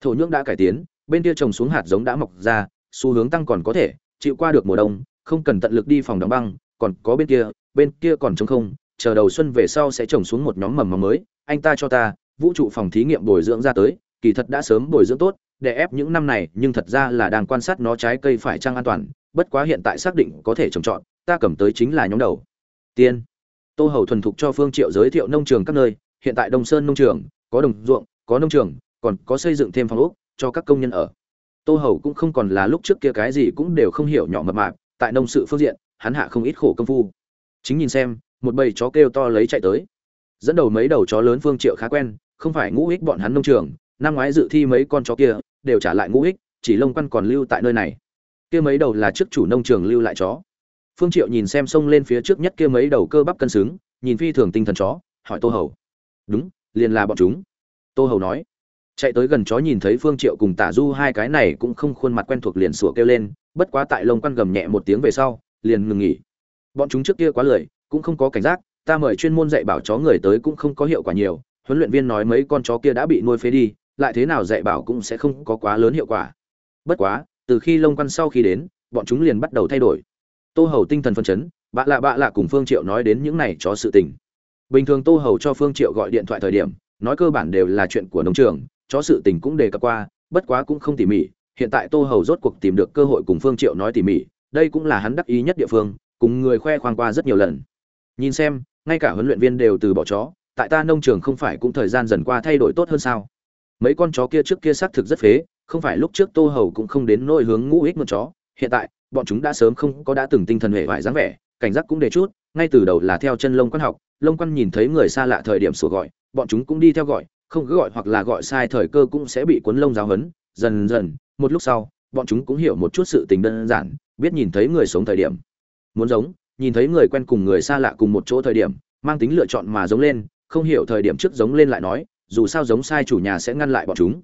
thổ nhưỡng đã cải tiến, bên kia trồng xuống hạt giống đã mọc ra, xu hướng tăng còn có thể, chịu qua được mùa đông, không cần tận lực đi phòng đóng băng, còn có bên kia bên kia còn trống không, chờ đầu xuân về sau sẽ trồng xuống một nhóm mầm mầm mới, anh ta cho ta, vũ trụ phòng thí nghiệm bồi dưỡng ra tới, kỳ thật đã sớm bồi dưỡng tốt, để ép những năm này, nhưng thật ra là đang quan sát nó trái cây phải trăng an toàn, bất quá hiện tại xác định có thể trồng trọt, ta cầm tới chính là nhóm đầu. Tiên. Tô hầu thuần thục cho phương triệu giới thiệu nông trường các nơi, hiện tại đông sơn nông trường, có đồng ruộng, có nông trường còn có xây dựng thêm phòng ốc cho các công nhân ở. Tô hầu cũng không còn là lúc trước kia cái gì cũng đều không hiểu nhỏ mập mạp, tại nông sự phương diện, hắn hạ không ít khổ công phu. Chính nhìn xem, một bầy chó kêu to lấy chạy tới. Dẫn đầu mấy đầu chó lớn phương triệu khá quen, không phải ngũ ích bọn hắn nông trường, năm ngoái dự thi mấy con chó kia, đều trả lại ngũ ích, chỉ lông quăn còn lưu tại nơi này. Kia mấy đầu là trước chủ nông trường lưu lại chó. Phương triệu nhìn xem sông lên phía trước nhất kia mấy đầu cơ bắp cân xứng, nhìn phi thường tinh thần chó, hỏi tô hầu. Đúng, liền là bọn chúng. Tô hầu nói chạy tới gần chó nhìn thấy phương triệu cùng tả du hai cái này cũng không khuôn mặt quen thuộc liền sủa kêu lên, bất quá tại lông quan gầm nhẹ một tiếng về sau, liền ngừng nghỉ. Bọn chúng trước kia quá lười, cũng không có cảnh giác, ta mời chuyên môn dạy bảo chó người tới cũng không có hiệu quả nhiều, huấn luyện viên nói mấy con chó kia đã bị nuôi phế đi, lại thế nào dạy bảo cũng sẽ không có quá lớn hiệu quả. Bất quá, từ khi lông quan sau khi đến, bọn chúng liền bắt đầu thay đổi. Tô hầu tinh thần phân chấn, bạ lạ bạ lạ cùng phương triệu nói đến những này chó sự tình. Bình thường tô hầu cho phương triệu gọi điện thoại thời điểm, nói cơ bản đều là chuyện của nông trường chó sự tình cũng đề cập qua, bất quá cũng không tỉ mỉ, hiện tại tô hầu rốt cuộc tìm được cơ hội cùng phương triệu nói tỉ mỉ, đây cũng là hắn đắc ý nhất địa phương, cùng người khoe khoang qua rất nhiều lần. Nhìn xem, ngay cả huấn luyện viên đều từ bỏ chó, tại ta nông trường không phải cũng thời gian dần qua thay đổi tốt hơn sao? Mấy con chó kia trước kia xác thực rất phế, không phải lúc trước tô hầu cũng không đến nỗi hướng ngũ ích một chó, hiện tại, bọn chúng đã sớm không có đã từng tinh thần hệ vải dáng vẻ, cảnh giác cũng để chút, ngay từ đầu là theo chân lông quan học, lông quan nhìn thấy người xa lạ thời điểm sủa gọi, bọn chúng cũng đi theo gọi không cứ gọi hoặc là gọi sai thời cơ cũng sẽ bị cuốn lông giáo hấn dần dần, một lúc sau, bọn chúng cũng hiểu một chút sự tình đơn giản, biết nhìn thấy người sống thời điểm. Muốn giống, nhìn thấy người quen cùng người xa lạ cùng một chỗ thời điểm, mang tính lựa chọn mà giống lên, không hiểu thời điểm trước giống lên lại nói, dù sao giống sai chủ nhà sẽ ngăn lại bọn chúng.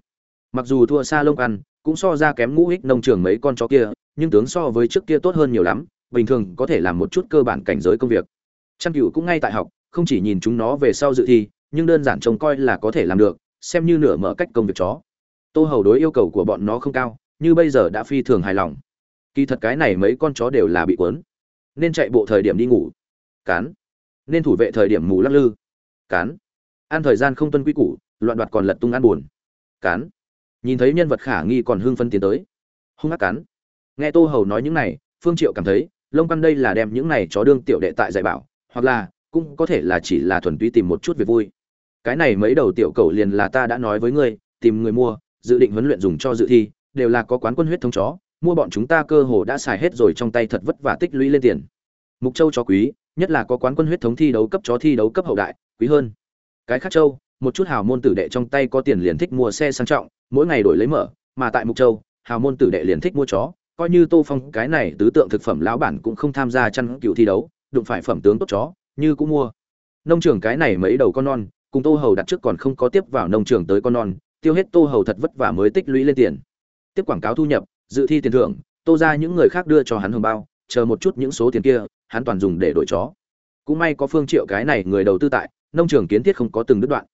Mặc dù thua xa lông ăn, cũng so ra kém ngũ hích nông trường mấy con chó kia, nhưng tướng so với trước kia tốt hơn nhiều lắm, bình thường có thể làm một chút cơ bản cảnh giới công việc. Chăn cựu cũng ngay tại học, không chỉ nhìn chúng nó về sau dự thi nhưng đơn giản trông coi là có thể làm được, xem như nửa mở cách công việc chó. Tô hầu đối yêu cầu của bọn nó không cao, như bây giờ đã phi thường hài lòng. Kỳ thật cái này mấy con chó đều là bị cuốn. Nên chạy bộ thời điểm đi ngủ. Cán. Nên thủ vệ thời điểm mù lắc lư. Cán. Ăn thời gian không tuân quy củ, loạn đoạt còn lật tung ăn buồn. Cán. Nhìn thấy nhân vật khả nghi còn hưng phân tiến tới. Hung ác cắn nghe tô hầu nói những này, phương triệu cảm thấy, lông căn đây là đem những này chó đương tiểu đệ tại dạy bảo, hoặc là, cũng có thể là chỉ là thuần túy tìm một chút việc vui cái này mấy đầu tiểu cầu liền là ta đã nói với ngươi, tìm người mua, dự định huấn luyện dùng cho dự thi, đều là có quán quân huyết thống chó, mua bọn chúng ta cơ hồ đã xài hết rồi trong tay thật vất vả tích lũy lên tiền. Mục châu chó quý, nhất là có quán quân huyết thống thi đấu cấp chó thi đấu cấp hậu đại, quý hơn. Cái khác châu, một chút hào môn tử đệ trong tay có tiền liền thích mua xe sang trọng, mỗi ngày đổi lấy mở, mà tại mục châu, hào môn tử đệ liền thích mua chó, coi như tô phong cái này tứ tượng thực phẩm lão bản cũng không tham gia chăn cựu thi đấu, đụng phải phẩm tướng tốt chó, như cũng mua. Nông trường cái này mấy đầu con non cùng tô hầu đặt trước còn không có tiếp vào nông trường tới con non, tiêu hết tô hầu thật vất vả mới tích lũy lên tiền. Tiếp quảng cáo thu nhập, dự thi tiền thưởng, tô ra những người khác đưa cho hắn hồng bao, chờ một chút những số tiền kia, hắn toàn dùng để đổi chó. Cũng may có phương triệu cái này người đầu tư tại, nông trường kiến thiết không có từng đứt đoạn.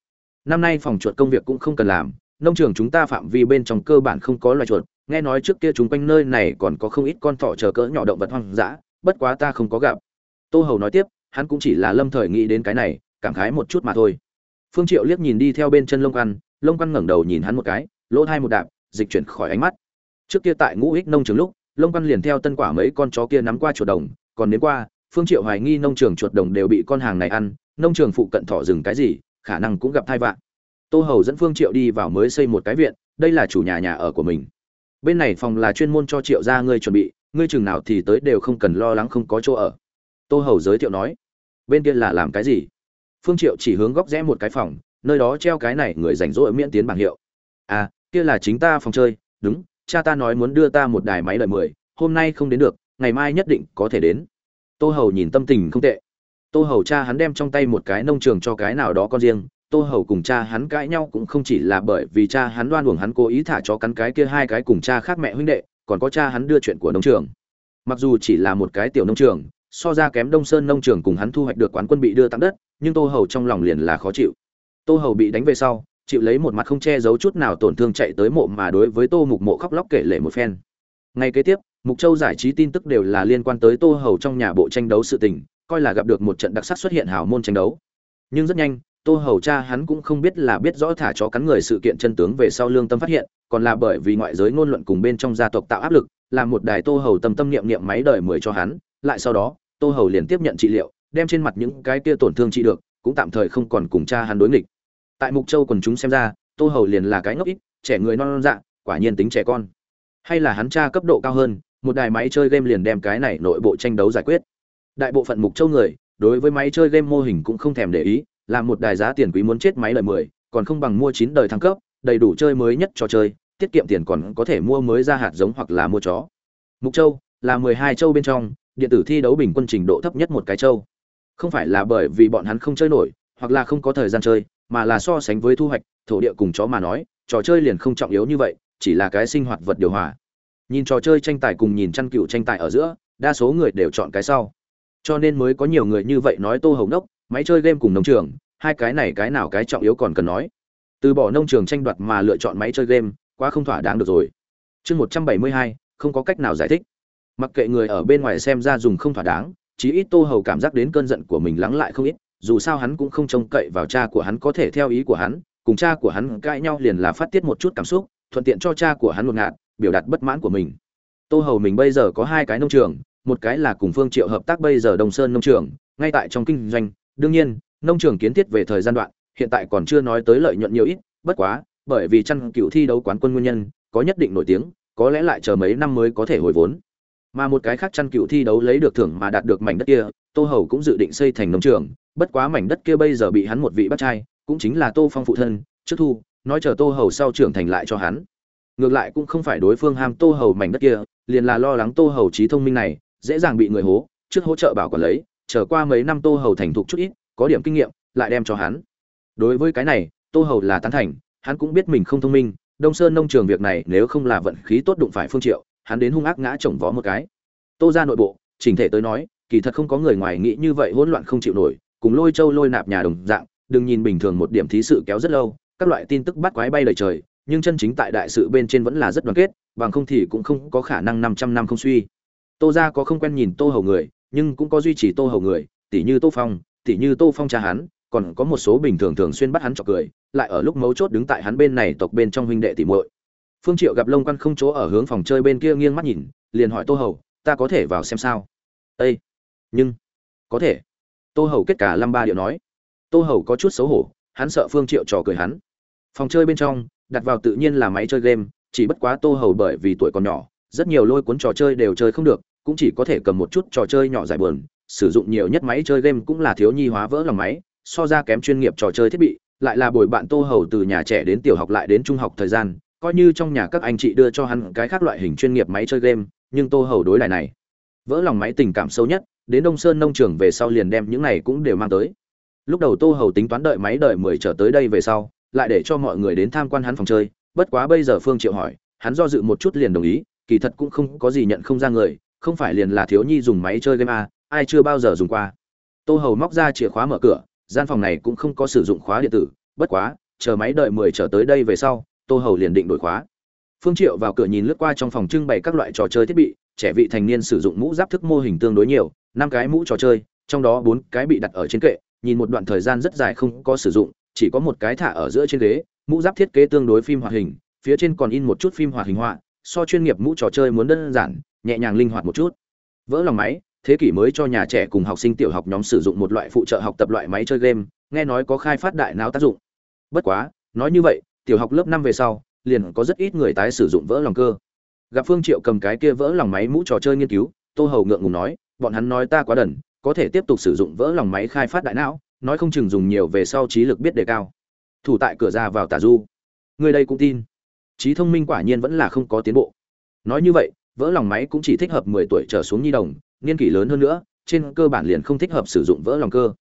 Năm nay phòng chuột công việc cũng không cần làm, nông trường chúng ta phạm vi bên trong cơ bản không có loài chuột, nghe nói trước kia chúng quanh nơi này còn có không ít con thỏ chờ cỡ nhỏ động vật hoang dã, bất quá ta không có gặp. Tô hầu nói tiếp, hắn cũng chỉ là lâm thời nghĩ đến cái này, cảm khái một chút mà thôi phương triệu liếc nhìn đi theo bên chân lông căn lông căn ngẩng đầu nhìn hắn một cái, lỗ hai một đạp, dịch chuyển khỏi ánh mắt. Trước kia tại ngũ ích nông trường lúc lông căn liền theo tân quả mấy con chó kia nắm qua chuột đồng, còn đến qua, phương triệu hoài nghi nông trường chuột đồng đều bị con hàng này ăn, nông trường phụ cận thỏ rừng cái gì, khả năng cũng gặp thai vạn. Tô hầu dẫn phương triệu đi vào mới xây một cái viện, đây là chủ nhà nhà ở của mình. Bên này phòng là chuyên môn cho triệu gia ngươi chuẩn bị, ngươi chừng nào thì tới đều không cần lo lắng không có chỗ ở. Tô hầu giới thiệu nói, bên kia là làm cái gì? Phương triệu chỉ hướng góc rẽ một cái phòng, nơi đó treo cái này người rảnh rỗi miễn tiến bảng hiệu. À kia là chính ta phòng chơi, đúng, cha ta nói muốn đưa ta một đài máy lời mười, hôm nay không đến được, ngày mai nhất định có thể đến. Tô hầu nhìn tâm tình không tệ. Tô hầu cha hắn đem trong tay một cái nông trường cho cái nào đó con riêng, tô hầu cùng cha hắn cãi nhau cũng không chỉ là bởi vì cha hắn đoan uổng hắn cố ý thả cho cắn cái kia hai cái cùng cha khác mẹ huynh đệ, còn có cha hắn đưa chuyện của nông trường. Mặc dù chỉ là một cái tiểu nông trường, so ra kém đông sơn nông trường cùng hắn thu hoạch được quán quân bị đưa tặng đất nhưng tô hầu trong lòng liền là khó chịu. Tô hầu bị đánh về sau, chịu lấy một mặt không che giấu chút nào tổn thương chạy tới mộ mà đối với tô mục mộ khóc lóc kể lể một phen. Ngay kế tiếp, mục châu giải trí tin tức đều là liên quan tới tô hầu trong nhà bộ tranh đấu sự tình, coi là gặp được một trận đặc sắc xuất hiện hào môn tranh đấu. Nhưng rất nhanh, tô hầu cha hắn cũng không biết là biết rõ thả chó cắn người sự kiện chân tướng về sau lương tâm phát hiện, còn là bởi vì ngoại giới ngôn luận cùng bên trong gia tộc tạo áp lực, làm một đài tô hầu tâm tâm niệm niệm máy đời mười cho hắn, lại sau đó, tô hầu liền tiếp nhận trị liệu đem trên mặt những cái kia tổn thương trị được, cũng tạm thời không còn cùng cha hắn đối nghịch. Tại mục châu quần chúng xem ra, tô hầu liền là cái ngốc ít, trẻ người non non dạ quả nhiên tính trẻ con. Hay là hắn cha cấp độ cao hơn, một đài máy chơi game liền đem cái này nội bộ tranh đấu giải quyết. Đại bộ phận mục châu người, đối với máy chơi game mô hình cũng không thèm để ý làm một đài giá tiền quý muốn chết máy lời mười, còn không bằng mua chín đời thăng cấp, đầy đủ chơi mới nhất cho chơi, tiết kiệm tiền còn có thể mua mới ra hạt giống hoặc là mua chó. Mục châu là mười hai châu bên trong, điện tử thi đấu bình quân trình độ thấp nhất một cái châu không phải là bởi vì bọn hắn không chơi nổi, hoặc là không có thời gian chơi, mà là so sánh với thu hoạch, thổ địa cùng chó mà nói, trò chơi liền không trọng yếu như vậy, chỉ là cái sinh hoạt vật điều hòa. Nhìn trò chơi tranh tài cùng nhìn chăn cựu tranh tài ở giữa, đa số người đều chọn cái sau. Cho nên mới có nhiều người như vậy nói tô hồng đốc, máy chơi game cùng nông trường, hai cái này cái nào cái trọng yếu còn cần nói. Từ bỏ nông trường tranh đoạt mà lựa chọn máy chơi game, quá không thỏa đáng được rồi. Chương một trăm bảy mươi hai, không có cách nào giải thích. Mặc kệ người ở bên ngoài xem ra dùng không thỏa đáng chí ít tô hầu cảm giác đến cơn giận của mình lắng lại không ít, dù sao hắn cũng không trông cậy vào cha của hắn có thể theo ý của hắn, cùng cha của hắn cãi nhau liền là phát tiết một chút cảm xúc, thuận tiện cho cha của hắn một ngạt, biểu đạt bất mãn của mình. Tô hầu mình bây giờ có hai cái nông trường, một cái là cùng phương triệu hợp tác bây giờ đồng sơn nông trường, ngay tại trong kinh doanh. Đương nhiên, nông trường kiến thiết về thời gian đoạn, hiện tại còn chưa nói tới lợi nhuận nhiều ít, bất quá, bởi vì chăn cựu thi đấu quán quân nguyên nhân, có nhất định nổi tiếng, có lẽ lại chờ mấy năm mới có thể hồi vốn mà một cái khác chăn cựu thi đấu lấy được thưởng mà đạt được mảnh đất kia, tô hầu cũng dự định xây thành nông trường, bất quá mảnh đất kia bây giờ bị hắn một vị bắt trai, cũng chính là tô phong phụ thân, trước thu, nói chờ tô hầu sau trưởng thành lại cho hắn. Ngược lại cũng không phải đối phương ham tô hầu mảnh đất kia, liền là lo lắng tô hầu trí thông minh này, dễ dàng bị người hố, trước hỗ trợ bảo quản lấy trở qua mấy năm tô hầu thành thục chút ít, có điểm kinh nghiệm, lại đem cho hắn. Đối với cái này, tô hầu là tán thành, hắn cũng biết mình không thông minh, đông sơn nông trường việc này nếu không là vận khí tốt đụng phải phương triệu hắn đến hung ác ngã chồng vó một cái. Tô ra nội bộ, chỉnh thể tới nói, kỳ thật không có người ngoài nghĩ như vậy hỗn loạn không chịu nổi, cùng lôi châu lôi nạp nhà đồng dạng, đừng nhìn bình thường một điểm thí sự kéo rất lâu, các loại tin tức bắt quái bay lời trời, nhưng chân chính tại đại sự bên trên vẫn là rất đoàn kết, bằng không thì cũng không có khả năng 500 năm không suy. Tô gia có không quen nhìn tô hầu người, nhưng cũng có duy trì tô hầu người tỷ như tô phong tỷ như tô phong cha hắn, còn có một số bình thường thường xuyên bắt hắn chọc cười, lại ở lúc mấu chốt đứng tại hắn bên này tộc bên trong huynh đệ tỷ muội phương triệu gặp lông quan không chỗ ở hướng phòng chơi bên kia nghiêng mắt nhìn, liền hỏi tô hầu, ta có thể vào xem sao? Ê! nhưng, có thể. Tô hầu kết cả lâm ba điệu nói. Tô hầu có chút xấu hổ, hắn sợ phương triệu trò cười hắn. Phòng chơi bên trong, đặt vào tự nhiên là máy chơi game, chỉ bất quá tô hầu bởi vì tuổi còn nhỏ, rất nhiều lôi cuốn trò chơi đều chơi không được, cũng chỉ có thể cầm một chút trò chơi nhỏ giải buồn, sử dụng nhiều nhất máy chơi game cũng là thiếu nhi hóa vỡ lòng máy, so ra kém chuyên nghiệp trò chơi thiết bị, lại là bồi bạn tô hầu từ nhà trẻ đến tiểu học lại đến trung học thời gian coi như trong nhà các anh chị đưa cho hắn cái khác loại hình chuyên nghiệp máy chơi game nhưng tô hầu đối lại này vỡ lòng máy tình cảm sâu nhất đến đông sơn nông trường về sau liền đem những này cũng đều mang tới. Lúc đầu tô hầu tính toán đợi máy đợi mười trở tới đây về sau lại để cho mọi người đến tham quan hắn phòng chơi bất quá bây giờ phương triệu hỏi hắn do dự một chút liền đồng ý kỳ thật cũng không có gì nhận không ra người không phải liền là thiếu nhi dùng máy chơi game à, ai chưa bao giờ dùng qua. Tô hầu móc ra chìa khóa mở cửa gian phòng này cũng không có sử dụng khóa điện tử bất quá chờ máy đợi mười trở tới đây về sau tô hầu liền định đổi khóa. Phương triệu vào cửa nhìn lướt qua trong phòng trưng bày các loại trò chơi thiết bị, trẻ vị thành niên sử dụng mũ giáp thức mô hình tương đối nhiều, năm cái mũ trò chơi, trong đó bốn cái bị đặt ở trên kệ, nhìn một đoạn thời gian rất dài không có sử dụng, chỉ có một cái thả ở giữa trên ghế, mũ giáp thiết kế tương đối phim hoạt hình, phía trên còn in một chút phim hoạt hình họa, so chuyên nghiệp mũ trò chơi muốn đơn giản, nhẹ nhàng linh hoạt một chút. Vỡ lòng máy, thế kỷ mới cho nhà trẻ cùng học sinh tiểu học nhóm sử dụng một loại phụ trợ học tập loại máy chơi game, nghe nói có khai phát đại não tác dụng. Bất quá, nói như vậy tiểu học lớp năm về sau, liền có rất ít người tái sử dụng vỡ lòng cơ. Gặp phương triệu cầm cái kia vỡ lòng máy mũ trò chơi nghiên cứu, tô hầu ngượng ngùng nói, bọn hắn nói ta quá đần, có thể tiếp tục sử dụng vỡ lòng máy khai phát đại não, nói không chừng dùng nhiều về sau trí lực biết đề cao. Thủ tại cửa ra vào tà du. Người đây cũng tin. Trí thông minh quả nhiên vẫn là không có tiến bộ. Nói như vậy, vỡ lòng máy cũng chỉ thích hợp 10 tuổi trở xuống nhi đồng, niên kỷ lớn hơn nữa, trên cơ bản liền không thích hợp sử dụng vỡ lòng cơ.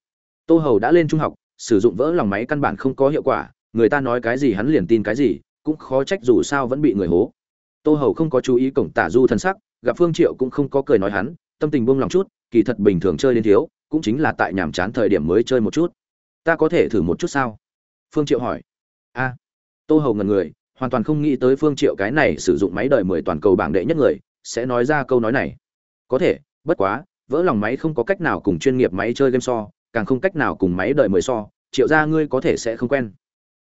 Tô hầu đã lên trung học, sử dụng vỡ lòng máy căn bản không có hiệu quả người ta nói cái gì hắn liền tin cái gì, cũng khó trách dù sao vẫn bị người hố. Tô hầu không có chú ý cổng tả du thân sắc, gặp phương triệu cũng không có cười nói hắn, tâm tình buông lòng chút, kỳ thật bình thường chơi đến thiếu, cũng chính là tại nhàm chán thời điểm mới chơi một chút. Ta có thể thử một chút sao? Phương triệu hỏi. A. Tô hầu ngần người, hoàn toàn không nghĩ tới phương triệu cái này sử dụng máy đời mười toàn cầu bảng đệ nhất người, sẽ nói ra câu nói này. Có thể, bất quá, vỡ lòng máy không có cách nào cùng chuyên nghiệp máy chơi game so, càng không cách nào cùng máy đời mười so, triệu ra ngươi có thể sẽ không quen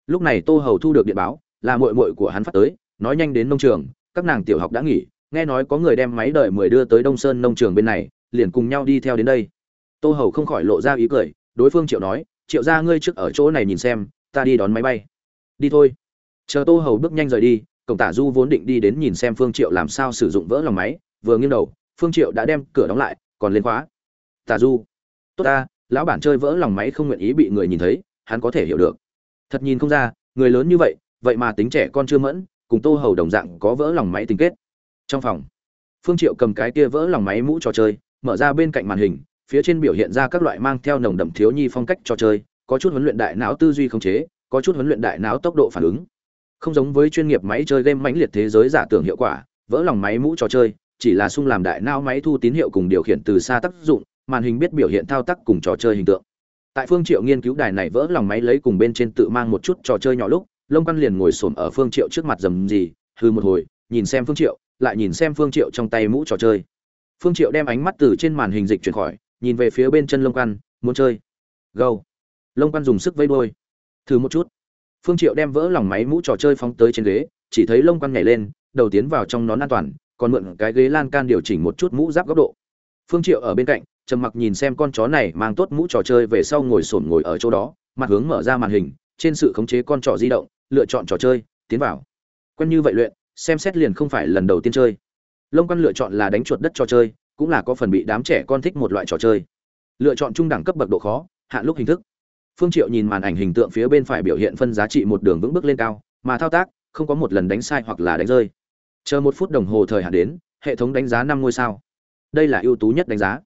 lúc này tô hầu thu được điện báo, là muội muội của hắn phát tới, nói nhanh đến nông trường, các nàng tiểu học đã nghỉ, nghe nói có người đem máy đợi mười đưa tới đông sơn nông trường bên này, liền cùng nhau đi theo đến đây. Tô hầu không khỏi lộ ra ý cười, đối phương triệu nói, triệu ra ngươi trước ở chỗ này nhìn xem, ta đi đón máy bay. Đi thôi. Chờ tô hầu bước nhanh rời đi, cổng tả du vốn định đi đến nhìn xem phương triệu làm sao sử dụng vỡ lòng máy, vừa nghiêng đầu, phương triệu đã đem cửa đóng lại, còn lên khóa. Tả du, tốt ta, lão bản chơi vỡ lòng máy không nguyện ý bị người nhìn thấy, hắn có thể hiểu được thật nhìn không ra, người lớn như vậy vậy mà tính trẻ con chưa mẫn, cùng tô hầu đồng dạng có vỡ lòng máy tình kết. Trong phòng, phương triệu cầm cái kia vỡ lòng máy mũ trò chơi, mở ra bên cạnh màn hình, phía trên biểu hiện ra các loại mang theo nồng đậm thiếu nhi phong cách trò chơi, có chút huấn luyện đại não tư duy khống chế, có chút huấn luyện đại não tốc độ phản ứng. Không giống với chuyên nghiệp máy chơi game mãnh liệt thế giới giả tưởng hiệu quả, vỡ lòng máy mũ trò chơi, chỉ là sung làm đại não máy thu tín hiệu cùng điều khiển từ xa tác dụng, màn hình biết biểu hiện thao tác cùng trò chơi hình tượng tại phương triệu nghiên cứu đài này vỡ lòng máy lấy cùng bên trên tự mang một chút trò chơi nhỏ lúc lông quan liền ngồi xổm ở phương triệu trước mặt dầm gì hư một hồi, nhìn xem phương triệu, lại nhìn xem phương triệu trong tay mũ trò chơi. Phương triệu đem ánh mắt từ trên màn hình dịch chuyển khỏi, nhìn về phía bên chân lông quan, muốn chơi? Go. Lông quan dùng sức vây đuôi. Thử một chút. Phương triệu đem vỡ lòng máy mũ trò chơi phóng tới trên ghế, chỉ thấy lông quan nhảy lên, đầu tiến vào trong nón an toàn, còn mượn cái ghế lan can điều chỉnh một chút mũ giáp góc độ. Phương triệu ở bên cạnh trầm mặc nhìn xem con chó này mang tốt mũ trò chơi về sau ngồi sổn ngồi ở chỗ đó, mặt hướng mở ra màn hình, trên sự khống chế con trỏ di động, lựa chọn trò chơi, tiến vào. Quen như vậy luyện, xem xét liền không phải lần đầu tiên chơi. Lông quan lựa chọn là đánh chuột đất trò chơi, cũng là có phần bị đám trẻ con thích một loại trò chơi. Lựa chọn trung đẳng cấp bậc độ khó, hạn lúc hình thức. Phương triệu nhìn màn ảnh hình tượng phía bên phải biểu hiện phân giá trị một đường vững bước lên cao, mà thao tác, không có một lần đánh sai hoặc là đánh rơi. Chờ một phút đồng hồ thời hạn đến, hệ thống đánh giá năm ngôi sao. Đây là ưu tú nhất đánh giá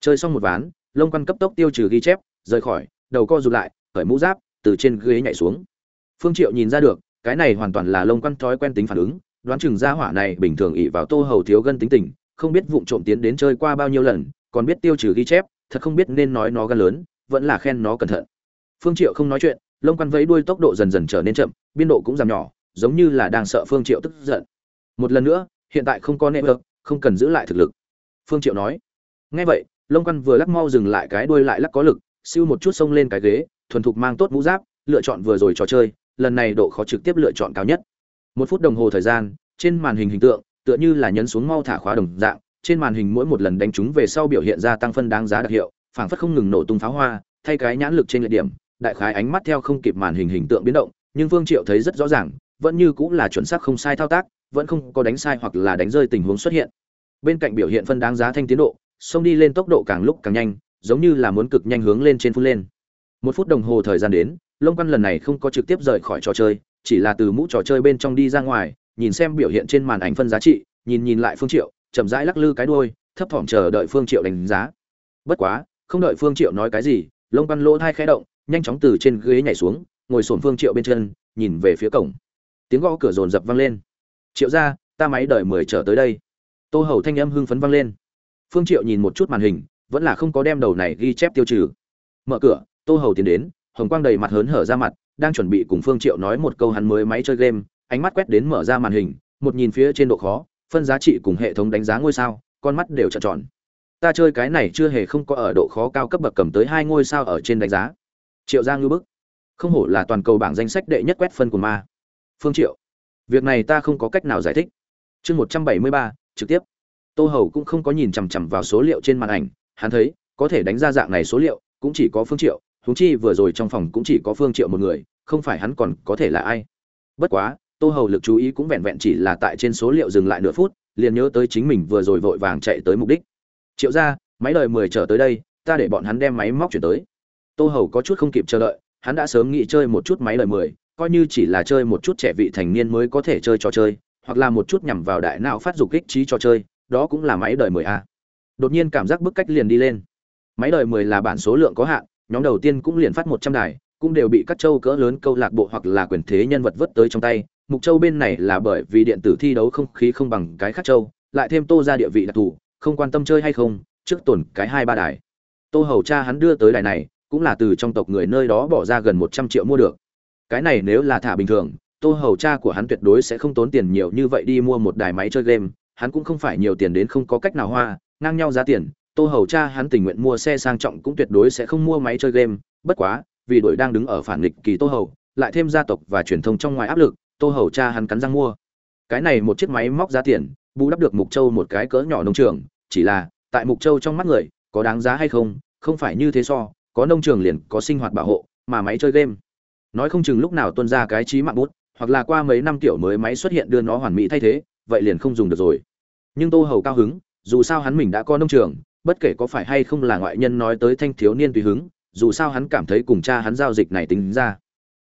chơi xong một ván, lông quan cấp tốc tiêu trừ ghi chép, rời khỏi, đầu co rụt lại khởi mũ giáp, từ trên ghế nhảy xuống. Phương triệu nhìn ra được, cái này hoàn toàn là lông quan thói quen tính phản ứng, đoán chừng gia hỏa này bình thường ỷ vào tô hầu thiếu gân tính tình, không biết vụng trộm tiến đến chơi qua bao nhiêu lần, còn biết tiêu trừ ghi chép, thật không biết nên nói nó gan lớn, vẫn là khen nó cẩn thận. Phương triệu không nói chuyện, lông quan vẫy đuôi tốc độ dần dần trở nên chậm, biên độ cũng giảm nhỏ, giống như là đang sợ phương triệu tức giận. Một lần nữa, hiện tại không có nệm được không cần giữ lại thực lực. Phương triệu nói. Nghe vậy lông quan vừa lắc mau dừng lại cái đuôi lại lắc có lực, siêu một chút xông lên cái ghế, thuần thục mang tốt mũ giáp, lựa chọn vừa rồi trò chơi, lần này độ khó trực tiếp lựa chọn cao nhất. Một phút đồng hồ thời gian, trên màn hình hình tượng, tựa như là nhấn xuống mau thả khóa đồng dạng, trên màn hình mỗi một lần đánh trúng về sau biểu hiện ra tăng phân đáng giá đặc hiệu, phảng phất không ngừng nổ tung pháo hoa, thay cái nhãn lực trên lệ điểm, đại khái ánh mắt theo không kịp màn hình hình tượng biến động, nhưng vương triệu thấy rất rõ ràng, vẫn như cũng là chuẩn xác không sai thao tác, vẫn không có đánh sai hoặc là đánh rơi tình huống xuất hiện. Bên cạnh biểu hiện phân đáng giá thanh tiến độ xông đi lên tốc độ càng lúc càng nhanh, giống như là muốn cực nhanh hướng lên trên phun lên. Một phút đồng hồ thời gian đến lông quan lần này không có trực tiếp rời khỏi trò chơi, chỉ là từ mũ trò chơi bên trong đi ra ngoài, nhìn xem biểu hiện trên màn ảnh phân giá trị, nhìn nhìn lại phương triệu, chậm rãi lắc lư cái đuôi, thấp thỏm chờ đợi phương triệu đánh giá. Bất quá, không đợi phương triệu nói cái gì lông quan lỗ thai khẽ động, nhanh chóng từ trên ghế nhảy xuống, ngồi sồn phương triệu bên chân, nhìn về phía cổng. Tiếng gõ cửa rồn rập vang lên. Triệu ra ta máy đợi mười trở tới đây. Tô hầu thanh âm hưng phấn vang lên phương triệu nhìn một chút màn hình, vẫn là không có đem đầu này ghi chép tiêu trừ. Mở cửa, tô hầu tiến đến, hồng quang đầy mặt hớn hở ra mặt, đang chuẩn bị cùng phương triệu nói một câu hắn mới máy chơi game, ánh mắt quét đến mở ra màn hình, một nhìn phía trên độ khó, phân giá trị cùng hệ thống đánh giá ngôi sao, con mắt đều trợn tròn. Ta chơi cái này chưa hề không có ở độ khó cao cấp bậc cầm tới hai ngôi sao ở trên đánh giá. Triệu giang ngư bức. Không hổ là toàn cầu bảng danh sách đệ nhất quét phân của ma. Phương triệu. Việc này ta không có cách nào giải thích. Chương một trăm bảy mươi ba, trực tiếp tô hầu cũng không có nhìn chằm chằm vào số liệu trên màn ảnh, hắn thấy, có thể đánh ra dạng này số liệu, cũng chỉ có phương triệu, huống chi vừa rồi trong phòng cũng chỉ có phương triệu một người, không phải hắn còn có thể là ai. Bất quá, tô hầu lực chú ý cũng vẹn vẹn chỉ là tại trên số liệu dừng lại nửa phút, liền nhớ tới chính mình vừa rồi vội vàng chạy tới mục đích. Triệu ra máy đời mười trở tới đây, ta để bọn hắn đem máy móc chuyển tới. Tô hầu có chút không kịp chờ đợi, hắn đã sớm nghĩ chơi một chút máy đời mười, coi như chỉ là chơi một chút trẻ vị thành niên mới có thể chơi trò chơi, hoặc là một chút nhằm vào đại não phát dục kích trí trò chơi đó cũng là máy đời mười a. Đột nhiên cảm giác bức cách liền đi lên. Máy đời mười là bản số lượng có hạn, nhóm đầu tiên cũng liền phát một trăm đài, cũng đều bị các châu cỡ lớn câu lạc bộ hoặc là quyền thế nhân vật vớt tới trong tay. Mục châu bên này là bởi vì điện tử thi đấu không khí không bằng cái khác châu, lại thêm tô ra địa vị đặc thù, không quan tâm chơi hay không, trước tổn cái hai ba đài. Tô hầu cha hắn đưa tới đài này, cũng là từ trong tộc người nơi đó bỏ ra gần một trăm triệu mua được. Cái này nếu là thả bình thường, tô hầu cha của hắn tuyệt đối sẽ không tốn tiền nhiều như vậy đi mua một đài máy chơi game hắn cũng không phải nhiều tiền đến không có cách nào hoa, ngang nhau giá tiền, tô hầu cha hắn tình nguyện mua xe sang trọng cũng tuyệt đối sẽ không mua máy chơi game, bất quá, vì đội đang đứng ở phản nghịch kỳ tô hầu, lại thêm gia tộc và truyền thông trong ngoài áp lực, tô hầu cha hắn cắn răng mua. Cái này một chiếc máy móc giá tiền, bù đắp được mục châu một cái cỡ nhỏ nông trường, chỉ là, tại mục châu trong mắt người, có đáng giá hay không không phải như thế so, có nông trường liền có sinh hoạt bảo hộ, mà máy chơi game. Nói không chừng lúc nào tuân ra cái trí mạng bút, hoặc là qua mấy năm tiểu mới máy xuất hiện đưa nó hoàn mỹ thay thế, vậy liền không dùng được rồi nhưng tô hầu cao hứng, dù sao hắn mình đã có nông trường, bất kể có phải hay không là ngoại nhân nói tới thanh thiếu niên tùy hứng, dù sao hắn cảm thấy cùng cha hắn giao dịch này tính ra.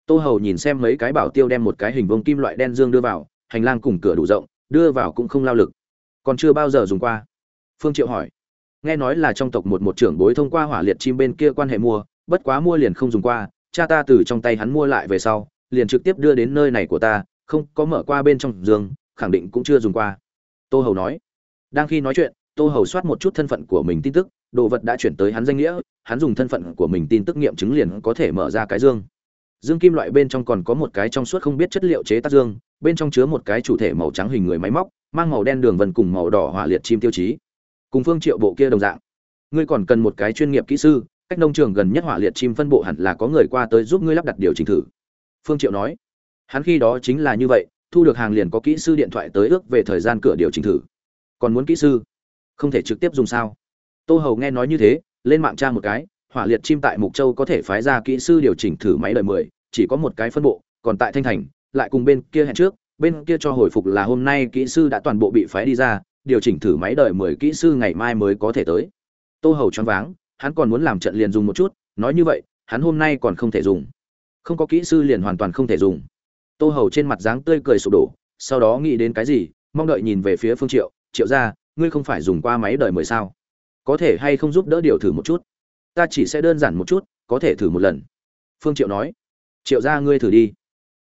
Tô hầu nhìn xem mấy cái bảo tiêu đem một cái hình vông kim loại đen dương đưa vào, hành lang cùng cửa đủ rộng, đưa vào cũng không lao lực. Còn chưa bao giờ dùng qua. Phương triệu hỏi. Nghe nói là trong tộc một một trưởng bối thông qua hỏa liệt chim bên kia quan hệ mua, bất quá mua liền không dùng qua, cha ta từ trong tay hắn mua lại về sau, liền trực tiếp đưa đến nơi này của ta, không có mở qua bên trong giường, khẳng định cũng chưa dùng qua tô hầu nói. Đang khi nói chuyện, tô hầu soát một chút thân phận của mình tin tức, đồ vật đã chuyển tới hắn danh nghĩa, hắn dùng thân phận của mình tin tức nghiệm chứng liền có thể mở ra cái dương. Dương kim loại bên trong còn có một cái trong suốt không biết chất liệu chế tác dương, bên trong chứa một cái chủ thể màu trắng hình người máy móc, mang màu đen đường vân cùng màu đỏ hỏa liệt chim tiêu chí. Cùng phương triệu bộ kia đồng dạng. Ngươi còn cần một cái chuyên nghiệp kỹ sư, cách nông trường gần nhất hỏa liệt chim phân bộ hẳn là có người qua tới giúp ngươi lắp đặt điều chỉnh thử. Phương triệu nói. Hắn khi đó chính là như vậy thu được hàng liền có kỹ sư điện thoại tới ước về thời gian cửa điều chỉnh thử. Còn muốn kỹ sư? Không thể trực tiếp dùng sao? Tô hầu nghe nói như thế, lên mạng tra một cái, hỏa liệt chim tại mục châu có thể phái ra kỹ sư điều chỉnh thử máy đời mười, chỉ có một cái phân bộ, còn tại thanh thành, lại cùng bên kia hẹn trước, bên kia cho hồi phục là hôm nay kỹ sư đã toàn bộ bị phái đi ra, điều chỉnh thử máy đời mười kỹ sư ngày mai mới có thể tới. Tô hầu choáng váng, hắn còn muốn làm trận liền dùng một chút, nói như vậy, hắn hôm nay còn không thể dùng. Không có kỹ sư liền hoàn toàn không thể dùng tô hầu trên mặt dáng tươi cười sụp đổ, sau đó nghĩ đến cái gì, mong đợi nhìn về phía phương triệu triệu gia, ngươi không phải dùng qua máy đời mười sao? Có thể hay không giúp đỡ điều thử một chút? Ta chỉ sẽ đơn giản một chút, có thể thử một lần. Phương triệu nói, triệu gia ngươi thử đi.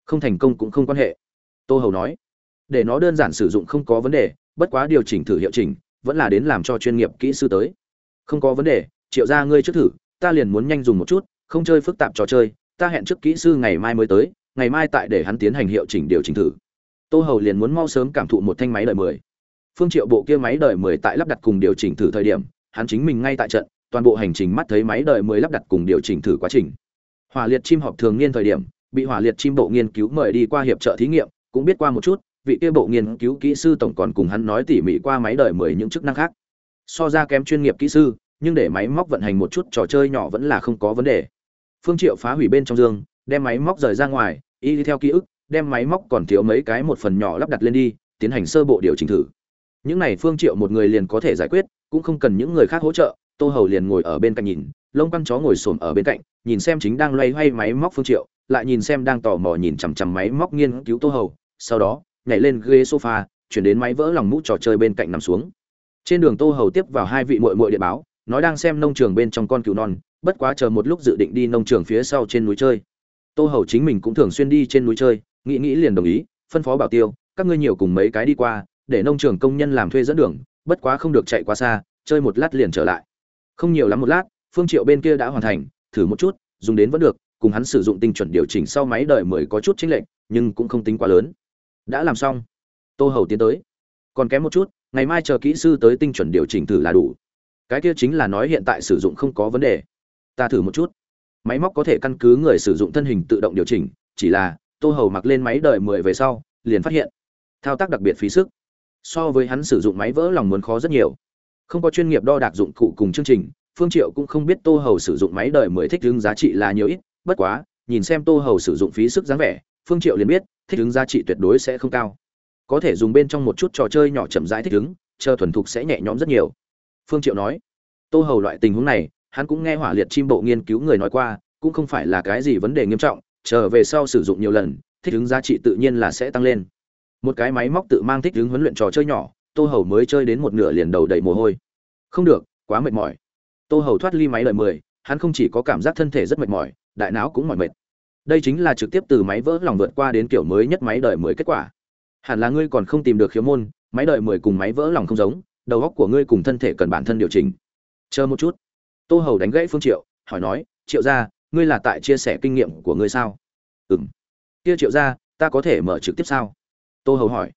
Không thành công cũng không quan hệ. Tô hầu nói, để nó đơn giản sử dụng không có vấn đề, bất quá điều chỉnh thử hiệu chỉnh, vẫn là đến làm cho chuyên nghiệp kỹ sư tới. Không có vấn đề, triệu gia ngươi trước thử, ta liền muốn nhanh dùng một chút, không chơi phức tạp trò chơi, ta hẹn trước kỹ sư ngày mai mới tới ngày mai tại để hắn tiến hành hiệu chỉnh điều chỉnh thử. Tô hầu liền muốn mau sớm cảm thụ một thanh máy đời mười. Phương triệu bộ kia máy đời mười tại lắp đặt cùng điều chỉnh thử thời điểm, hắn chính mình ngay tại trận, toàn bộ hành trình mắt thấy máy đời mười lắp đặt cùng điều chỉnh thử quá trình. Hỏa liệt chim họp thường niên thời điểm, bị hỏa liệt chim bộ nghiên cứu mời đi qua hiệp trợ thí nghiệm, cũng biết qua một chút, vị kia bộ nghiên cứu kỹ sư tổng còn cùng hắn nói tỉ mỉ qua máy đời mười những chức năng khác. So ra kém chuyên nghiệp kỹ sư, nhưng để máy móc vận hành một chút trò chơi nhỏ vẫn là không có vấn đề. Phương triệu phá hủy bên trong dương đem máy móc rời ra ngoài, y đi theo ký ức, đem máy móc còn thiếu mấy cái một phần nhỏ lắp đặt lên đi, tiến hành sơ bộ điều chỉnh thử. Những này phương triệu một người liền có thể giải quyết, cũng không cần những người khác hỗ trợ, tô hầu liền ngồi ở bên cạnh nhìn, lông quăng chó ngồi xổm ở bên cạnh, nhìn xem chính đang loay hoay máy móc phương triệu, lại nhìn xem đang tò mò nhìn chằm chằm máy móc nghiên cứu tô hầu, sau đó, nhảy lên ghế sofa, chuyển đến máy vỡ lòng mũ trò chơi bên cạnh nằm xuống. Trên đường tô hầu tiếp vào hai vị muội muội điện báo, nói đang xem nông trường bên trong con cừu non, bất quá chờ một lúc dự định đi nông trường phía sau trên núi chơi tô hầu chính mình cũng thường xuyên đi trên núi chơi, nghĩ nghĩ liền đồng ý, phân phó bảo tiêu, các ngươi nhiều cùng mấy cái đi qua, để nông trường công nhân làm thuê dẫn đường, bất quá không được chạy quá xa, chơi một lát liền trở lại. Không nhiều lắm một lát, phương triệu bên kia đã hoàn thành, thử một chút, dùng đến vẫn được, cùng hắn sử dụng tinh chuẩn điều chỉnh sau máy đợi mới có chút chính lệnh nhưng cũng không tính quá lớn. Đã làm xong. Tô hầu tiến tới. Còn kém một chút, ngày mai chờ kỹ sư tới tinh chuẩn điều chỉnh thử là đủ. Cái kia chính là nói hiện tại sử dụng không có vấn đề. Ta thử một chút máy móc có thể căn cứ người sử dụng thân hình tự động điều chỉnh, chỉ là, tô hầu mặc lên máy đời mười về sau, liền phát hiện, thao tác đặc biệt phí sức. So với hắn sử dụng máy vỡ lòng muốn khó rất nhiều. Không có chuyên nghiệp đo đạc dụng cụ cùng chương trình, phương triệu cũng không biết tô hầu sử dụng máy đời mười thích ứng giá trị là nhiều ít, bất quá, nhìn xem tô hầu sử dụng phí sức dáng vẻ, phương triệu liền biết, thích ứng giá trị tuyệt đối sẽ không cao. Có thể dùng bên trong một chút trò chơi nhỏ chậm rãi thích ứng, chờ thuần thục sẽ nhẹ nhõm rất nhiều. Phương triệu nói, tô hầu loại tình huống này hắn cũng nghe hỏa liệt chim bộ nghiên cứu người nói qua, cũng không phải là cái gì vấn đề nghiêm trọng trở về sau sử dụng nhiều lần, thích ứng giá trị tự nhiên là sẽ tăng lên. Một cái máy móc tự mang thích ứng huấn luyện trò chơi nhỏ, tô hầu mới chơi đến một nửa liền đầu đầy mồ hôi. Không được, quá mệt mỏi. Tô hầu thoát ly máy lời mười, hắn không chỉ có cảm giác thân thể rất mệt mỏi, đại não cũng mỏi mệt. Đây chính là trực tiếp từ máy vỡ lòng vượt qua đến kiểu mới nhất máy đời mười kết quả. Hẳn là ngươi còn không tìm được khiếu môn, máy đời mười cùng máy vỡ lòng không giống, đầu óc của ngươi cùng thân thể cần bản thân điều chỉnh. Chờ một chút tô hầu đánh gãy phương triệu hỏi nói triệu gia ngươi là tại chia sẻ kinh nghiệm của ngươi sao? Ừm. Kia triệu gia, ta có thể mở trực tiếp sao? Tô hầu hỏi.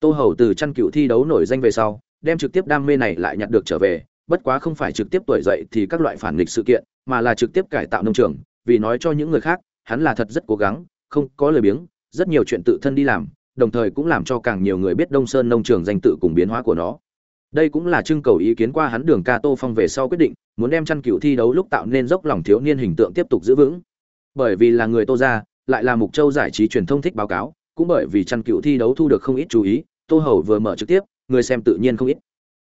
Tô hầu từ chăn cựu thi đấu nổi danh về sau đem trực tiếp đam mê này lại nhặt được trở về bất quá không phải trực tiếp tuổi dậy thì các loại phản nghịch sự kiện mà là trực tiếp cải tạo nông trường vì nói cho những người khác hắn là thật rất cố gắng không có lời biếng rất nhiều chuyện tự thân đi làm đồng thời cũng làm cho càng nhiều người biết đông sơn nông trường danh tự cùng biến hóa của nó đây cũng là trưng cầu ý kiến qua hắn đường ca tô phong về sau quyết định, muốn đem chăn cựu thi đấu lúc tạo nên dốc lòng thiếu niên hình tượng tiếp tục giữ vững. Bởi vì là người tô ra lại là mục châu giải trí truyền thông thích báo cáo, cũng bởi vì chăn cựu thi đấu thu được không ít chú ý, tô hầu vừa mở trực tiếp, người xem tự nhiên không ít.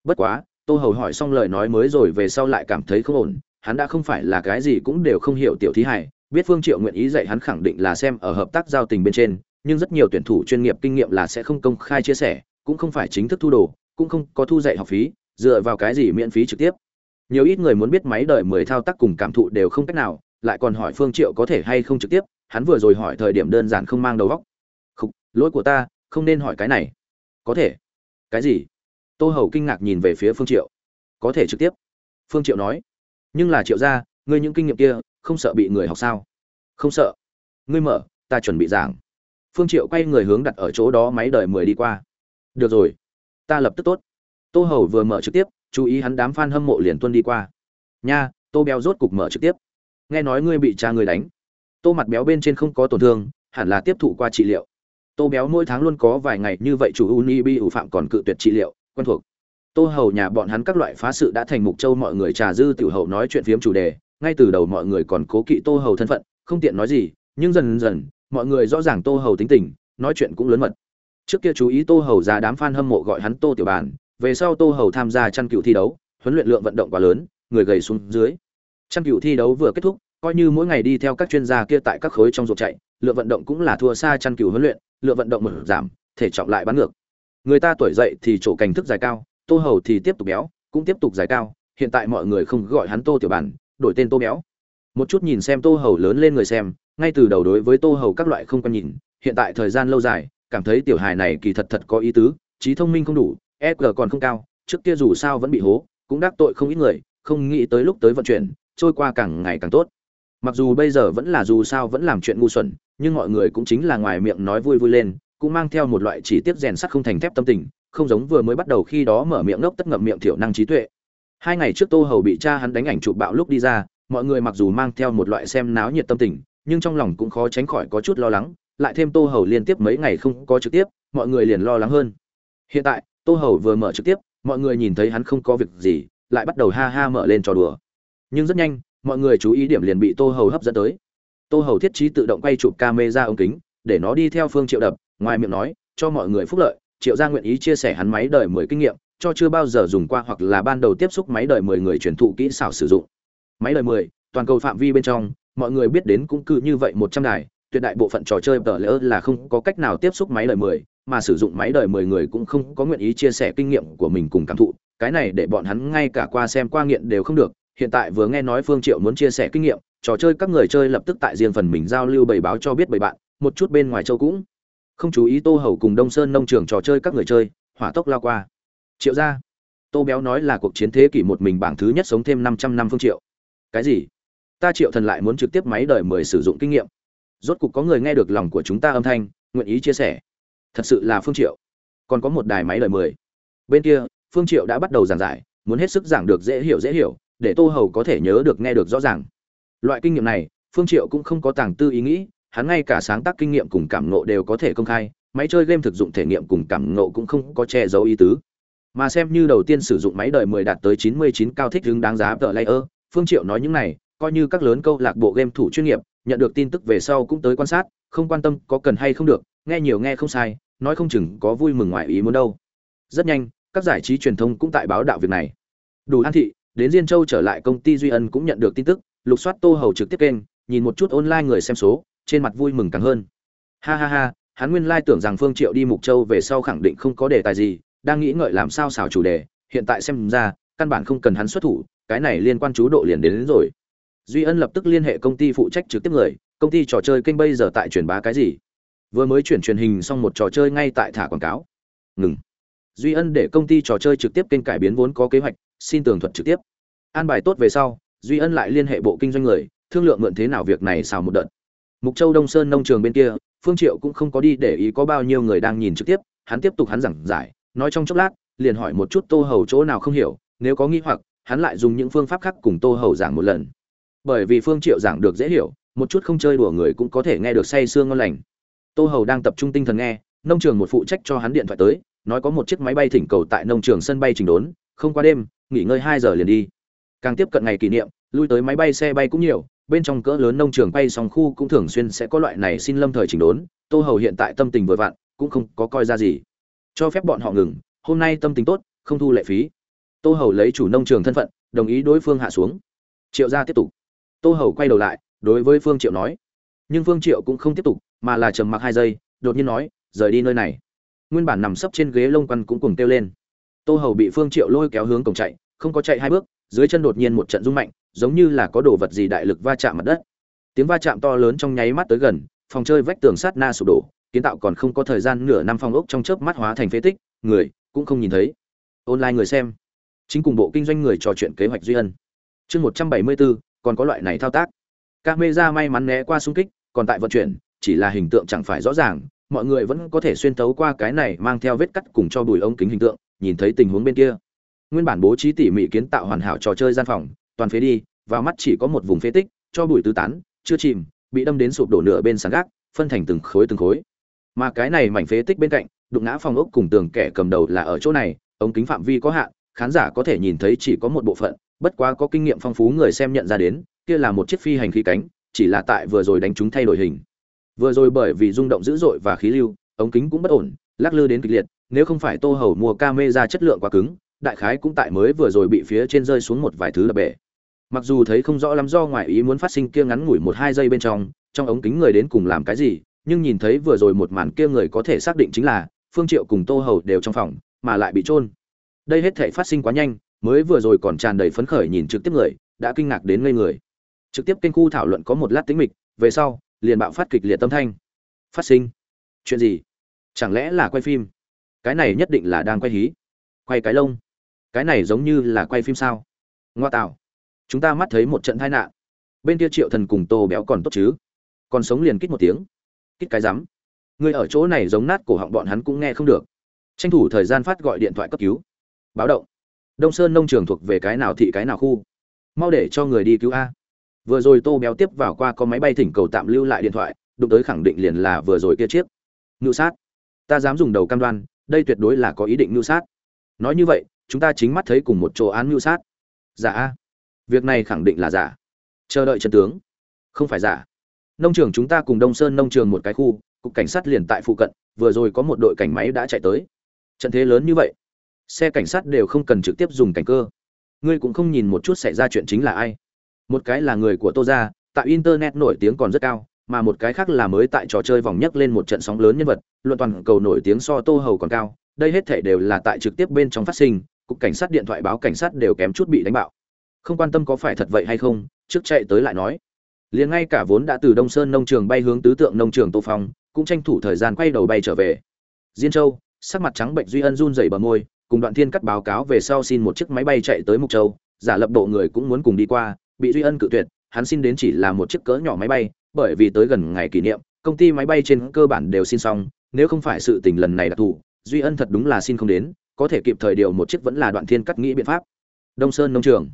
Bất quá, tô hầu hỏi xong lời nói mới rồi về sau lại cảm thấy không ổn, hắn đã không phải là cái gì cũng đều không hiểu tiểu thí hải biết phương triệu nguyện ý dạy hắn khẳng định là xem ở hợp tác giao tình bên trên, nhưng rất nhiều tuyển thủ chuyên nghiệp kinh nghiệm là sẽ không công khai chia sẻ, cũng không phải chính thức thu đồ cũng không có thu dạy học phí dựa vào cái gì miễn phí trực tiếp. Nhiều ít người muốn biết máy đời mười thao tác cùng cảm thụ đều không cách nào lại còn hỏi phương triệu có thể hay không trực tiếp hắn vừa rồi hỏi thời điểm đơn giản không mang đầu óc. Khục, lỗi của ta không nên hỏi cái này. Có thể. Cái gì? Tô hầu kinh ngạc nhìn về phía phương triệu. Có thể trực tiếp. Phương triệu nói. Nhưng là triệu gia ngươi những kinh nghiệm kia không sợ bị người học sao? Không sợ. Ngươi mở ta chuẩn bị giảng. Phương triệu quay người hướng đặt ở chỗ đó máy đời mười đi qua. Được rồi ta lập tức tốt. Tô hầu vừa mở trực tiếp, chú ý hắn đám fan hâm mộ liền tuân đi qua. Nha, tô béo rốt cục mở trực tiếp. Nghe nói ngươi bị cha người đánh. Tô mặt béo bên trên không có tổn thương, hẳn là tiếp thụ qua trị liệu. Tô béo mỗi tháng luôn có vài ngày như vậy chủ uni bi ủ phạm còn cự tuyệt trị liệu, quen thuộc. Tô hầu nhà bọn hắn các loại phá sự đã thành mục châu mọi người trà dư tiểu hậu nói chuyện phiếm chủ đề, ngay từ đầu mọi người còn cố kỵ tô hầu thân phận, không tiện nói gì, nhưng dần dần, mọi người rõ ràng tô hầu tính tình, nói chuyện cũng lớn mật trước kia chú ý tô hầu ra đám fan hâm mộ gọi hắn tô tiểu bàn về sau tô hầu tham gia chăn cựu thi đấu, huấn luyện lượng vận động quá lớn, người gầy xuống dưới. Chăn cựu thi đấu vừa kết thúc, coi như mỗi ngày đi theo các chuyên gia kia tại các khối trong ruột chạy, lượng vận động cũng là thua xa chăn cừu huấn luyện, lượng vận động mở giảm, thể trọng lại bắn ngược. Người ta tuổi dậy thì chỗ cảnh thức dài cao, tô hầu thì tiếp tục béo, cũng tiếp tục dài cao, hiện tại mọi người không gọi hắn tô tiểu bản, đổi tên tô béo. Một chút nhìn xem tô hầu lớn lên người xem, ngay từ đầu đối với tô hầu các loại không quan nhìn, hiện tại thời gian lâu dài cảm thấy tiểu hài này kỳ thật thật có ý tứ, trí thông minh không đủ e còn không cao, trước kia dù sao vẫn bị hố, cũng đắc tội không ít người, không nghĩ tới lúc tới vận chuyển, trôi qua càng ngày càng tốt. Mặc dù bây giờ vẫn là dù sao vẫn làm chuyện ngu xuẩn, nhưng mọi người cũng chính là ngoài miệng nói vui vui lên, cũng mang theo một loại chỉ tiết rèn sắt không thành thép tâm tình, không giống vừa mới bắt đầu khi đó mở miệng ngốc tất ngậm miệng thiểu năng trí tuệ. Hai ngày trước tô hầu bị cha hắn đánh ảnh chụp bạo lúc đi ra, mọi người mặc dù mang theo một loại xem náo nhiệt tâm tình, nhưng trong lòng cũng khó tránh khỏi có chút lo lắng lại thêm tô hầu liên tiếp mấy ngày không có trực tiếp, mọi người liền lo lắng hơn. Hiện tại, tô hầu vừa mở trực tiếp, mọi người nhìn thấy hắn không có việc gì, lại bắt đầu ha ha mở lên trò đùa. Nhưng rất nhanh, mọi người chú ý điểm liền bị tô hầu hấp dẫn tới. Tô hầu thiết trí tự động quay chụp camera ống kính, để nó đi theo phương triệu đập, ngoài miệng nói, cho mọi người phúc lợi. Triệu gia nguyện ý chia sẻ hắn máy đời mười kinh nghiệm, cho chưa bao giờ dùng qua hoặc là ban đầu tiếp xúc máy đời mười người truyền thụ kỹ xảo sử dụng. Máy đời mười, toàn cầu phạm vi bên trong, mọi người biết đến cũng cứ như vậy một trăm đài tuyệt đại bộ phận trò chơi tờ lỡ là không có cách nào tiếp xúc máy đời mười mà sử dụng máy đời mười người cũng không có nguyện ý chia sẻ kinh nghiệm của mình cùng cảm thụ cái này để bọn hắn ngay cả qua xem qua nghiện đều không được hiện tại vừa nghe nói Phương Triệu muốn chia sẻ kinh nghiệm, trò chơi các người chơi lập tức tại riêng phần mình giao lưu bày báo cho biết bầy bạn, một chút bên ngoài châu cũng không chú ý Tô Hầu cùng Đông Sơn nông trường trò chơi các người chơi, hỏa tốc lao qua. Triệu gia. Tô Béo nói là cuộc chiến thế kỷ một mình bảng thứ nhất sống thêm 500 năm Phương Triệu. Cái gì? Ta Triệu Thần lại muốn trực tiếp máy đời mười sử dụng kinh nghiệm. Rốt cục có người nghe được lòng của chúng ta âm thanh, nguyện ý chia sẻ. Thật sự là Phương Triệu. Còn có một đài máy đời mười. Bên kia, Phương Triệu đã bắt đầu giảng giải, muốn hết sức giảng được dễ hiểu dễ hiểu, để tô hầu có thể nhớ được nghe được rõ ràng loại kinh nghiệm này phương triệu cũng không có tàng tư ý nghĩ hắn ngay cả sáng tác kinh nghiệm cùng cảm ngộ đều có thể công khai máy chơi game thực dụng thể nghiệm cùng cảm ngộ cũng không có che giấu ý tứ mà xem như đầu tiên sử dụng máy đời 10 đạt tới 99 cao thích hứng đáng giá tờ layer phương triệu nói những này coi như các lớn câu lạc bộ game thủ chuyên nghiệp nhận được tin tức về sau cũng tới quan sát không quan tâm có cần hay không được nghe nhiều nghe không sai nói không chừng có vui mừng ngoài ý muốn đâu rất nhanh các giải trí truyền thông cũng tại báo đạo việc này đủ an thị đến Diên Châu trở lại công ty Duy Ân cũng nhận được tin tức, lục soát Tô Hầu trực tiếp kênh, nhìn một chút online người xem số, trên mặt vui mừng càng hơn. Ha ha ha, hắn nguyên lai tưởng rằng Phương Triệu đi Mục Châu về sau khẳng định không có đề tài gì, đang nghĩ ngợi làm sao xảo chủ đề, hiện tại xem ra, căn bản không cần hắn xuất thủ, cái này liên quan chú độ liền đến, đến rồi. Duy Ân lập tức liên hệ công ty phụ trách trực tiếp người, công ty trò chơi kênh bây giờ tại truyền bá cái gì? Vừa mới chuyển truyền hình xong một trò chơi ngay tại thả quảng cáo. Ngừng. Duy Ân để công ty trò chơi trực tiếp kênh cải biến vốn có kế hoạch, xin tường thuật trực tiếp an bài tốt về sau duy ân lại liên hệ bộ kinh doanh người thương lượng mượn thế nào việc này xào một đợt mục châu đông sơn nông trường bên kia phương triệu cũng không có đi để ý có bao nhiêu người đang nhìn trực tiếp hắn tiếp tục hắn giảng giải nói trong chốc lát liền hỏi một chút tô hầu chỗ nào không hiểu nếu có nghi hoặc hắn lại dùng những phương pháp khác cùng tô hầu giảng một lần bởi vì phương triệu giảng được dễ hiểu, một chút không chơi đùa người cũng có thể nghe được say sương ngon lành. Tô hầu đang tập trung tinh thần nghe, nông trường một phụ trách cho hắn điện thoại tới, nói có một chiếc máy bay thỉnh cầu tại nông trường sân bay trình đốn, không qua đêm, nghỉ ngơi hai giờ liền đi. Càng tiếp cận ngày kỷ niệm, lui tới máy bay xe bay cũng nhiều, bên trong cỡ lớn nông trường bay song khu cũng thường xuyên sẽ có loại này xin lâm thời chỉnh đốn, tô hầu hiện tại tâm tình vội vặn, cũng không có coi ra gì. Cho phép bọn họ ngừng, hôm nay tâm tình tốt, không thu lệ phí. Tô hầu lấy chủ nông trường thân phận, đồng ý đối phương hạ xuống. Triệu gia tiếp tục tô hầu quay đầu lại, đối với phương triệu nói. Nhưng phương triệu cũng không tiếp tục, mà là trầm mặc hai giây, đột nhiên nói, rời đi nơi này. Nguyên bản nằm sấp trên ghế lông quăn cũng cùng kêu lên. Tô hầu bị phương triệu lôi kéo hướng cổng chạy, không có chạy hai bước, dưới chân đột nhiên một trận rung mạnh, giống như là có đồ vật gì đại lực va chạm mặt đất. Tiếng va chạm to lớn trong nháy mắt tới gần, phòng chơi vách tường sát na sụp đổ, kiến tạo còn không có thời gian nửa năm phong ốc trong chớp mắt hóa thành phế tích, người cũng không nhìn thấy. Online người xem. Chính cùng bộ kinh doanh người trò chuyện kế hoạch duy ân. Chương một trăm bảy mươi bốn còn có loại này thao tác. Các mê ra may mắn né qua xung kích, còn tại vận chuyển, chỉ là hình tượng chẳng phải rõ ràng, mọi người vẫn có thể xuyên tấu qua cái này mang theo vết cắt cùng cho bùi ống kính hình tượng, nhìn thấy tình huống bên kia. Nguyên bản bố trí tỉ mỉ kiến tạo hoàn hảo trò chơi gian phòng, toàn phế đi, vào mắt chỉ có một vùng phế tích, cho bụi tứ tán, chưa chìm, bị đâm đến sụp đổ nửa bên sàn gác, phân thành từng khối từng khối. Mà cái này mảnh phế tích bên cạnh, đụng ngã phòng ốc cùng tường kẻ cầm đầu là ở chỗ này, ống kính phạm vi có hạn, khán giả có thể nhìn thấy chỉ có một bộ phận bất quá có kinh nghiệm phong phú người xem nhận ra đến, kia là một chiếc phi hành khí cánh, chỉ là tại vừa rồi đánh chúng thay đổi hình. Vừa rồi bởi vì rung động dữ dội và khí lưu, ống kính cũng bất ổn, lắc lư đến kịch liệt, nếu không phải tô hầu mua ca mê ra chất lượng quá cứng, đại khái cũng tại mới vừa rồi bị phía trên rơi xuống một vài thứ đập bể mặc dù thấy không rõ lắm do ngoài ý muốn phát sinh kia ngắn ngủi một hai giây bên trong trong ống kính người đến cùng làm cái gì, nhưng nhìn thấy vừa rồi một màn kia người có thể xác định chính là phương triệu cùng tô hầu đều trong phòng, mà lại bị trôn đây hết thể phát sinh quá nhanh mới vừa rồi còn tràn đầy phấn khởi nhìn trực tiếp người, đã kinh ngạc đến ngây người. Trực tiếp kênh khu thảo luận có một lát tĩnh mịch, về sau, liền bạo phát kịch liệt tâm thanh. Phát sinh? Chuyện gì? Chẳng lẽ là quay phim? Cái này nhất định là đang quay hí. Quay cái lông. Cái này giống như là quay phim sao? Ngoa tạo. Chúng ta mắt thấy một trận tai nạn. Bên kia triệu thần cùng tô béo còn tốt chứ? Còn sống liền kích một tiếng. Kích cái rắm. Người ở chỗ này giống nát cổ họng bọn hắn cũng nghe không được. Tranh thủ thời gian phát gọi điện thoại cấp cứu. Báo động đông sơn nông trường thuộc về cái nào thị cái nào khu? Mau để cho người đi cứu a. Vừa rồi tô béo tiếp vào qua có máy bay thỉnh cầu tạm lưu lại điện thoại, đụng tới khẳng định liền là vừa rồi kia chiếc. Ngự sát. Ta dám dùng đầu cam đoan, đây tuyệt đối là có ý định ngự sát. Nói như vậy, chúng ta chính mắt thấy cùng một chỗ án ngự sát. Giả a. Việc này khẳng định là giả. Chờ đợi chân tướng. Không phải giả. Nông trường chúng ta cùng đông sơn nông trường một cái khu, cục cảnh sát liền tại phụ cận, vừa rồi có một đội cảnh máy đã chạy tới. Trận thế lớn như vậy xe cảnh sát đều không cần trực tiếp dùng cảnh cơ. Ngươi cũng không nhìn một chút xảy ra chuyện chính là ai. Một cái là người của tô ra tại internet nổi tiếng còn rất cao, mà một cái khác là mới tại trò chơi vòng nhấc lên một trận sóng lớn nhân vật, luận toàn cầu nổi tiếng so tô hầu còn cao, đây hết thể đều là tại trực tiếp bên trong phát sinh, cục cảnh sát điện thoại báo cảnh sát đều kém chút bị đánh bạo. Không quan tâm có phải thật vậy hay không, trước chạy tới lại nói. Liền ngay cả vốn đã từ đông sơn nông trường bay hướng tứ tượng nông trường tô phong, cũng tranh thủ thời gian quay đầu bay trở về. Diên châu, sắc mặt trắng bệnh duy ân run rẩy bờ môi cùng đoạn thiên cắt báo cáo về sau xin một chiếc máy bay chạy tới mục châu, giả lập độ người cũng muốn cùng đi qua, bị duy ân cự tuyệt, hắn xin đến chỉ là một chiếc cỡ nhỏ máy bay, bởi vì tới gần ngày kỷ niệm, công ty máy bay trên cơ bản đều xin xong, nếu không phải sự tình lần này đặc thù, duy ân thật đúng là xin không đến, có thể kịp thời điều một chiếc vẫn là đoạn thiên cắt nghĩ biện pháp. Đông sơn nông trường.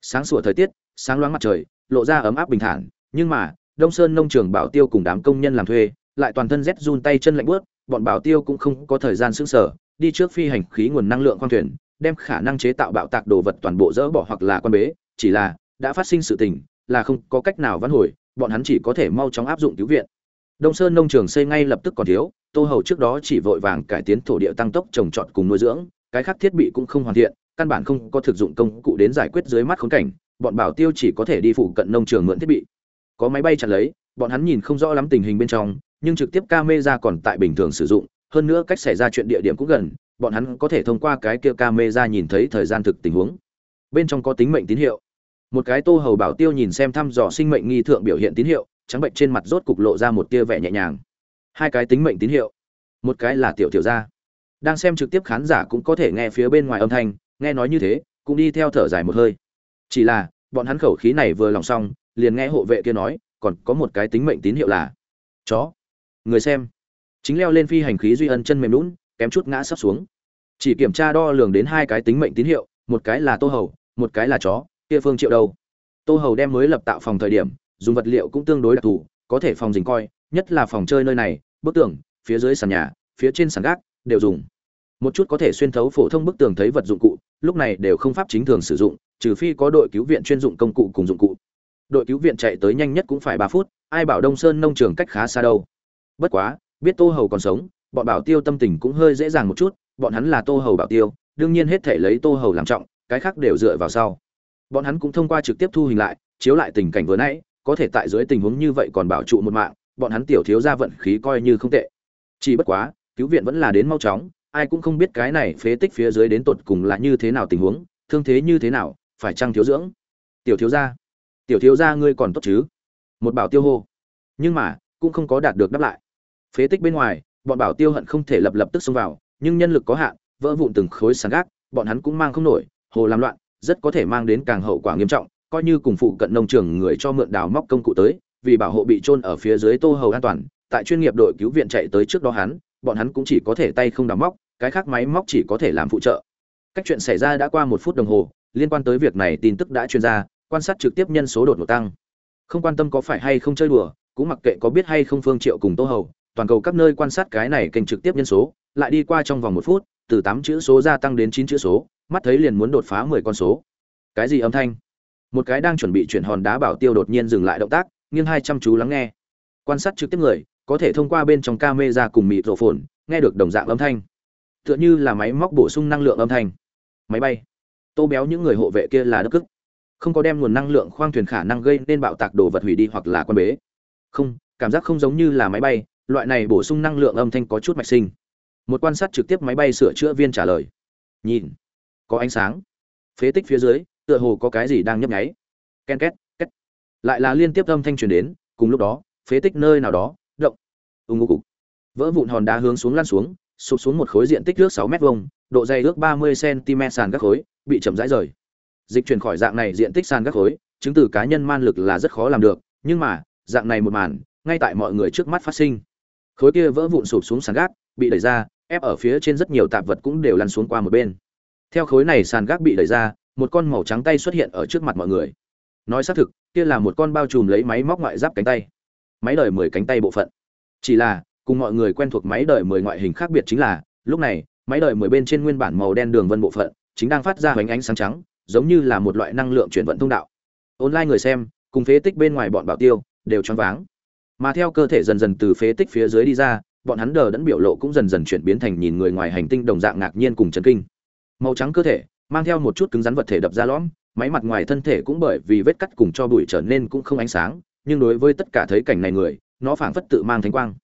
Sáng sủa thời tiết, sáng loáng mặt trời, lộ ra ấm áp bình thản, nhưng mà, đông sơn nông trường bảo tiêu cùng đám công nhân làm thuê, lại toàn thân rét run tay chân lạnh bớt bọn bảo tiêu cũng không có thời gian sững sờ đi trước phi hành khí nguồn năng lượng khoang thuyền, đem khả năng chế tạo bạo tạc đồ vật toàn bộ dỡ bỏ hoặc là quan bế, chỉ là, đã phát sinh sự tình, là không có cách nào vãn hồi, bọn hắn chỉ có thể mau chóng áp dụng cứu viện. Đông sơn nông trường xây ngay lập tức còn thiếu, tô hầu trước đó chỉ vội vàng cải tiến thổ địa tăng tốc trồng trọt cùng nuôi dưỡng, cái khác thiết bị cũng không hoàn thiện, căn bản không có thực dụng công cụ đến giải quyết dưới mắt khốn cảnh, bọn bảo tiêu chỉ có thể đi phụ cận nông trường mượn thiết bị. Có máy bay chặn lấy, bọn hắn nhìn không rõ lắm tình hình bên trong, nhưng trực tiếp camera còn tại bình thường sử dụng hơn nữa cách xảy ra chuyện địa điểm cũng gần, bọn hắn có thể thông qua cái kia camera nhìn thấy thời gian thực tình huống. Bên trong có tính mệnh tín hiệu. Một cái tô hầu bảo tiêu nhìn xem thăm dò sinh mệnh nghi thượng biểu hiện tín hiệu, trắng bệnh trên mặt rốt cục lộ ra một tia vẻ nhẹ nhàng. Hai cái tính mệnh tín hiệu. Một cái là tiểu tiểu gia. Đang xem trực tiếp khán giả cũng có thể nghe phía bên ngoài âm thanh, nghe nói như thế, cũng đi theo thở dài một hơi. Chỉ là, bọn hắn khẩu khí này vừa lòng xong, liền nghe hộ vệ kia nói, còn có một cái tính mệnh tín hiệu là, chó, người xem chính leo lên phi hành khí duy ân chân mềm lún, kém chút ngã sắp xuống. Chỉ kiểm tra đo lường đến hai cái tính mệnh tín hiệu, một cái là tô hầu, một cái là chó, kia phương triệu đâu. Tô hầu đem mới lập tạo phòng thời điểm, dùng vật liệu cũng tương đối đặc thù, có thể phòng dình coi, nhất là phòng chơi nơi này, bức tường, phía dưới sàn nhà, phía trên sàn gác, đều dùng. Một chút có thể xuyên thấu phổ thông bức tường thấy vật dụng cụ, lúc này đều không pháp chính thường sử dụng, trừ phi có đội cứu viện chuyên dụng công cụ cùng dụng cụ. Đội cứu viện chạy tới nhanh nhất cũng phải ba phút, ai bảo đông sơn nông trường cách khá xa đâu. Bất quá biết tô hầu còn sống, bọn bảo tiêu tâm tình cũng hơi dễ dàng một chút, bọn hắn là tô hầu bảo tiêu, đương nhiên hết thể lấy tô hầu làm trọng, cái khác đều dựa vào sau. Bọn hắn cũng thông qua trực tiếp thu hình lại, chiếu lại tình cảnh vừa nãy, có thể tại dưới tình huống như vậy còn bảo trụ một mạng, bọn hắn tiểu thiếu ra vận khí coi như không tệ. Chỉ bất quá, cứu viện vẫn là đến mau chóng, ai cũng không biết cái này phế tích phía dưới đến tột cùng là như thế nào tình huống, thương thế như thế nào, phải chăng thiếu dưỡng? Tiểu thiếu gia, tiểu thiếu gia ngươi còn tốt chứ? Một bảo tiêu hô. Nhưng mà, cũng không có đạt được đáp lại phế tích bên ngoài, bọn bảo tiêu hận không thể lập lập tức xông vào, nhưng nhân lực có hạn, vỡ vụn từng khối sàn gác, bọn hắn cũng mang không nổi, hồ làm loạn, rất có thể mang đến càng hậu quả nghiêm trọng, coi như cùng phụ cận nông trường người cho mượn đào móc công cụ tới, vì bảo hộ bị trôn ở phía dưới tô hầu an toàn, tại chuyên nghiệp đội cứu viện chạy tới trước đó hắn, bọn hắn cũng chỉ có thể tay không đào móc, cái khác máy móc chỉ có thể làm phụ trợ. Cách chuyện xảy ra đã qua một phút đồng hồ, liên quan tới việc này tin tức đã truyền ra, quan sát trực tiếp nhân số đột ngột tăng. Không quan tâm có phải hay không chơi đùa, cũng mặc kệ có biết hay không phương triệu cùng tô hầu toàn cầu các nơi quan sát cái này kênh trực tiếp nhân số, lại đi qua trong vòng một phút, từ tám chữ số gia tăng đến chín chữ số, mắt thấy liền muốn đột phá mười con số. Cái gì âm thanh? Một cái đang chuẩn bị chuyển hòn đá bảo tiêu đột nhiên dừng lại động tác, nghiêng hai chăm chú lắng nghe. Quan sát trực tiếp người, có thể thông qua bên trong camera cùng mịt rổ phồn, nghe được đồng dạng âm thanh. Tựa như là máy móc bổ sung năng lượng âm thanh. Máy bay. Tô béo những người hộ vệ kia là đất cức. Không có đem nguồn năng lượng khoang thuyền khả năng gây nên bạo tạc đồ vật hủy đi hoặc là quan bế. Không, cảm giác không giống như là máy bay loại này bổ sung năng lượng âm thanh có chút mạch sinh. Một quan sát trực tiếp máy bay sửa chữa viên trả lời. Nhìn, có ánh sáng. Phế tích phía dưới, tựa hồ có cái gì đang nhấp nháy. Ken két két. Lại là liên tiếp âm thanh truyền đến, cùng lúc đó, phế tích nơi nào đó, động. Ưng ngô cục vỡ vụn hòn đá hướng xuống lăn xuống, sụp xuống một khối diện tích nước sáu m vuông, độ dày ước ba mươi cm sàn các khối, bị chậm rãi rời. Dịch chuyển khỏi dạng này diện tích sàn các khối, chứng từ cá nhân man lực là rất khó làm được, nhưng mà, dạng này một màn, ngay tại mọi người trước mắt phát sinh khối kia vỡ vụn sụp xuống sàn gác, bị đẩy ra, ép ở phía trên rất nhiều tạp vật cũng đều lăn xuống qua một bên. Theo khối này sàn gác bị đẩy ra, một con màu trắng tay xuất hiện ở trước mặt mọi người. Nói xác thực, kia là một con bao trùm lấy máy móc ngoại giáp cánh tay. Máy đời mười cánh tay bộ phận. Chỉ là, cùng mọi người quen thuộc máy đời mười ngoại hình khác biệt chính là, lúc này, máy đời mười bên trên nguyên bản màu đen đường vân bộ phận, chính đang phát ra hoành ánh sáng trắng, giống như là một loại năng lượng chuyển vận thông đạo. Online người xem, cùng phế tích bên ngoài bọn bảo tiêu, đều choáng váng mà theo cơ thể dần dần từ phế tích phía dưới đi ra, bọn hắn đờ đẫn biểu lộ cũng dần dần chuyển biến thành nhìn người ngoài hành tinh đồng dạng ngạc nhiên cùng chấn kinh. Màu trắng cơ thể, mang theo một chút cứng rắn vật thể đập ra lõm, máy mặt ngoài thân thể cũng bởi vì vết cắt cùng cho bụi trở nên cũng không ánh sáng, nhưng đối với tất cả thấy cảnh này người, nó phảng phất tự mang thánh quang.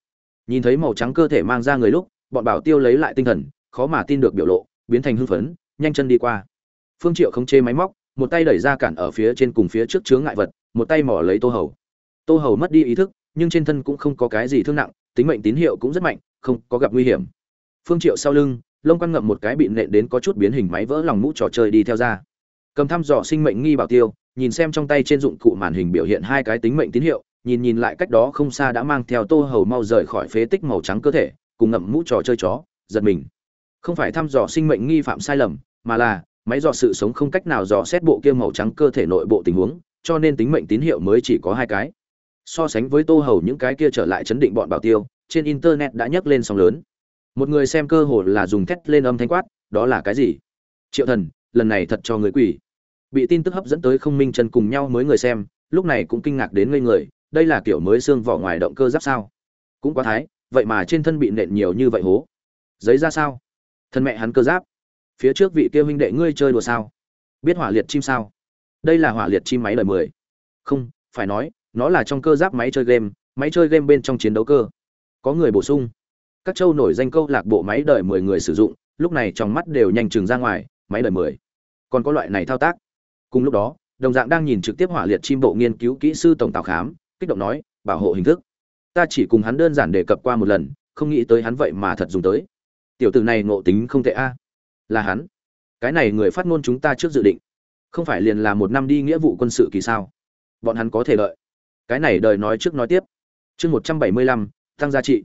Nhìn thấy màu trắng cơ thể mang ra người lúc, bọn bảo tiêu lấy lại tinh thần, khó mà tin được biểu lộ, biến thành hưng phấn, nhanh chân đi qua. Phương triệu không chê máy móc, một tay đẩy ra cản ở phía trên cùng phía trước chướng ngại vật, một tay mỏ lấy tô hầu. Tô hầu mất đi ý thức nhưng trên thân cũng không có cái gì thương nặng, tính mệnh tín hiệu cũng rất mạnh, không có gặp nguy hiểm. Phương triệu sau lưng, lông quan ngậm một cái bị nện đến có chút biến hình máy vỡ lòng mũ trò chơi đi theo ra. Cầm thăm dò sinh mệnh nghi bảo tiêu, nhìn xem trong tay trên dụng cụ màn hình biểu hiện hai cái tính mệnh tín hiệu, nhìn nhìn lại cách đó không xa đã mang theo tô hầu mau rời khỏi phế tích màu trắng cơ thể, cùng ngậm mũ trò chơi chó, giật mình. Không phải thăm dò sinh mệnh nghi phạm sai lầm, mà là, máy dò sự sống không cách nào dò xét bộ kia màu trắng cơ thể nội bộ tình huống, cho nên tính mệnh tín hiệu mới chỉ có hai cái so sánh với tô hầu những cái kia trở lại chấn định bọn bảo tiêu, trên internet đã nhấc lên sóng lớn. Một người xem cơ hồ là dùng thét lên âm thanh quát, đó là cái gì? Triệu thần, lần này thật cho người quỷ. Bị tin tức hấp dẫn tới không minh chân cùng nhau mới người xem, lúc này cũng kinh ngạc đến ngây người, đây là kiểu mới xương vỏ ngoài động cơ giáp sao? Cũng quá thái, vậy mà trên thân bị nện nhiều như vậy hố. Giấy ra sao? Thân mẹ hắn cơ giáp. Phía trước vị kia huynh đệ ngươi chơi đùa sao? Biết hỏa liệt chim sao? Đây là hỏa liệt chim máy lời mười. Không, phải nói nó là trong cơ giáp máy chơi game, máy chơi game bên trong chiến đấu cơ. Có người bổ sung. Các châu nổi danh câu lạc bộ máy đời mười người sử dụng, lúc này trong mắt đều nhanh chừng ra ngoài, máy đời mười. Còn có loại này thao tác. Cùng lúc đó, đồng dạng đang nhìn trực tiếp hỏa liệt chim bộ nghiên cứu kỹ sư tổng tào khám, kích động nói, bảo hộ hình thức. Ta chỉ cùng hắn đơn giản đề cập qua một lần, không nghĩ tới hắn vậy mà thật dùng tới. Tiểu tử này ngộ tính không tệ a. Là hắn. Cái này người phát ngôn chúng ta trước dự định. Không phải liền là một năm đi nghĩa vụ quân sự kỳ sao? Bọn hắn có thể lợi cái này đời nói trước nói tiếp. Chương một trăm bảy mươi lăm, tăng giá trị.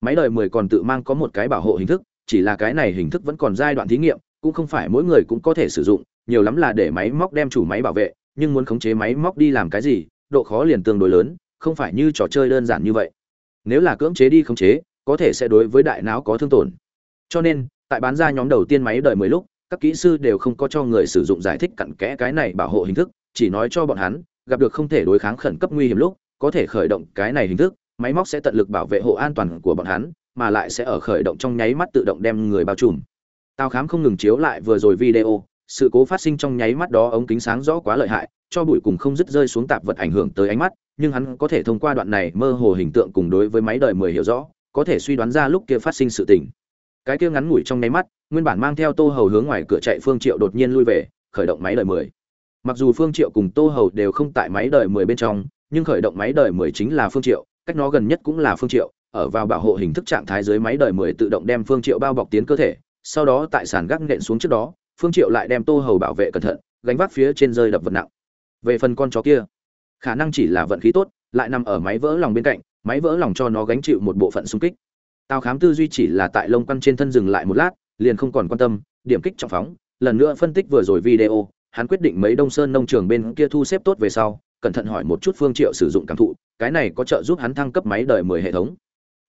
Máy đời mười còn tự mang có một cái bảo hộ hình thức, chỉ là cái này hình thức vẫn còn giai đoạn thí nghiệm, cũng không phải mỗi người cũng có thể sử dụng, nhiều lắm là để máy móc đem chủ máy bảo vệ, nhưng muốn khống chế máy móc đi làm cái gì, độ khó liền tương đối lớn, không phải như trò chơi đơn giản như vậy. Nếu là cưỡng chế đi khống chế, có thể sẽ đối với đại não có thương tổn. Cho nên, tại bán ra nhóm đầu tiên máy đời mười lúc, các kỹ sư đều không có cho người sử dụng giải thích cặn kẽ cái này bảo hộ hình thức, chỉ nói cho bọn hắn gặp được không thể đối kháng khẩn cấp nguy hiểm lúc, có thể khởi động cái này hình thức, máy móc sẽ tận lực bảo vệ hộ an toàn của bọn hắn, mà lại sẽ ở khởi động trong nháy mắt tự động đem người bao trùm. Tao khám không ngừng chiếu lại vừa rồi video, sự cố phát sinh trong nháy mắt đó ống kính sáng rõ quá lợi hại, cho bụi cùng không dứt rơi xuống tạp vật ảnh hưởng tới ánh mắt, nhưng hắn có thể thông qua đoạn này mơ hồ hình tượng cùng đối với máy đời mười hiểu rõ, có thể suy đoán ra lúc kia phát sinh sự tình. Cái kia ngắn ngủi trong nháy mắt, nguyên bản mang theo tô hầu hướng ngoài cửa chạy phương triệu đột nhiên lui về, khởi động máy đời mười mặc dù phương triệu cùng tô hầu đều không tại máy đời mười bên trong, nhưng khởi động máy đời mười chính là phương triệu, cách nó gần nhất cũng là phương triệu, ở vào bảo hộ hình thức trạng thái dưới máy đời mười tự động đem phương triệu bao bọc tiến cơ thể, sau đó tại sàn gác nện xuống trước đó, phương triệu lại đem tô hầu bảo vệ cẩn thận, gánh vác phía trên rơi đập vật nặng. Về phần con chó kia, khả năng chỉ là vận khí tốt, lại nằm ở máy vỡ lòng bên cạnh, máy vỡ lòng cho nó gánh chịu một bộ phận xung kích. Tao khám tư duy chỉ là tại lông quăn trên thân dừng lại một lát, liền không còn quan tâm, điểm kích trọng phóng, lần nữa phân tích vừa rồi video hắn quyết định mấy đông sơn nông trường bên kia thu xếp tốt về sau, cẩn thận hỏi một chút phương triệu sử dụng cảm thụ, cái này có trợ giúp hắn thăng cấp máy đời 10 hệ thống.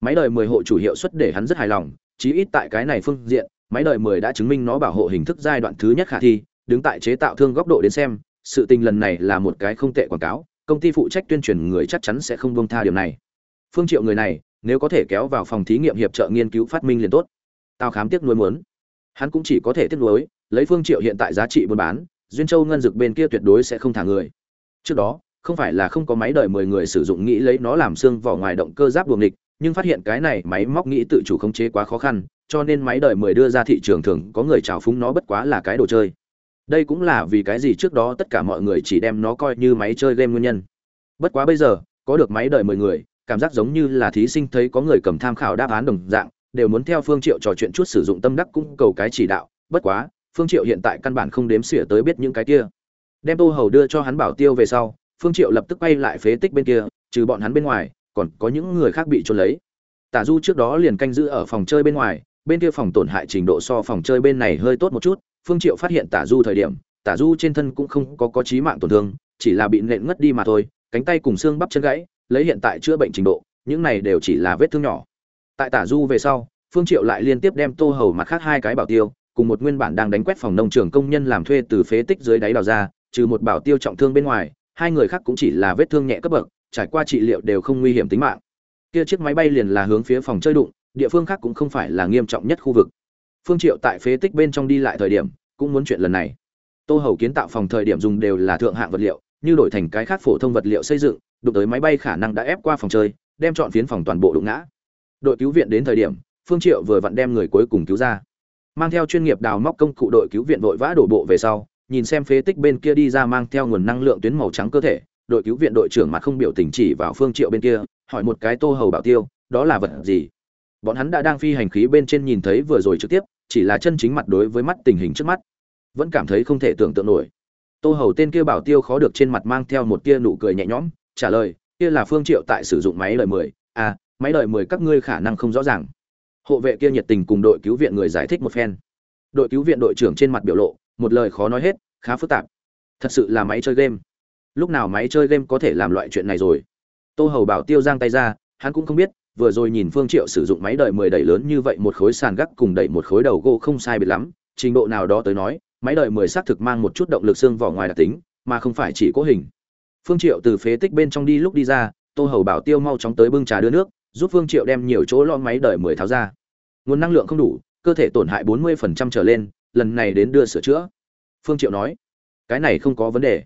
Máy đời 10 hộ chủ hiệu suất để hắn rất hài lòng, chí ít tại cái này phương diện, máy đời 10 đã chứng minh nó bảo hộ hình thức giai đoạn thứ nhất khả thi, đứng tại chế tạo thương góc độ đến xem, sự tình lần này là một cái không tệ quảng cáo, công ty phụ trách tuyên truyền người chắc chắn sẽ không buông tha điều này. Phương triệu người này, nếu có thể kéo vào phòng thí nghiệm hiệp trợ nghiên cứu phát minh liền tốt. Tao khám tiếc nuối muốn. Hắn cũng chỉ có thể tiếc nuối, lấy phương triệu hiện tại giá trị buôn bán duyên châu ngân dực bên kia tuyệt đối sẽ không thả người. Trước đó, không phải là không có máy đời mười người sử dụng nghĩ lấy nó làm xương vỏ ngoài động cơ giáp buồng địch nhưng phát hiện cái này máy móc nghĩ tự chủ khống chế quá khó khăn, cho nên máy đời mười đưa ra thị trường thường có người trào phúng nó bất quá là cái đồ chơi. Đây cũng là vì cái gì trước đó tất cả mọi người chỉ đem nó coi như máy chơi game nguyên nhân. Bất quá bây giờ, có được máy đời mười người, cảm giác giống như là thí sinh thấy có người cầm tham khảo đáp án đồng dạng, đều muốn theo phương triệu trò chuyện chút sử dụng tâm đắc cũng cầu cái chỉ đạo, bất quá phương triệu hiện tại căn bản không đếm xỉa tới biết những cái kia. Đem tô hầu đưa cho hắn bảo tiêu về sau, phương triệu lập tức quay lại phế tích bên kia, trừ bọn hắn bên ngoài, còn có những người khác bị trốn lấy. Tả du trước đó liền canh giữ ở phòng chơi bên ngoài, bên kia phòng tổn hại trình độ so phòng chơi bên này hơi tốt một chút, phương triệu phát hiện tả du thời điểm, tả du trên thân cũng không có có chí mạng tổn thương, chỉ là bị nện ngất đi mà thôi, cánh tay cùng xương bắp chân gãy, lấy hiện tại chữa bệnh trình độ, những này đều chỉ là vết thương nhỏ. Tại tả du về sau, phương triệu lại liên tiếp đem tô hầu mặt khác hai cái bảo tiêu cùng một nguyên bản đang đánh quét phòng nông trường công nhân làm thuê từ phế tích dưới đáy đào ra, trừ một bảo tiêu trọng thương bên ngoài, hai người khác cũng chỉ là vết thương nhẹ cấp bậc, trải qua trị liệu đều không nguy hiểm tính mạng. Kia chiếc máy bay liền là hướng phía phòng chơi đụng, địa phương khác cũng không phải là nghiêm trọng nhất khu vực. Phương triệu tại phế tích bên trong đi lại thời điểm, cũng muốn chuyện lần này. Tô hầu kiến tạo phòng thời điểm dùng đều là thượng hạng vật liệu, như đổi thành cái khác phổ thông vật liệu xây dựng, đụng tới máy bay khả năng đã ép qua phòng chơi, đem chọn phiến phòng toàn bộ đụng ngã. Đội cứu viện đến thời điểm, phương triệu vừa vặn đem người cuối cùng cứu ra mang theo chuyên nghiệp đào móc công cụ đội cứu viện vội vã đổ bộ về sau, nhìn xem phế tích bên kia đi ra mang theo nguồn năng lượng tuyến màu trắng cơ thể, đội cứu viện đội trưởng mặt không biểu tình chỉ vào phương triệu bên kia, hỏi một cái tô hầu bảo tiêu, đó là vật gì? Bọn hắn đã đang phi hành khí bên trên nhìn thấy vừa rồi trực tiếp, chỉ là chân chính mặt đối với mắt tình hình trước mắt. Vẫn cảm thấy không thể tưởng tượng nổi. Tô hầu tên kia bảo tiêu khó được trên mặt mang theo một tia nụ cười nhẹ nhõm, trả lời, kia là phương triệu tại sử dụng máy lợi mười. À máy lợi mười các ngươi khả năng không rõ ràng hộ vệ kia nhiệt tình cùng đội cứu viện người giải thích một phen. Đội cứu viện đội trưởng trên mặt biểu lộ, một lời khó nói hết, khá phức tạp. Thật sự là máy chơi game. Lúc nào máy chơi game có thể làm loại chuyện này rồi? Tô hầu bảo tiêu giang tay ra, hắn cũng không biết, vừa rồi nhìn phương triệu sử dụng máy đợi mười đẩy lớn như vậy một khối sàn gác cùng đẩy một khối đầu gỗ không sai biệt lắm, trình độ nào đó tới nói, máy đợi mười xác thực mang một chút động lực xương vỏ ngoài đặc tính, mà không phải chỉ cố hình. Phương triệu từ phế tích bên trong đi lúc đi ra, tô hầu bảo tiêu mau chóng tới bưng trà đưa nước giúp phương triệu đem nhiều chỗ lo máy đợi mười tháo ra. Nguồn năng lượng không đủ, cơ thể tổn hại 40% trở lên, lần này đến đưa sửa chữa. Phương triệu nói, cái này không có vấn đề.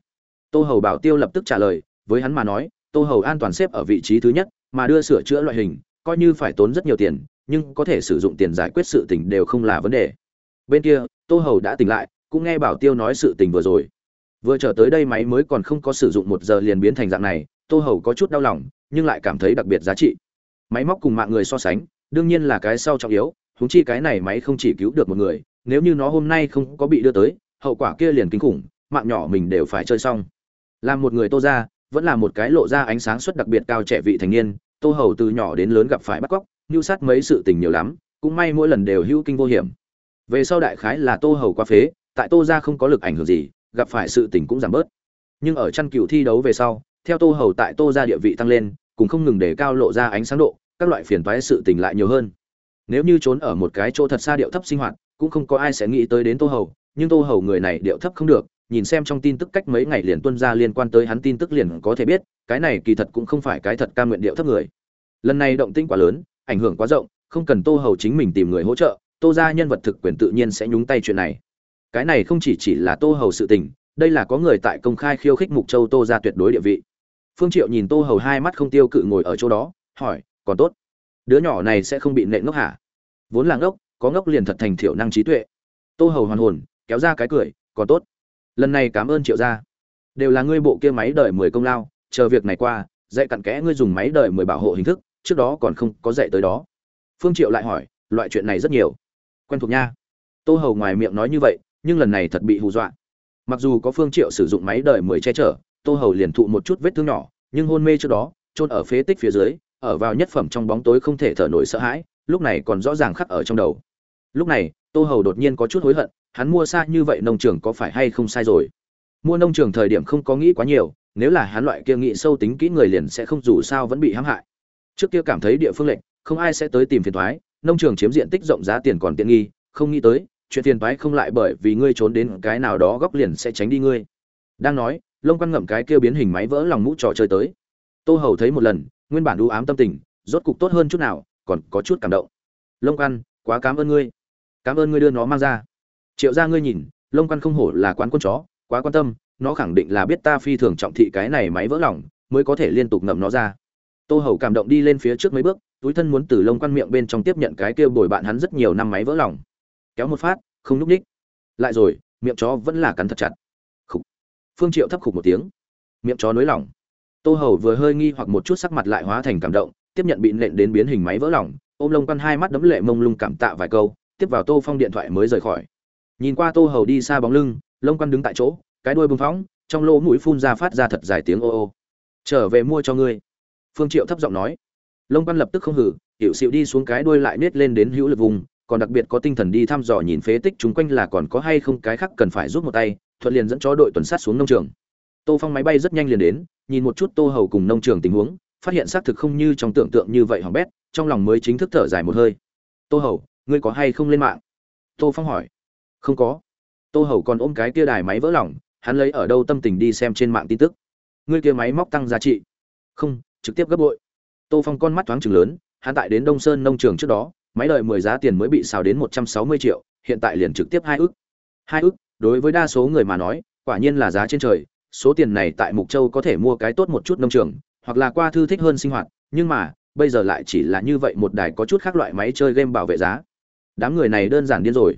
Tô hầu bảo tiêu lập tức trả lời, với hắn mà nói, tô hầu an toàn xếp ở vị trí thứ nhất, mà đưa sửa chữa loại hình, coi như phải tốn rất nhiều tiền, nhưng có thể sử dụng tiền giải quyết sự tình đều không là vấn đề. Bên kia, tô hầu đã tỉnh lại, cũng nghe bảo tiêu nói sự tình vừa rồi. Vừa trở tới đây máy mới còn không có sử dụng một giờ liền biến thành dạng này, tô hầu có chút đau lòng, nhưng lại cảm thấy đặc biệt giá trị máy móc cùng mạng người so sánh, đương nhiên là cái sau trọng yếu húng chi cái này máy không chỉ cứu được một người, nếu như nó hôm nay không có bị đưa tới, hậu quả kia liền kinh khủng, mạng nhỏ mình đều phải chơi xong. Làm một người tô ra, vẫn là một cái lộ ra ánh sáng suất đặc biệt cao trẻ vị thành niên, tô hầu từ nhỏ đến lớn gặp phải bắt cóc mưu sát mấy sự tình nhiều lắm, cũng may mỗi lần đều hữu kinh vô hiểm. Về sau đại khái là tô hầu qua phế, tại tô ra không có lực ảnh hưởng gì, gặp phải sự tình cũng giảm bớt. Nhưng ở chăn cựu thi đấu về sau, theo tô hầu tại tô ra địa vị tăng lên cũng không ngừng để cao lộ ra ánh sáng độ, các loại phiền toái sự tình lại nhiều hơn. Nếu như trốn ở một cái chỗ thật xa điệu thấp sinh hoạt, cũng không có ai sẽ nghĩ tới đến tô hầu, nhưng tô hầu người này điệu thấp không được, nhìn xem trong tin tức cách mấy ngày liền tuân ra liên quan tới hắn tin tức liền có thể biết, cái này kỳ thật cũng không phải cái thật ca nguyện điệu thấp người. Lần này động tĩnh quá lớn, ảnh hưởng quá rộng, không cần tô hầu chính mình tìm người hỗ trợ, tô gia nhân vật thực quyền tự nhiên sẽ nhúng tay chuyện này. Cái này không chỉ chỉ là tô hầu sự tình, đây là có người tại công khai khiêu khích mục châu tô gia tuyệt đối địa vị phương triệu nhìn tô hầu hai mắt không tiêu cự ngồi ở chỗ đó, hỏi, còn tốt? Đứa nhỏ này sẽ không bị nện ngốc hả? Vốn là ngốc, có ngốc liền thật thành thiểu năng trí tuệ. Tô hầu hoàn hồn, kéo ra cái cười, còn tốt. Lần này cảm ơn triệu gia. Đều là ngươi bộ kia máy đợi mười công lao, chờ việc này qua, dạy cặn kẽ ngươi dùng máy đợi mười bảo hộ hình thức, trước đó còn không có dạy tới đó. Phương triệu lại hỏi, loại chuyện này rất nhiều. Quen thuộc nha. Tô hầu ngoài miệng nói như vậy, nhưng lần này thật bị hù dọa. Mặc dù có phương triệu sử dụng máy đợi mười che chở tô hầu liền thụ một chút vết thương nhỏ, nhưng hôn mê trước đó trôn ở phế tích phía dưới, ở vào nhất phẩm trong bóng tối không thể thở nổi sợ hãi, lúc này còn rõ ràng khắc ở trong đầu. Lúc này, tô hầu đột nhiên có chút hối hận, hắn mua xa như vậy nông trường có phải hay không sai rồi? Mua nông trường thời điểm không có nghĩ quá nhiều, nếu là hắn loại kia nghĩ sâu tính kỹ người liền sẽ không dù sao vẫn bị hãm hại. Trước kia cảm thấy địa phương lệnh không ai sẽ tới tìm phiền thoái nông trường chiếm diện tích rộng giá tiền còn tiện nghi, không nghĩ tới, chuyện phiền thoái không lại bởi vì ngươi trốn đến cái nào đó góc liền sẽ tránh đi ngươi. Đang nói lông quan ngậm cái kia biến hình máy vỡ lòng mũ trò chơi tới. Tô hầu thấy một lần, nguyên bản đu ám tâm tình, rốt cục tốt hơn chút nào, còn có chút cảm động. Lông quan quá cảm ơn ngươi. Cảm ơn ngươi đưa nó mang ra. Triệu ra ngươi nhìn, lông quan không hổ là quán quân chó, quá quan tâm, nó khẳng định là biết ta phi thường trọng thị cái này máy vỡ lòng, mới có thể liên tục ngậm nó ra. Tô hầu cảm động đi lên phía trước mấy bước, túi thân muốn từ lông quan miệng bên trong tiếp nhận cái kia bồi bạn hắn rất nhiều năm máy vỡ lòng. Kéo một phát, không núp ních. Lại rồi, miệng chó vẫn là cắn thật chặt phương triệu thấp khục một tiếng. Miệng chó nới lỏng. Tô hầu vừa hơi nghi hoặc một chút sắc mặt lại hóa thành cảm động, tiếp nhận bị nện đến biến hình máy vỡ lỏng, ôm lông quan hai mắt đấm lệ mông lung cảm tạ vài câu, tiếp vào tô phong điện thoại mới rời khỏi. Nhìn qua tô hầu đi xa bóng lưng, lông quan đứng tại chỗ, cái đuôi bông phóng, trong lỗ mũi phun ra phát ra thật dài tiếng ô ô. Trở về mua cho ngươi. Phương triệu thấp giọng nói. Lông quan lập tức không hử hiệu xịu đi xuống cái đuôi lại nết lên đến hữu lực vùng, còn đặc biệt có tinh thần đi thăm dò nhìn phế tích chúng quanh là còn có hay không cái khác cần phải giúp một tay thuận liền dẫn chó đội tuần sát xuống nông trường. Tô phong máy bay rất nhanh liền đến, nhìn một chút tô hầu cùng nông trường tình huống, phát hiện xác thực không như trong tưởng tượng như vậy hỏng bét, trong lòng mới chính thức thở dài một hơi. Tô hầu, ngươi có hay không lên mạng? Tô phong hỏi. Không có. Tô hầu còn ôm cái kia đài máy vỡ lỏng hắn lấy ở đâu tâm tình đi xem trên mạng tin tức. Ngươi kia máy móc tăng giá trị. Không, trực tiếp gấp bội. Tô phong con mắt thoáng chừng lớn, hắn tại đến đông sơn nông trường trước đó, máy đợi mười giá tiền mới bị xào đến một trăm sáu mươi triệu, hiện tại liền trực tiếp hai ức. Hai ức? Đối với đa số người mà nói, quả nhiên là giá trên trời, số tiền này tại mục châu có thể mua cái tốt một chút nông trường, hoặc là qua thư thích hơn sinh hoạt, nhưng mà, bây giờ lại chỉ là như vậy một đài có chút khác loại máy chơi game bảo vệ giá. Đám người này đơn giản điên rồi.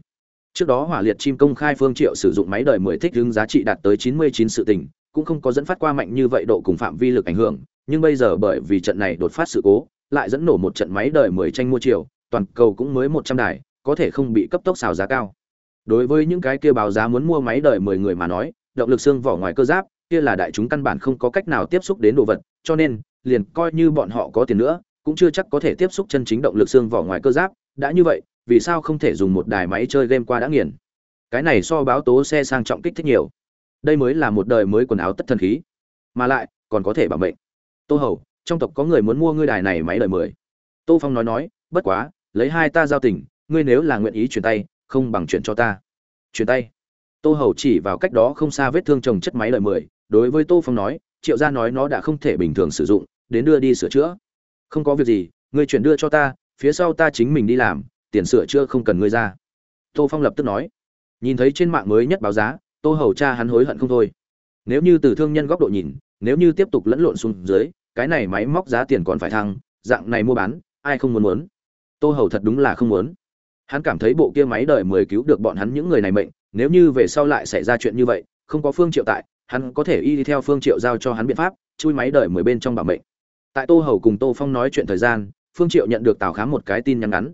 Trước đó hỏa liệt chim công khai phương triệu sử dụng máy đời mười thích ứng giá trị đạt tới chín mươi chín sự tình, cũng không có dẫn phát qua mạnh như vậy độ cùng phạm vi lực ảnh hưởng, nhưng bây giờ bởi vì trận này đột phát sự cố, lại dẫn nổ một trận máy đời mười tranh mua chiều, toàn cầu cũng mới một trăm đài, có thể không bị cấp tốc xào giá cao đối với những cái kia báo giá muốn mua máy đời mười người mà nói, động lực xương vỏ ngoài cơ giáp, kia là đại chúng căn bản không có cách nào tiếp xúc đến đồ vật, cho nên, liền coi như bọn họ có tiền nữa, cũng chưa chắc có thể tiếp xúc chân chính động lực xương vỏ ngoài cơ giáp, đã như vậy, vì sao không thể dùng một đài máy chơi game qua đã nghiền? Cái này so báo tố xe sang trọng kích thích nhiều. Đây mới là một đời mới quần áo tất thần khí. Mà lại, còn có thể bảo mệnh. Tô hầu, trong tộc có người muốn mua ngươi đài này máy đời mười. Tô phong nói nói, bất quá, lấy hai ta giao tình, ngươi nếu là nguyện ý chuyển tay không bằng chuyển cho ta. Chuyển tay. Tô hầu chỉ vào cách đó không xa vết thương trồng chất máy lời mười, đối với tô phong nói, triệu gia nói nó đã không thể bình thường sử dụng, đến đưa đi sửa chữa. Không có việc gì, ngươi chuyển đưa cho ta, phía sau ta chính mình đi làm, tiền sửa chữa không cần ngươi ra. Tô phong lập tức nói. Nhìn thấy trên mạng mới nhất báo giá, tô hầu cha hắn hối hận không thôi. Nếu như từ thương nhân góc độ nhìn, nếu như tiếp tục lẫn lộn xuống dưới, cái này máy móc giá tiền còn phải thăng, dạng này mua bán, ai không muốn muốn? Tô hầu thật đúng là không muốn hắn cảm thấy bộ kia máy đời mười cứu được bọn hắn những người này mệnh, nếu như về sau lại xảy ra chuyện như vậy, không có phương triệu tại, hắn có thể y đi theo phương triệu giao cho hắn biện pháp, chui máy đời mười bên trong bảo mệnh. Tại tô hầu cùng tô phong nói chuyện thời gian, phương triệu nhận được tào khám một cái tin nhắn ngắn.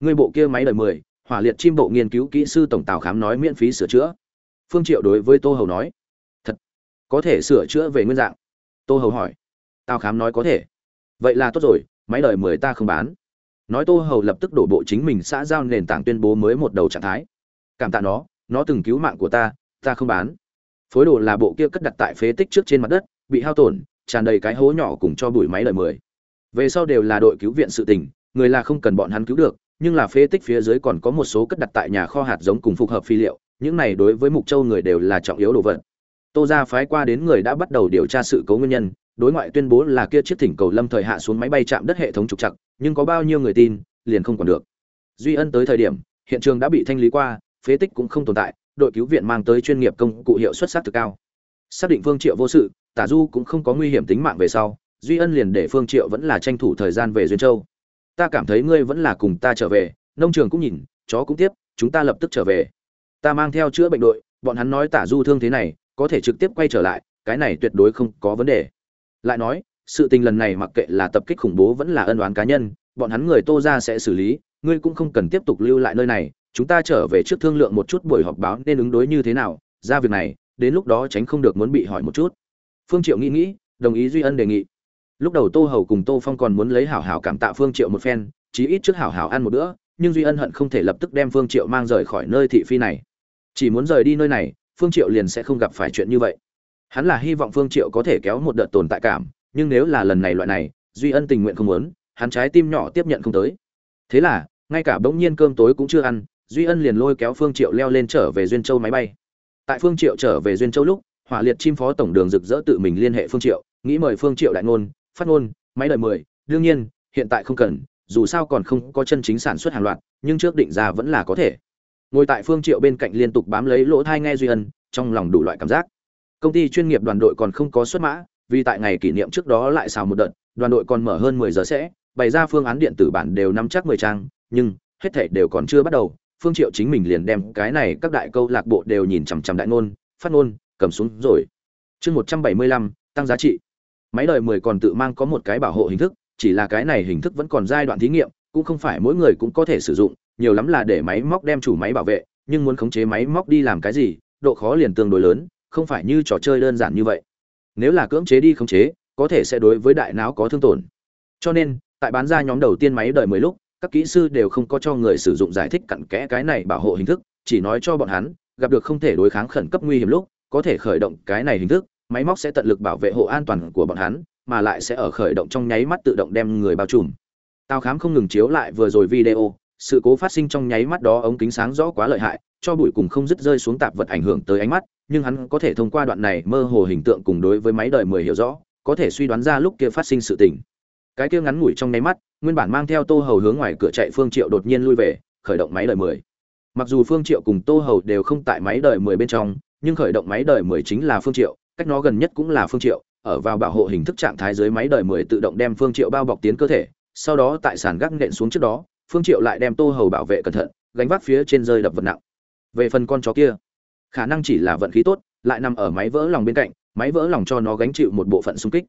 Người bộ kia máy đời mười, hỏa liệt chim bộ nghiên cứu kỹ sư tổng tào khám nói miễn phí sửa chữa. Phương triệu đối với tô hầu nói, thật, có thể sửa chữa về nguyên dạng. Tô hầu hỏi, tào khám nói có thể. Vậy là tốt rồi, máy đời mười ta không bán nói tô hầu lập tức đổ bộ chính mình xã giao nền tảng tuyên bố mới một đầu trạng thái. Cảm tạ nó nó từng cứu mạng của ta ta không bán. Phối đồ là bộ kia cất đặt tại phế tích trước trên mặt đất, bị hao tổn, tràn đầy cái hố nhỏ cùng cho bụi máy lời mười. Về sau đều là đội cứu viện sự tình, người là không cần bọn hắn cứu được, nhưng là phế tích phía dưới còn có một số cất đặt tại nhà kho hạt giống cùng phục hợp phi liệu, những này đối với mục châu người đều là trọng yếu đồ vật. Tô gia phái qua đến người đã bắt đầu điều tra sự cố nguyên nhân đối ngoại tuyên bố là kia chiếc thỉnh cầu lâm thời hạ xuống máy bay chạm đất hệ thống trục chặt nhưng có bao nhiêu người tin, liền không còn được. Duy ân tới thời điểm, hiện trường đã bị thanh lý qua, phế tích cũng không tồn tại, đội cứu viện mang tới chuyên nghiệp công cụ hiệu suất sắc thực cao. Xác định phương triệu vô sự, tả du cũng không có nguy hiểm tính mạng về sau, duy ân liền để phương triệu vẫn là tranh thủ thời gian về duyên châu. Ta cảm thấy ngươi vẫn là cùng ta trở về, nông trường cũng nhìn, chó cũng tiếp, chúng ta lập tức trở về. Ta mang theo chữa bệnh đội, bọn hắn nói tả du thương thế này, có thể trực tiếp quay trở lại, cái này tuyệt đối không có vấn đề lại nói, sự tình lần này mặc kệ là tập kích khủng bố vẫn là ân oán cá nhân, bọn hắn người tô ra sẽ xử lý, ngươi cũng không cần tiếp tục lưu lại nơi này, chúng ta trở về trước thương lượng một chút buổi họp báo nên ứng đối như thế nào, ra việc này, đến lúc đó tránh không được muốn bị hỏi một chút. Phương triệu nghĩ nghĩ, đồng ý duy ân đề nghị. Lúc đầu tô hầu cùng tô phong còn muốn lấy hảo hảo cảm tạ phương triệu một phen, chí ít trước hảo hảo ăn một bữa, nhưng duy ân hận không thể lập tức đem phương triệu mang rời khỏi nơi thị phi này. Chỉ muốn rời đi nơi này, phương triệu liền sẽ không gặp phải chuyện như vậy hắn là hy vọng phương triệu có thể kéo một đợt tồn tại cảm, nhưng nếu là lần này loại này, duy ân tình nguyện không muốn, hắn trái tim nhỏ tiếp nhận không tới. Thế là, ngay cả bỗng nhiên cơm tối cũng chưa ăn, duy ân liền lôi kéo phương triệu leo lên trở về duyên châu máy bay. Tại phương triệu trở về duyên châu lúc, hỏa liệt chim phó tổng đường rực rỡ tự mình liên hệ phương triệu, nghĩ mời phương triệu đại ngôn, phát ngôn, máy đời mười, đương nhiên, hiện tại không cần, dù sao còn không có chân chính sản xuất hàng loạt, nhưng trước định ra vẫn là có thể. Ngồi tại phương triệu bên cạnh liên tục bám lấy lỗ thai nghe duy ân, trong lòng đủ loại cảm giác công ty chuyên nghiệp đoàn đội còn không có xuất mã vì tại ngày kỷ niệm trước đó lại xào một đợt đoàn đội còn mở hơn 10 giờ sẽ bày ra phương án điện tử bản đều nắm chắc 10 trang nhưng hết thảy đều còn chưa bắt đầu. Phương triệu chính mình liền đem cái này các đại câu lạc bộ đều nhìn chằm chằm đại ngôn phát ngôn cầm xuống rồi. Chương 175, tăng giá trị. Máy đời 10 còn tự mang có một cái bảo hộ hình thức chỉ là cái này hình thức vẫn còn giai đoạn thí nghiệm cũng không phải mỗi người cũng có thể sử dụng nhiều lắm là để máy móc đem chủ máy bảo vệ nhưng muốn khống chế máy móc đi làm cái gì độ khó liền tương đối lớn không phải như trò chơi đơn giản như vậy. Nếu là cưỡng chế đi khống chế, có thể sẽ đối với đại não có thương tổn. Cho nên, tại bán ra nhóm đầu tiên máy đời mười lúc, các kỹ sư đều không có cho người sử dụng giải thích cặn kẽ cái này bảo hộ hình thức, chỉ nói cho bọn hắn, gặp được không thể đối kháng khẩn cấp nguy hiểm lúc, có thể khởi động cái này hình thức, máy móc sẽ tận lực bảo vệ hộ an toàn của bọn hắn, mà lại sẽ ở khởi động trong nháy mắt tự động đem người bao trùm. Tao khám không ngừng chiếu lại vừa rồi video, sự cố phát sinh trong nháy mắt đó ống kính sáng rõ quá lợi hại cho bụi cùng không dứt rơi xuống tạp vật ảnh hưởng tới ánh mắt, nhưng hắn có thể thông qua đoạn này mơ hồ hình tượng cùng đối với máy đời mười hiểu rõ, có thể suy đoán ra lúc kia phát sinh sự tình. Cái kia ngắn ngủi trong nháy mắt, nguyên bản mang theo tô hầu hướng ngoài cửa chạy phương triệu đột nhiên lui về, khởi động máy đời mười. Mặc dù phương triệu cùng tô hầu đều không tại máy đời mười bên trong, nhưng khởi động máy đời mười chính là phương triệu, cách nó gần nhất cũng là phương triệu, ở vào bảo hộ hình thức trạng thái dưới máy đời mười tự động đem phương triệu bao bọc tiến cơ thể, sau đó tại sàn gác nện xuống trước đó, phương triệu lại đem tô hầu bảo vệ cẩn thận, gánh vác phía trên rơi đập vật nặng về phần con chó kia. Khả năng chỉ là vận khí tốt, lại nằm ở máy vỡ lòng bên cạnh, máy vỡ lòng cho nó gánh chịu một bộ phận xung kích.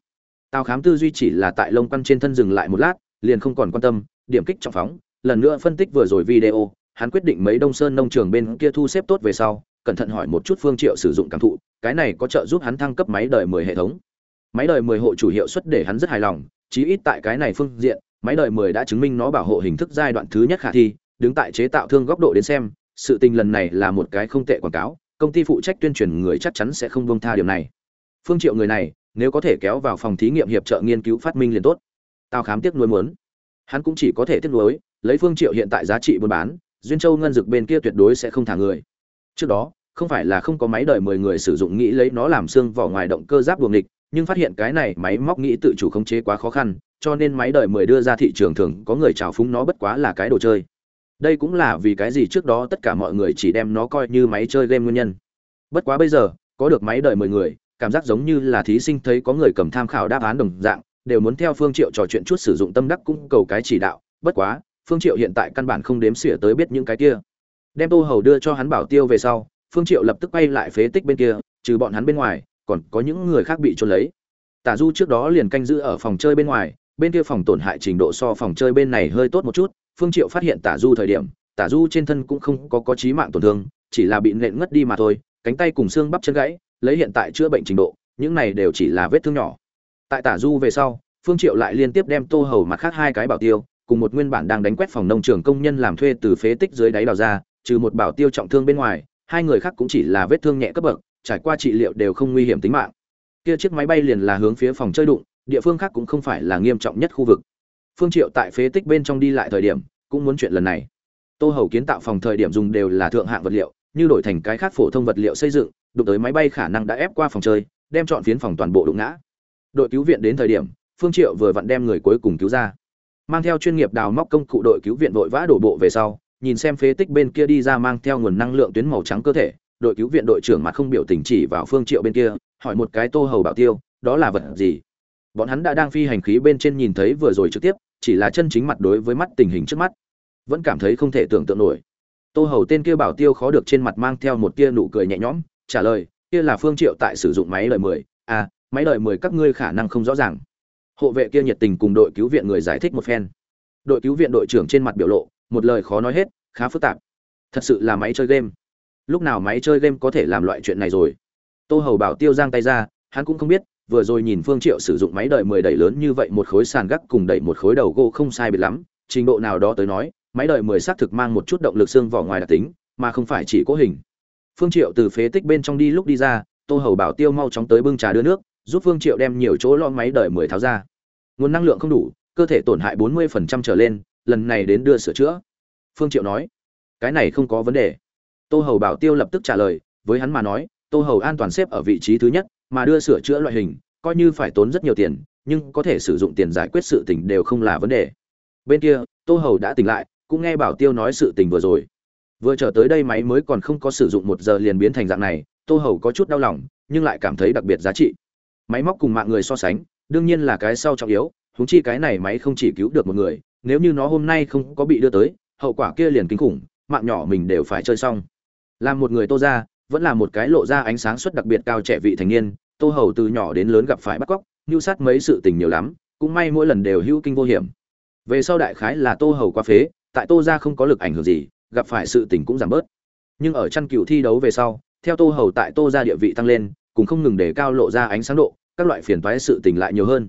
Tào khám tư duy chỉ là tại lông quăn trên thân dừng lại một lát, liền không còn quan tâm, điểm kích trọng phóng, lần nữa phân tích vừa rồi video, hắn quyết định mấy đông sơn nông trường bên kia thu xếp tốt về sau, cẩn thận hỏi một chút phương triệu sử dụng cảm thụ, cái này có trợ giúp hắn thăng cấp máy đời 10 hệ thống. Máy đời 10 hộ chủ hiệu suất để hắn rất hài lòng, chí ít tại cái này phương diện, máy đời 10 đã chứng minh nó bảo hộ hình thức giai đoạn thứ nhất khả thi, đứng tại chế tạo thương góc độ đến xem sự tình lần này là một cái không tệ quảng cáo, công ty phụ trách tuyên truyền người chắc chắn sẽ không buông tha điều này. Phương triệu người này, nếu có thể kéo vào phòng thí nghiệm hiệp trợ nghiên cứu phát minh liền tốt. Tao khám tiếc nuối muốn. Hắn cũng chỉ có thể tiếc nuối, lấy phương triệu hiện tại giá trị buôn bán, duyên châu ngân dực bên kia tuyệt đối sẽ không thả người. Trước đó, không phải là không có máy đời 10 người sử dụng nghĩ lấy nó làm xương vỏ ngoài động cơ giáp buồng địch, nhưng phát hiện cái này máy móc nghĩ tự chủ khống chế quá khó khăn, cho nên máy đời 10 đưa ra thị trường thường có người chào phúng nó bất quá là cái đồ chơi đây cũng là vì cái gì trước đó tất cả mọi người chỉ đem nó coi như máy chơi game nguyên nhân. Bất quá bây giờ, có được máy đời mười người, cảm giác giống như là thí sinh thấy có người cầm tham khảo đáp án đồng dạng, đều muốn theo phương triệu trò chuyện chút sử dụng tâm đắc cũng cầu cái chỉ đạo. Bất quá, phương triệu hiện tại căn bản không đếm xỉa tới biết những cái kia. Đem tô hầu đưa cho hắn bảo tiêu về sau, phương triệu lập tức quay lại phế tích bên kia, trừ bọn hắn bên ngoài, còn có những người khác bị trốn lấy. Tả du trước đó liền canh giữ ở phòng chơi bên ngoài, bên kia phòng tổn hại trình độ so phòng chơi bên này hơi tốt một chút phương triệu phát hiện tả du thời điểm, tả du trên thân cũng không có có chí mạng tổn thương, chỉ là bị nện ngất đi mà thôi, cánh tay cùng xương bắp chân gãy, lấy hiện tại chữa bệnh trình độ, những này đều chỉ là vết thương nhỏ. Tại tả du về sau, phương triệu lại liên tiếp đem tô hầu mặt khác hai cái bảo tiêu, cùng một nguyên bản đang đánh quét phòng nông trường công nhân làm thuê từ phế tích dưới đáy đào ra, trừ một bảo tiêu trọng thương bên ngoài, hai người khác cũng chỉ là vết thương nhẹ cấp bậc, trải qua trị liệu đều không nguy hiểm tính mạng. Kia chiếc máy bay liền là hướng phía phòng chơi đụng, địa phương khác cũng không phải là nghiêm trọng nhất khu vực phương triệu tại phế tích bên trong đi lại thời điểm, cũng muốn chuyện lần này. Tô hầu kiến tạo phòng thời điểm dùng đều là thượng hạng vật liệu, như đổi thành cái khác phổ thông vật liệu xây dựng, đụng tới máy bay khả năng đã ép qua phòng chơi, đem chọn phiến phòng toàn bộ đụng ngã. Đội cứu viện đến thời điểm, phương triệu vừa vặn đem người cuối cùng cứu ra. Mang theo chuyên nghiệp đào móc công cụ đội cứu viện vội vã đổ bộ về sau, nhìn xem phế tích bên kia đi ra mang theo nguồn năng lượng tuyến màu trắng cơ thể, đội cứu viện đội trưởng mặt không biểu tình chỉ vào phương triệu bên kia, hỏi một cái tô hầu bảo tiêu, đó là vật gì? Bọn hắn đã đang phi hành khí bên trên nhìn thấy vừa rồi trực tiếp chỉ là chân chính mặt đối với mắt tình hình trước mắt, vẫn cảm thấy không thể tưởng tượng nổi. Tô hầu tên kia bảo tiêu khó được trên mặt mang theo một tia nụ cười nhẹ nhõm, trả lời, kia là phương triệu tại sử dụng máy lời mười. À máy lời mười các ngươi khả năng không rõ ràng. Hộ vệ kia nhiệt tình cùng đội cứu viện người giải thích một phen. Đội cứu viện đội trưởng trên mặt biểu lộ, một lời khó nói hết, khá phức tạp. Thật sự là máy chơi game. Lúc nào máy chơi game có thể làm loại chuyện này rồi? Tô hầu bảo tiêu giang tay ra, hắn cũng không biết vừa rồi nhìn phương triệu sử dụng máy đợi mười đẩy lớn như vậy một khối sàn gác cùng đẩy một khối đầu gỗ không sai biệt lắm, trình độ nào đó tới nói, máy đợi mười xác thực mang một chút động lực xương vỏ ngoài đặc tính, mà không phải chỉ cố hình. Phương triệu từ phế tích bên trong đi lúc đi ra, tô hầu bảo tiêu mau chóng tới bưng trà đưa nước, giúp phương triệu đem nhiều chỗ lo máy đợi mười tháo ra. Nguồn năng lượng không đủ, cơ thể tổn hại 40% trở lên, lần này đến đưa sửa chữa. Phương triệu nói, cái này không có vấn đề. Tô hầu bảo tiêu lập tức trả lời, với hắn mà nói, tô hầu an toàn xếp ở vị trí thứ nhất mà đưa sửa chữa loại hình, coi như phải tốn rất nhiều tiền, nhưng có thể sử dụng tiền giải quyết sự tình đều không là vấn đề. Bên kia, tô hầu đã tỉnh lại, cũng nghe bảo tiêu nói sự tình vừa rồi. Vừa trở tới đây máy mới còn không có sử dụng một giờ liền biến thành dạng này, tô hầu có chút đau lòng, nhưng lại cảm thấy đặc biệt giá trị. Máy móc cùng mạng người so sánh, đương nhiên là cái sau trọng yếu, huống chi cái này máy không chỉ cứu được một người, nếu như nó hôm nay không có bị đưa tới, hậu quả kia liền kinh khủng, mạng nhỏ mình đều phải chơi xong. Làm một người tô ra vẫn là một cái lộ ra ánh sáng suất đặc biệt cao trẻ vị thành niên, tô hầu từ nhỏ đến lớn gặp phải bắt cóc mưu sát mấy sự tình nhiều lắm, cũng may mỗi lần đều hữu kinh vô hiểm. Về sau đại khái là tô hầu qua phế, tại tô ra không có lực ảnh hưởng gì, gặp phải sự tình cũng giảm bớt. Nhưng ở chăn cựu thi đấu về sau, theo tô hầu tại tô ra địa vị tăng lên, cũng không ngừng để cao lộ ra ánh sáng độ, các loại phiền toái sự tình lại nhiều hơn.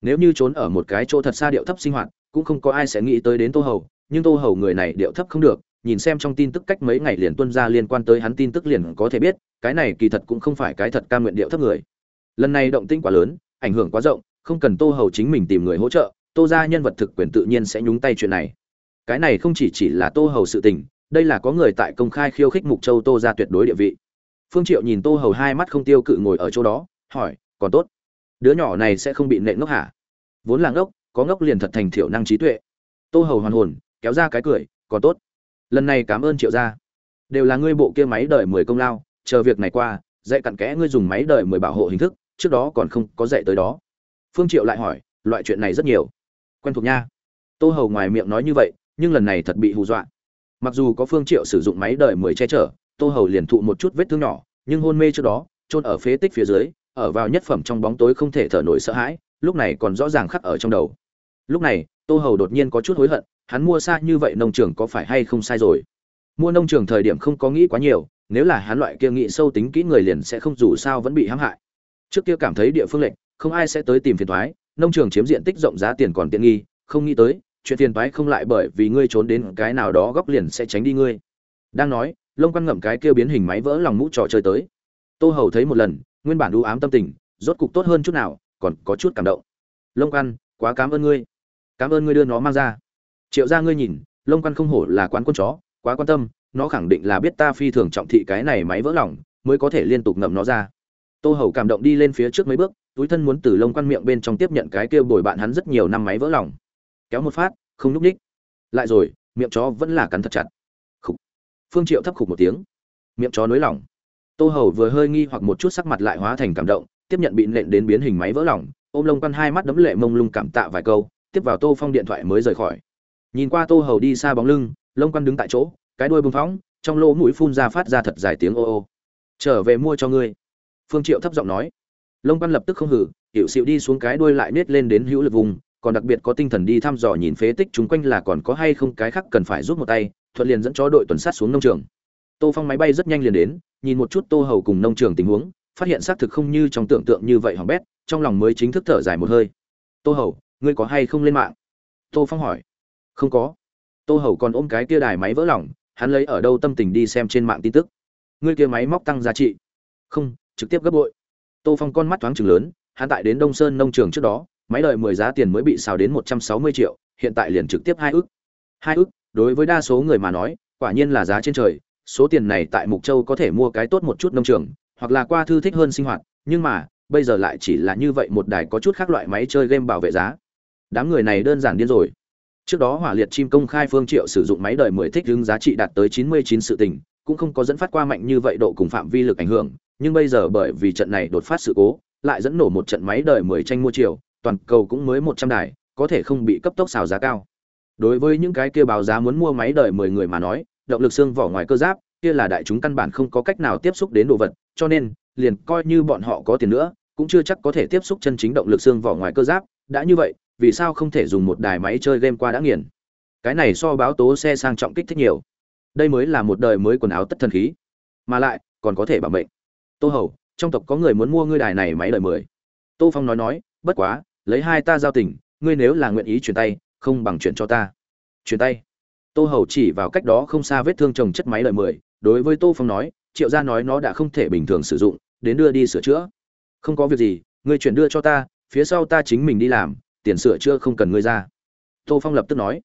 Nếu như trốn ở một cái chỗ thật xa điệu thấp sinh hoạt, cũng không có ai sẽ nghĩ tới đến tô hầu, nhưng tô hầu người này điệu thấp không được nhìn xem trong tin tức cách mấy ngày liền tuân ra liên quan tới hắn tin tức liền có thể biết, cái này kỳ thật cũng không phải cái thật ca nguyện điệu thấp người. Lần này động tĩnh quá lớn, ảnh hưởng quá rộng, không cần tô hầu chính mình tìm người hỗ trợ, tô gia nhân vật thực quyền tự nhiên sẽ nhúng tay chuyện này. Cái này không chỉ chỉ là tô hầu sự tình, đây là có người tại công khai khiêu khích mục châu tô gia tuyệt đối địa vị. Phương triệu nhìn tô hầu hai mắt không tiêu cự ngồi ở chỗ đó, hỏi, còn tốt? Đứa nhỏ này sẽ không bị nện ngốc hả? Vốn là ngốc, có ngốc liền thật thành thiểu năng trí tuệ. Tô hầu hoàn hồn, kéo ra cái cười, còn tốt lần này cảm ơn triệu gia. Đều là ngươi bộ kia máy đợi mười công lao, chờ việc này qua, dạy cặn kẽ ngươi dùng máy đợi mười bảo hộ hình thức, trước đó còn không có dạy tới đó. Phương triệu lại hỏi, loại chuyện này rất nhiều. Quen thuộc nha. Tô hầu ngoài miệng nói như vậy, nhưng lần này thật bị hù dọa. Mặc dù có phương triệu sử dụng máy đợi mười che chở, tô hầu liền thụ một chút vết thương nhỏ, nhưng hôn mê trước đó trôn ở phế tích phía dưới, ở vào nhất phẩm trong bóng tối không thể thở nổi sợ hãi, lúc này còn rõ ràng khắc ở trong đầu. Lúc này, tô hầu đột nhiên có chút hối hận hắn mua xa như vậy nông trường có phải hay không sai rồi? Mua nông trường thời điểm không có nghĩ quá nhiều, nếu là hắn loại kia nghĩ sâu tính kỹ người liền sẽ không dù sao vẫn bị hãm hại. Trước kia cảm thấy địa phương lệnh không ai sẽ tới tìm phiền thoái nông trường chiếm diện tích rộng giá tiền còn tiện nghi, không nghĩ tới, chuyện phiền thoái không lại bởi vì ngươi trốn đến cái nào đó góc liền sẽ tránh đi ngươi. Đang nói, lông quan ngậm cái kia biến hình máy vỡ lòng mũ trò chơi tới. Tô hầu thấy một lần, nguyên bản ưu ám tâm tình, rốt cục tốt hơn chút nào, còn có chút cảm động. Lông quan quá cảm ơn ngươi. Cảm ơn ngươi đưa nó mang ra triệu ra ngươi nhìn lông quan không hổ là quán quân chó quá quan tâm nó khẳng định là biết ta phi thường trọng thị cái này máy vỡ lỏng, mới có thể liên tục ngậm nó ra. Tô hầu cảm động đi lên phía trước mấy bước túi thân muốn từ lông quan miệng bên trong tiếp nhận cái kia bồi bạn hắn rất nhiều năm máy vỡ lỏng, kéo một phát không núp ních lại rồi miệng chó vẫn là cắn thật chặt. Khục. Phương triệu thấp khục một tiếng. Miệng chó nới lỏng. Tô hầu vừa hơi nghi hoặc một chút sắc mặt lại hóa thành cảm động tiếp nhận bị nện đến biến hình máy vỡ lỏng ôm lông quan hai mắt đấm lệ mông lung cảm tạ vài câu tiếp vào tô phong điện thoại mới rời khỏi nhìn qua tô hầu đi xa bóng lưng, lông quan đứng tại chỗ, cái đuôi bưng phóng, trong lỗ mũi phun ra phát ra thật dài tiếng ô ô. Trở về mua cho ngươi. Phương triệu thấp giọng nói. Lông quan lập tức không hử hiểu xịu đi xuống cái đuôi lại nết lên đến hữu lực vùng, còn đặc biệt có tinh thần đi thăm dò nhìn phế tích chúng quanh là còn có hay không cái khác cần phải giúp một tay, thuận liền dẫn chó đội tuần sát xuống nông trường. Tô phong máy bay rất nhanh liền đến, nhìn một chút tô hầu cùng nông trường tình huống, phát hiện xác thực không như trong tưởng tượng như vậy hỏng bét, trong lòng mới chính thức thở dài một hơi. Tô hầu, ngươi có hay không lên mạng? Tô phong hỏi không có. Tô hầu còn ôm cái kia đài máy vỡ lỏng hắn lấy ở đâu tâm tình đi xem trên mạng tin tức. Ngươi kia máy móc tăng giá trị. Không trực tiếp gấp bội. Tô phong con mắt thoáng chừng lớn hắn tại đến đông sơn nông trường trước đó máy đợi mười giá tiền mới bị xào đến một trăm sáu mươi triệu hiện tại liền trực tiếp hai ước. hai ước, đối với đa số người mà nói quả nhiên là giá trên trời số tiền này tại mục châu có thể mua cái tốt một chút nông trường hoặc là qua thư thích hơn sinh hoạt nhưng mà bây giờ lại chỉ là như vậy một đài có chút khác loại máy chơi game bảo vệ giá. Đám người này đơn giản điên rồi trước đó hỏa liệt chim công khai phương triệu sử dụng máy đời mười thích ứng giá trị đạt tới chín mươi chín sự tình, cũng không có dẫn phát qua mạnh như vậy độ cùng phạm vi lực ảnh hưởng, nhưng bây giờ bởi vì trận này đột phát sự cố, lại dẫn nổ một trận máy đời mười tranh mua chiều, toàn cầu cũng mới một trăm đài, có thể không bị cấp tốc xào giá cao. Đối với những cái kia báo giá muốn mua máy đời mười người mà nói, động lực xương vỏ ngoài cơ giáp, kia là đại chúng căn bản không có cách nào tiếp xúc đến đồ vật, cho nên, liền coi như bọn họ có tiền nữa, cũng chưa chắc có thể tiếp xúc chân chính động lực xương vỏ ngoài cơ giáp, đã như vậy vì sao không thể dùng một đài máy chơi game qua đã nghiền? Cái này so báo tố xe sang trọng kích thích nhiều. Đây mới là một đời mới quần áo tất thần khí. Mà lại, còn có thể bảo mệnh. Tô hầu, trong tộc có người muốn mua ngươi đài này máy đời mười. Tô phong nói nói, bất quá, lấy hai ta giao tình, ngươi nếu là nguyện ý chuyển tay, không bằng chuyển cho ta. Chuyển tay. Tô hầu chỉ vào cách đó không xa vết thương trồng chất máy đời mười, đối với tô phong nói, triệu gia nói nó đã không thể bình thường sử dụng, đến đưa đi sửa chữa. Không có việc gì, ngươi chuyển đưa cho ta, phía sau ta chính mình đi làm tiền sửa chữa không cần ngươi ra. Tô phong lập tức nói.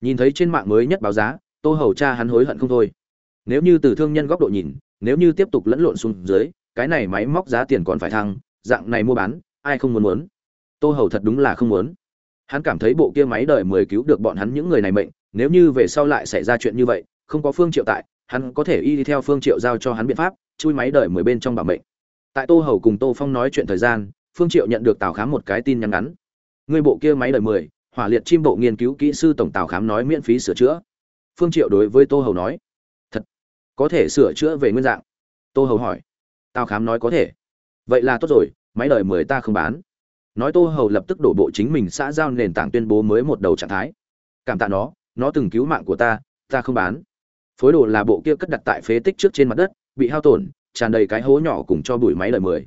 Nhìn thấy trên mạng mới nhất báo giá, tô hầu cha hắn hối hận không thôi. Nếu như từ thương nhân góc độ nhìn, nếu như tiếp tục lẫn lộn xuống dưới, cái này máy móc giá tiền còn phải thăng, dạng này mua bán, ai không muốn muốn? Tô hầu thật đúng là không muốn. Hắn cảm thấy bộ kia máy đời mười cứu được bọn hắn những người này mệnh, nếu như về sau lại xảy ra chuyện như vậy, không có phương triệu tại, hắn có thể y đi theo phương triệu giao cho hắn biện pháp, chui máy đời mười bên trong bảo mệnh. Tại tô hầu cùng tô phong nói chuyện thời gian, phương triệu nhận được tào khám một cái tin nhắn ngắn người bộ kia máy đời mười, hỏa liệt chim bộ nghiên cứu kỹ sư tổng tào khám nói miễn phí sửa chữa. Phương triệu đối với tô hầu nói, thật, có thể sửa chữa về nguyên dạng. Tô hầu hỏi tào khám nói có thể. Vậy là tốt rồi, máy đời mười ta không bán. Nói tô hầu lập tức đổ bộ chính mình xã giao nền tảng tuyên bố mới một đầu trạng thái. Cảm tạ nó nó từng cứu mạng của ta ta không bán. Phối đồ là bộ kia cất đặt tại phế tích trước trên mặt đất, bị hao tổn, tràn đầy cái hố nhỏ cùng cho bụi máy đời mười.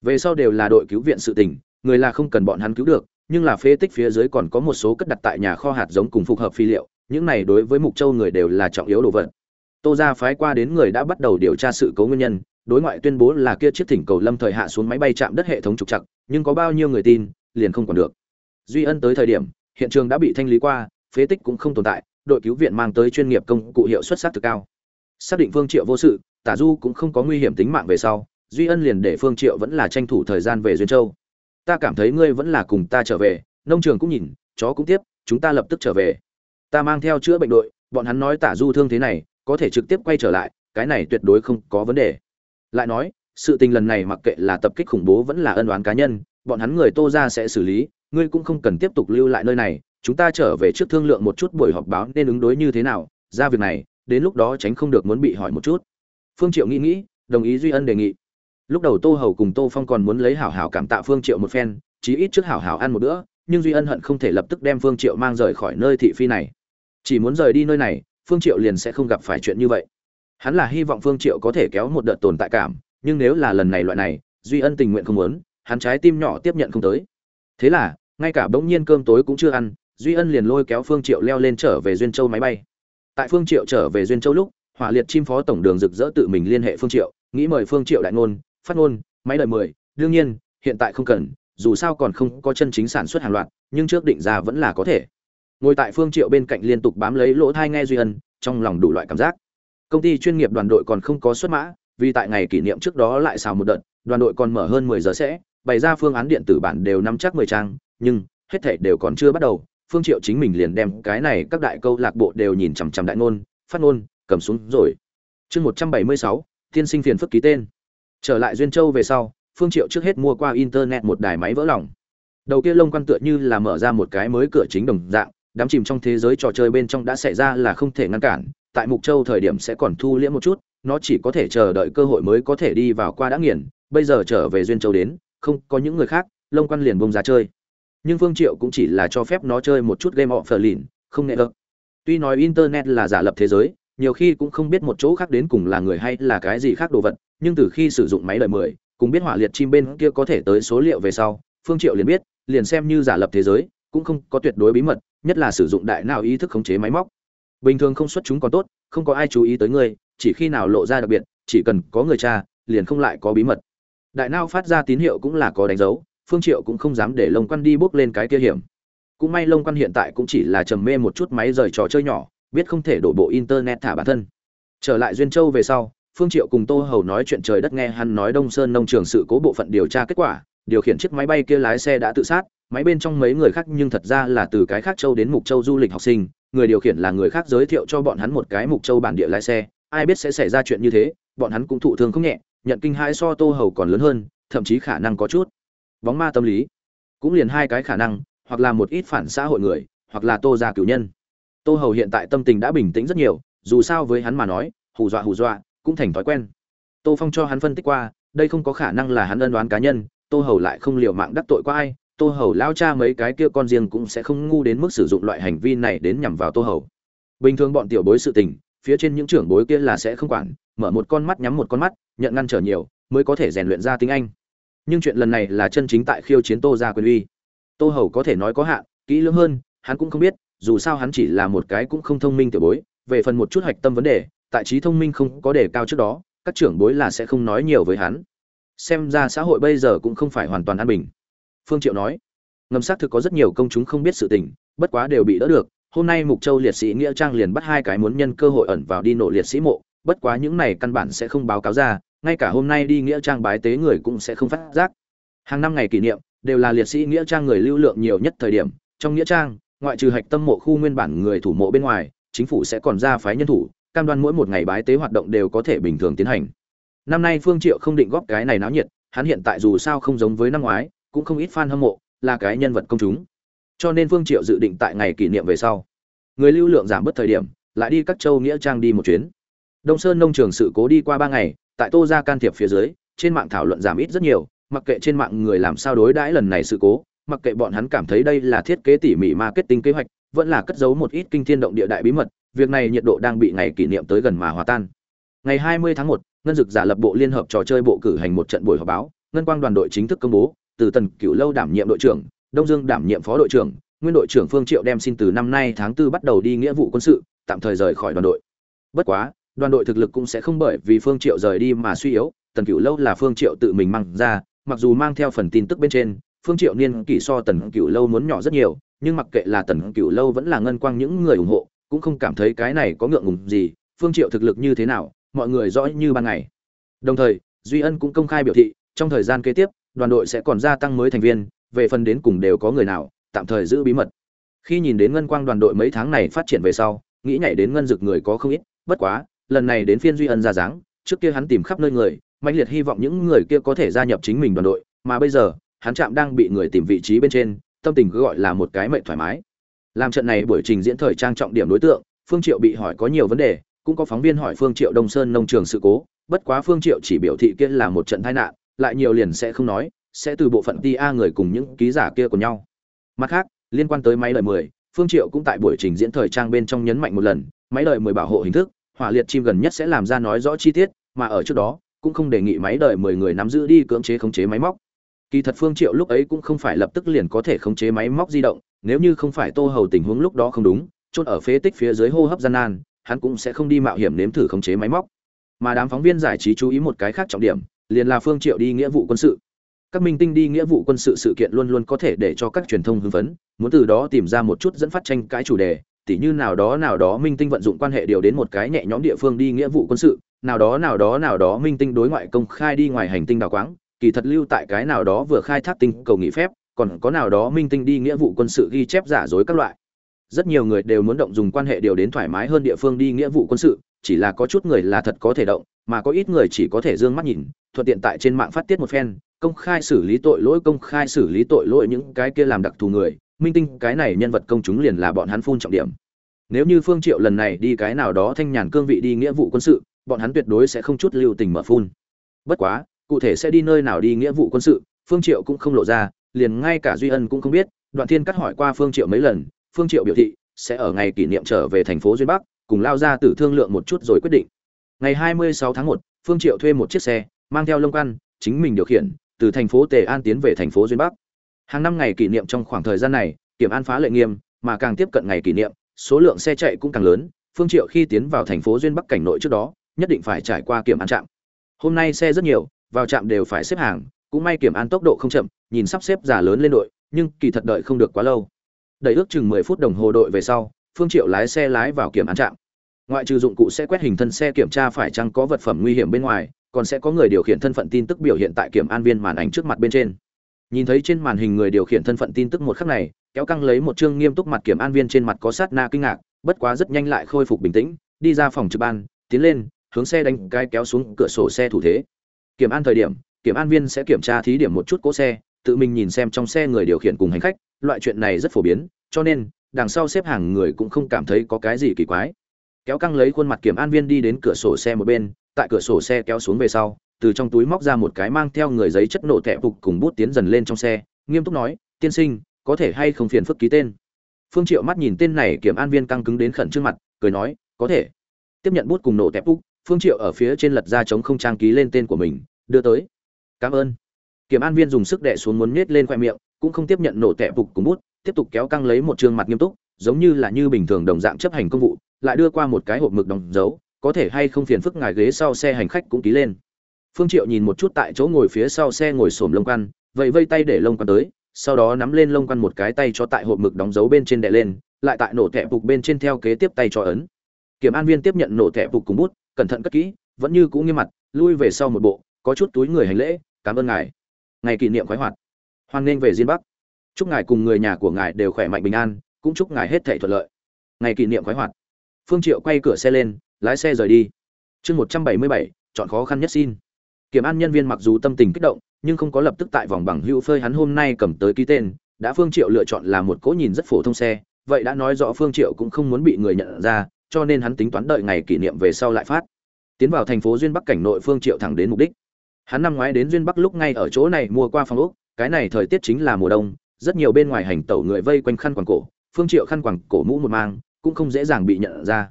Về sau đều là đội cứu viện sự tình, người là không cần bọn hắn cứu được nhưng là phế tích phía dưới còn có một số cất đặt tại nhà kho hạt giống cùng phục hợp phi liệu, những này đối với mục châu người đều là trọng yếu đồ vật. Tô ra phái qua đến người đã bắt đầu điều tra sự cố nguyên nhân, đối ngoại tuyên bố là kia chiếc thỉnh cầu lâm thời hạ xuống máy bay chạm đất hệ thống trục chặt nhưng có bao nhiêu người tin, liền không còn được. Duy ân tới thời điểm, hiện trường đã bị thanh lý qua, phế tích cũng không tồn tại, đội cứu viện mang tới chuyên nghiệp công cụ hiệu suất sát thực cao. Xác định phương triệu vô sự, tả du cũng không có nguy hiểm tính mạng về sau, duy ân liền để phương triệu vẫn là tranh thủ thời gian về duyên châu ta cảm thấy ngươi vẫn là cùng ta trở về, nông trường cũng nhìn, chó cũng tiếp, chúng ta lập tức trở về. Ta mang theo chữa bệnh đội, bọn hắn nói tả du thương thế này, có thể trực tiếp quay trở lại, cái này tuyệt đối không có vấn đề. Lại nói, sự tình lần này mặc kệ là tập kích khủng bố vẫn là ân oán cá nhân, bọn hắn người tô ra sẽ xử lý, ngươi cũng không cần tiếp tục lưu lại nơi này, chúng ta trở về trước thương lượng một chút buổi họp báo nên ứng đối như thế nào, ra việc này, đến lúc đó tránh không được muốn bị hỏi một chút. Phương triệu nghĩ nghĩ, đồng ý duy ân đề nghị lúc đầu tô hầu cùng tô phong còn muốn lấy hảo hảo cảm tạ phương triệu một phen, chí ít trước hảo hảo ăn một bữa, nhưng duy ân hận không thể lập tức đem phương triệu mang rời khỏi nơi thị phi này. Chỉ muốn rời đi nơi này, phương triệu liền sẽ không gặp phải chuyện như vậy. Hắn là hy vọng phương triệu có thể kéo một đợt tồn tại cảm, nhưng nếu là lần này loại này, duy ân tình nguyện không muốn, hắn trái tim nhỏ tiếp nhận không tới. Thế là, ngay cả bỗng nhiên cơm tối cũng chưa ăn, duy ân liền lôi kéo phương triệu leo lên trở về duyên châu máy bay. Tại phương triệu trở về duyên châu lúc, hỏa liệt chim phó tổng đường rực rỡ tự mình liên hệ phương triệu, nghĩ mời phương triệu đại ngôn phát ngôn máy đời mười đương nhiên hiện tại không cần dù sao còn không có chân chính sản xuất hàng loạt nhưng trước định ra vẫn là có thể. Ngồi tại phương triệu bên cạnh liên tục bám lấy lỗ thai nghe duy ân trong lòng đủ loại cảm giác. Công ty chuyên nghiệp đoàn đội còn không có xuất mã vì tại ngày kỷ niệm trước đó lại xào một đợt đoàn đội còn mở hơn 10 giờ sẽ bày ra phương án điện tử bản đều nắm chắc 10 trang nhưng hết thảy đều còn chưa bắt đầu. Phương triệu chính mình liền đem cái này các đại câu lạc bộ đều nhìn chằm chằm đại ngôn phát ngôn cầm xuống rồi. Chương 176, tiên sinh phiền phức ký tên trở lại duyên châu về sau, phương triệu trước hết mua qua internet một đài máy vỡ lòng. Đầu kia lông quan tựa như là mở ra một cái mới cửa chính đồng dạng, đám chìm trong thế giới trò chơi bên trong đã xảy ra là không thể ngăn cản, tại mục châu thời điểm sẽ còn thu liễm một chút, nó chỉ có thể chờ đợi cơ hội mới có thể đi vào qua đã nghiền, bây giờ trở về duyên châu đến, không có những người khác, lông quan liền bông ra chơi. Nhưng phương triệu cũng chỉ là cho phép nó chơi một chút game họ phờ lìn không nghệ ơ tuy nói internet là giả lập thế giới nhiều khi cũng không biết một chỗ khác đến cùng là người hay là cái gì khác đồ vật, nhưng từ khi sử dụng máy lời mười, cùng biết hỏa liệt chim bên kia có thể tới số liệu về sau, phương triệu liền biết, liền xem như giả lập thế giới, cũng không có tuyệt đối bí mật, nhất là sử dụng đại não ý thức khống chế máy móc. Bình thường không xuất chúng còn tốt, không có ai chú ý tới ngươi, chỉ khi nào lộ ra đặc biệt, chỉ cần có người cha, liền không lại có bí mật. Đại não phát ra tín hiệu cũng là có đánh dấu, phương triệu cũng không dám để lông quan đi bước lên cái kia hiểm. Cũng may lông quan hiện tại cũng chỉ là trầm mê một chút máy rời trò chơi nhỏ biết không thể đổ bộ internet thả bản thân. Trở lại duyên châu về sau, phương triệu cùng tô hầu nói chuyện trời đất nghe hắn nói đông sơn nông trường sự cố bộ phận điều tra kết quả, điều khiển chiếc máy bay kia lái xe đã tự sát, máy bên trong mấy người khác nhưng thật ra là từ cái khác châu đến mục châu du lịch học sinh, người điều khiển là người khác giới thiệu cho bọn hắn một cái mục châu bản địa lái xe, ai biết sẽ xảy ra chuyện như thế, bọn hắn cũng thụ thương không nhẹ, nhận kinh hãi so tô hầu còn lớn hơn, thậm chí khả năng có chút bóng ma tâm lý. Cũng liền hai cái khả năng, hoặc là một ít phản xã hội người, hoặc là tô gia cửu nhân tô hầu hiện tại tâm tình đã bình tĩnh rất nhiều, dù sao với hắn mà nói, hù dọa hù dọa, cũng thành thói quen. Tô phong cho hắn phân tích qua, đây không có khả năng là hắn ân đoán cá nhân, tô hầu lại không liều mạng đắc tội qua ai, tô hầu lao cha mấy cái kia con riêng cũng sẽ không ngu đến mức sử dụng loại hành vi này đến nhằm vào tô hầu. Bình thường bọn tiểu bối sự tình, phía trên những trưởng bối kia là sẽ không quản, mở một con mắt nhắm một con mắt, nhận ngăn trở nhiều, mới có thể rèn luyện ra tiếng anh. Nhưng chuyện lần này là chân chính tại khiêu chiến tô ra quyền uy. Tô hầu có thể nói có hạn, kỹ lưỡng hơn, hắn cũng không biết dù sao hắn chỉ là một cái cũng không thông minh tiểu bối, về phần một chút hạch tâm vấn đề, tại trí thông minh không có đề cao trước đó, các trưởng bối là sẽ không nói nhiều với hắn. Xem ra xã hội bây giờ cũng không phải hoàn toàn an bình. Phương triệu nói, ngầm xác thực có rất nhiều công chúng không biết sự tình, bất quá đều bị đỡ được. Hôm nay mục châu liệt sĩ nghĩa trang liền bắt hai cái muốn nhân cơ hội ẩn vào đi nổ liệt sĩ mộ, bất quá những này căn bản sẽ không báo cáo ra, ngay cả hôm nay đi nghĩa trang bái tế người cũng sẽ không phát giác. Hàng năm ngày kỷ niệm đều là liệt sĩ nghĩa trang người lưu lượng nhiều nhất thời điểm. Trong nghĩa trang ngoại trừ hạch tâm mộ khu nguyên bản người thủ mộ bên ngoài, chính phủ sẽ còn ra phái nhân thủ, cam đoan mỗi một ngày bái tế hoạt động đều có thể bình thường tiến hành. Năm nay phương triệu không định góp cái này náo nhiệt, hắn hiện tại dù sao không giống với năm ngoái, cũng không ít fan hâm mộ, là cái nhân vật công chúng. Cho nên phương triệu dự định tại ngày kỷ niệm về sau, người lưu lượng giảm bớt thời điểm, lại đi các châu nghĩa trang đi một chuyến. Đông sơn nông trường sự cố đi qua ba ngày, tại tô ra can thiệp phía dưới, trên mạng thảo luận giảm ít rất nhiều, mặc kệ trên mạng người làm sao đối đãi lần này sự cố mặc kệ bọn hắn cảm thấy đây là thiết kế tỉ mỉ marketing kế hoạch vẫn là cất giấu một ít kinh thiên động địa đại bí mật việc này nhiệt độ đang bị ngày kỷ niệm tới gần mà hòa tan. Ngày 20 tháng 1, ngân dực giả lập bộ liên hợp trò chơi bộ cử hành một trận buổi họp báo ngân quang đoàn đội chính thức công bố từ tần cửu lâu đảm nhiệm đội trưởng đông dương đảm nhiệm phó đội trưởng nguyên đội trưởng phương triệu đem xin từ năm nay tháng 4 bắt đầu đi nghĩa vụ quân sự tạm thời rời khỏi đoàn đội. Bất quá đoàn đội thực lực cũng sẽ không bởi vì phương triệu rời đi mà suy yếu tần cửu lâu là phương triệu tự mình mang ra mặc dù mang theo phần tin tức bên trên phương triệu niên kỷ so tần cửu lâu muốn nhỏ rất nhiều, nhưng mặc kệ là tần cửu lâu vẫn là ngân quang những người ủng hộ, cũng không cảm thấy cái này có ngượng ngùng gì, phương triệu thực lực như thế nào, mọi người rõ như ban ngày. Đồng thời, duy ân cũng công khai biểu thị, trong thời gian kế tiếp, đoàn đội sẽ còn gia tăng mới thành viên, về phần đến cùng đều có người nào, tạm thời giữ bí mật. Khi nhìn đến ngân quang đoàn đội mấy tháng này phát triển về sau, nghĩ nhảy đến ngân dực người có không ít, bất quá, lần này đến phiên duy ân ra dáng, trước kia hắn tìm khắp nơi người mạnh liệt hy vọng những người kia có thể gia nhập chính mình đoàn đội, mà bây giờ hắn chạm đang bị người tìm vị trí bên trên tâm tình cứ gọi là một cái mệnh thoải mái. Làm trận này buổi trình diễn thời trang trọng điểm đối tượng phương triệu bị hỏi có nhiều vấn đề cũng có phóng viên hỏi phương triệu đông sơn nông trường sự cố bất quá phương triệu chỉ biểu thị kia là một trận tai nạn lại nhiều liền sẽ không nói sẽ từ bộ phận ti a người cùng những ký giả kia của nhau. Mặt khác liên quan tới máy đời 10, phương triệu cũng tại buổi trình diễn thời trang bên trong nhấn mạnh một lần máy đời 10 bảo hộ hình thức hỏa liệt chim gần nhất sẽ làm ra nói rõ chi tiết mà ở trước đó cũng không đề nghị máy đời 10 người nắm giữ đi cưỡng chế khống chế máy móc kỳ thật phương triệu lúc ấy cũng không phải lập tức liền có thể khống chế máy móc di động, nếu như không phải tô hầu tình huống lúc đó không đúng chôn ở phế tích phía dưới hô hấp gian nan, hắn cũng sẽ không đi mạo hiểm nếm thử khống chế máy móc. Mà đám phóng viên giải trí chú ý một cái khác trọng điểm, liền là phương triệu đi nghĩa vụ quân sự. Các minh tinh đi nghĩa vụ quân sự sự kiện luôn luôn có thể để cho các truyền thông hưng phấn, muốn từ đó tìm ra một chút dẫn phát tranh cãi chủ đề, tỉ như nào đó nào đó minh tinh vận dụng quan hệ điều đến một cái nhẹ nhõm địa phương đi nghĩa vụ quân sự, nào đó nào đó nào đó minh tinh đối ngoại công khai đi ngoài hành tinh đào quáng kỳ thật lưu tại cái nào đó vừa khai thác tinh cầu nghỉ phép, còn có nào đó minh tinh đi nghĩa vụ quân sự ghi chép giả dối các loại. Rất nhiều người đều muốn động dùng quan hệ điều đến thoải mái hơn địa phương đi nghĩa vụ quân sự, chỉ là có chút người là thật có thể động, mà có ít người chỉ có thể d ư ơ n g mắt nhìn, thuận tiện tại trên mạng phát tiết một phen, công khai xử lý tội lỗi, công khai xử lý tội lỗi những cái kia làm đặc thù người, minh tinh cái này nhân vật công chúng liền là bọn hắn phun trọng điểm. Nếu như phương triệu lần này đi cái nào đó thanh nhàn cương vị đi nghĩa vụ quân sự, bọn hắn tuyệt đối sẽ không chút lưu tình mở phun. Bất quá cụ thể sẽ đi nơi nào đi nghĩa vụ quân sự phương triệu cũng không lộ ra liền ngay cả duy ân cũng không biết đoạn thiên cắt hỏi qua phương triệu mấy lần phương triệu biểu thị sẽ ở ngày kỷ niệm trở về thành phố duyên bắc cùng lao ra tử thương lượng một chút rồi quyết định. Ngày 26 tháng 1, phương triệu thuê một chiếc xe mang theo lông quan chính mình điều khiển từ thành phố tề an tiến về thành phố duyên bắc. Hàng năm ngày kỷ niệm trong khoảng thời gian này kiểm an phá lệ nghiêm mà càng tiếp cận ngày kỷ niệm số lượng xe chạy cũng càng lớn phương triệu khi tiến vào thành phố duyên bắc cảnh nội trước đó nhất định phải trải qua kiểm an trạm. Hôm nay xe rất nhiều vào trạm đều phải xếp hàng, cũng may kiểm an tốc độ không chậm, nhìn sắp xếp giả lớn lên đội, nhưng kỳ thật đợi không được quá lâu. Đợi ước chừng 10 phút đồng hồ đội về sau, phương triệu lái xe lái vào kiểm an trạm. Ngoại trừ dụng cụ sẽ quét hình thân xe kiểm tra phải chăng có vật phẩm nguy hiểm bên ngoài, còn sẽ có người điều khiển thân phận tin tức biểu hiện tại kiểm an viên màn ảnh trước mặt bên trên. Nhìn thấy trên màn hình người điều khiển thân phận tin tức một khắc này, kéo căng lấy một chương nghiêm túc mặt kiểm an viên trên mặt có sát na kinh ngạc, bất quá rất nhanh lại khôi phục bình tĩnh, đi ra phòng trực ban, tiến lên, hướng xe đánh cái kéo xuống cửa sổ xe thủ thế kiểm an thời điểm, kiểm an viên sẽ kiểm tra thí điểm một chút cỗ xe, tự mình nhìn xem trong xe người điều khiển cùng hành khách, loại chuyện này rất phổ biến, cho nên, đằng sau xếp hàng người cũng không cảm thấy có cái gì kỳ quái. Kéo căng lấy khuôn mặt kiểm an viên đi đến cửa sổ xe một bên, tại cửa sổ xe kéo xuống về sau, từ trong túi móc ra một cái mang theo người giấy chất nổ tẹp phục cùng bút tiến dần lên trong xe, nghiêm túc nói, tiên sinh, có thể hay không phiền phức ký tên? Phương triệu mắt nhìn tên này, kiểm an viên căng cứng đến khẩn trước mặt, cười nói, có thể. Tiếp nhận bút cùng nổ tẹp phục phương triệu ở phía trên lật ra chống không trang ký lên tên của mình, đưa tới. Cảm ơn. Kiểm an viên dùng sức đè xuống muốn nết lên khoe miệng, cũng không tiếp nhận nổ tẹp phục cùng bút, tiếp tục kéo căng lấy một trương mặt nghiêm túc, giống như là như bình thường đồng dạng chấp hành công vụ, lại đưa qua một cái hộp mực đóng dấu, có thể hay không phiền phức ngài ghế sau xe hành khách cũng ký lên. Phương triệu nhìn một chút tại chỗ ngồi phía sau xe ngồi xổm lông quan vậy vây tay để lông quan tới, sau đó nắm lên lông quan một cái tay cho tại hộp mực đóng dấu bên trên đè lên, lại tại nổ thẻ phục bên trên theo kế tiếp tay cho ấn. Kiểm an viên tiếp nhận nổ thẻ phục cùng bút cẩn thận cất kỹ, vẫn như cũ nghiêm mặt, lui về sau một bộ, có chút túi người hành lễ, cảm ơn ngài. Ngày kỷ niệm khoái hoạt. Hoan nghênh về diên bắc. Chúc ngài cùng người nhà của ngài đều khỏe mạnh bình an, cũng chúc ngài hết thảy thuận lợi. Ngày kỷ niệm khoái hoạt. Phương triệu quay cửa xe lên, lái xe rời đi. Chương một trăm bảy mươi bảy, chọn khó khăn nhất xin. Kiểm an nhân viên mặc dù tâm tình kích động, nhưng không có lập tức tại vòng bằng hữu phơi hắn hôm nay cầm tới ký tên, đã phương triệu lựa chọn là một cỗ nhìn rất phổ thông xe, vậy đã nói rõ phương triệu cũng không muốn bị người nhận ra cho nên hắn tính toán đợi ngày kỷ niệm về sau lại phát. Tiến vào thành phố duyên bắc cảnh nội phương triệu thẳng đến mục đích. Hắn năm ngoái đến duyên bắc lúc ngay ở chỗ này mua qua phòng ốc, cái này thời tiết chính là mùa đông, rất nhiều bên ngoài hành tẩu người vây quanh khăn quàng cổ, phương triệu khăn quàng cổ mũ một mang, cũng không dễ dàng bị nhận ra.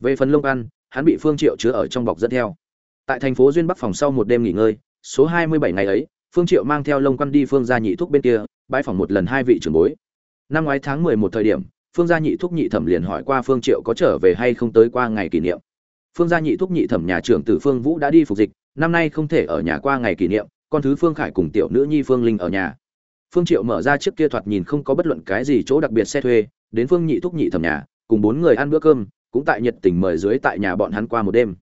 Về phần lông ăn, hắn bị phương triệu chứa ở trong bọc dẫn theo. Tại thành phố duyên bắc phòng sau một đêm nghỉ ngơi, số 27 ngày ấy, phương triệu mang theo lông quan đi phương gia nhị thúc bên kia, bãi phòng một lần hai vị trưởng bối. Năm ngoái tháng 11 thời điểm phương gia nhị thúc nhị thẩm liền hỏi qua phương triệu có trở về hay không tới qua ngày kỷ niệm. Phương gia nhị thúc nhị thẩm nhà trưởng tử phương vũ đã đi phục dịch, năm nay không thể ở nhà qua ngày kỷ niệm, con thứ phương khải cùng tiểu nữ nhi phương linh ở nhà. Phương triệu mở ra chiếc kia thoạt nhìn không có bất luận cái gì chỗ đặc biệt xe thuê, đến phương nhị thúc nhị thẩm nhà, cùng bốn người ăn bữa cơm, cũng tại nhiệt tình mời dưới tại nhà bọn hắn qua một đêm.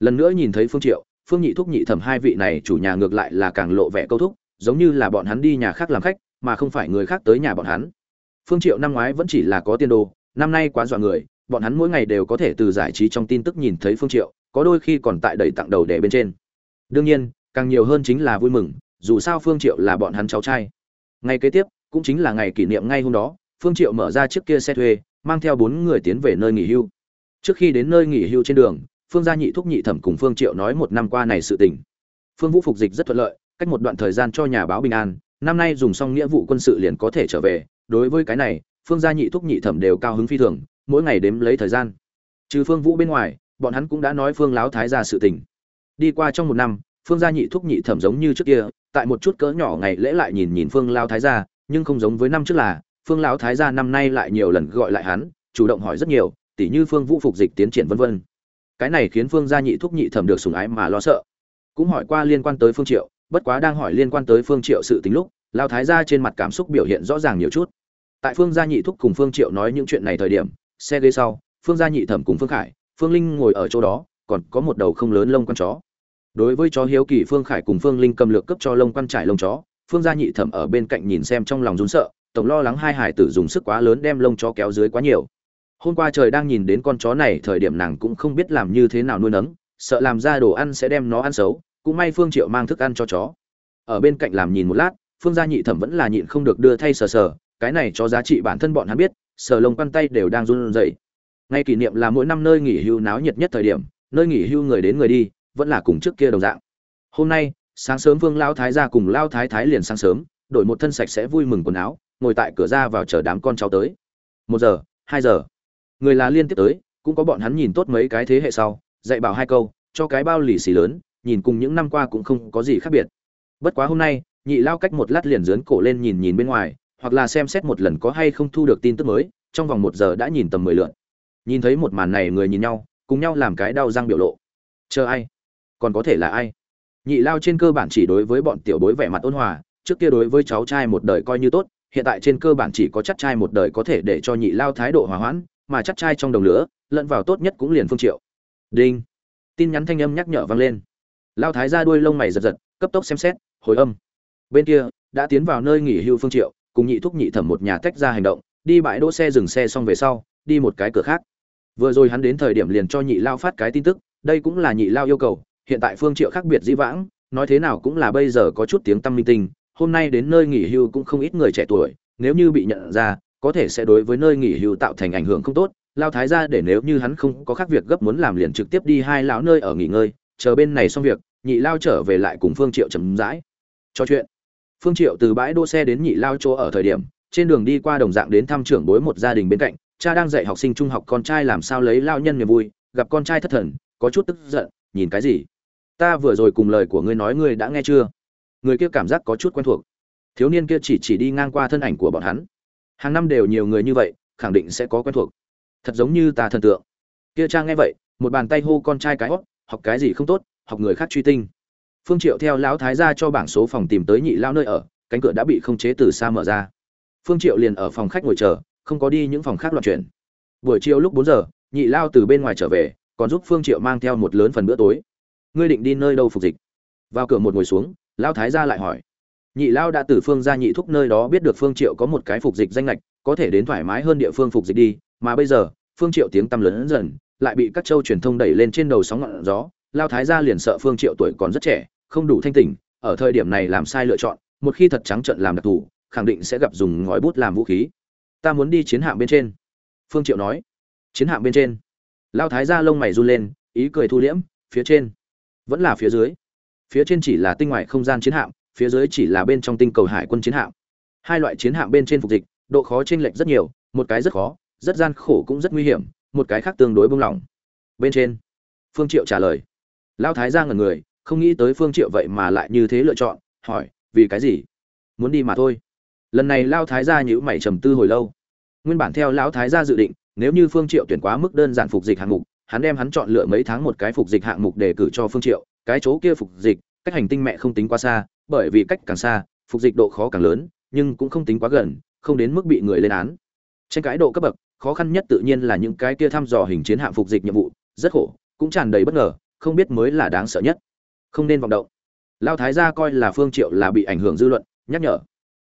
Lần nữa nhìn thấy phương triệu, phương nhị thúc nhị thẩm hai vị này chủ nhà ngược lại là càng lộ vẻ câu thúc, giống như là bọn hắn đi nhà khác làm khách, mà không phải người khác tới nhà bọn hắn phương triệu năm ngoái vẫn chỉ là có tiền đồ, năm nay quá dọa người, bọn hắn mỗi ngày đều có thể từ giải trí trong tin tức nhìn thấy phương triệu, có đôi khi còn tại đẩy tặng đầu để bên trên. Đương nhiên, càng nhiều hơn chính là vui mừng, dù sao phương triệu là bọn hắn cháu trai. Ngày kế tiếp, cũng chính là ngày kỷ niệm ngay hôm đó, phương triệu mở ra chiếc kia xe thuê, mang theo bốn người tiến về nơi nghỉ hưu. Trước khi đến nơi nghỉ hưu trên đường, phương gia nhị thúc nhị thẩm cùng phương triệu nói một năm qua này sự tình. Phương vũ phục dịch rất thuận lợi, cách một đoạn thời gian cho nhà báo bình an, năm nay dùng xong nghĩa vụ quân sự liền có thể trở về đối với cái này, phương gia nhị thúc nhị thẩm đều cao hứng phi thường, mỗi ngày đếm lấy thời gian. Trừ phương vũ bên ngoài, bọn hắn cũng đã nói phương láo thái ra sự tình. Đi qua trong một năm, phương gia nhị thúc nhị thẩm giống như trước kia, tại một chút cỡ nhỏ ngày lễ lại nhìn nhìn phương lao thái gia nhưng không giống với năm trước là, phương lão thái gia năm nay lại nhiều lần gọi lại hắn, chủ động hỏi rất nhiều, tỉ như phương vũ phục dịch tiến triển vân vân. Cái này khiến phương gia nhị thúc nhị thẩm được sùng ái mà lo sợ. Cũng hỏi qua liên quan tới phương triệu, bất quá đang hỏi liên quan tới phương triệu sự tình lúc lao thái gia trên mặt cảm xúc biểu hiện rõ ràng nhiều chút. Tại phương gia nhị thúc cùng phương triệu nói những chuyện này thời điểm, xe ghế sau, phương gia nhị thẩm cùng phương khải, phương linh ngồi ở chỗ đó, còn có một đầu không lớn lông con chó. Đối với chó hiếu kỳ, phương khải cùng phương linh cầm lược cấp cho lông quan trải lông chó. Phương gia nhị thẩm ở bên cạnh nhìn xem trong lòng run sợ, tổng lo lắng hai hải tử dùng sức quá lớn đem lông chó kéo dưới quá nhiều. Hôm qua trời đang nhìn đến con chó này, thời điểm nàng cũng không biết làm như thế nào nuôi nấng, sợ làm ra đồ ăn sẽ đem nó ăn xấu, cũng may phương triệu mang thức ăn cho chó. Ở bên cạnh làm nhìn một lát phương gia nhị thẩm vẫn là nhịn không được đưa thay sờ sờ, cái này cho giá trị bản thân bọn hắn biết, sờ lông quăn tay đều đang run rẩy. Ngay kỷ niệm là mỗi năm nơi nghỉ hưu náo nhiệt nhất thời điểm, nơi nghỉ hưu người đến người đi, vẫn là cùng trước kia đồng dạng. Hôm nay, sáng sớm vương lao thái gia cùng lao thái thái liền sáng sớm, đổi một thân sạch sẽ vui mừng quần áo, ngồi tại cửa ra vào chờ đám con cháu tới. Một giờ, hai giờ. Người là liên tiếp tới, cũng có bọn hắn nhìn tốt mấy cái thế hệ sau, dạy bảo hai câu, cho cái bao lì xì lớn, nhìn cùng những năm qua cũng không có gì khác biệt. Bất quá hôm nay nhị lao cách một lát liền dướn cổ lên nhìn nhìn bên ngoài, hoặc là xem xét một lần có hay không thu được tin tức mới, trong vòng một giờ đã nhìn tầm mười lượn. Nhìn thấy một màn này người nhìn nhau, cùng nhau làm cái đau răng biểu lộ. Chờ ai? Còn có thể là ai? Nhị lao trên cơ bản chỉ đối với bọn tiểu bối vẻ mặt ôn hòa, trước kia đối với cháu trai một đời coi như tốt, hiện tại trên cơ bản chỉ có chắc trai một đời có thể để cho nhị lao thái độ hòa hoãn, mà chắc trai trong đồng lửa, lẫn vào tốt nhất cũng liền phương triệu. Đinh. Tin nhắn thanh âm nhắc nhở vang lên. Lao thái ra đuôi lông mày giật giật, cấp tốc xem xét, hồi âm bên kia, đã tiến vào nơi nghỉ hưu phương triệu, cùng nhị thúc nhị thẩm một nhà tách ra hành động, đi bãi đỗ xe dừng xe xong về sau, đi một cái cửa khác. Vừa rồi hắn đến thời điểm liền cho nhị lao phát cái tin tức, đây cũng là nhị lao yêu cầu, hiện tại phương triệu khác biệt dĩ vãng, nói thế nào cũng là bây giờ có chút tiếng tâm minh tinh, hôm nay đến nơi nghỉ hưu cũng không ít người trẻ tuổi, nếu như bị nhận ra, có thể sẽ đối với nơi nghỉ hưu tạo thành ảnh hưởng không tốt, lao thái ra để nếu như hắn không có khác việc gấp muốn làm liền trực tiếp đi hai lão nơi ở nghỉ ngơi, chờ bên này xong việc, nhị lao trở về lại cùng phương triệu chấm dãi cho chuyện phương triệu từ bãi đỗ xe đến nhị lao chỗ ở thời điểm, trên đường đi qua đồng dạng đến thăm trưởng bối một gia đình bên cạnh, cha đang dạy học sinh trung học con trai làm sao lấy lao nhân niềm vui, gặp con trai thất thần, có chút tức giận, nhìn cái gì? Ta vừa rồi cùng lời của ngươi nói ngươi đã nghe chưa? Người kia cảm giác có chút quen thuộc. Thiếu niên kia chỉ chỉ đi ngang qua thân ảnh của bọn hắn. Hàng năm đều nhiều người như vậy, khẳng định sẽ có quen thuộc. Thật giống như ta thần tượng. Kia cha nghe vậy, một bàn tay hô con trai cái hót học cái gì không tốt, học người khác truy tinh phương triệu theo lão thái gia cho bảng số phòng tìm tới nhị lao nơi ở, cánh cửa đã bị không chế từ xa mở ra. Phương triệu liền ở phòng khách ngồi chờ, không có đi những phòng khác loạn chuyển. Buổi chiều lúc 4 giờ, nhị lao từ bên ngoài trở về, còn giúp phương triệu mang theo một lớn phần bữa tối. Ngươi định đi nơi đâu phục dịch? Vào cửa một ngồi xuống, Lão thái gia lại hỏi. Nhị lao đã từ phương gia nhị thúc nơi đó biết được phương triệu có một cái phục dịch danh lệch có thể đến thoải mái hơn địa phương phục dịch đi, mà bây giờ, phương triệu tiếng tăm lớn dần, lại bị các châu truyền thông đẩy lên trên đầu sóng ngọn gió. Lao thái gia liền sợ phương triệu tuổi còn rất trẻ không đủ thanh tỉnh, ở thời điểm này làm sai lựa chọn, một khi thật trắng trợn làm đặc thù, khẳng định sẽ gặp dùng ngòi bút làm vũ khí. Ta muốn đi chiến hạm bên trên. Phương triệu nói. Chiến hạm bên trên. Lao thái gia lông mày run lên, ý cười thu liễm, phía trên. Vẫn là phía dưới. Phía trên chỉ là tinh ngoại không gian chiến hạm, phía dưới chỉ là bên trong tinh cầu hải quân chiến hạm. Hai loại chiến hạm bên trên phục dịch, độ khó chênh lệch rất nhiều, một cái rất khó, rất gian khổ cũng rất nguy hiểm, một cái khác tương đối bông lỏng. Bên trên. Phương triệu trả lời. Lao thái gia ngẩn người không nghĩ tới phương triệu vậy mà lại như thế lựa chọn, hỏi, vì cái gì? Muốn đi mà thôi. Lần này lao thái gia nhữ mày trầm tư hồi lâu. Nguyên bản theo lão thái gia dự định, nếu như phương triệu tuyển quá mức đơn giản phục dịch hạng mục, hắn đem hắn chọn lựa mấy tháng một cái phục dịch hạng mục để cử cho phương triệu, cái chỗ kia phục dịch, cách hành tinh mẹ không tính quá xa, bởi vì cách càng xa, phục dịch độ khó càng lớn, nhưng cũng không tính quá gần, không đến mức bị người lên án. Tranh cãi độ cấp bậc, khó khăn nhất tự nhiên là những cái kia thăm dò hình chiến hạm phục dịch nhiệm vụ, rất khổ, cũng tràn đầy bất ngờ, không biết mới là đáng sợ nhất không nên vọng động. Lao thái gia coi là phương triệu là bị ảnh hưởng dư luận, nhắc nhở.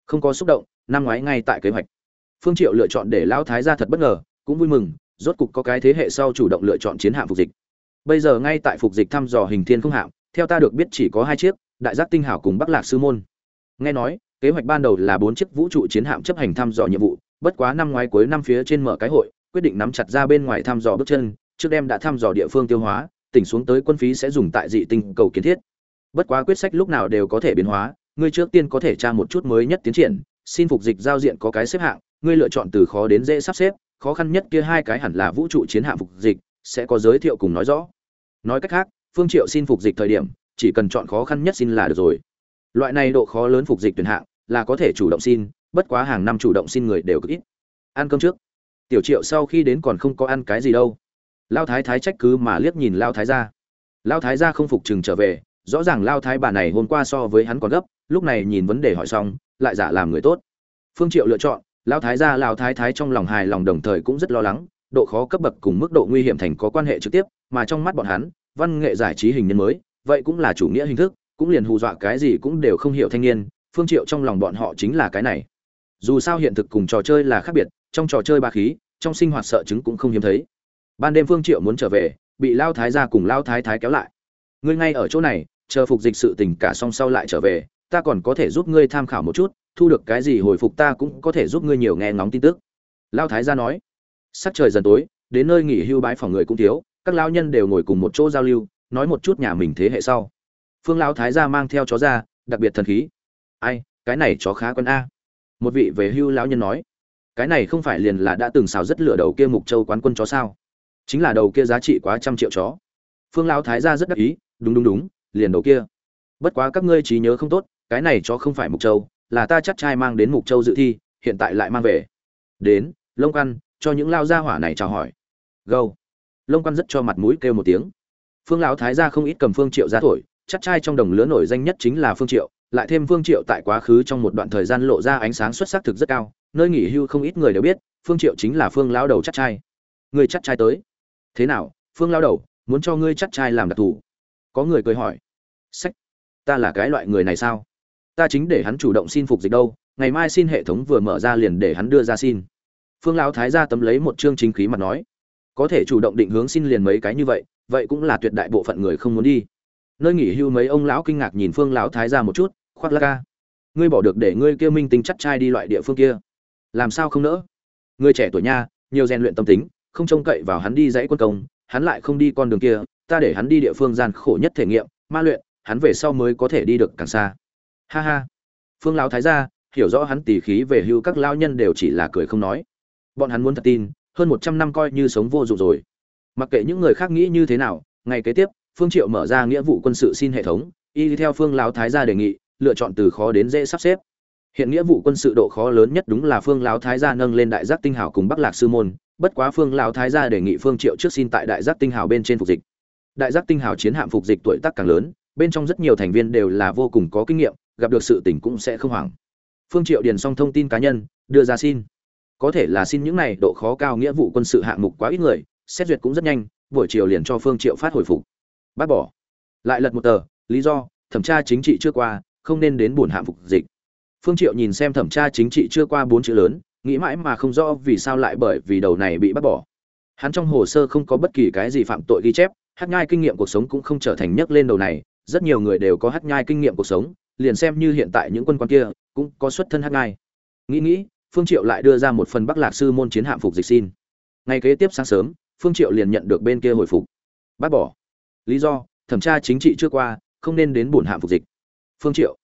Không có xúc động, năm ngoái ngay tại kế hoạch. Phương triệu lựa chọn để lao thái gia thật bất ngờ, cũng vui mừng, rốt cục có cái thế hệ sau chủ động lựa chọn chiến hạm phục dịch. Bây giờ ngay tại phục dịch thăm dò hình thiên không hạm, theo ta được biết chỉ có hai chiếc, đại giác tinh hảo cùng bắc lạc sư môn. Nghe nói, kế hoạch ban đầu là bốn chiếc vũ trụ chiến hạm chấp hành thăm dò nhiệm vụ, bất quá năm ngoái cuối năm phía trên mở cái hội, quyết định nắm chặt ra bên ngoài thăm dò bước chân, trước đêm đã thăm dò địa phương tiêu hóa tỉnh xuống tới quân phí sẽ dùng tại dị tinh cầu kiến thiết. Bất quá quyết sách lúc nào đều có thể biến hóa, ngươi trước tiên có thể tra một chút mới nhất tiến triển, xin phục dịch giao diện có cái xếp hạng, ngươi lựa chọn từ khó đến dễ sắp xếp, khó khăn nhất kia hai cái hẳn là vũ trụ chiến hạm phục dịch, sẽ có giới thiệu cùng nói rõ. Nói cách khác, phương triệu xin phục dịch thời điểm, chỉ cần chọn khó khăn nhất xin là được rồi. Loại này độ khó lớn phục dịch tuyển hạng, là có thể chủ động xin, bất quá hàng năm chủ động xin người đều cực ít. Ăn cơm trước. Tiểu triệu sau khi đến còn không có ăn cái gì đâu lao thái thái trách cứ mà liếc nhìn lao thái ra lao thái ra không phục chừng trở về, rõ ràng lao thái bà này hôm qua so với hắn còn gấp, lúc này nhìn vấn đề hỏi xong, lại giả làm người tốt. Phương triệu lựa chọn, lao thái ra lao thái thái trong lòng hài lòng đồng thời cũng rất lo lắng, độ khó cấp bậc cùng mức độ nguy hiểm thành có quan hệ trực tiếp, mà trong mắt bọn hắn, văn nghệ giải trí hình nhân mới, vậy cũng là chủ nghĩa hình thức, cũng liền hù dọa cái gì cũng đều không hiểu thanh niên, phương triệu trong lòng bọn họ chính là cái này. Dù sao hiện thực cùng trò chơi là khác biệt, trong trò chơi ba khí, trong sinh hoạt sợ chứng cũng không hiếm thấy ban đêm phương triệu muốn trở về, bị lao thái gia cùng lao thái thái kéo lại. Ngươi ngay ở chỗ này, chờ phục dịch sự tình cả xong sau lại trở về, ta còn có thể giúp ngươi tham khảo một chút, thu được cái gì hồi phục ta cũng có thể giúp ngươi nhiều nghe ngóng tin tức. Lao thái gia nói. Sắc trời dần tối, đến nơi nghỉ hưu bái phòng người cũng thiếu, các lao nhân đều ngồi cùng một chỗ giao lưu, nói một chút nhà mình thế hệ sau. Phương lao thái gia mang theo chó ra, đặc biệt thần khí. Ai, cái này chó khá quân a. Một vị về hưu lão nhân nói. Cái này không phải liền là đã từng xào rất lửa đầu kia mục châu quán quân chó sao? Chính là đầu kia giá trị quá trăm triệu chó. Phương lão thái gia rất đắc ý đúng đúng đúng liền đầu kia. Bất quá các ngươi trí nhớ không tốt cái này cho không phải mục châu là ta chắc trai mang đến mục châu dự thi hiện tại lại mang về. Đến lông Quan, cho những lao gia hỏa này chào hỏi. Gâu. Lông Quan rất cho mặt mũi kêu một tiếng. Phương lão thái gia không ít cầm phương triệu ra thổi chắc trai trong đồng lứa nổi danh nhất chính là phương triệu lại thêm phương triệu tại quá khứ trong một đoạn thời gian lộ ra ánh sáng xuất sắc thực rất cao nơi nghỉ hưu không ít người đều biết phương triệu chính là phương lão đầu chắc trai. Người chắc trai tới thế nào, phương lao đầu, muốn cho ngươi chắc trai làm đặc thù? Có người cười hỏi. Sách, ta là cái loại người này sao? Ta chính để hắn chủ động xin phục dịch đâu, ngày mai xin hệ thống vừa mở ra liền để hắn đưa ra xin. Phương lão thái gia tấm lấy một chương chính khí mặt nói. Có thể chủ động định hướng xin liền mấy cái như vậy vậy cũng là tuyệt đại bộ phận người không muốn đi. Nơi nghỉ hưu mấy ông lão kinh ngạc nhìn phương lão thái gia một chút, khoác la ca. Ngươi bỏ được để ngươi kia minh tính chắc trai đi loại địa phương kia. Làm sao không nỡ? Người trẻ tuổi nha, nhiều rèn luyện tâm tính không trông cậy vào hắn đi dãy quân công, hắn lại không đi con đường kia, ta để hắn đi địa phương gian khổ nhất thể nghiệm, ma luyện, hắn về sau mới có thể đi được càng xa. Ha ha. Phương lão thái gia, hiểu rõ hắn tỉ khí về hưu các lao nhân đều chỉ là cười không nói. Bọn hắn muốn thật tin, hơn một trăm năm coi như sống vô dụng rồi. Mặc kệ những người khác nghĩ như thế nào, ngày kế tiếp, phương triệu mở ra nghĩa vụ quân sự xin hệ thống, y theo phương lão thái gia đề nghị, lựa chọn từ khó đến dễ sắp xếp. Hiện nghĩa vụ quân sự độ khó lớn nhất đúng là phương lão thái gia nâng lên đại giác tinh hảo cùng bắc lạc sư môn bất quá phương lão thái gia đề nghị phương triệu trước xin tại đại giác tinh hào bên trên phục dịch. Đại giác tinh hào chiến hạm phục dịch tuổi tác càng lớn, bên trong rất nhiều thành viên đều là vô cùng có kinh nghiệm, gặp được sự tình cũng sẽ không hoảng. Phương triệu điền xong thông tin cá nhân, đưa ra xin. Có thể là xin những này độ khó cao nghĩa vụ quân sự hạng mục quá ít người, xét duyệt cũng rất nhanh, buổi chiều liền cho phương triệu phát hồi phục. Bác bỏ. Lại lật một tờ, lý do, thẩm tra chính trị chưa qua, không nên đến buồn hạng phục dịch. Phương triệu nhìn xem thẩm tra chính trị chưa qua bốn chữ lớn nghĩ mãi mà không rõ vì sao lại bởi vì đầu này bị bắt bỏ. Hắn trong hồ sơ không có bất kỳ cái gì phạm tội ghi chép, hát nhai kinh nghiệm cuộc sống cũng không trở thành nhấc lên đầu này, rất nhiều người đều có hát nhai kinh nghiệm cuộc sống, liền xem như hiện tại những quân quan kia cũng có xuất thân hát nhai. Nghĩ nghĩ, phương triệu lại đưa ra một phần bắc lạc sư môn chiến hạm phục dịch xin. Ngày kế tiếp sáng sớm, phương triệu liền nhận được bên kia hồi phục. Bác bỏ. Lý do, thẩm tra chính trị chưa qua, không nên đến bổn hạm phục dịch. Phương triệu.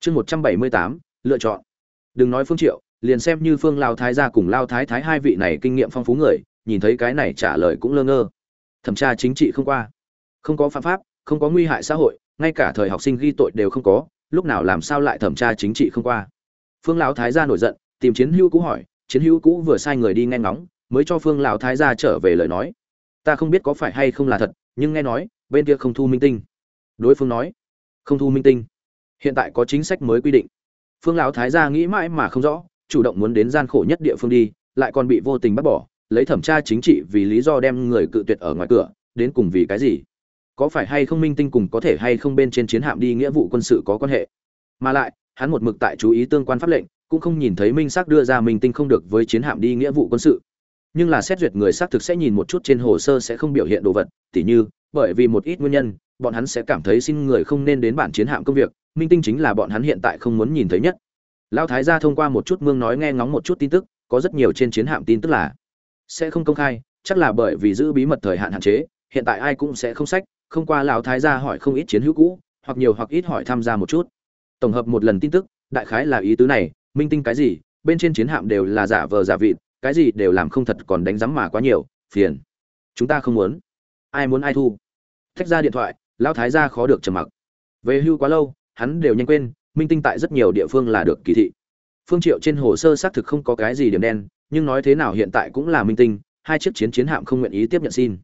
Chương một trăm bảy mươi tám, lựa chọn. Đừng nói phương triệu liền xem như phương lao thái gia cùng lao thái thái hai vị này kinh nghiệm phong phú người, nhìn thấy cái này trả lời cũng lơ ngơ. Thẩm tra chính trị không qua. Không có phạm pháp, không có nguy hại xã hội, ngay cả thời học sinh ghi tội đều không có, lúc nào làm sao lại thẩm tra chính trị không qua? Phương lão thái gia nổi giận, tìm chiến hữu cũ hỏi, chiến hữu cũ vừa sai người đi nghe ngóng, mới cho phương lão thái gia trở về lời nói. Ta không biết có phải hay không là thật, nhưng nghe nói, bên kia không thu minh tinh. Đối phương nói, không thu minh tinh. Hiện tại có chính sách mới quy định. Phương lão thái gia nghĩ mãi mà không rõ chủ động muốn đến gian khổ nhất địa phương đi, lại còn bị vô tình bắt bỏ, lấy thẩm tra chính trị vì lý do đem người cự tuyệt ở ngoài cửa, đến cùng vì cái gì? Có phải hay không minh tinh cùng có thể hay không bên trên chiến hạm đi nghĩa vụ quân sự có quan hệ? Mà lại, hắn một mực tại chú ý tương quan pháp lệnh, cũng không nhìn thấy minh xác đưa ra minh tinh không được với chiến hạm đi nghĩa vụ quân sự. Nhưng là xét duyệt người xác thực sẽ nhìn một chút trên hồ sơ sẽ không biểu hiện đồ vật, tỉ như, bởi vì một ít nguyên nhân, bọn hắn sẽ cảm thấy xin người không nên đến bản chiến hạm công việc, minh tinh chính là bọn hắn hiện tại không muốn nhìn thấy nhất lão thái gia thông qua một chút mương nói nghe ngóng một chút tin tức, có rất nhiều trên chiến hạm tin tức là, sẽ không công khai, chắc là bởi vì giữ bí mật thời hạn hạn chế, hiện tại ai cũng sẽ không sách, không qua lão thái gia hỏi không ít chiến hữu cũ, hoặc nhiều hoặc ít hỏi tham gia một chút. Tổng hợp một lần tin tức, đại khái là ý tứ này, minh tinh cái gì, bên trên chiến hạm đều là giả vờ giả vịt, cái gì đều làm không thật còn đánh giám mà quá nhiều, phiền. Chúng ta không muốn. Ai muốn ai thu. Thách ra điện thoại, lão thái gia khó được trầm mặc. Về hưu quá lâu, hắn đều nhanh quên minh tinh tại rất nhiều địa phương là được kỳ thị. Phương triệu trên hồ sơ xác thực không có cái gì điểm đen, nhưng nói thế nào hiện tại cũng là minh tinh, hai chiếc chiến chiến hạm không nguyện ý tiếp nhận xin.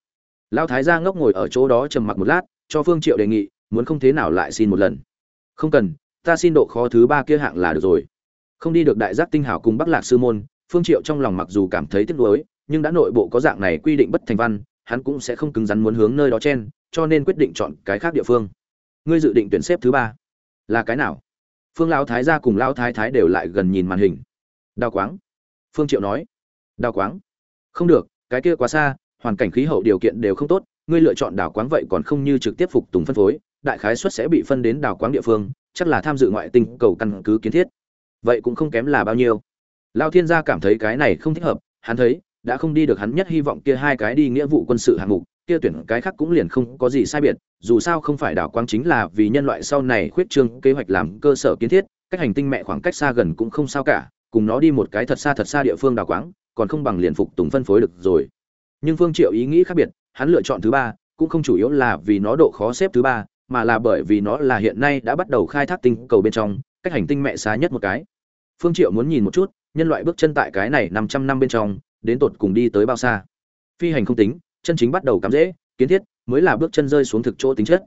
Lão thái gia ngốc ngồi ở chỗ đó trầm mặc một lát, cho phương triệu đề nghị, muốn không thế nào lại xin một lần. Không cần, ta xin độ khó thứ ba kia hạng là được rồi. Không đi được đại giác tinh hảo cùng bắc lạc sư môn, phương triệu trong lòng mặc dù cảm thấy tiếc nuối, nhưng đã nội bộ có dạng này quy định bất thành văn, hắn cũng sẽ không cứng rắn muốn hướng nơi đó chen, cho nên quyết định chọn cái khác địa phương. Ngươi dự định tuyển xếp thứ ba. Là cái nào? Phương lão thái gia cùng lão thái thái đều lại gần nhìn màn hình. Đào quáng. Phương triệu nói. Đào quáng. Không được, cái kia quá xa, hoàn cảnh khí hậu điều kiện đều không tốt, ngươi lựa chọn đào quáng vậy còn không như trực tiếp phục tùng phân phối, đại khái suất sẽ bị phân đến đào quáng địa phương, chắc là tham dự ngoại tinh cầu căn cứ kiến thiết. Vậy cũng không kém là bao nhiêu. Lao thiên gia cảm thấy cái này không thích hợp, hắn thấy, đã không đi được hắn nhất hy vọng kia hai cái đi nghĩa vụ quân sự hạng mục kia tuyển cái khác cũng liền không có gì sai biệt, dù sao không phải đảo quang chính là vì nhân loại sau này khuyết trương kế hoạch làm cơ sở kiến thiết, cách hành tinh mẹ khoảng cách xa gần cũng không sao cả, cùng nó đi một cái thật xa thật xa địa phương đảo quáng còn không bằng liền phục tùng phân phối được rồi. Nhưng phương triệu ý nghĩ khác biệt, hắn lựa chọn thứ ba, cũng không chủ yếu là vì nó độ khó xếp thứ ba, mà là bởi vì nó là hiện nay đã bắt đầu khai thác tinh cầu bên trong, cách hành tinh mẹ xa nhất một cái. Phương triệu muốn nhìn một chút, nhân loại bước chân tại cái này 500 năm bên trong, đến tột cùng đi tới bao xa. Phi hành không tính chân chính bắt đầu cắm dễ, kiến thiết, mới là bước chân rơi xuống thực chỗ tính chất.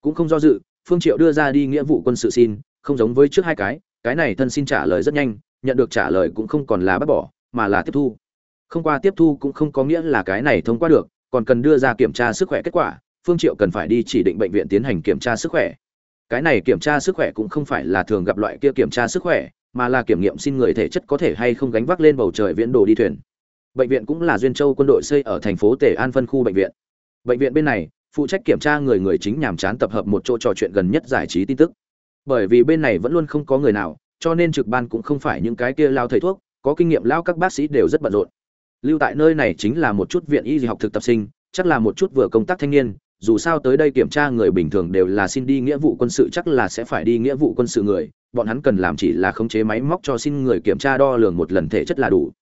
Cũng không do dự, phương triệu đưa ra đi nghĩa vụ quân sự xin, không giống với trước hai cái cái này thân xin trả lời rất nhanh, nhận được trả lời cũng không còn là bắt bỏ, mà là tiếp thu. Không qua tiếp thu cũng không có nghĩa là cái này thông qua được, còn cần đưa ra kiểm tra sức khỏe kết quả, phương triệu cần phải đi chỉ định bệnh viện tiến hành kiểm tra sức khỏe. Cái này kiểm tra sức khỏe cũng không phải là thường gặp loại kia kiểm tra sức khỏe, mà là kiểm nghiệm xin người thể chất có thể hay không gánh vác lên bầu trời viễn đồ đi thuyền bệnh viện cũng là duyên châu quân đội xây ở thành phố tề an phân khu bệnh viện. Bệnh viện bên này, phụ trách kiểm tra người người chính nhàm chán tập hợp một chỗ trò chuyện gần nhất giải trí tin tức. Bởi vì bên này vẫn luôn không có người nào, cho nên trực ban cũng không phải những cái kia lao thầy thuốc, có kinh nghiệm lao các bác sĩ đều rất bận rộn. Lưu tại nơi này chính là một chút viện y học thực tập sinh, chắc là một chút vừa công tác thanh niên, dù sao tới đây kiểm tra người bình thường đều là xin đi nghĩa vụ quân sự, chắc là sẽ phải đi nghĩa vụ quân sự người, bọn hắn cần làm chỉ là khống chế máy móc cho xin người kiểm tra đo lường một lần thể chất là đủ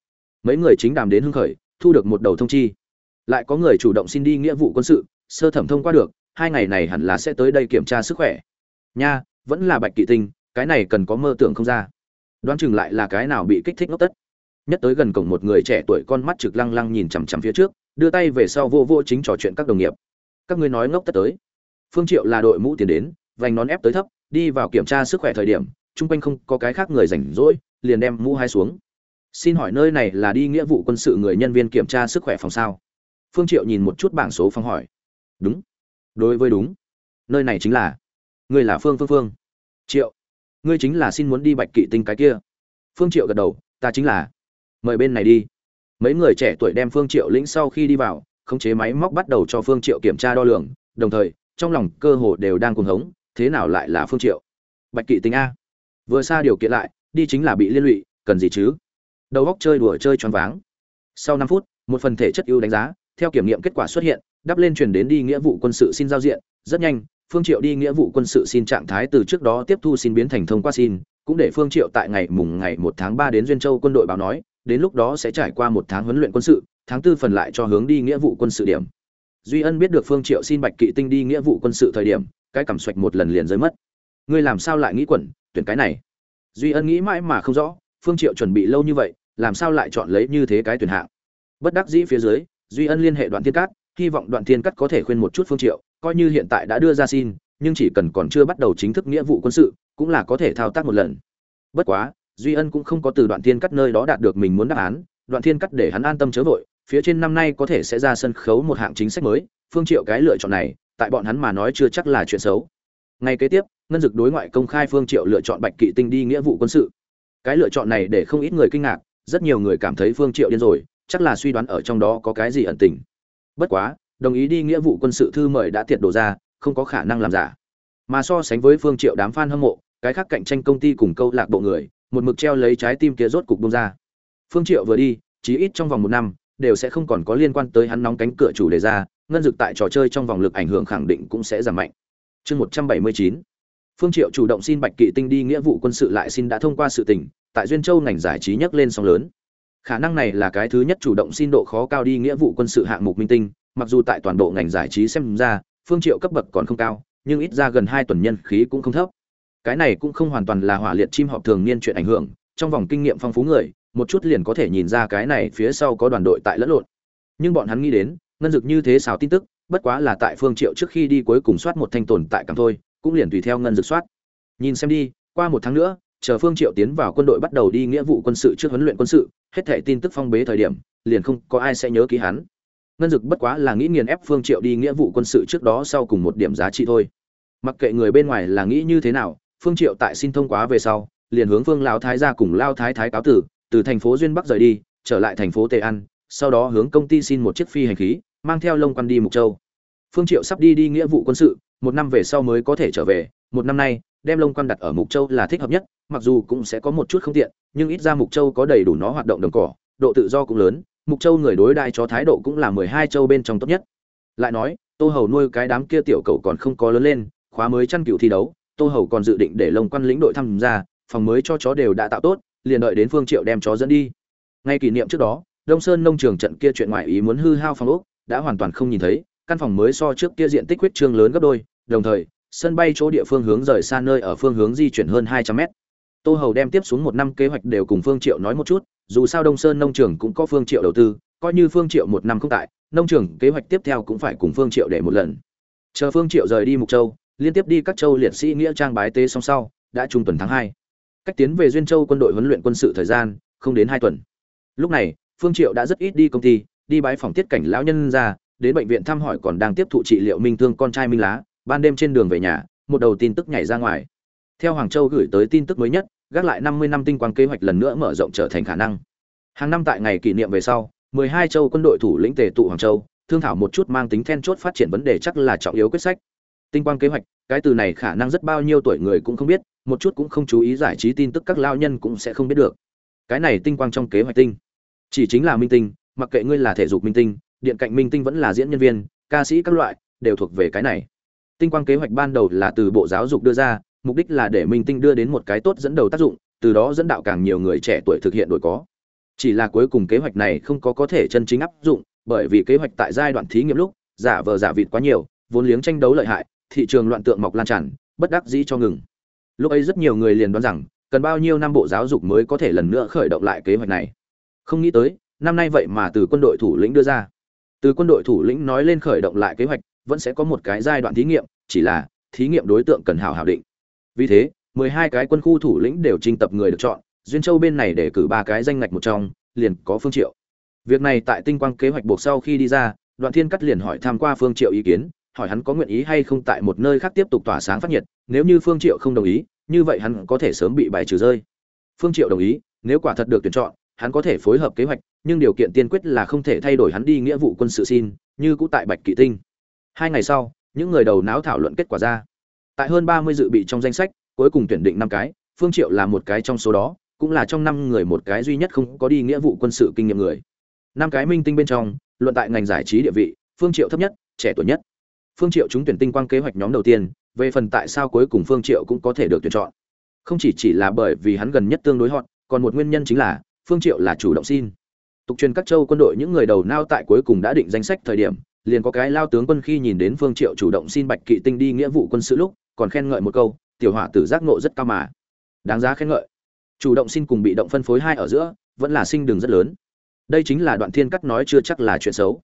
mấy người chính đàm đến hưng khởi, thu được một đầu thông chi. Lại có người chủ động xin đi nghĩa vụ quân sự, sơ thẩm thông qua được, hai ngày này hẳn là sẽ tới đây kiểm tra sức khỏe. Nha, vẫn là bạch kỵ tinh, cái này cần có mơ tưởng không ra. Đoán chừng lại là cái nào bị kích thích ngốc tất. Nhất tới gần cổng một người trẻ tuổi con mắt trực lăng lăng nhìn chằm chằm phía trước, đưa tay về sau vô vô chính trò chuyện các đồng nghiệp. Các ngươi nói ngốc tất tới. Phương triệu là đội mũ tiền đến, vành nón ép tới thấp, đi vào kiểm tra sức khỏe thời điểm, chung quanh không có cái khác người rảnh rỗi, liền đem mũ hai xuống xin hỏi nơi này là đi nghĩa vụ quân sự người nhân viên kiểm tra sức khỏe phòng sao? Phương triệu nhìn một chút bảng số phòng hỏi. Đúng. Đối với đúng. Nơi này chính là. Ngươi là phương phương phương. Triệu. Ngươi chính là xin muốn đi bạch kỵ tinh cái kia. Phương triệu gật đầu. Ta chính là. Mời bên này đi. Mấy người trẻ tuổi đem phương triệu lĩnh sau khi đi vào, khống chế máy móc bắt đầu cho phương triệu kiểm tra đo lường. Đồng thời, trong lòng cơ hồ đều đang cuồng hống, thế nào lại là phương triệu? Bạch kỵ tinh a. Vừa xa điều kiện lại, đi chính là bị liên lụy, cần gì chứ? Đầu góc chơi đùa chơi choáng váng. Sau năm phút, một phần thể chất ưu đánh giá, theo kiểm nghiệm kết quả xuất hiện, đắp lên truyền đến đi nghĩa vụ quân sự xin giao diện, rất nhanh, phương triệu đi nghĩa vụ quân sự xin trạng thái từ trước đó tiếp thu xin biến thành thông qua xin, cũng để phương triệu tại ngày mùng ngày một tháng ba đến duyên châu quân đội báo nói, đến lúc đó sẽ trải qua một tháng huấn luyện quân sự, tháng tư phần lại cho hướng đi nghĩa vụ quân sự điểm. Duy ân biết được phương triệu xin bạch kỵ tinh đi nghĩa vụ quân sự thời điểm, cái cảm xoạch một lần liền rơi mất. Ngươi làm sao lại nghĩ quẩn, tuyển cái này? Duy ân nghĩ mãi mà không rõ phương triệu chuẩn bị lâu như vậy, làm sao lại chọn lấy như thế cái tuyển hạng? Bất đắc dĩ phía dưới, duy ân liên hệ đoạn thiên cát, hy vọng đoạn thiên cát có thể khuyên một chút phương triệu, coi như hiện tại đã đưa ra xin, nhưng chỉ cần còn chưa bắt đầu chính thức nghĩa vụ quân sự, cũng là có thể thao tác một lần. Bất quá, duy ân cũng không có từ đoạn thiên cắt nơi đó đạt được mình muốn đáp án, đoạn thiên cắt để hắn an tâm chớ vội, phía trên năm nay có thể sẽ ra sân khấu một hạng chính sách mới, phương triệu cái lựa chọn này, tại bọn hắn mà nói chưa chắc là chuyện xấu. Ngay kế tiếp, ngân dực đối ngoại công khai phương triệu lựa chọn bạch kỵ tinh đi nghĩa vụ quân sự cái lựa chọn này để không ít người kinh ngạc, rất nhiều người cảm thấy phương triệu điên rồi, chắc là suy đoán ở trong đó có cái gì ẩn tình. Bất quá, đồng ý đi nghĩa vụ quân sự thư mời đã tiệt đổ ra, không có khả năng làm giả. Mà so sánh với phương triệu đám fan hâm mộ, cái khác cạnh tranh công ty cùng câu lạc bộ người, một mực treo lấy trái tim kia rốt cục bung ra. Phương triệu vừa đi, chí ít trong vòng một năm, đều sẽ không còn có liên quan tới hắn nóng cánh cửa chủ đề ra, ngân dực tại trò chơi trong vòng lực ảnh hưởng khẳng định cũng sẽ giảm mạnh. Chương một trăm bảy mươi chín phương triệu chủ động xin bạch kỵ tinh đi nghĩa vụ quân sự lại xin đã thông qua sự tình, tại duyên châu ngành giải trí nhấc lên sóng lớn. Khả năng này là cái thứ nhất chủ động xin độ khó cao đi nghĩa vụ quân sự hạng mục minh tinh, mặc dù tại toàn bộ ngành giải trí xem ra, phương triệu cấp bậc còn không cao, nhưng ít ra gần hai tuần nhân khí cũng không thấp. Cái này cũng không hoàn toàn là hỏa liệt chim họp thường niên chuyện ảnh hưởng, trong vòng kinh nghiệm phong phú người, một chút liền có thể nhìn ra cái này phía sau có đoàn đội tại lẫn lộn. Nhưng bọn hắn nghĩ đến, ngân dực như thế xào tin tức, bất quá là tại phương triệu trước khi đi cuối cùng soát một thanh tồn tại càng thôi cũng liền tùy theo ngân dự soát. Nhìn xem đi, qua một tháng nữa, chờ phương triệu tiến vào quân đội bắt đầu đi nghĩa vụ quân sự trước huấn luyện quân sự, hết thảy tin tức phong bế thời điểm, liền không có ai sẽ nhớ ký hắn. Ngân dực bất quá là nghĩ nghiền ép phương triệu đi nghĩa vụ quân sự trước đó sau cùng một điểm giá trị thôi. Mặc kệ người bên ngoài là nghĩ như thế nào, phương triệu tại xin thông qua về sau, liền hướng phương lão thái gia cùng lao thái thái cáo tử từ thành phố duyên bắc rời đi, trở lại thành phố tề an, sau đó hướng công ty xin một chiếc phi hành khí, mang theo lông quan đi mục châu. Phương triệu sắp đi đi nghĩa vụ quân sự một năm về sau mới có thể trở về, một năm nay, đem lông quan đặt ở mục châu là thích hợp nhất, mặc dù cũng sẽ có một chút không tiện, nhưng ít ra mục châu có đầy đủ nó hoạt động đồng cỏ, độ tự do cũng lớn mục châu người đối đại cho thái độ cũng là mười hai châu bên trong tốt nhất. Lại nói, tô hầu nuôi cái đám kia tiểu cầu còn không có lớn lên, khóa mới chăn cựu thi đấu, tô hầu còn dự định để lông quan lĩnh đội tham gia, phòng mới cho chó đều đã tạo tốt, liền đợi đến phương triệu đem chó dẫn đi. Ngay kỷ niệm trước đó, đông sơn nông trường trận kia chuyện ngoại ý muốn hư hao phòng ốc, đã hoàn toàn không nhìn thấy căn phòng mới so trước kia diện tích huyết trương lớn gấp đôi, đồng thời, sân bay chỗ địa phương hướng rời xa nơi ở phương hướng di chuyển hơn hai trăm mét. Tô hầu đem tiếp xuống một năm kế hoạch đều cùng phương triệu nói một chút, dù sao đông sơn nông trường cũng có phương triệu đầu tư, coi như phương triệu một năm không tại, nông trường kế hoạch tiếp theo cũng phải cùng phương triệu để một lần. Chờ phương triệu rời đi mục châu, liên tiếp đi các châu liệt sĩ nghĩa trang bái tế song sau, đã trung tuần tháng hai. Cách tiến về duyên châu quân đội huấn luyện quân sự thời gian không đến hai tuần. Lúc này, phương triệu đã rất ít đi công ty, đi bái phòng tiết cảnh lão nhân ra đến bệnh viện thăm hỏi còn đang tiếp thụ trị liệu minh thương con trai minh lá, ban đêm trên đường về nhà, một đầu tin tức nhảy ra ngoài. Theo hoàng châu gửi tới tin tức mới nhất, gác lại 50 năm tinh quang kế hoạch lần nữa mở rộng trở thành khả năng. Hàng năm tại ngày kỷ niệm về sau 12 châu quân đội thủ lĩnh tề tụ hoàng châu, thương thảo một chút mang tính then chốt phát triển vấn đề chắc là trọng yếu quyết sách. Tinh quang kế hoạch, cái từ này khả năng rất bao nhiêu tuổi người cũng không biết, một chút cũng không chú ý giải trí tin tức các lao nhân cũng sẽ không biết được. Cái này tinh quang trong kế hoạch tinh. Chỉ chính là minh tinh, mặc kệ ngươi là thể dục minh tinh điện cạnh minh tinh vẫn là diễn nhân viên, ca sĩ các loại, đều thuộc về cái này. Tinh quang kế hoạch ban đầu là từ bộ giáo dục đưa ra, mục đích là để minh tinh đưa đến một cái tốt dẫn đầu tác dụng, từ đó dẫn đạo càng nhiều người trẻ tuổi thực hiện đổi có. Chỉ là cuối cùng kế hoạch này không có có thể chân chính áp dụng, bởi vì kế hoạch tại giai đoạn thí nghiệm lúc, giả vờ giả vịt quá nhiều, vốn liếng tranh đấu lợi hại, thị trường loạn tượng mọc lan tràn, bất đắc dĩ cho ngừng. Lúc ấy rất nhiều người liền đoán rằng, cần bao nhiêu năm bộ giáo dục mới có thể lần nữa khởi động lại kế hoạch này. Không nghĩ tới, năm nay vậy mà từ quân đội thủ lĩnh đưa ra từ quân đội thủ lĩnh nói lên khởi động lại kế hoạch, vẫn sẽ có một cái giai đoạn thí nghiệm, chỉ là thí nghiệm đối tượng cần hảo hảo định. Vì thế, mười hai cái quân khu thủ lĩnh đều trinh tập người được chọn, duyên châu bên này để cử ba cái danh ngạch một trong, liền có phương triệu. Việc này tại tinh quang kế hoạch buộc sau khi đi ra, đoạn thiên cắt liền hỏi tham qua phương triệu ý kiến, hỏi hắn có nguyện ý hay không tại một nơi khác tiếp tục tỏa sáng phát nhiệt, nếu như phương triệu không đồng ý, như vậy hắn có thể sớm bị bài trừ rơi. Phương triệu đồng ý, nếu quả thật được tuyển chọn hắn có thể phối hợp kế hoạch, nhưng điều kiện tiên quyết là không thể thay đổi hắn đi nghĩa vụ quân sự xin, như cũ tại bạch kỵ tinh. Hai ngày sau, những người đầu não thảo luận kết quả ra. Tại hơn ba mươi dự bị trong danh sách, cuối cùng tuyển định năm cái, phương triệu là một cái trong số đó, cũng là trong năm người một cái duy nhất không có đi nghĩa vụ quân sự kinh nghiệm người. Năm cái minh tinh bên trong, luận tại ngành giải trí địa vị, phương triệu thấp nhất, trẻ tuổi nhất. Phương triệu chúng tuyển tinh quang kế hoạch nhóm đầu tiên, về phần tại sao cuối cùng phương triệu cũng có thể được tuyển chọn. Không chỉ chỉ là bởi vì hắn gần nhất tương đối hot, còn một nguyên nhân chính là phương triệu là chủ động xin. Tục truyền các châu quân đội những người đầu nao tại cuối cùng đã định danh sách thời điểm, liền có cái lao tướng quân khi nhìn đến phương triệu chủ động xin bạch kỵ tinh đi nghĩa vụ quân sự lúc, còn khen ngợi một câu, tiểu hỏa tử giác ngộ rất cao mà. Đáng giá khen ngợi. Chủ động xin cùng bị động phân phối hai ở giữa, vẫn là sinh đường rất lớn. Đây chính là đoạn thiên cắt nói chưa chắc là chuyện xấu.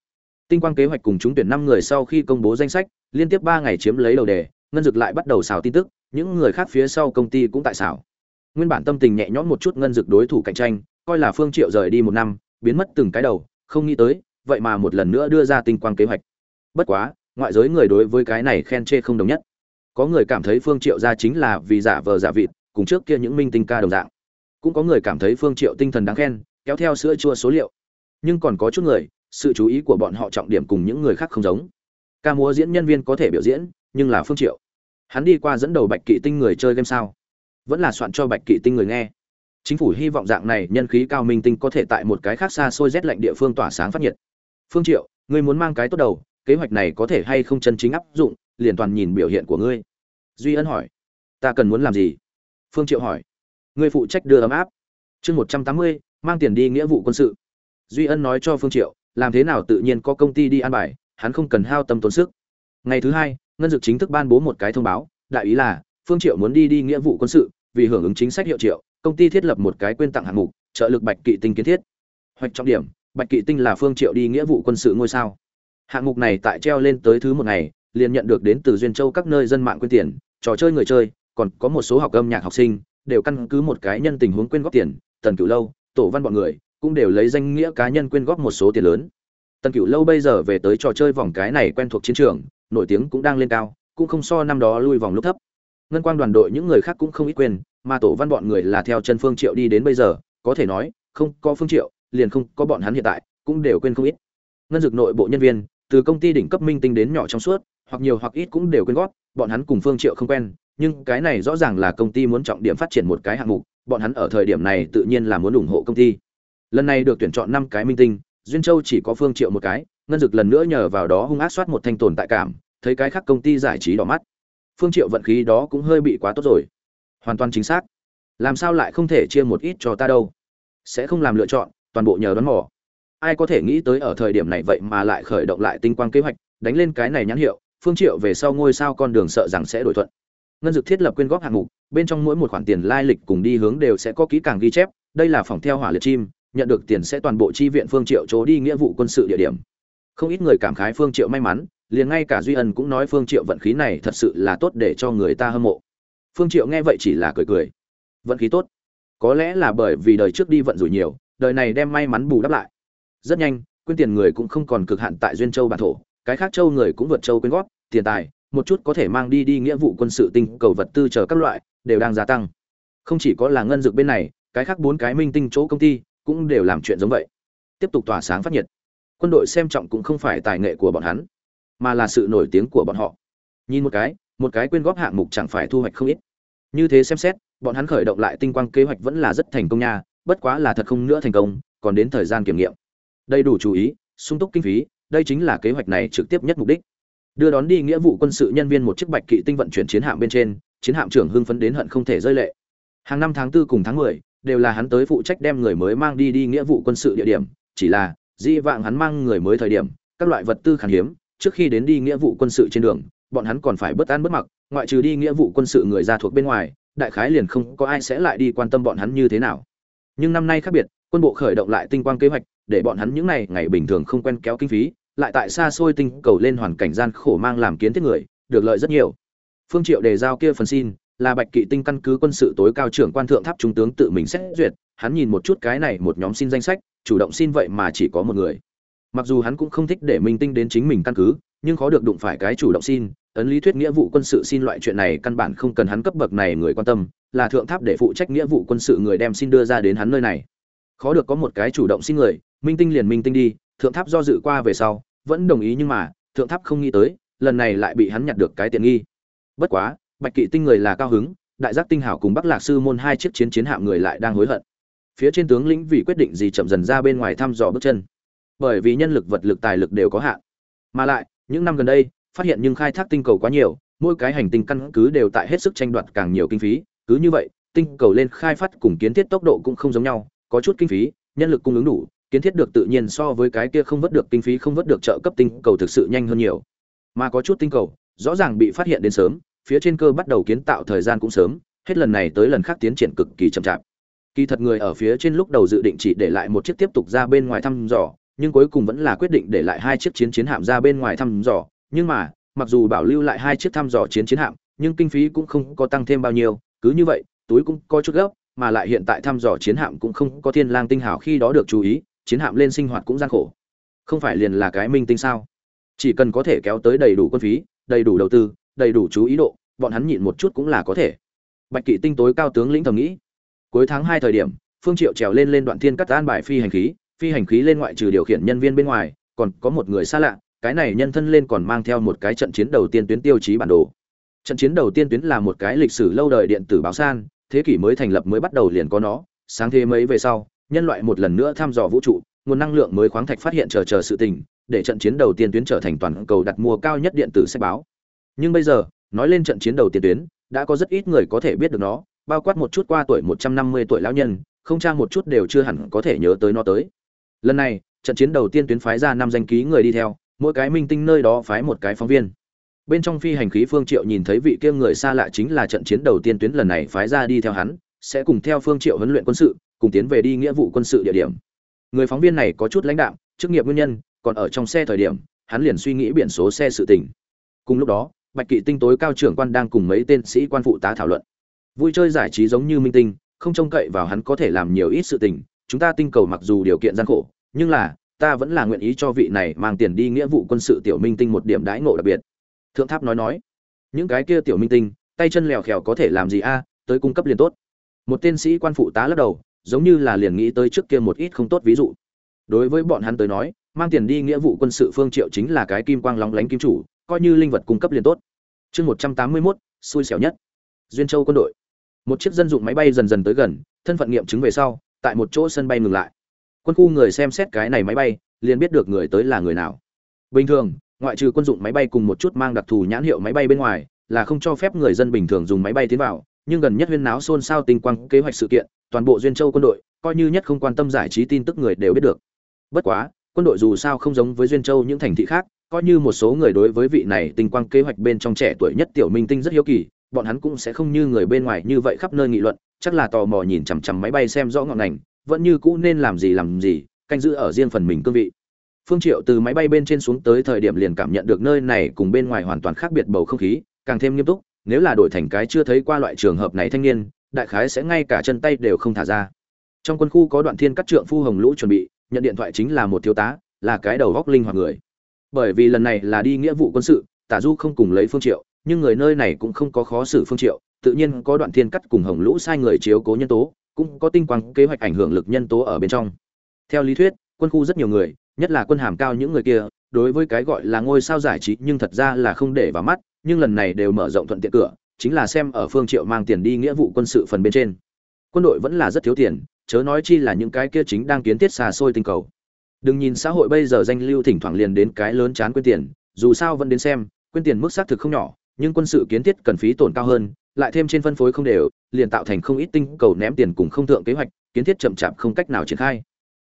Tinh quang kế hoạch cùng chúng tuyển năm người sau khi công bố danh sách, liên tiếp ba ngày chiếm lấy đầu đề, ngân dực lại bắt đầu xào tin tức, những người khác phía sau công ty cũng tại xào. Nguyên bản tâm tình nhẹ nhõm một chút ngân dực đối thủ cạnh tranh coi là phương triệu rời đi một năm, biến mất từng cái đầu, không nghĩ tới, vậy mà một lần nữa đưa ra tinh quang kế hoạch. Bất quá, ngoại giới người đối với cái này khen chê không đồng nhất. Có người cảm thấy phương triệu ra chính là vì giả vờ giả vịt, cùng trước kia những minh tinh ca đồng dạng. Cũng có người cảm thấy phương triệu tinh thần đáng khen, kéo theo sữa chua số liệu. Nhưng còn có chút người, sự chú ý của bọn họ trọng điểm cùng những người khác không giống. Ca múa diễn nhân viên có thể biểu diễn, nhưng là phương triệu. Hắn đi qua dẫn đầu bạch kỵ tinh người chơi game sao? Vẫn là soạn cho bạch kỵ tinh người nghe chính phủ hy vọng dạng này nhân khí cao minh tinh có thể tại một cái khác xa xôi rét lạnh địa phương tỏa sáng phát nhiệt. Phương triệu, ngươi muốn mang cái tốt đầu, kế hoạch này có thể hay không chân chính áp dụng, liền toàn nhìn biểu hiện của ngươi. Duy ân hỏi. Ta cần muốn làm gì? Phương triệu hỏi. Ngươi phụ trách đưa ấm áp. Chương một trăm tám mươi, mang tiền đi nghĩa vụ quân sự. Duy ân nói cho phương triệu, làm thế nào tự nhiên có công ty đi an bài, hắn không cần hao tâm tốn sức. Ngày thứ hai, ngân dược chính thức ban bố một cái thông báo, đại ý là, phương triệu muốn đi đi nghĩa vụ quân sự, vì hưởng ứng chính sách hiệu triệu công ty thiết lập một cái quyên tặng hạng mục, trợ lực bạch kỵ tinh kiến thiết. Hoạch trọng điểm, bạch kỵ tinh là phương triệu đi nghĩa vụ quân sự ngôi sao. Hạng mục này tại treo lên tới thứ một ngày, liền nhận được đến từ duyên châu các nơi dân mạng quyên tiền, trò chơi người chơi, còn có một số học âm nhạc học sinh, đều căn cứ một cái nhân tình huống quyên góp tiền. Tần cửu lâu, tổ văn bọn người, cũng đều lấy danh nghĩa cá nhân quyên góp một số tiền lớn. Tần cửu lâu bây giờ về tới trò chơi vòng cái này quen thuộc chiến trường, nổi tiếng cũng đang lên cao, cũng không so năm đó lui vòng lúc thấp ngân quang đoàn đội những người khác cũng không ít quên, mà tổ văn bọn người là theo chân phương triệu đi đến bây giờ, có thể nói, không có phương triệu, liền không có bọn hắn hiện tại, cũng đều quên không ít. Ngân dược nội bộ nhân viên, từ công ty đỉnh cấp minh tinh đến nhỏ trong suốt, hoặc nhiều hoặc ít cũng đều quên gót, bọn hắn cùng phương triệu không quen, nhưng cái này rõ ràng là công ty muốn trọng điểm phát triển một cái hạng mục, bọn hắn ở thời điểm này tự nhiên là muốn ủng hộ công ty. Lần này được tuyển chọn năm cái minh tinh, duyên châu chỉ có phương triệu một cái, ngân dực lần nữa nhờ vào đó hung ác soát một thanh tồn tại cảm, thấy cái khác công ty giải trí đỏ mắt phương triệu vận khí đó cũng hơi bị quá tốt rồi. Hoàn toàn chính xác. Làm sao lại không thể chia một ít cho ta đâu? Sẽ không làm lựa chọn, toàn bộ nhờ đoán mò. Ai có thể nghĩ tới ở thời điểm này vậy mà lại khởi động lại tinh quang kế hoạch, đánh lên cái này nhãn hiệu, phương triệu về sau ngôi sao con đường sợ rằng sẽ đổi thuận. Ngân dược thiết lập quyên góp hạng mục, bên trong mỗi một khoản tiền lai lịch cùng đi hướng đều sẽ có kỹ càng ghi chép, đây là phòng theo hỏa liệt chim, nhận được tiền sẽ toàn bộ chi viện phương triệu chỗ đi nghĩa vụ quân sự địa điểm. Không ít người cảm khái phương triệu may mắn liền ngay cả duy ân cũng nói phương triệu vận khí này thật sự là tốt để cho người ta hâm mộ. Phương triệu nghe vậy chỉ là cười cười. Vận khí tốt. Có lẽ là bởi vì đời trước đi vận rủi nhiều, đời này đem may mắn bù đắp lại. Rất nhanh, quyên tiền người cũng không còn cực hạn tại duyên châu bản thổ, cái khác châu người cũng vượt châu quyên góp, tiền tài, một chút có thể mang đi đi nghĩa vụ quân sự tinh, cầu vật tư chờ các loại, đều đang gia tăng. Không chỉ có là ngân dược bên này, cái khác bốn cái minh tinh chỗ công ty cũng đều làm chuyện giống vậy. Tiếp tục tỏa sáng phát nhiệt. Quân đội xem trọng cũng không phải tài nghệ của bọn hắn mà là sự nổi tiếng của bọn họ. Nhìn một cái một cái quyên góp hạng mục chẳng phải thu hoạch không ít. Như thế xem xét, bọn hắn khởi động lại tinh quang kế hoạch vẫn là rất thành công nha, bất quá là thật không nữa thành công, còn đến thời gian kiểm nghiệm. Đầy đủ chú ý, sung túc kinh phí, đây chính là kế hoạch này trực tiếp nhất mục đích. Đưa đón đi nghĩa vụ quân sự nhân viên một chiếc bạch kỵ tinh vận chuyển chiến hạm bên trên, chiến hạm trưởng hưng phấn đến hận không thể rơi lệ. Hàng năm tháng tư cùng tháng mười, đều là hắn tới phụ trách đem người mới mang đi đi nghĩa vụ quân sự địa điểm, chỉ là, di vạng hắn mang người mới thời điểm, các loại vật tư khan hiếm trước khi đến đi nghĩa vụ quân sự trên đường, bọn hắn còn phải bất an bất mặc, ngoại trừ đi nghĩa vụ quân sự người ra thuộc bên ngoài, đại khái liền không có ai sẽ lại đi quan tâm bọn hắn như thế nào. Nhưng năm nay khác biệt, quân bộ khởi động lại tinh quang kế hoạch, để bọn hắn những ngày ngày bình thường không quen kéo kinh phí, lại tại xa xôi tinh cầu lên hoàn cảnh gian khổ mang làm kiến thiết người, được lợi rất nhiều. Phương triệu đề giao kia phần xin, là bạch kỵ tinh căn cứ quân sự tối cao trưởng quan thượng tháp trung tướng tự mình xét duyệt, hắn nhìn một chút cái này một nhóm xin danh sách, chủ động xin vậy mà chỉ có một người mặc dù hắn cũng không thích để minh tinh đến chính mình căn cứ, nhưng khó được đụng phải cái chủ động xin, ấn lý thuyết nghĩa vụ quân sự xin loại chuyện này căn bản không cần hắn cấp bậc này người quan tâm, là thượng tháp để phụ trách nghĩa vụ quân sự người đem xin đưa ra đến hắn nơi này. Khó được có một cái chủ động xin người, minh tinh liền minh tinh đi, thượng tháp do dự qua về sau, vẫn đồng ý nhưng mà, thượng tháp không nghĩ tới, lần này lại bị hắn nhặt được cái tiện nghi. Bất quá, bạch kỵ tinh người là cao hứng, đại giác tinh hảo cùng bắc lạc sư môn hai chiếc chiến chiến hạm người lại đang hối hận. Phía trên tướng lĩnh vì quyết định gì chậm dần ra bên ngoài thăm dò bước chân bởi vì nhân lực vật lực tài lực đều có hạn. Mà lại, những năm gần đây, phát hiện nhưng khai thác tinh cầu quá nhiều, mỗi cái hành tinh căn cứ đều tại hết sức tranh đoạt càng nhiều kinh phí. Cứ như vậy, tinh cầu lên khai phát cùng kiến thiết tốc độ cũng không giống nhau, có chút kinh phí, nhân lực cung ứng đủ, kiến thiết được tự nhiên so với cái kia không vớt được kinh phí, không vớt được trợ cấp tinh cầu thực sự nhanh hơn nhiều. Mà có chút tinh cầu, rõ ràng bị phát hiện đến sớm, phía trên cơ bắt đầu kiến tạo thời gian cũng sớm, hết lần này tới lần khác tiến triển cực kỳ chậm chạp. Kỳ thật người ở phía trên lúc đầu dự định chỉ để lại một chiếc tiếp tục ra bên ngoài thăm dò nhưng cuối cùng vẫn là quyết định để lại hai chiếc chiến chiến hạm ra bên ngoài thăm dò. Nhưng mà, mặc dù bảo lưu lại hai chiếc thăm dò chiến chiến hạm, nhưng kinh phí cũng không có tăng thêm bao nhiêu. Cứ như vậy, túi cũng có chút gấp, mà lại hiện tại thăm dò chiến hạm cũng không có thiên lang tinh hào khi đó được chú ý, chiến hạm lên sinh hoạt cũng gian khổ. Không phải liền là cái minh tinh sao? Chỉ cần có thể kéo tới đầy đủ quân phí, đầy đủ đầu tư, đầy đủ chú ý độ, bọn hắn nhịn một chút cũng là có thể. Bạch kỵ tinh tối cao tướng lĩnh thầm nghĩ. Cuối tháng hai thời điểm, phương triệu trèo lên lên đoạn thiên cắt an bài phi hành khí phi hành khí lên ngoại trừ điều khiển nhân viên bên ngoài, còn có một người xa lạ, cái này nhân thân lên còn mang theo một cái trận chiến đầu tiên tuyến tiêu chí bản đồ. Trận chiến đầu tiên tuyến là một cái lịch sử lâu đời điện tử báo san, thế kỷ mới thành lập mới bắt đầu liền có nó. Sáng thế mấy về sau, nhân loại một lần nữa thăm dò vũ trụ, nguồn năng lượng mới khoáng thạch phát hiện chờ chờ sự tình, để trận chiến đầu tiên tuyến trở thành toàn cầu đặt mua cao nhất điện tử sách báo. Nhưng bây giờ, nói lên trận chiến đầu tiên tuyến, đã có rất ít người có thể biết được nó, bao quát một chút qua tuổi 150 tuổi lão nhân, không trang một chút đều chưa hẳn có thể nhớ tới nó tới lần này, trận chiến đầu tiên tuyến phái ra năm danh ký người đi theo, mỗi cái minh tinh nơi đó phái một cái phóng viên. Bên trong phi hành khí phương triệu nhìn thấy vị kia người xa lạ chính là trận chiến đầu tiên tuyến lần này phái ra đi theo hắn, sẽ cùng theo phương triệu huấn luyện quân sự, cùng tiến về đi nghĩa vụ quân sự địa điểm. Người phóng viên này có chút lãnh đạm, chức nghiệp nguyên nhân, còn ở trong xe thời điểm, hắn liền suy nghĩ biển số xe sự tình. Cùng lúc đó, bạch kỵ tinh tối cao trưởng quan đang cùng mấy tên sĩ quan phụ tá thảo luận. Vui chơi giải trí giống như minh tinh, không trông cậy vào hắn có thể làm nhiều ít sự tình chúng ta tinh cầu mặc dù điều kiện gian khổ nhưng là ta vẫn là nguyện ý cho vị này mang tiền đi nghĩa vụ quân sự tiểu minh tinh một điểm đãi ngộ đặc biệt. Thượng tháp nói nói. Những cái kia tiểu minh tinh tay chân lèo khèo có thể làm gì a à, tới cung cấp liền tốt. Một tên sĩ quan phụ tá lắc đầu giống như là liền nghĩ tới trước kia một ít không tốt ví dụ. Đối với bọn hắn tới nói mang tiền đi nghĩa vụ quân sự phương triệu chính là cái kim quang lóng lánh kim chủ coi như linh vật cung cấp liền tốt. Chương một trăm tám mươi 181, xui xẻo nhất. Duyên châu quân đội. Một chiếc dân dụng máy bay dần dần tới gần thân phận nghiệm chứng về sau tại một chỗ sân bay ngừng lại. Quân khu người xem xét cái này máy bay, liền biết được người tới là người nào. Bình thường, ngoại trừ quân dụng máy bay cùng một chút mang đặc thù nhãn hiệu máy bay bên ngoài, là không cho phép người dân bình thường dùng máy bay tiến vào, nhưng gần nhất huyên náo xôn xao tinh quang kế hoạch sự kiện, toàn bộ duyên châu quân đội, coi như nhất không quan tâm giải trí tin tức người đều biết được. Bất quá, quân đội dù sao không giống với duyên châu những thành thị khác, coi như một số người đối với vị này tinh quang kế hoạch bên trong trẻ tuổi nhất tiểu minh tinh rất hiếu kỳ bọn hắn cũng sẽ không như người bên ngoài như vậy khắp nơi nghị luận, chắc là tò mò nhìn chằm chằm máy bay xem rõ ngọn ngành vẫn như cũ nên làm gì làm gì, canh giữ ở riêng phần mình cương vị. Phương triệu từ máy bay bên trên xuống tới thời điểm liền cảm nhận được nơi này cùng bên ngoài hoàn toàn khác biệt bầu không khí, càng thêm nghiêm túc, nếu là đổi thành cái chưa thấy qua loại trường hợp này thanh niên, đại khái sẽ ngay cả chân tay đều không thả ra. Trong quân khu có đoạn thiên cắt trượng phu hồng lũ chuẩn bị, nhận điện thoại chính là một thiếu tá, là cái đầu góc linh hoạt người. Bởi vì lần này là đi nghĩa vụ quân sự, tả du không cùng lấy phương triệu nhưng người nơi này cũng không có khó xử phương triệu, tự nhiên có đoạn thiên cắt cùng hồng lũ sai người chiếu cố nhân tố, cũng có tinh quang kế hoạch ảnh hưởng lực nhân tố ở bên trong. Theo lý thuyết, quân khu rất nhiều người, nhất là quân hàm cao những người kia, đối với cái gọi là ngôi sao giải trí nhưng thật ra là không để vào mắt, nhưng lần này đều mở rộng thuận tiện cửa, chính là xem ở phương triệu mang tiền đi nghĩa vụ quân sự phần bên trên. Quân đội vẫn là rất thiếu tiền, chớ nói chi là những cái kia chính đang kiến thiết xa xôi tinh cầu. Đừng nhìn xã hội bây giờ danh lưu thỉnh thoảng liền đến cái lớn chán quên tiền, dù sao vẫn đến xem, quên tiền mức xác thực không nhỏ nhưng quân sự kiến thiết cần phí tổn cao hơn, lại thêm trên phân phối không đều, liền tạo thành không ít tinh cầu ném tiền cùng không thượng kế hoạch, kiến thiết chậm chạp không cách nào triển khai.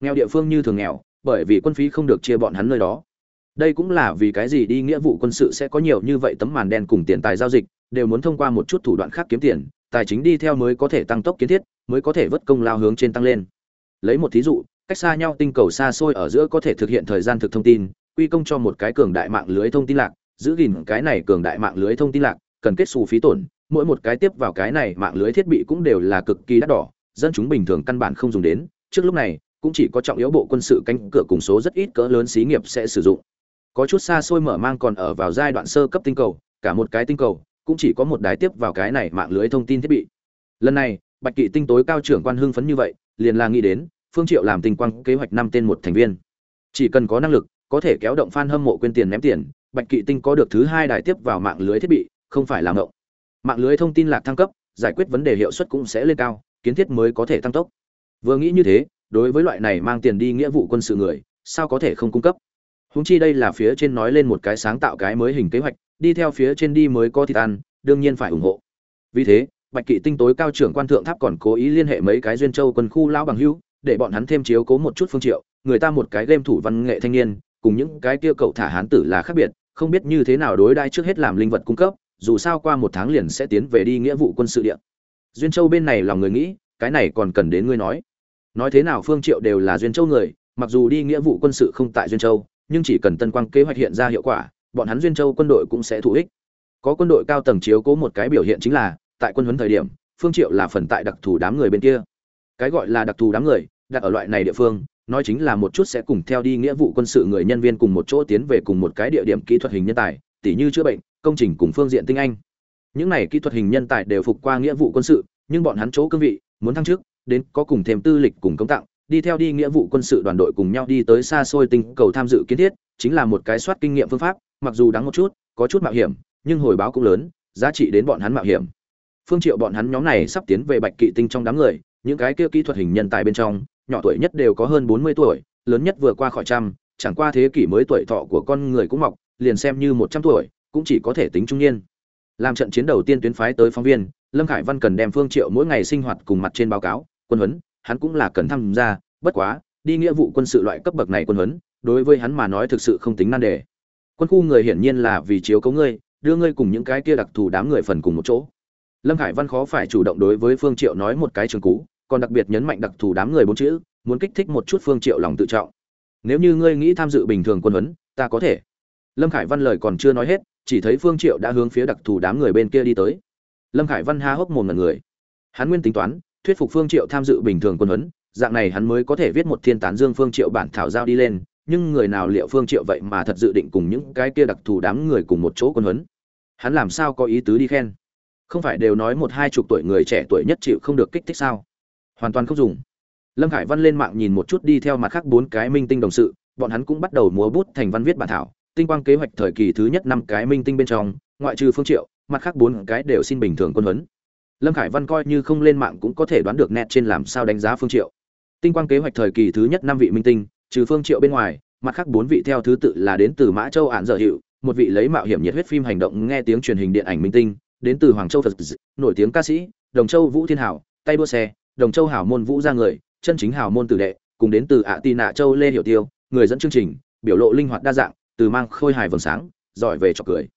Nghèo địa phương như thường nghèo, bởi vì quân phí không được chia bọn hắn nơi đó. Đây cũng là vì cái gì đi nghĩa vụ quân sự sẽ có nhiều như vậy tấm màn đen cùng tiền tài giao dịch, đều muốn thông qua một chút thủ đoạn khác kiếm tiền, tài chính đi theo mới có thể tăng tốc kiến thiết, mới có thể vất công lao hướng trên tăng lên. Lấy một thí dụ, cách xa nhau tinh cầu xa xôi ở giữa có thể thực hiện thời gian thực thông tin, quy công cho một cái cường đại mạng lưới thông tin lạc giữ gìn cái này cường đại mạng lưới thông tin lạc, cần kết xù phí tổn, mỗi một cái tiếp vào cái này mạng lưới thiết bị cũng đều là cực kỳ đắt đỏ, dân chúng bình thường căn bản không dùng đến, trước lúc này, cũng chỉ có trọng yếu bộ quân sự cánh cửa cùng số rất ít cỡ lớn xí nghiệp sẽ sử dụng. Có chút xa xôi mở mang còn ở vào giai đoạn sơ cấp tinh cầu, cả một cái tinh cầu, cũng chỉ có một đái tiếp vào cái này mạng lưới thông tin thiết bị. Lần này, bạch kỵ tinh tối cao trưởng quan hưng phấn như vậy, liền là nghĩ đến, phương triệu làm tinh quang kế hoạch năm tên một thành viên. Chỉ cần có năng lực, có thể kéo động fan hâm mộ quên tiền ném tiền bạch kỵ tinh có được thứ hai đài tiếp vào mạng lưới thiết bị, không phải là ngộng. Mạng lưới thông tin lạc thăng cấp, giải quyết vấn đề hiệu suất cũng sẽ lên cao, kiến thiết mới có thể tăng tốc. Vừa nghĩ như thế, đối với loại này mang tiền đi nghĩa vụ quân sự người, sao có thể không cung cấp? Húng chi đây là phía trên nói lên một cái sáng tạo cái mới hình kế hoạch, đi theo phía trên đi mới có thịt ăn đương nhiên phải ủng hộ. Vì thế, bạch kỵ tinh tối cao trưởng quan thượng tháp còn cố ý liên hệ mấy cái duyên châu quân khu lão bằng hữu, để bọn hắn thêm chiếu cố một chút phương triệu, người ta một cái game thủ văn nghệ thanh niên cùng những cái kia cậu thả hán tử là khác biệt, không biết như thế nào đối đãi trước hết làm linh vật cung cấp, dù sao qua một tháng liền sẽ tiến về đi nghĩa vụ quân sự địa. Duyên châu bên này lòng người nghĩ, cái này còn cần đến ngươi nói. Nói thế nào phương triệu đều là duyên châu người, mặc dù đi nghĩa vụ quân sự không tại duyên châu, nhưng chỉ cần tân quang kế hoạch hiện ra hiệu quả, bọn hắn duyên châu quân đội cũng sẽ thụ ích. Có quân đội cao tầng chiếu cố một cái biểu hiện chính là, tại quân huấn thời điểm, phương triệu là phần tại đặc thù đám người bên kia. Cái gọi là đặc thù đám người, đặt ở loại này địa phương nói chính là một chút sẽ cùng theo đi nghĩa vụ quân sự người nhân viên cùng một chỗ tiến về cùng một cái địa điểm kỹ thuật hình nhân tài, tỉ như chữa bệnh, công trình cùng phương diện tinh anh. Những này kỹ thuật hình nhân tài đều phục qua nghĩa vụ quân sự, nhưng bọn hắn chỗ cương vị, muốn thăng chức, đến có cùng thêm tư lịch cùng công tặng, đi theo đi nghĩa vụ quân sự đoàn đội cùng nhau đi tới xa xôi tinh cầu tham dự kiến thiết, chính là một cái soát kinh nghiệm phương pháp, mặc dù đáng một chút, có chút mạo hiểm, nhưng hồi báo cũng lớn, giá trị đến bọn hắn mạo hiểm. Phương triệu bọn hắn nhóm này sắp tiến về bạch kỵ tinh trong đám người, những cái kia kỹ thuật hình nhân tài bên trong nhỏ tuổi nhất đều có hơn 40 tuổi, lớn nhất vừa qua khỏi trăm, chẳng qua thế kỷ mới tuổi thọ của con người cũng mọc, liền xem như 100 tuổi, cũng chỉ có thể tính trung niên làm trận chiến đầu tiên tuyến phái tới phóng viên, lâm khải văn cần đem phương triệu mỗi ngày sinh hoạt cùng mặt trên báo cáo, quân huấn, hắn cũng là cần tham gia, bất quá, đi nghĩa vụ quân sự loại cấp bậc này quân huấn, đối với hắn mà nói thực sự không tính nan đề quân khu người hiển nhiên là vì chiếu cố ngươi, đưa ngươi cùng những cái kia đặc thù đám người phần cùng một chỗ lâm khải văn khó phải chủ động đối với phương triệu nói một cái trường cũ còn đặc biệt nhấn mạnh đặc thù đám người bốn chữ, muốn kích thích một chút phương triệu lòng tự trọng. Nếu như ngươi nghĩ tham dự bình thường quân huấn, ta có thể. Lâm khải văn lời còn chưa nói hết, chỉ thấy phương triệu đã hướng phía đặc thù đám người bên kia đi tới. Lâm khải văn há hốc mồm ngẩn người. Hắn nguyên tính toán, thuyết phục phương triệu tham dự bình thường quân huấn, dạng này hắn mới có thể viết một thiên tán dương phương triệu bản thảo giao đi lên, nhưng người nào liệu phương triệu vậy mà thật dự định cùng những cái kia đặc thù đám người cùng một chỗ quân huấn? Hắn làm sao có ý tứ đi khen? Không phải đều nói một hai chục tuổi người trẻ tuổi nhất chịu không được kích thích sao? Hoàn toàn không dùng. Lâm khải văn lên mạng nhìn một chút đi theo mặt khác bốn cái minh tinh đồng sự, bọn hắn cũng bắt đầu múa bút thành văn viết bản thảo. Tinh quang kế hoạch thời kỳ thứ nhất năm cái minh tinh bên trong, ngoại trừ phương triệu, mặt khác bốn cái đều xin bình thường quân huấn. Lâm khải văn coi như không lên mạng cũng có thể đoán được nét trên làm sao đánh giá phương triệu. Tinh quang kế hoạch thời kỳ thứ nhất năm vị minh tinh, trừ phương triệu bên ngoài, mặt khác bốn vị theo thứ tự là đến từ mã châu ản dở hiệu một vị lấy mạo hiểm nhiệt huyết phim hành động nghe tiếng truyền hình điện ảnh minh tinh, đến từ hoàng châu phật nổi tiếng ca sĩ, đồng châu vũ thiên hảo, tay đua xe đồng châu hảo môn vũ ra người, chân chính hảo môn tử đệ, cùng đến từ ạ tì nạ châu lê hiểu tiêu, người dẫn chương trình, biểu lộ linh hoạt đa dạng, từ mang khôi hài vầng sáng, giỏi về trò cười.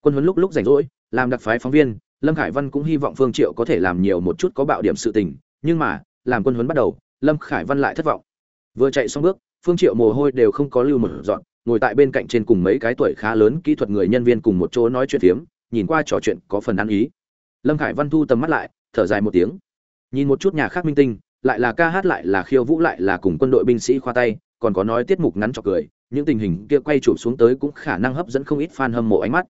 Quân huấn lúc lúc rảnh rỗi, làm đặc phái phóng viên, lâm khải văn cũng hy vọng phương triệu có thể làm nhiều một chút có bạo điểm sự tình, nhưng mà, làm quân huấn bắt đầu, lâm khải văn lại thất vọng. Vừa chạy xong bước, phương triệu mồ hôi đều không có lưu một dọn ngồi tại bên cạnh trên cùng mấy cái tuổi khá lớn kỹ thuật người nhân viên cùng một chỗ nói chuyện phiếm, nhìn qua trò chuyện có phần ăn ý. Lâm khải văn thu tầm mắt lại, thở dài một tiếng nhìn một chút nhà khác minh tinh, lại là ca hát lại là khiêu vũ lại là cùng quân đội binh sĩ khoa tay, còn có nói tiết mục ngắn cho cười, những tình hình kia quay chụp xuống tới cũng khả năng hấp dẫn không ít fan hâm mộ ánh mắt.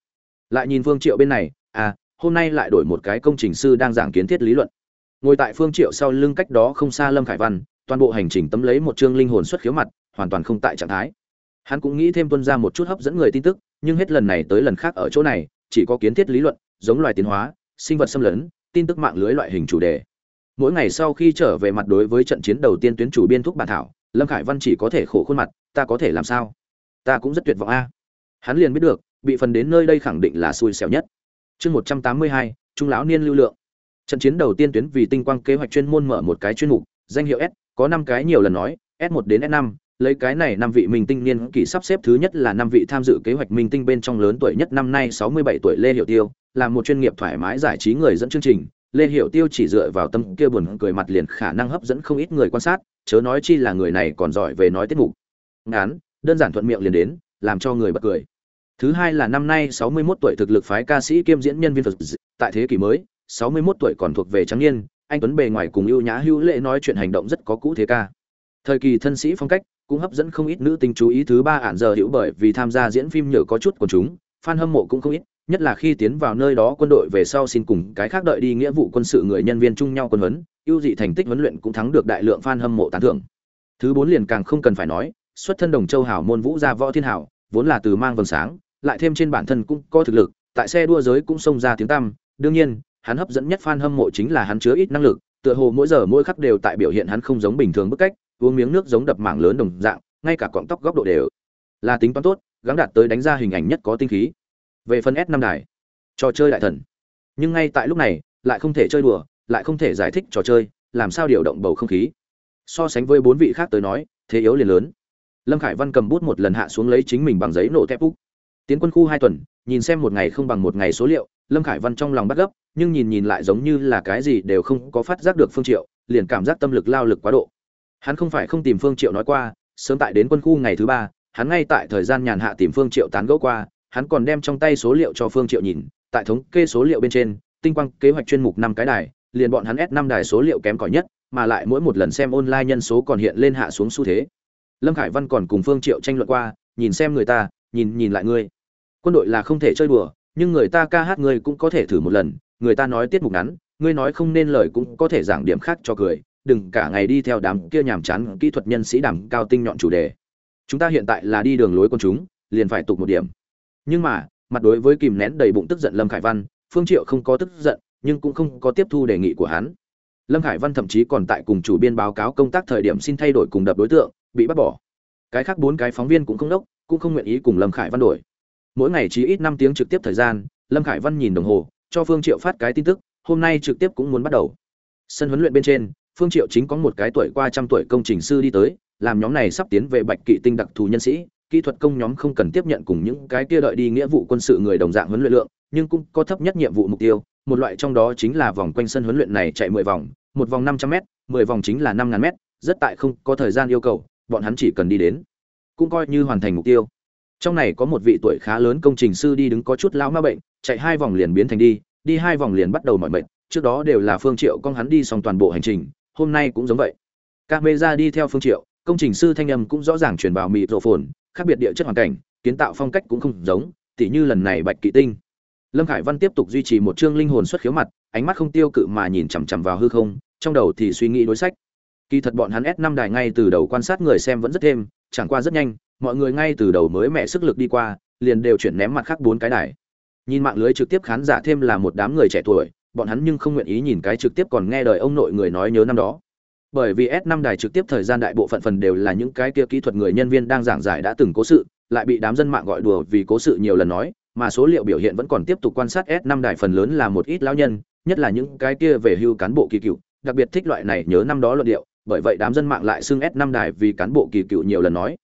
Lại nhìn phương triệu bên này à hôm nay lại đổi một cái công trình sư đang giảng kiến thiết lý luận. Ngồi tại phương triệu sau lưng cách đó không xa lâm khải văn, toàn bộ hành trình tấm lấy một chương linh hồn xuất khiếu mặt, hoàn toàn không tại trạng thái. Hắn cũng nghĩ thêm tuân ra một chút hấp dẫn người tin tức, nhưng hết lần này tới lần khác ở chỗ này, chỉ có kiến thiết lý luận, giống loài tiến hóa, sinh vật xâm lấn, tin tức mạng lưới loại hình chủ đề mỗi ngày sau khi trở về mặt đối với trận chiến đầu tiên tuyến chủ biên thúc bản thảo, lâm khải văn chỉ có thể khổ khuôn mặt, ta có thể làm sao? Ta cũng rất tuyệt vọng a. Hắn liền biết được, bị phần đến nơi đây khẳng định là xui xẻo nhất. Chương một trăm tám mươi hai, trung lão niên lưu lượng. Trận chiến đầu tiên tuyến vì tinh quang kế hoạch chuyên môn mở một cái chuyên mục, danh hiệu s, có năm cái nhiều lần nói, s một đến s năm, lấy cái này năm vị minh tinh niên kỷ sắp xếp thứ nhất là năm vị tham dự kế hoạch minh tinh bên trong lớn tuổi nhất năm nay sáu mươi bảy tuổi lê hiệu tiêu, là một chuyên nghiệp thoải mái giải trí người dẫn chương trình lê Hiểu tiêu chỉ dựa vào tâm kia buồn cười mặt liền khả năng hấp dẫn không ít người quan sát, chớ nói chi là người này còn giỏi về nói tiết mục. Ngắn đơn giản thuận miệng liền đến, làm cho người bật cười. Thứ hai là năm nay 61 tuổi thực lực phái ca sĩ kiêm diễn nhân viên phật tại thế kỷ mới 61 tuổi còn thuộc về trắng niên, anh tuấn bề ngoài cùng ưu nhã hữu lệ nói chuyện hành động rất có cũ thế ca. Thời kỳ thân sĩ phong cách cũng hấp dẫn không ít nữ tính chú ý thứ ba ản giờ hữu bởi vì tham gia diễn phim nhờ có chút của chúng, fan hâm mộ cũng không ít nhất là khi tiến vào nơi đó quân đội về sau xin cùng cái khác đợi đi nghĩa vụ quân sự người nhân viên chung nhau quân huấn, ưu dị thành tích huấn luyện cũng thắng được đại lượng fan hâm mộ tán thưởng. Thứ bốn liền càng không cần phải nói, xuất thân đồng châu hảo môn vũ gia võ thiên hảo, vốn là từ mang vầng sáng, lại thêm trên bản thân cũng có thực lực, tại xe đua giới cũng xông ra tiếng tăm, đương nhiên, hắn hấp dẫn nhất fan hâm mộ chính là hắn chứa ít năng lực, tựa hồ mỗi giờ mỗi khắc đều tại biểu hiện hắn không giống bình thường bức cách, uống miếng nước giống đập mảng lớn đồng dạng, ngay cả cọng tóc góc độ đều là tính toán tốt, gắng đạt tới đánh ra hình ảnh nhất có tinh khí về phần s năm đài. Trò chơi đại thần. Nhưng ngay tại lúc này, lại không thể chơi đùa, lại không thể giải thích trò chơi, làm sao điều động bầu không khí? So sánh với bốn vị khác tới nói, thế yếu liền lớn. Lâm khải văn cầm bút một lần hạ xuống lấy chính mình bằng giấy nổ tép úc. Tiến quân khu hai tuần, nhìn xem một ngày không bằng một ngày số liệu, lâm khải văn trong lòng bắt gấp, nhưng nhìn nhìn lại giống như là cái gì đều không có phát giác được phương triệu, liền cảm giác tâm lực lao lực quá độ. Hắn không phải không tìm phương triệu nói qua, sớm tại đến quân khu ngày thứ ba, hắn ngay tại thời gian nhàn hạ tìm phương triệu tán gẫu qua hắn còn đem trong tay số liệu cho phương triệu nhìn, tại thống kê số liệu bên trên, tinh quang kế hoạch chuyên mục năm cái đài, liền bọn hắn s năm đài số liệu kém cỏi nhất, mà lại mỗi một lần xem online nhân số còn hiện lên hạ xuống xu thế. Lâm khải văn còn cùng phương triệu tranh luận qua, nhìn xem người ta, nhìn nhìn lại ngươi. Quân đội là không thể chơi đùa, nhưng người ta ca hát ngươi cũng có thể thử một lần, người ta nói tiết mục ngắn, ngươi nói không nên lời cũng có thể giảng điểm khác cho cười, đừng cả ngày đi theo đám kia nhàm chán kỹ thuật nhân sĩ đẳng cao tinh nhọn chủ đề. Chúng ta hiện tại là đi đường lối con chúng, liền phải tục một điểm nhưng mà, mặt đối với kìm nén đầy bụng tức giận lâm khải văn, phương triệu không có tức giận, nhưng cũng không có tiếp thu đề nghị của hắn. Lâm khải văn thậm chí còn tại cùng chủ biên báo cáo công tác thời điểm xin thay đổi cùng đập đối tượng, bị bắt bỏ. Cái khác bốn cái phóng viên cũng không đốc, cũng không nguyện ý cùng lâm khải văn đổi. Mỗi ngày chỉ ít năm tiếng trực tiếp thời gian, lâm khải văn nhìn đồng hồ, cho phương triệu phát cái tin tức, hôm nay trực tiếp cũng muốn bắt đầu. Sân huấn luyện bên trên, phương triệu chính có một cái tuổi qua trăm tuổi công trình sư đi tới, làm nhóm này sắp tiến về bạch kỵ tinh đặc thù nhân sĩ kỹ thuật công nhóm không cần tiếp nhận cùng những cái kia đợi đi nghĩa vụ quân sự người đồng dạng huấn luyện lượng nhưng cũng có thấp nhất nhiệm vụ mục tiêu một loại trong đó chính là vòng quanh sân huấn luyện này chạy 10 vòng một vòng 500 m 10 vòng chính là 5000m, rất tại không có thời gian yêu cầu bọn hắn chỉ cần đi đến cũng coi như hoàn thành mục tiêu. Trong này có một vị tuổi khá lớn công trình sư đi đứng có chút lão ma bệnh chạy hai vòng liền biến thành đi đi hai vòng liền bắt đầu mỏi mệt trước đó đều là phương triệu con hắn đi xong toàn bộ hành trình hôm nay cũng giống vậy. Camera đi theo phương triệu công trình sư thanh âm cũng rõ ràng truyền vào mịt rộ phồn khác biệt địa chất hoàn cảnh, kiến tạo phong cách cũng không giống, tỉ như lần này bạch kỵ tinh. Lâm khải văn tiếp tục duy trì một chương linh hồn xuất khiếu mặt, ánh mắt không tiêu cự mà nhìn chằm chằm vào hư không, trong đầu thì suy nghĩ đối sách. Kỳ thật bọn hắn s năm đài ngay từ đầu quan sát người xem vẫn rất thêm, chẳng qua rất nhanh, mọi người ngay từ đầu mới mẹ sức lực đi qua, liền đều chuyển ném mặt khác bốn cái đài. Nhìn mạng lưới trực tiếp khán giả thêm là một đám người trẻ tuổi, bọn hắn nhưng không nguyện ý nhìn cái trực tiếp còn nghe đời ông nội người nói nhớ năm đó bởi vì s 5 đài trực tiếp thời gian đại bộ phận phần đều là những cái kia kỹ thuật người nhân viên đang giảng giải đã từng cố sự, lại bị đám dân mạng gọi đùa vì cố sự nhiều lần nói, mà số liệu biểu hiện vẫn còn tiếp tục quan sát s 5 đài phần lớn là một ít lão nhân, nhất là những cái kia về hưu cán bộ kỳ cựu, đặc biệt thích loại này nhớ năm đó luận điệu, bởi vậy đám dân mạng lại xưng s 5 đài vì cán bộ kỳ cựu nhiều lần nói.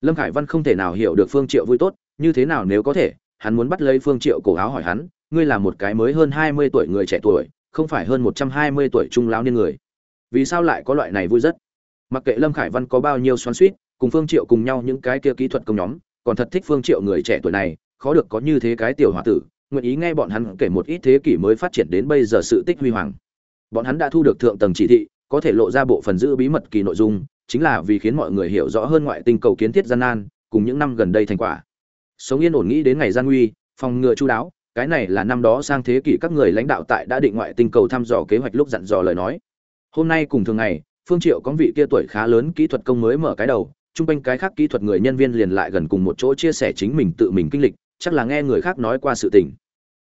Lâm khải văn không thể nào hiểu được phương triệu vui tốt, như thế nào nếu có thể, hắn muốn bắt lấy phương triệu cổ áo hỏi hắn, ngươi là một cái mới hơn hai mươi tuổi người trẻ tuổi, không phải hơn một trăm hai mươi tuổi trung lão niên người vì sao lại có loại này vui rất? Mặc kệ lâm khải văn có bao nhiêu xoắn suýt cùng phương triệu cùng nhau những cái kia kỹ thuật công nhóm, còn thật thích phương triệu người trẻ tuổi này, khó được có như thế cái tiểu hòa tử, nguyện ý nghe bọn hắn kể một ít thế kỷ mới phát triển đến bây giờ sự tích huy hoàng. Bọn hắn đã thu được thượng tầng chỉ thị, có thể lộ ra bộ phần giữ bí mật kỳ nội dung, chính là vì khiến mọi người hiểu rõ hơn ngoại tinh cầu kiến thiết gian nan, cùng những năm gần đây thành quả. Sống yên ổn nghĩ đến ngày gian nguy, phòng ngừa chú đáo, cái này là năm đó sang thế kỷ các người lãnh đạo tại đã định ngoại tinh cầu thăm dò kế hoạch lúc dặn dò lời nói hôm nay cùng thường ngày, phương triệu có vị kia tuổi khá lớn kỹ thuật công mới mở cái đầu, chung quanh cái khác kỹ thuật người nhân viên liền lại gần cùng một chỗ chia sẻ chính mình tự mình kinh lịch, chắc là nghe người khác nói qua sự tình.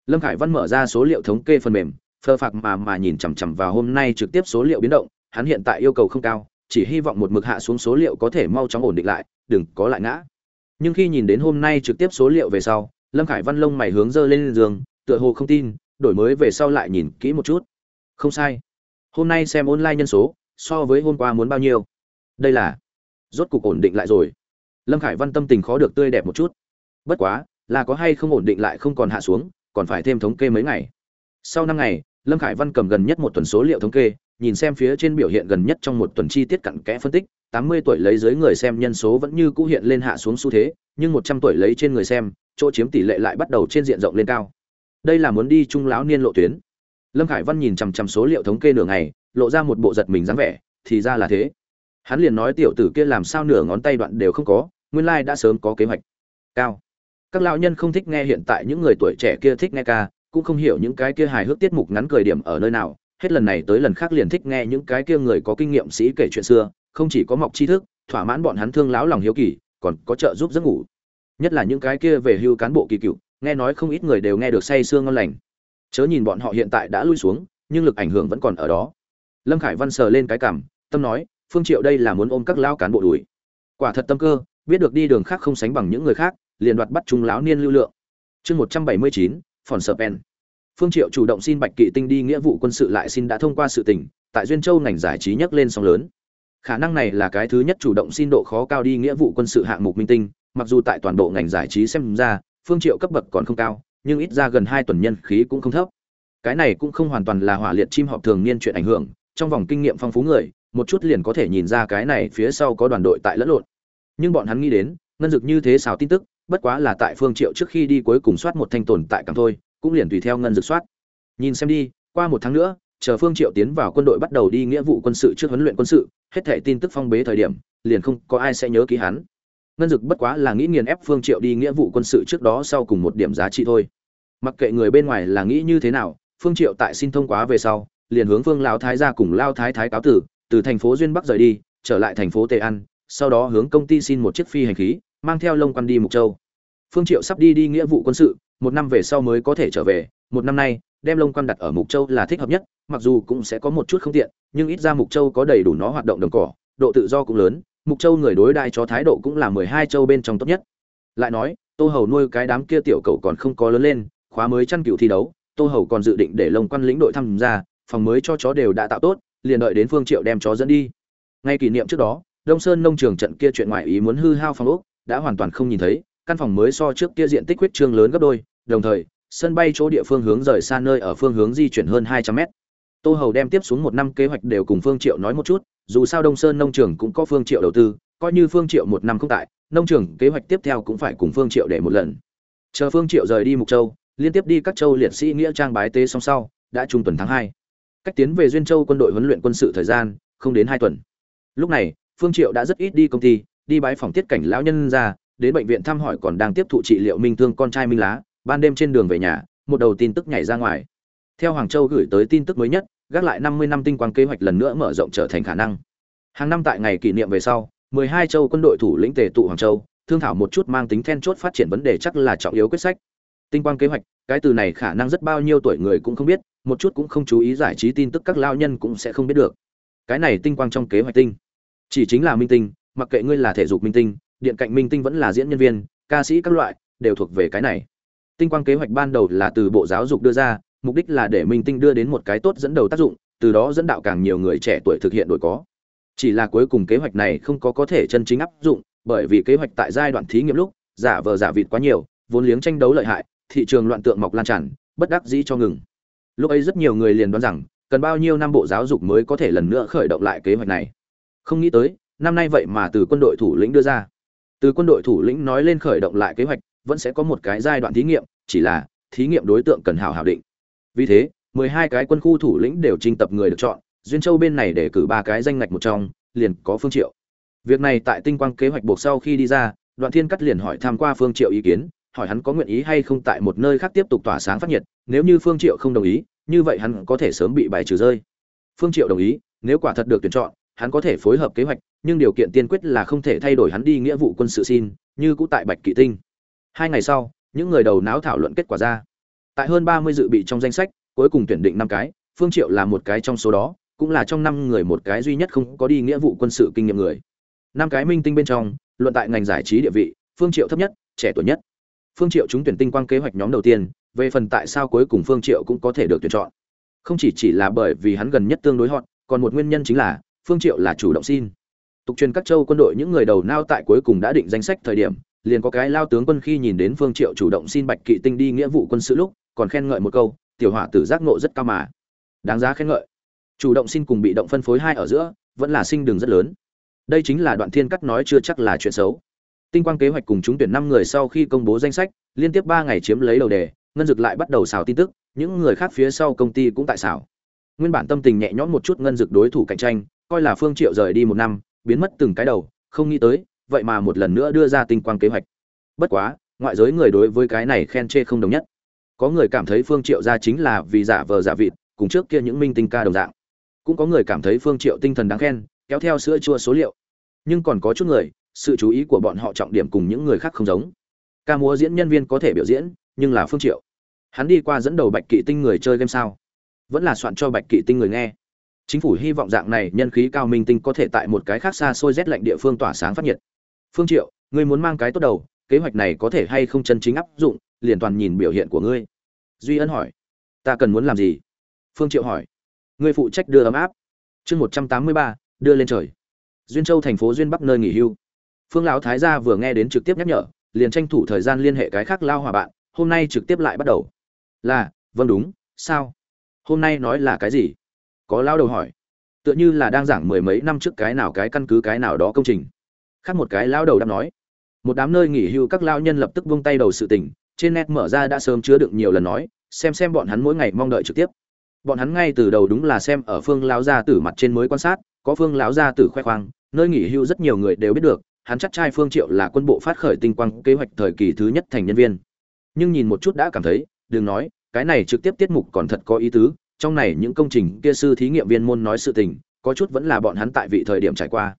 Lâm khải văn mở ra số liệu thống kê phần mềm phơ phạc mà mà nhìn chằm chằm vào hôm nay trực tiếp số liệu biến động, hắn hiện tại yêu cầu không cao, chỉ hy vọng một mực hạ xuống số liệu có thể mau chóng ổn định lại, đừng có lại ngã. Nhưng khi nhìn đến hôm nay trực tiếp số liệu về sau, lâm khải văn lông mày hướng dơ lên giường, tựa hồ không tin, đổi mới về sau lại nhìn kỹ một chút. Không sai hôm nay xem online nhân số, so với hôm qua muốn bao nhiêu. Đây là, rốt cục ổn định lại rồi. Lâm khải văn tâm tình khó được tươi đẹp một chút. Bất quá, là có hay không ổn định lại không còn hạ xuống, còn phải thêm thống kê mấy ngày. Sau năm ngày, lâm khải văn cầm gần nhất một tuần số liệu thống kê, nhìn xem phía trên biểu hiện gần nhất trong một tuần chi tiết cặn kẽ phân tích, tám mươi tuổi lấy dưới người xem nhân số vẫn như cũ hiện lên hạ xuống xu thế, nhưng một trăm tuổi lấy trên người xem, chỗ chiếm tỷ lệ lại bắt đầu trên diện rộng lên cao. Đây là muốn đi trung lão niên lộ tuyến lâm khải văn nhìn chằm chằm số liệu thống kê nửa ngày, lộ ra một bộ giật mình dáng vẻ, thì ra là thế. Hắn liền nói tiểu tử kia làm sao nửa ngón tay đoạn đều không có, nguyên lai đã sớm có kế hoạch. Cao. Các lão nhân không thích nghe hiện tại những người tuổi trẻ kia thích nghe ca, cũng không hiểu những cái kia hài hước tiết mục ngắn cười điểm ở nơi nào. Hết lần này tới lần khác liền thích nghe những cái kia người có kinh nghiệm sĩ kể chuyện xưa, không chỉ có mọc tri thức, thỏa mãn bọn hắn thương lão lòng hiếu kỳ, còn có trợ giúp giấc ngủ. Nhất là những cái kia về hưu cán bộ kỳ cựu, nghe nói không ít người đều nghe được say sương ngon lành chớ nhìn bọn họ hiện tại đã lui xuống, nhưng lực ảnh hưởng vẫn còn ở đó. Lâm khải văn sờ lên cái cảm tâm nói, phương triệu đây là muốn ôm các lao cán bộ đuổi. Quả thật tâm cơ, biết được đi đường khác không sánh bằng những người khác, liền đoạt bắt chúng láo niên lưu lượng. Chương một trăm bảy mươi chín, phòn sở pen phương triệu chủ động xin bạch kỵ tinh đi nghĩa vụ quân sự lại xin đã thông qua sự tình, tại duyên châu ngành giải trí nhấc lên sóng lớn. Khả năng này là cái thứ nhất chủ động xin độ khó cao đi nghĩa vụ quân sự hạng mục minh tinh, mặc dù tại toàn bộ ngành giải trí xem ra, phương triệu cấp bậc còn không cao nhưng ít ra gần hai tuần nhân khí cũng không thấp. Cái này cũng không hoàn toàn là hỏa liệt chim họp thường niên chuyện ảnh hưởng, trong vòng kinh nghiệm phong phú người, một chút liền có thể nhìn ra cái này phía sau có đoàn đội tại lẫn lộn. Nhưng bọn hắn nghĩ đến, ngân dực như thế xào tin tức, bất quá là tại phương triệu trước khi đi cuối cùng soát một thanh tồn tại càng thôi, cũng liền tùy theo ngân dực soát. Nhìn xem đi, qua một tháng nữa, chờ phương triệu tiến vào quân đội bắt đầu đi nghĩa vụ quân sự trước huấn luyện quân sự, hết thảy tin tức phong bế thời điểm, liền không có ai sẽ nhớ ký hắn. Ngân dực bất quá là nghĩ nghiền ép phương triệu đi nghĩa vụ quân sự trước đó sau cùng một điểm giá trị thôi mặc kệ người bên ngoài là nghĩ như thế nào, phương triệu tại xin thông quá về sau, liền hướng phương lão thái gia cùng lao thái thái cáo tử, từ thành phố duyên bắc rời đi, trở lại thành phố tề an, sau đó hướng công ty xin một chiếc phi hành khí, mang theo lông quan đi mục châu. Phương triệu sắp đi đi nghĩa vụ quân sự, một năm về sau mới có thể trở về, một năm nay, đem lông quan đặt ở mục châu là thích hợp nhất, mặc dù cũng sẽ có một chút không tiện, nhưng ít ra mục châu có đầy đủ nó hoạt động đồng cỏ, độ tự do cũng lớn mục châu người đối đại cho thái độ cũng là mười hai châu bên trong tốt nhất. Lại nói, tô hầu nuôi cái đám kia tiểu cầu còn không có lớn lên khóa mới chăn cựu thi đấu, tô hầu còn dự định để lồng quan lĩnh đội tham gia, phòng mới cho chó đều đã tạo tốt, liền đợi đến phương triệu đem chó dẫn đi. Ngay kỷ niệm trước đó, đông sơn nông trường trận kia chuyện ngoại ý muốn hư hao phòng ốc, đã hoàn toàn không nhìn thấy, căn phòng mới so trước kia diện tích huyết trương lớn gấp đôi, đồng thời, sân bay chỗ địa phương hướng rời xa nơi ở phương hướng di chuyển hơn hai trăm mét. Tô hầu đem tiếp xuống một năm kế hoạch đều cùng phương triệu nói một chút, dù sao đông sơn nông trường cũng có phương triệu đầu tư, coi như phương triệu một năm không tại, nông trường kế hoạch tiếp theo cũng phải cùng phương triệu để một lần. Chờ phương triệu rời đi mục châu liên tiếp đi các châu liệt sĩ nghĩa trang bái tế song sau, đã trung tuần tháng hai. Cách tiến về duyên châu quân đội huấn luyện quân sự thời gian không đến hai tuần. Lúc này, phương triệu đã rất ít đi công ty, đi bái phòng tiết cảnh lão nhân ra, đến bệnh viện thăm hỏi còn đang tiếp thụ trị liệu minh thương con trai minh lá, ban đêm trên đường về nhà, một đầu tin tức nhảy ra ngoài. Theo hoàng châu gửi tới tin tức mới nhất, gác lại 50 năm tinh quang kế hoạch lần nữa mở rộng trở thành khả năng. Hàng năm tại ngày kỷ niệm về sau 12 châu quân đội thủ lĩnh tề tụ hoàng châu, thương thảo một chút mang tính then chốt phát triển vấn đề chắc là trọng yếu quyết sách tinh quang kế hoạch, cái từ này khả năng rất bao nhiêu tuổi người cũng không biết, một chút cũng không chú ý giải trí tin tức các lao nhân cũng sẽ không biết được. Cái này tinh quang trong kế hoạch tinh. Chỉ chính là minh tinh, mặc kệ ngươi là thể dục minh tinh, điện cạnh minh tinh vẫn là diễn nhân viên, ca sĩ các loại, đều thuộc về cái này. Tinh quang kế hoạch ban đầu là từ bộ giáo dục đưa ra, mục đích là để minh tinh đưa đến một cái tốt dẫn đầu tác dụng, từ đó dẫn đạo càng nhiều người trẻ tuổi thực hiện đổi có. Chỉ là cuối cùng kế hoạch này không có có thể chân chính áp dụng, bởi vì kế hoạch tại giai đoạn thí nghiệm lúc, giả vờ giả vịt quá nhiều, vốn liếng tranh đấu lợi hại thị trường loạn tượng mọc lan tràn, bất đắc dĩ cho ngừng. Lúc ấy rất nhiều người liền đoán rằng, cần bao nhiêu năm bộ giáo dục mới có thể lần nữa khởi động lại kế hoạch này. Không nghĩ tới, năm nay vậy mà từ quân đội thủ lĩnh đưa ra. Từ quân đội thủ lĩnh nói lên khởi động lại kế hoạch, vẫn sẽ có một cái giai đoạn thí nghiệm, chỉ là, thí nghiệm đối tượng cần hảo hảo định. Vì thế, mười hai cái quân khu thủ lĩnh đều trinh tập người được chọn, duyên châu bên này để cử ba cái danh ngạch một trong, liền có phương triệu. Việc này tại tinh quang kế hoạch buộc sau khi đi ra, đoạn thiên cắt liền hỏi tham qua phương triệu ý kiến hỏi hắn có nguyện ý hay không tại một nơi khác tiếp tục tỏa sáng phát nhiệt, nếu như phương triệu không đồng ý, như vậy hắn có thể sớm bị bài trừ rơi. Phương triệu đồng ý, nếu quả thật được tuyển chọn, hắn có thể phối hợp kế hoạch, nhưng điều kiện tiên quyết là không thể thay đổi hắn đi nghĩa vụ quân sự xin, như cũ tại bạch kỵ tinh. Hai ngày sau, những người đầu não thảo luận kết quả ra. Tại hơn ba mươi dự bị trong danh sách, cuối cùng tuyển định năm cái, phương triệu là một cái trong số đó, cũng là trong năm người một cái duy nhất không có đi nghĩa vụ quân sự kinh nghiệm người. Năm cái minh tinh bên trong, luận tại ngành giải trí địa vị, phương triệu thấp nhất, trẻ tuổi nhất phương triệu chúng tuyển tinh quang kế hoạch nhóm đầu tiên, về phần tại sao cuối cùng phương triệu cũng có thể được tuyển chọn. Không chỉ chỉ là bởi vì hắn gần nhất tương đối hot, còn một nguyên nhân chính là, phương triệu là chủ động xin. Tục truyền các châu quân đội những người đầu nao tại cuối cùng đã định danh sách thời điểm, liền có cái lao tướng quân khi nhìn đến phương triệu chủ động xin bạch kỵ tinh đi nghĩa vụ quân sự lúc, còn khen ngợi một câu, tiểu hỏa tử giác ngộ rất cao mà. Đáng giá khen ngợi. Chủ động xin cùng bị động phân phối hai ở giữa, vẫn là sinh đường rất lớn. Đây chính là đoạn thiên cắt nói chưa chắc là chuyện xấu tinh quang kế hoạch cùng chúng tuyển năm người sau khi công bố danh sách, liên tiếp ba ngày chiếm lấy đầu đề, ngân dực lại bắt đầu xào tin tức, những người khác phía sau công ty cũng tại xào. Nguyên bản tâm tình nhẹ nhõm một chút ngân dực đối thủ cạnh tranh, coi là phương triệu rời đi một năm, biến mất từng cái đầu, không nghĩ tới, vậy mà một lần nữa đưa ra tinh quang kế hoạch. Bất quá, ngoại giới người đối với cái này khen chê không đồng nhất. Có người cảm thấy phương triệu ra chính là vì giả vờ giả vịt, cùng trước kia những minh tinh ca đồng dạng. Cũng có người cảm thấy phương triệu tinh thần đáng khen, kéo theo sữa chua số liệu. Nhưng còn có chút người sự chú ý của bọn họ trọng điểm cùng những người khác không giống. Ca múa diễn nhân viên có thể biểu diễn, nhưng là phương triệu. Hắn đi qua dẫn đầu bạch kỵ tinh người chơi game sao? Vẫn là soạn cho bạch kỵ tinh người nghe. Chính phủ hy vọng dạng này nhân khí cao minh tinh có thể tại một cái khác xa xôi rét lạnh địa phương tỏa sáng phát nhiệt. Phương triệu, ngươi muốn mang cái tốt đầu, kế hoạch này có thể hay không chân chính áp dụng, liền toàn nhìn biểu hiện của ngươi. Duy ân hỏi. Ta cần muốn làm gì? Phương triệu hỏi. Ngươi phụ trách đưa ấm áp. Chương một trăm tám mươi ba, đưa lên trời. Duyên châu thành phố duyên bắc nơi nghỉ hưu phương lão thái gia vừa nghe đến trực tiếp nhắc nhở, liền tranh thủ thời gian liên hệ cái khác lao hòa bạn, hôm nay trực tiếp lại bắt đầu. Là vâng đúng, sao? Hôm nay nói là cái gì? Có lao đầu hỏi. Tựa như là đang giảng mười mấy năm trước cái nào cái căn cứ cái nào đó công trình. Khác một cái lao đầu đáp nói. Một đám nơi nghỉ hưu các lao nhân lập tức vung tay đầu sự tình, trên net mở ra đã sớm chứa đựng nhiều lần nói, xem xem bọn hắn mỗi ngày mong đợi trực tiếp. Bọn hắn ngay từ đầu đúng là xem ở phương lão gia tử mặt trên mới quan sát, có phương lão gia tử khoe khoang, nơi nghỉ hưu rất nhiều người đều biết được hắn chắc trai phương triệu là quân bộ phát khởi tinh quang kế hoạch thời kỳ thứ nhất thành nhân viên. Nhưng nhìn một chút đã cảm thấy, đừng nói, cái này trực tiếp tiết mục còn thật có ý tứ, trong này những công trình kia sư thí nghiệm viên môn nói sự tình, có chút vẫn là bọn hắn tại vị thời điểm trải qua.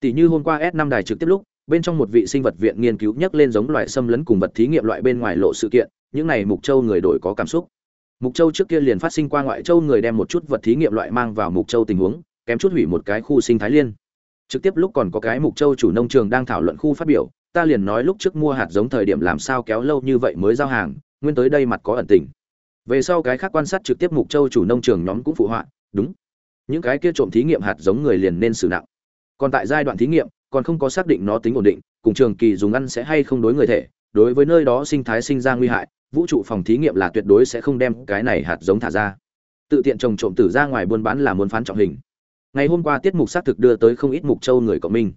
Tỷ như hôm qua s 5 đài trực tiếp lúc, bên trong một vị sinh vật viện nghiên cứu nhắc lên giống loại xâm lấn cùng vật thí nghiệm loại bên ngoài lộ sự kiện, những này mục châu người đổi có cảm xúc. Mục châu trước kia liền phát sinh qua ngoại châu người đem một chút vật thí nghiệm loại mang vào mục châu tình huống, kém chút hủy một cái khu sinh thái liên trực tiếp lúc còn có cái mục châu chủ nông trường đang thảo luận khu phát biểu, ta liền nói lúc trước mua hạt giống thời điểm làm sao kéo lâu như vậy mới giao hàng, nguyên tới đây mặt có ẩn tình. Về sau cái khác quan sát trực tiếp mục châu chủ nông trường nhóm cũng phụ họa, đúng. Những cái kia trộm thí nghiệm hạt giống người liền nên xử nặng. Còn tại giai đoạn thí nghiệm, còn không có xác định nó tính ổn định, cùng trường kỳ dùng ăn sẽ hay không đối người thể, đối với nơi đó sinh thái sinh ra nguy hại, vũ trụ phòng thí nghiệm là tuyệt đối sẽ không đem cái này hạt giống thả ra. Tự tiện trồng trộm tử ra ngoài buôn bán là muốn phán trọng hình ngày hôm qua tiết mục xác thực đưa tới không ít mục châu người cộng minh.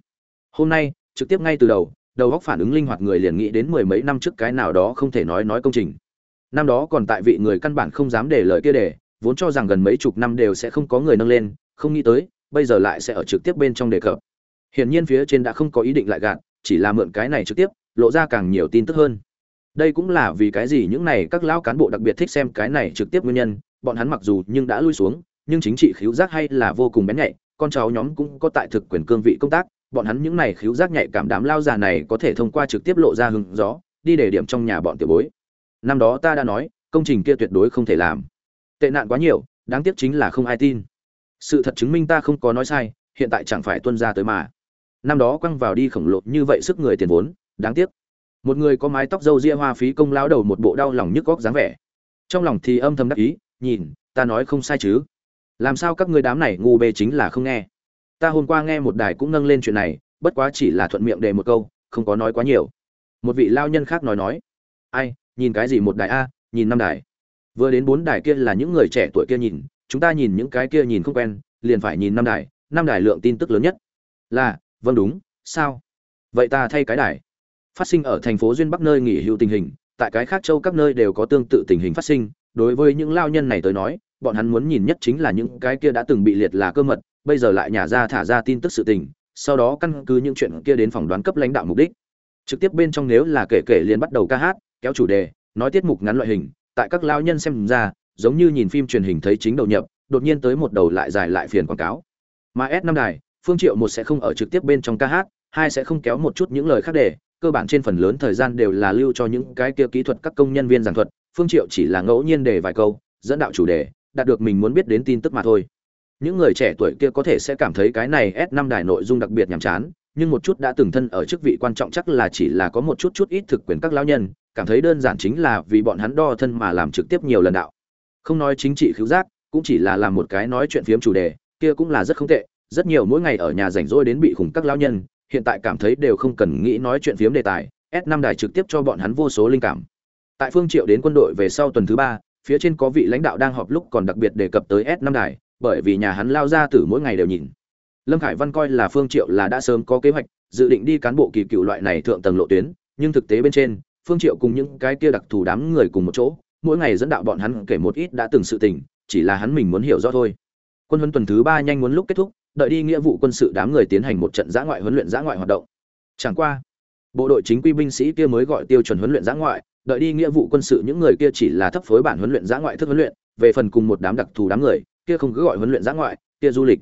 Hôm nay, trực tiếp ngay từ đầu đầu góc phản ứng linh hoạt người liền nghĩ đến mười mấy năm trước cái nào đó không thể nói nói công trình. Năm đó còn tại vị người căn bản không dám để lời kia để, vốn cho rằng gần mấy chục năm đều sẽ không có người nâng lên, không nghĩ tới, bây giờ lại sẽ ở trực tiếp bên trong đề cập. Hiển nhiên phía trên đã không có ý định lại gạt, chỉ là mượn cái này trực tiếp, lộ ra càng nhiều tin tức hơn. Đây cũng là vì cái gì những này các lão cán bộ đặc biệt thích xem cái này trực tiếp nguyên nhân, bọn hắn mặc dù nhưng đã lui xuống nhưng chính trị khiếu giác hay là vô cùng bén nhạy, con cháu nhóm cũng có tại thực quyền cương vị công tác, bọn hắn những này khiếu giác nhạy cảm đám lao già này có thể thông qua trực tiếp lộ ra hứng gió, đi để điểm trong nhà bọn tiểu bối. Năm đó ta đã nói, công trình kia tuyệt đối không thể làm. Tệ nạn quá nhiều, đáng tiếc chính là không ai tin. Sự thật chứng minh ta không có nói sai, hiện tại chẳng phải tuân ra tới mà. Năm đó quăng vào đi khổng lồ như vậy sức người tiền vốn, đáng tiếc. Một người có mái tóc râu ria hoa phí công lao đầu một bộ đau lòng nhức góc dáng vẻ. Trong lòng thì âm thầm đắc ý, nhìn, ta nói không sai chứ làm sao các ngươi đám này ngu bê chính là không nghe? Ta hôm qua nghe một đài cũng nâng lên chuyện này, bất quá chỉ là thuận miệng đề một câu, không có nói quá nhiều. Một vị lao nhân khác nói nói, ai, nhìn cái gì một đài a, nhìn năm đài. Vừa đến bốn đài kia là những người trẻ tuổi kia nhìn, chúng ta nhìn những cái kia nhìn không quen, liền phải nhìn năm đài năm đài lượng tin tức lớn nhất. Là vâng đúng, sao? Vậy ta thay cái đài. Phát sinh ở thành phố duyên bắc nơi nghỉ hưu tình hình, tại cái khác châu các nơi đều có tương tự tình hình phát sinh, đối với những lao nhân này tới nói bọn hắn muốn nhìn nhất chính là những cái kia đã từng bị liệt là cơ mật, bây giờ lại nhả ra thả ra tin tức sự tình, sau đó căn cứ những chuyện kia đến phỏng đoán cấp lãnh đạo mục đích. Trực tiếp bên trong nếu là kể kể liền bắt đầu ca hát, kéo chủ đề, nói tiết mục ngắn loại hình, tại các lao nhân xem ra, giống như nhìn phim truyền hình thấy chính đầu nhập, đột nhiên tới một đầu lại dài lại phiền quảng cáo. Mà s năm đài, phương triệu một sẽ không ở trực tiếp bên trong ca hát, hai sẽ không kéo một chút những lời khác để, cơ bản trên phần lớn thời gian đều là lưu cho những cái kia kỹ thuật các công nhân viên giảng thuật, phương triệu chỉ là ngẫu nhiên để vài câu, dẫn đạo chủ đề đạt được mình muốn biết đến tin tức mà thôi. Những người trẻ tuổi kia có thể sẽ cảm thấy cái này s năm đài nội dung đặc biệt nhàm chán, nhưng một chút đã từng thân ở chức vị quan trọng chắc là chỉ là có một chút chút ít thực quyền các lão nhân, cảm thấy đơn giản chính là vì bọn hắn đo thân mà làm trực tiếp nhiều lần đạo. Không nói chính trị khiếu giác, cũng chỉ là làm một cái nói chuyện phiếm chủ đề, kia cũng là rất không tệ, rất nhiều mỗi ngày ở nhà rảnh rỗi đến bị khủng các lão nhân, hiện tại cảm thấy đều không cần nghĩ nói chuyện phiếm đề tài, s năm đài trực tiếp cho bọn hắn vô số linh cảm. Tại phương triệu đến quân đội về sau tuần thứ ba phía trên có vị lãnh đạo đang họp lúc còn đặc biệt đề cập tới s năm đài, bởi vì nhà hắn lao ra từ mỗi ngày đều nhìn. Lâm khải văn coi là phương triệu là đã sớm có kế hoạch, dự định đi cán bộ kỳ cựu loại này thượng tầng lộ tuyến, nhưng thực tế bên trên, phương triệu cùng những cái kia đặc thù đám người cùng một chỗ, mỗi ngày dẫn đạo bọn hắn kể một ít đã từng sự tình, chỉ là hắn mình muốn hiểu rõ thôi. Quân huấn tuần thứ ba nhanh muốn lúc kết thúc, đợi đi nghĩa vụ quân sự đám người tiến hành một trận giã ngoại huấn luyện giã ngoại hoạt động. Chẳng qua, bộ đội chính quy binh sĩ kia mới gọi tiêu chuẩn huấn luyện giã ngoại đợi đi nghĩa vụ quân sự, những người kia chỉ là thấp phối bản huấn luyện giã ngoại thức huấn luyện, về phần cùng một đám đặc thù đám người, kia không cứ gọi huấn luyện giã ngoại, kia du lịch.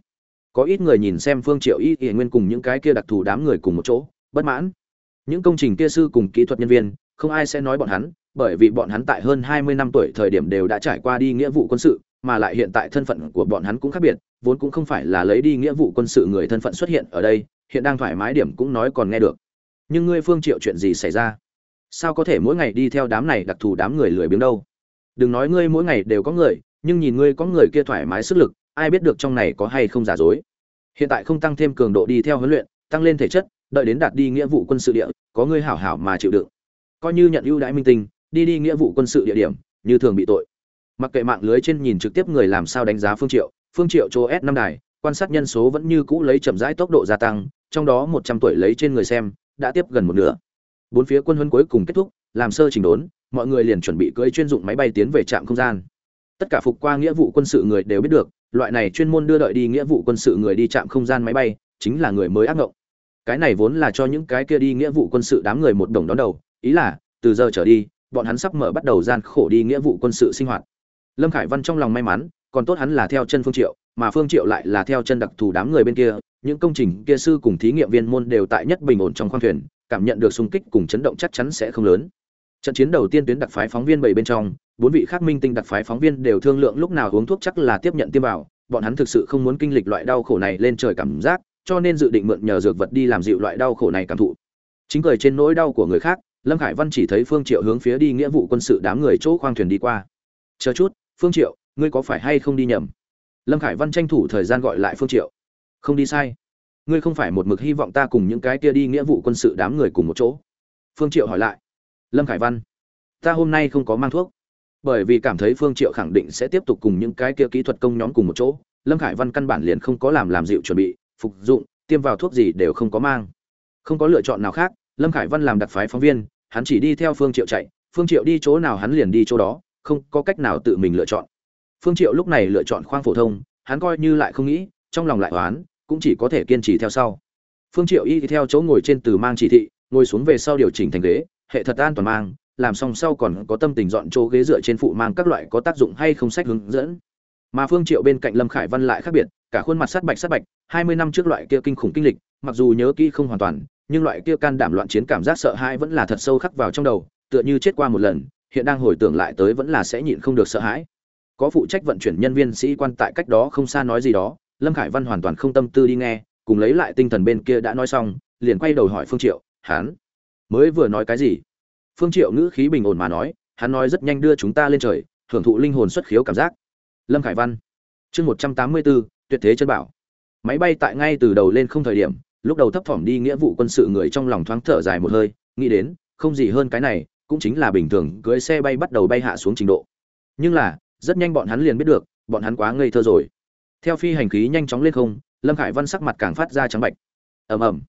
Có ít người nhìn xem phương triệu y y nguyên cùng những cái kia đặc thù đám người cùng một chỗ, bất mãn. Những công trình kia sư cùng kỹ thuật nhân viên, không ai sẽ nói bọn hắn, bởi vì bọn hắn tại hơn 20 năm tuổi thời điểm đều đã trải qua đi nghĩa vụ quân sự, mà lại hiện tại thân phận của bọn hắn cũng khác biệt, vốn cũng không phải là lấy đi nghĩa vụ quân sự người thân phận xuất hiện ở đây, hiện đang thoải mái điểm cũng nói còn nghe được. Nhưng ngươi phương triệu chuyện gì xảy ra? Sao có thể mỗi ngày đi theo đám này đặc thù đám người lười biếng đâu? Đừng nói ngươi mỗi ngày đều có người, nhưng nhìn ngươi có người kia thoải mái sức lực, ai biết được trong này có hay không giả dối. Hiện tại không tăng thêm cường độ đi theo huấn luyện, tăng lên thể chất, đợi đến đạt đi nghĩa vụ quân sự địa, có ngươi hảo hảo mà chịu đựng. Coi như nhận ưu đãi minh tinh, đi đi nghĩa vụ quân sự địa điểm, như thường bị tội. Mặc kệ mạng lưới trên nhìn trực tiếp người làm sao đánh giá phương triệu phương triệu chỗ s năm đài, quan sát nhân số vẫn như cũ lấy chậm rãi tốc độ gia tăng, trong đó một trăm tuổi lấy trên người xem, đã tiếp gần một nửa bốn phía quân huấn cuối cùng kết thúc, làm sơ chỉnh đốn, mọi người liền chuẩn bị cưỡi chuyên dụng máy bay tiến về trạm không gian. Tất cả phục qua nghĩa vụ quân sự người đều biết được, loại này chuyên môn đưa đợi đi nghĩa vụ quân sự người đi trạm không gian máy bay, chính là người mới ác ngộng. Cái này vốn là cho những cái kia đi nghĩa vụ quân sự đám người một đồng đón đầu, ý là, từ giờ trở đi, bọn hắn sắp mở bắt đầu gian khổ đi nghĩa vụ quân sự sinh hoạt. Lâm khải văn trong lòng may mắn, còn tốt hắn là theo chân phương triệu, mà phương triệu lại là theo chân đặc thù đám người bên kia, những công trình kia sư cùng thí nghiệm viên môn đều tại nhất bình ổn trong khoang thuyền cảm nhận được xung kích cùng chấn động chắc chắn sẽ không lớn. Trận chiến đầu tiên tuyến đặc phái phóng viên bảy bên trong, bốn vị khác minh tinh đặc phái phóng viên đều thương lượng lúc nào uống thuốc chắc là tiếp nhận tiêm vào, bọn hắn thực sự không muốn kinh lịch loại đau khổ này lên trời cảm giác, cho nên dự định mượn nhờ dược vật đi làm dịu loại đau khổ này cảm thụ. Chính cười trên nỗi đau của người khác, lâm khải văn chỉ thấy phương triệu hướng phía đi nghĩa vụ quân sự đám người chỗ khoang thuyền đi qua. Chờ chút, phương triệu, ngươi có phải hay không đi nhầm? Lâm khải văn tranh thủ thời gian gọi lại phương triệu. Không đi sai ngươi không phải một mực hy vọng ta cùng những cái kia đi nghĩa vụ quân sự đám người cùng một chỗ? Phương triệu hỏi lại. Lâm khải văn, ta hôm nay không có mang thuốc, bởi vì cảm thấy phương triệu khẳng định sẽ tiếp tục cùng những cái kia kỹ thuật công nhóm cùng một chỗ. Lâm khải văn căn bản liền không có làm làm dịu chuẩn bị, phục dụng, tiêm vào thuốc gì đều không có mang. Không có lựa chọn nào khác, lâm khải văn làm đặc phái phóng viên, hắn chỉ đi theo phương triệu chạy. Phương triệu đi chỗ nào hắn liền đi chỗ đó, không có cách nào tự mình lựa chọn. Phương triệu lúc này lựa chọn khoang phổ thông, hắn coi như lại không nghĩ, trong lòng lại oán cũng chỉ có thể kiên trì theo sau. Phương triệu y theo chỗ ngồi trên từ mang chỉ thị, ngồi xuống về sau điều chỉnh thành ghế, hệ thật an toàn mang, làm xong sau còn có tâm tình dọn chỗ ghế dựa trên phụ mang các loại có tác dụng hay không sách hướng dẫn. Mà phương triệu bên cạnh lâm khải văn lại khác biệt, cả khuôn mặt sát bạch sát bạch, hai mươi năm trước loại kia kinh khủng kinh lịch, mặc dù nhớ kỹ không hoàn toàn, nhưng loại kia can đảm loạn chiến cảm giác sợ hãi vẫn là thật sâu khắc vào trong đầu, tựa như chết qua một lần, hiện đang hồi tưởng lại tới vẫn là sẽ nhịn không được sợ hãi. Có phụ trách vận chuyển nhân viên sĩ quan tại cách đó không xa nói gì đó lâm khải văn hoàn toàn không tâm tư đi nghe, cùng lấy lại tinh thần bên kia đã nói xong, liền quay đầu hỏi phương triệu hắn mới vừa nói cái gì? Phương triệu ngữ khí bình ổn mà nói, hắn nói rất nhanh đưa chúng ta lên trời, hưởng thụ linh hồn xuất khiếu cảm giác. Lâm khải văn, chương một trăm tám mươi bốn tuyệt thế chân bảo. Máy bay tại ngay từ đầu lên không thời điểm, lúc đầu thấp thỏm đi nghĩa vụ quân sự người trong lòng thoáng thở dài một hơi, nghĩ đến, không gì hơn cái này, cũng chính là bình thường cưỡi xe bay bắt đầu bay hạ xuống trình độ. Nhưng là, rất nhanh bọn hắn liền biết được, bọn hắn quá ngây thơ rồi theo phi hành khí nhanh chóng lên không, lâm khải văn sắc mặt càng phát ra trắng bạch. Ầm ầm.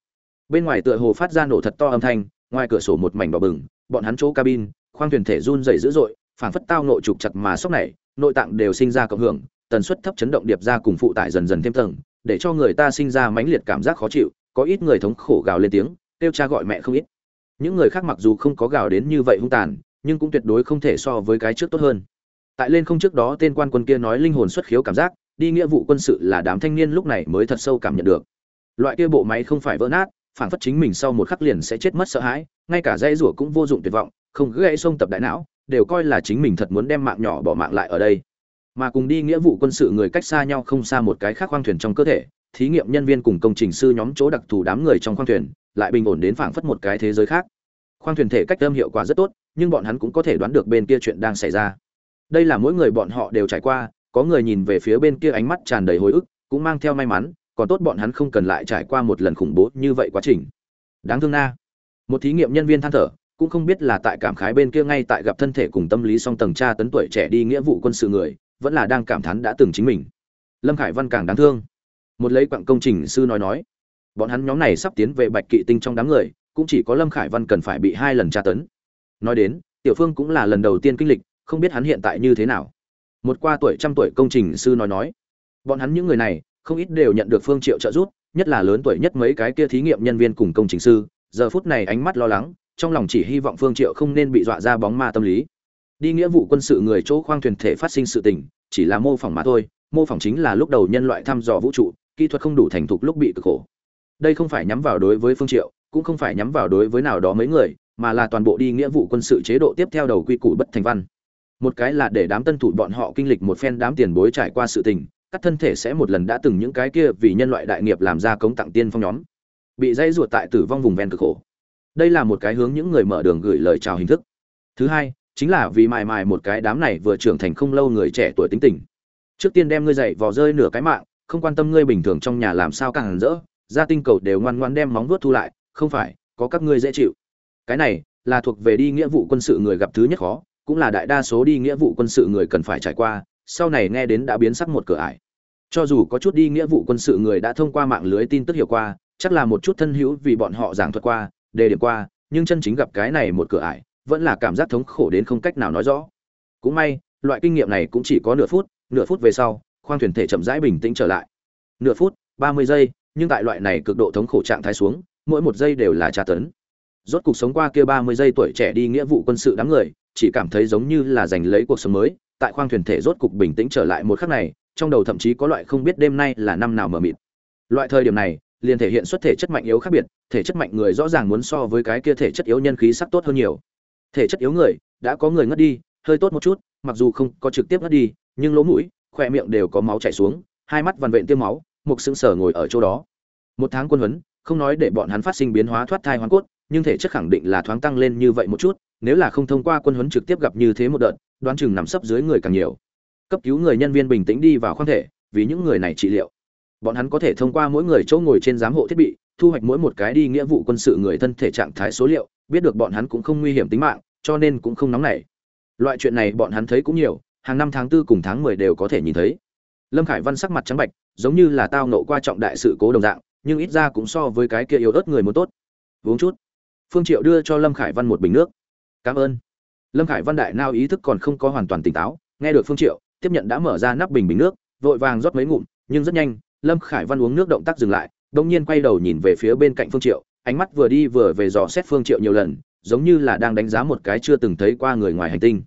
Bên ngoài tựa hồ phát ra nổ thật to âm thanh, ngoài cửa sổ một mảnh đỏ bừng, bọn hắn chỗ cabin, khoang thuyền thể run rẩy dữ dội, phảng phất tao nội trục chặt mà sốc này, nội tạng đều sinh ra cộng hưởng, tần suất thấp chấn động điệp ra cùng phụ tải dần dần thêm tầng, để cho người ta sinh ra mãnh liệt cảm giác khó chịu, có ít người thống khổ gào lên tiếng, kêu cha gọi mẹ không ít. Những người khác mặc dù không có gào đến như vậy hung tàn, nhưng cũng tuyệt đối không thể so với cái trước tốt hơn. Tại lên không trước đó, tên quan quân kia nói linh hồn xuất khiếu cảm giác đi nghĩa vụ quân sự là đám thanh niên lúc này mới thật sâu cảm nhận được. Loại kia bộ máy không phải vỡ nát phản phất chính mình sau một khắc liền sẽ chết mất sợ hãi, ngay cả dây rủa cũng vô dụng tuyệt vọng, không gãy sông tập đại não, đều coi là chính mình thật muốn đem mạng nhỏ bỏ mạng lại ở đây. Mà cùng đi nghĩa vụ quân sự người cách xa nhau không xa một cái khác khoang thuyền trong cơ thể, thí nghiệm nhân viên cùng công trình sư nhóm chỗ đặc thù đám người trong khoang thuyền, lại bình ổn đến phảng phất một cái thế giới khác. Khoang thuyền thể cách âm hiệu quả rất tốt, nhưng bọn hắn cũng có thể đoán được bên kia chuyện đang xảy ra. Đây là mỗi người bọn họ đều trải qua có người nhìn về phía bên kia ánh mắt tràn đầy hồi ức, cũng mang theo may mắn, còn tốt bọn hắn không cần lại trải qua một lần khủng bố như vậy quá trình. Đáng thương na. Một thí nghiệm nhân viên than thở, cũng không biết là tại cảm khái bên kia ngay tại gặp thân thể cùng tâm lý song tầng tra tấn tuổi trẻ đi nghĩa vụ quân sự người, vẫn là đang cảm thán đã từng chính mình. Lâm khải văn càng đáng thương. Một lấy quặng công trình sư nói nói, bọn hắn nhóm này sắp tiến về bạch kỵ tinh trong đám người, cũng chỉ có lâm khải văn cần phải bị hai lần tra tấn. Nói đến, tiểu phương cũng là lần đầu tiên kinh lịch, không biết hắn hiện tại như thế nào một qua tuổi trăm tuổi công trình sư nói nói. Bọn hắn những người này, không ít đều nhận được phương triệu trợ giúp, nhất là lớn tuổi nhất mấy cái kia thí nghiệm nhân viên cùng công trình sư. Giờ phút này ánh mắt lo lắng, trong lòng chỉ hy vọng phương triệu không nên bị dọa ra bóng ma tâm lý. Đi nghĩa vụ quân sự người chỗ khoang thuyền thể phát sinh sự tình, chỉ là mô phỏng mà thôi, mô phỏng chính là lúc đầu nhân loại thăm dò vũ trụ, kỹ thuật không đủ thành thục lúc bị cực khổ. Đây không phải nhắm vào đối với phương triệu, cũng không phải nhắm vào đối với nào đó mấy người, mà là toàn bộ đi nghĩa vụ quân sự chế độ tiếp theo đầu quy củ bất thành văn một cái là để đám tân thủ bọn họ kinh lịch một phen đám tiền bối trải qua sự tình, các thân thể sẽ một lần đã từng những cái kia vì nhân loại đại nghiệp làm ra cống tặng tiên phong nhóm. Bị dây ruột tại tử vong vùng ven cực khổ. Đây là một cái hướng những người mở đường gửi lời chào hình thức. Thứ hai, chính là vì mài mài một cái đám này vừa trưởng thành không lâu người trẻ tuổi tính tình. Trước tiên đem ngươi dậy vò rơi nửa cái mạng, không quan tâm ngươi bình thường trong nhà làm sao càng rỡ, gia tinh cầu đều ngoan ngoan đem móng vuốt thu lại, không phải, có các ngươi dễ chịu. Cái này là thuộc về đi nghĩa vụ quân sự người gặp thứ nhất khó cũng là đại đa số đi nghĩa vụ quân sự người cần phải trải qua, sau này nghe đến đã biến sắc một cửa ải. Cho dù có chút đi nghĩa vụ quân sự người đã thông qua mạng lưới tin tức hiểu qua, chắc là một chút thân hữu vì bọn họ giảng thuật qua, đề điểm qua, nhưng chân chính gặp cái này một cửa ải, vẫn là cảm giác thống khổ đến không cách nào nói rõ. Cũng may, loại kinh nghiệm này cũng chỉ có nửa phút nửa phút về sau, khoang thuyền thể chậm rãi bình tĩnh trở lại. Nửa phút, ba mươi giây, nhưng tại loại này cực độ thống khổ trạng thái xuống, mỗi một giây đều là tra tấn. Rốt cuộc sống qua kia ba mươi giây tuổi trẻ đi nghĩa vụ quân sự đám người chỉ cảm thấy giống như là giành lấy cuộc sống mới, tại khoang thuyền thể rốt cục bình tĩnh trở lại một khắc này, trong đầu thậm chí có loại không biết đêm nay là năm nào mở mịt. Loại thời điểm này, liền thể hiện xuất thể chất mạnh yếu khác biệt, thể chất mạnh người rõ ràng muốn so với cái kia thể chất yếu nhân khí sắc tốt hơn nhiều. Thể chất yếu người, đã có người ngất đi, hơi tốt một chút, mặc dù không có trực tiếp ngất đi, nhưng lỗ mũi, khoe miệng đều có máu chảy xuống, hai mắt vằn vện tiêm máu, mục sững sờ ngồi ở chỗ đó. Một tháng quân huấn, không nói để bọn hắn phát sinh biến hóa thoát thai hoàn cốt, nhưng thể chất khẳng định là thoáng tăng lên như vậy một chút nếu là không thông qua quân huấn trực tiếp gặp như thế một đợt, đoán chừng nằm sấp dưới người càng nhiều. Cấp cứu người nhân viên bình tĩnh đi vào khoang thể, vì những người này trị liệu. Bọn hắn có thể thông qua mỗi người chỗ ngồi trên giám hộ thiết bị, thu hoạch mỗi một cái đi nghĩa vụ quân sự người thân thể trạng thái số liệu, biết được bọn hắn cũng không nguy hiểm tính mạng, cho nên cũng không nóng nảy. Loại chuyện này bọn hắn thấy cũng nhiều, hàng năm tháng tư cùng tháng mười đều có thể nhìn thấy. Lâm khải văn sắc mặt trắng bạch, giống như là tao nộ qua trọng đại sự cố đồng dạng, nhưng ít ra cũng so với cái kia yếu ớt người muốn tốt. Uống chút. Phương triệu đưa cho lâm khải văn một bình nước cảm ơn. Lâm khải văn đại nao ý thức còn không có hoàn toàn tỉnh táo, nghe được phương triệu, tiếp nhận đã mở ra nắp bình bình nước, vội vàng rót mấy ngụm, nhưng rất nhanh, lâm khải văn uống nước động tác dừng lại đông nhiên quay đầu nhìn về phía bên cạnh phương triệu, ánh mắt vừa đi vừa về dò xét phương triệu nhiều lần, giống như là đang đánh giá một cái chưa từng thấy qua người ngoài hành tinh.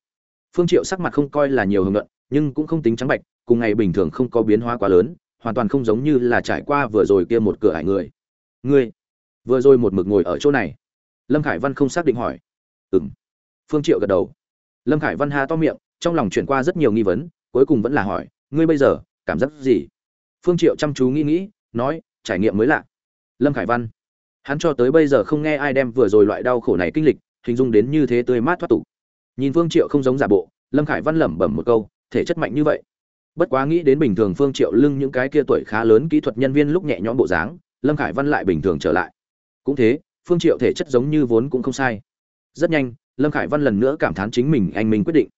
Phương triệu sắc mặt không coi là nhiều hưởng luận, nhưng cũng không tính trắng bạch, cùng ngày bình thường không có biến hóa quá lớn, hoàn toàn không giống như là trải qua vừa rồi kia một cửa ải người. Ngươi, vừa rồi một mực ngồi ở chỗ này? Lâm khải văn không xác định hỏi. Ừm phương triệu gật đầu. Lâm khải văn ha to miệng, trong lòng chuyển qua rất nhiều nghi vấn, cuối cùng vẫn là hỏi, ngươi bây giờ cảm giác gì? Phương triệu chăm chú nghĩ nghĩ, nói, trải nghiệm mới lạ. Lâm khải văn, hắn cho tới bây giờ không nghe ai đem vừa rồi loại đau khổ này kinh lịch, hình dung đến như thế tươi mát thoát tục. Nhìn phương triệu không giống giả bộ, lâm khải văn lẩm bẩm một câu, thể chất mạnh như vậy. Bất quá nghĩ đến bình thường phương triệu lưng những cái kia tuổi khá lớn kỹ thuật nhân viên lúc nhẹ nhõm bộ dáng, lâm khải văn lại bình thường trở lại. Cũng thế, phương triệu thể chất giống như vốn cũng không sai. Rất nhanh lâm khải văn lần nữa cảm thán chính mình, anh minh quyết định.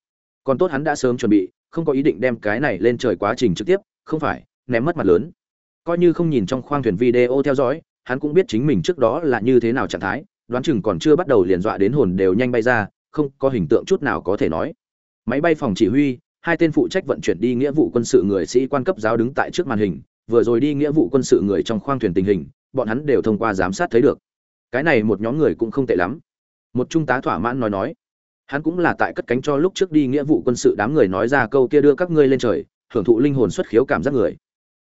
Còn tốt hắn đã sớm chuẩn bị, không có ý định đem cái này lên trời quá trình trực tiếp, không phải, ném mất mặt lớn. Coi như không nhìn trong khoang thuyền video theo dõi, hắn cũng biết chính mình trước đó là như thế nào trạng thái, đoán chừng còn chưa bắt đầu liền dọa đến hồn đều nhanh bay ra, không có hình tượng chút nào có thể nói. Máy bay phòng chỉ huy, hai tên phụ trách vận chuyển đi nghĩa vụ quân sự người sĩ quan cấp giáo đứng tại trước màn hình, vừa rồi đi nghĩa vụ quân sự người trong khoang thuyền tình hình, bọn hắn đều thông qua giám sát thấy được. Cái này một nhóm người cũng không tệ lắm một trung tá thỏa mãn nói nói. Hắn cũng là tại cất cánh cho lúc trước đi nghĩa vụ quân sự đám người nói ra câu kia đưa các ngươi lên trời, hưởng thụ linh hồn xuất khiếu cảm giác người.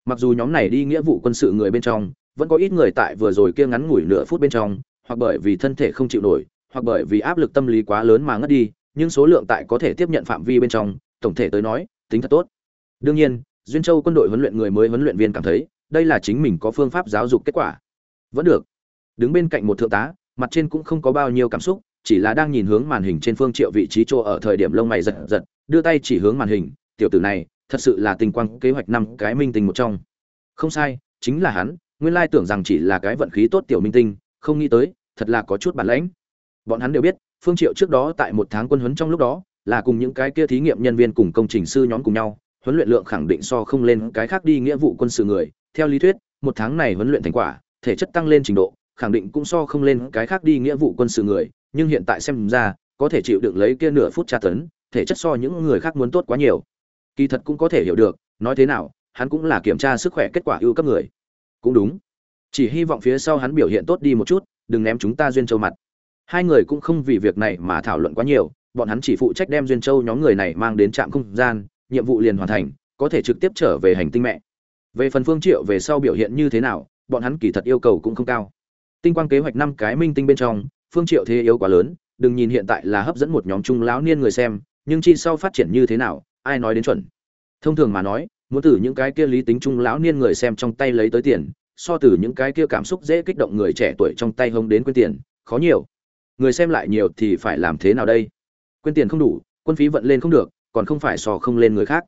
Mặc dù nhóm này đi nghĩa vụ quân sự người bên trong, vẫn có ít người tại vừa rồi kia ngắn ngủi nửa phút bên trong, hoặc bởi vì thân thể không chịu nổi, hoặc bởi vì áp lực tâm lý quá lớn mà ngất đi, nhưng số lượng tại có thể tiếp nhận phạm vi bên trong, tổng thể tới nói, tính thật tốt. Đương nhiên, duyên châu quân đội huấn luyện người mới huấn luyện viên cảm thấy, đây là chính mình có phương pháp giáo dục kết quả. Vẫn được. Đứng bên cạnh một thượng tá mặt trên cũng không có bao nhiêu cảm xúc, chỉ là đang nhìn hướng màn hình trên phương triệu vị trí chỗ ở thời điểm lông mày giật giật, đưa tay chỉ hướng màn hình, tiểu tử này, thật sự là tình quang kế hoạch năm cái minh tinh một trong. Không sai, chính là hắn, nguyên lai tưởng rằng chỉ là cái vận khí tốt tiểu minh tinh, không nghĩ tới, thật là có chút bản lãnh. Bọn hắn đều biết, phương triệu trước đó tại một tháng quân huấn trong lúc đó, là cùng những cái kia thí nghiệm nhân viên cùng công trình sư nhóm cùng nhau, huấn luyện lượng khẳng định so không lên cái khác đi nghĩa vụ quân sự người. Theo lý thuyết, một tháng này huấn luyện thành quả, thể chất tăng lên trình độ khẳng định cũng so không lên cái khác đi nghĩa vụ quân sự người, nhưng hiện tại xem ra, có thể chịu đựng lấy kia nửa phút tra tấn, thể chất so những người khác muốn tốt quá nhiều. Kỳ thật cũng có thể hiểu được, nói thế nào, hắn cũng là kiểm tra sức khỏe kết quả ưu cấp người. Cũng đúng. Chỉ hy vọng phía sau hắn biểu hiện tốt đi một chút, đừng ném chúng ta duyên châu mặt. Hai người cũng không vì việc này mà thảo luận quá nhiều, bọn hắn chỉ phụ trách đem duyên châu nhóm người này mang đến trạm không gian, nhiệm vụ liền hoàn thành, có thể trực tiếp trở về hành tinh mẹ. Về phần phương triệu về sau biểu hiện như thế nào, bọn hắn kỳ thật yêu cầu cũng không cao tinh quang kế hoạch năm cái minh tinh bên trong, phương triệu thế yếu quá lớn, đừng nhìn hiện tại là hấp dẫn một nhóm trung lão niên người xem, nhưng chi sau phát triển như thế nào, ai nói đến chuẩn. Thông thường mà nói, muốn từ những cái kia lý tính trung lão niên người xem trong tay lấy tới tiền, so từ những cái kia cảm xúc dễ kích động người trẻ tuổi trong tay hông đến quên tiền, khó nhiều. Người xem lại nhiều thì phải làm thế nào đây? Quên tiền không đủ, quân phí vận lên không được, còn không phải so không lên người khác.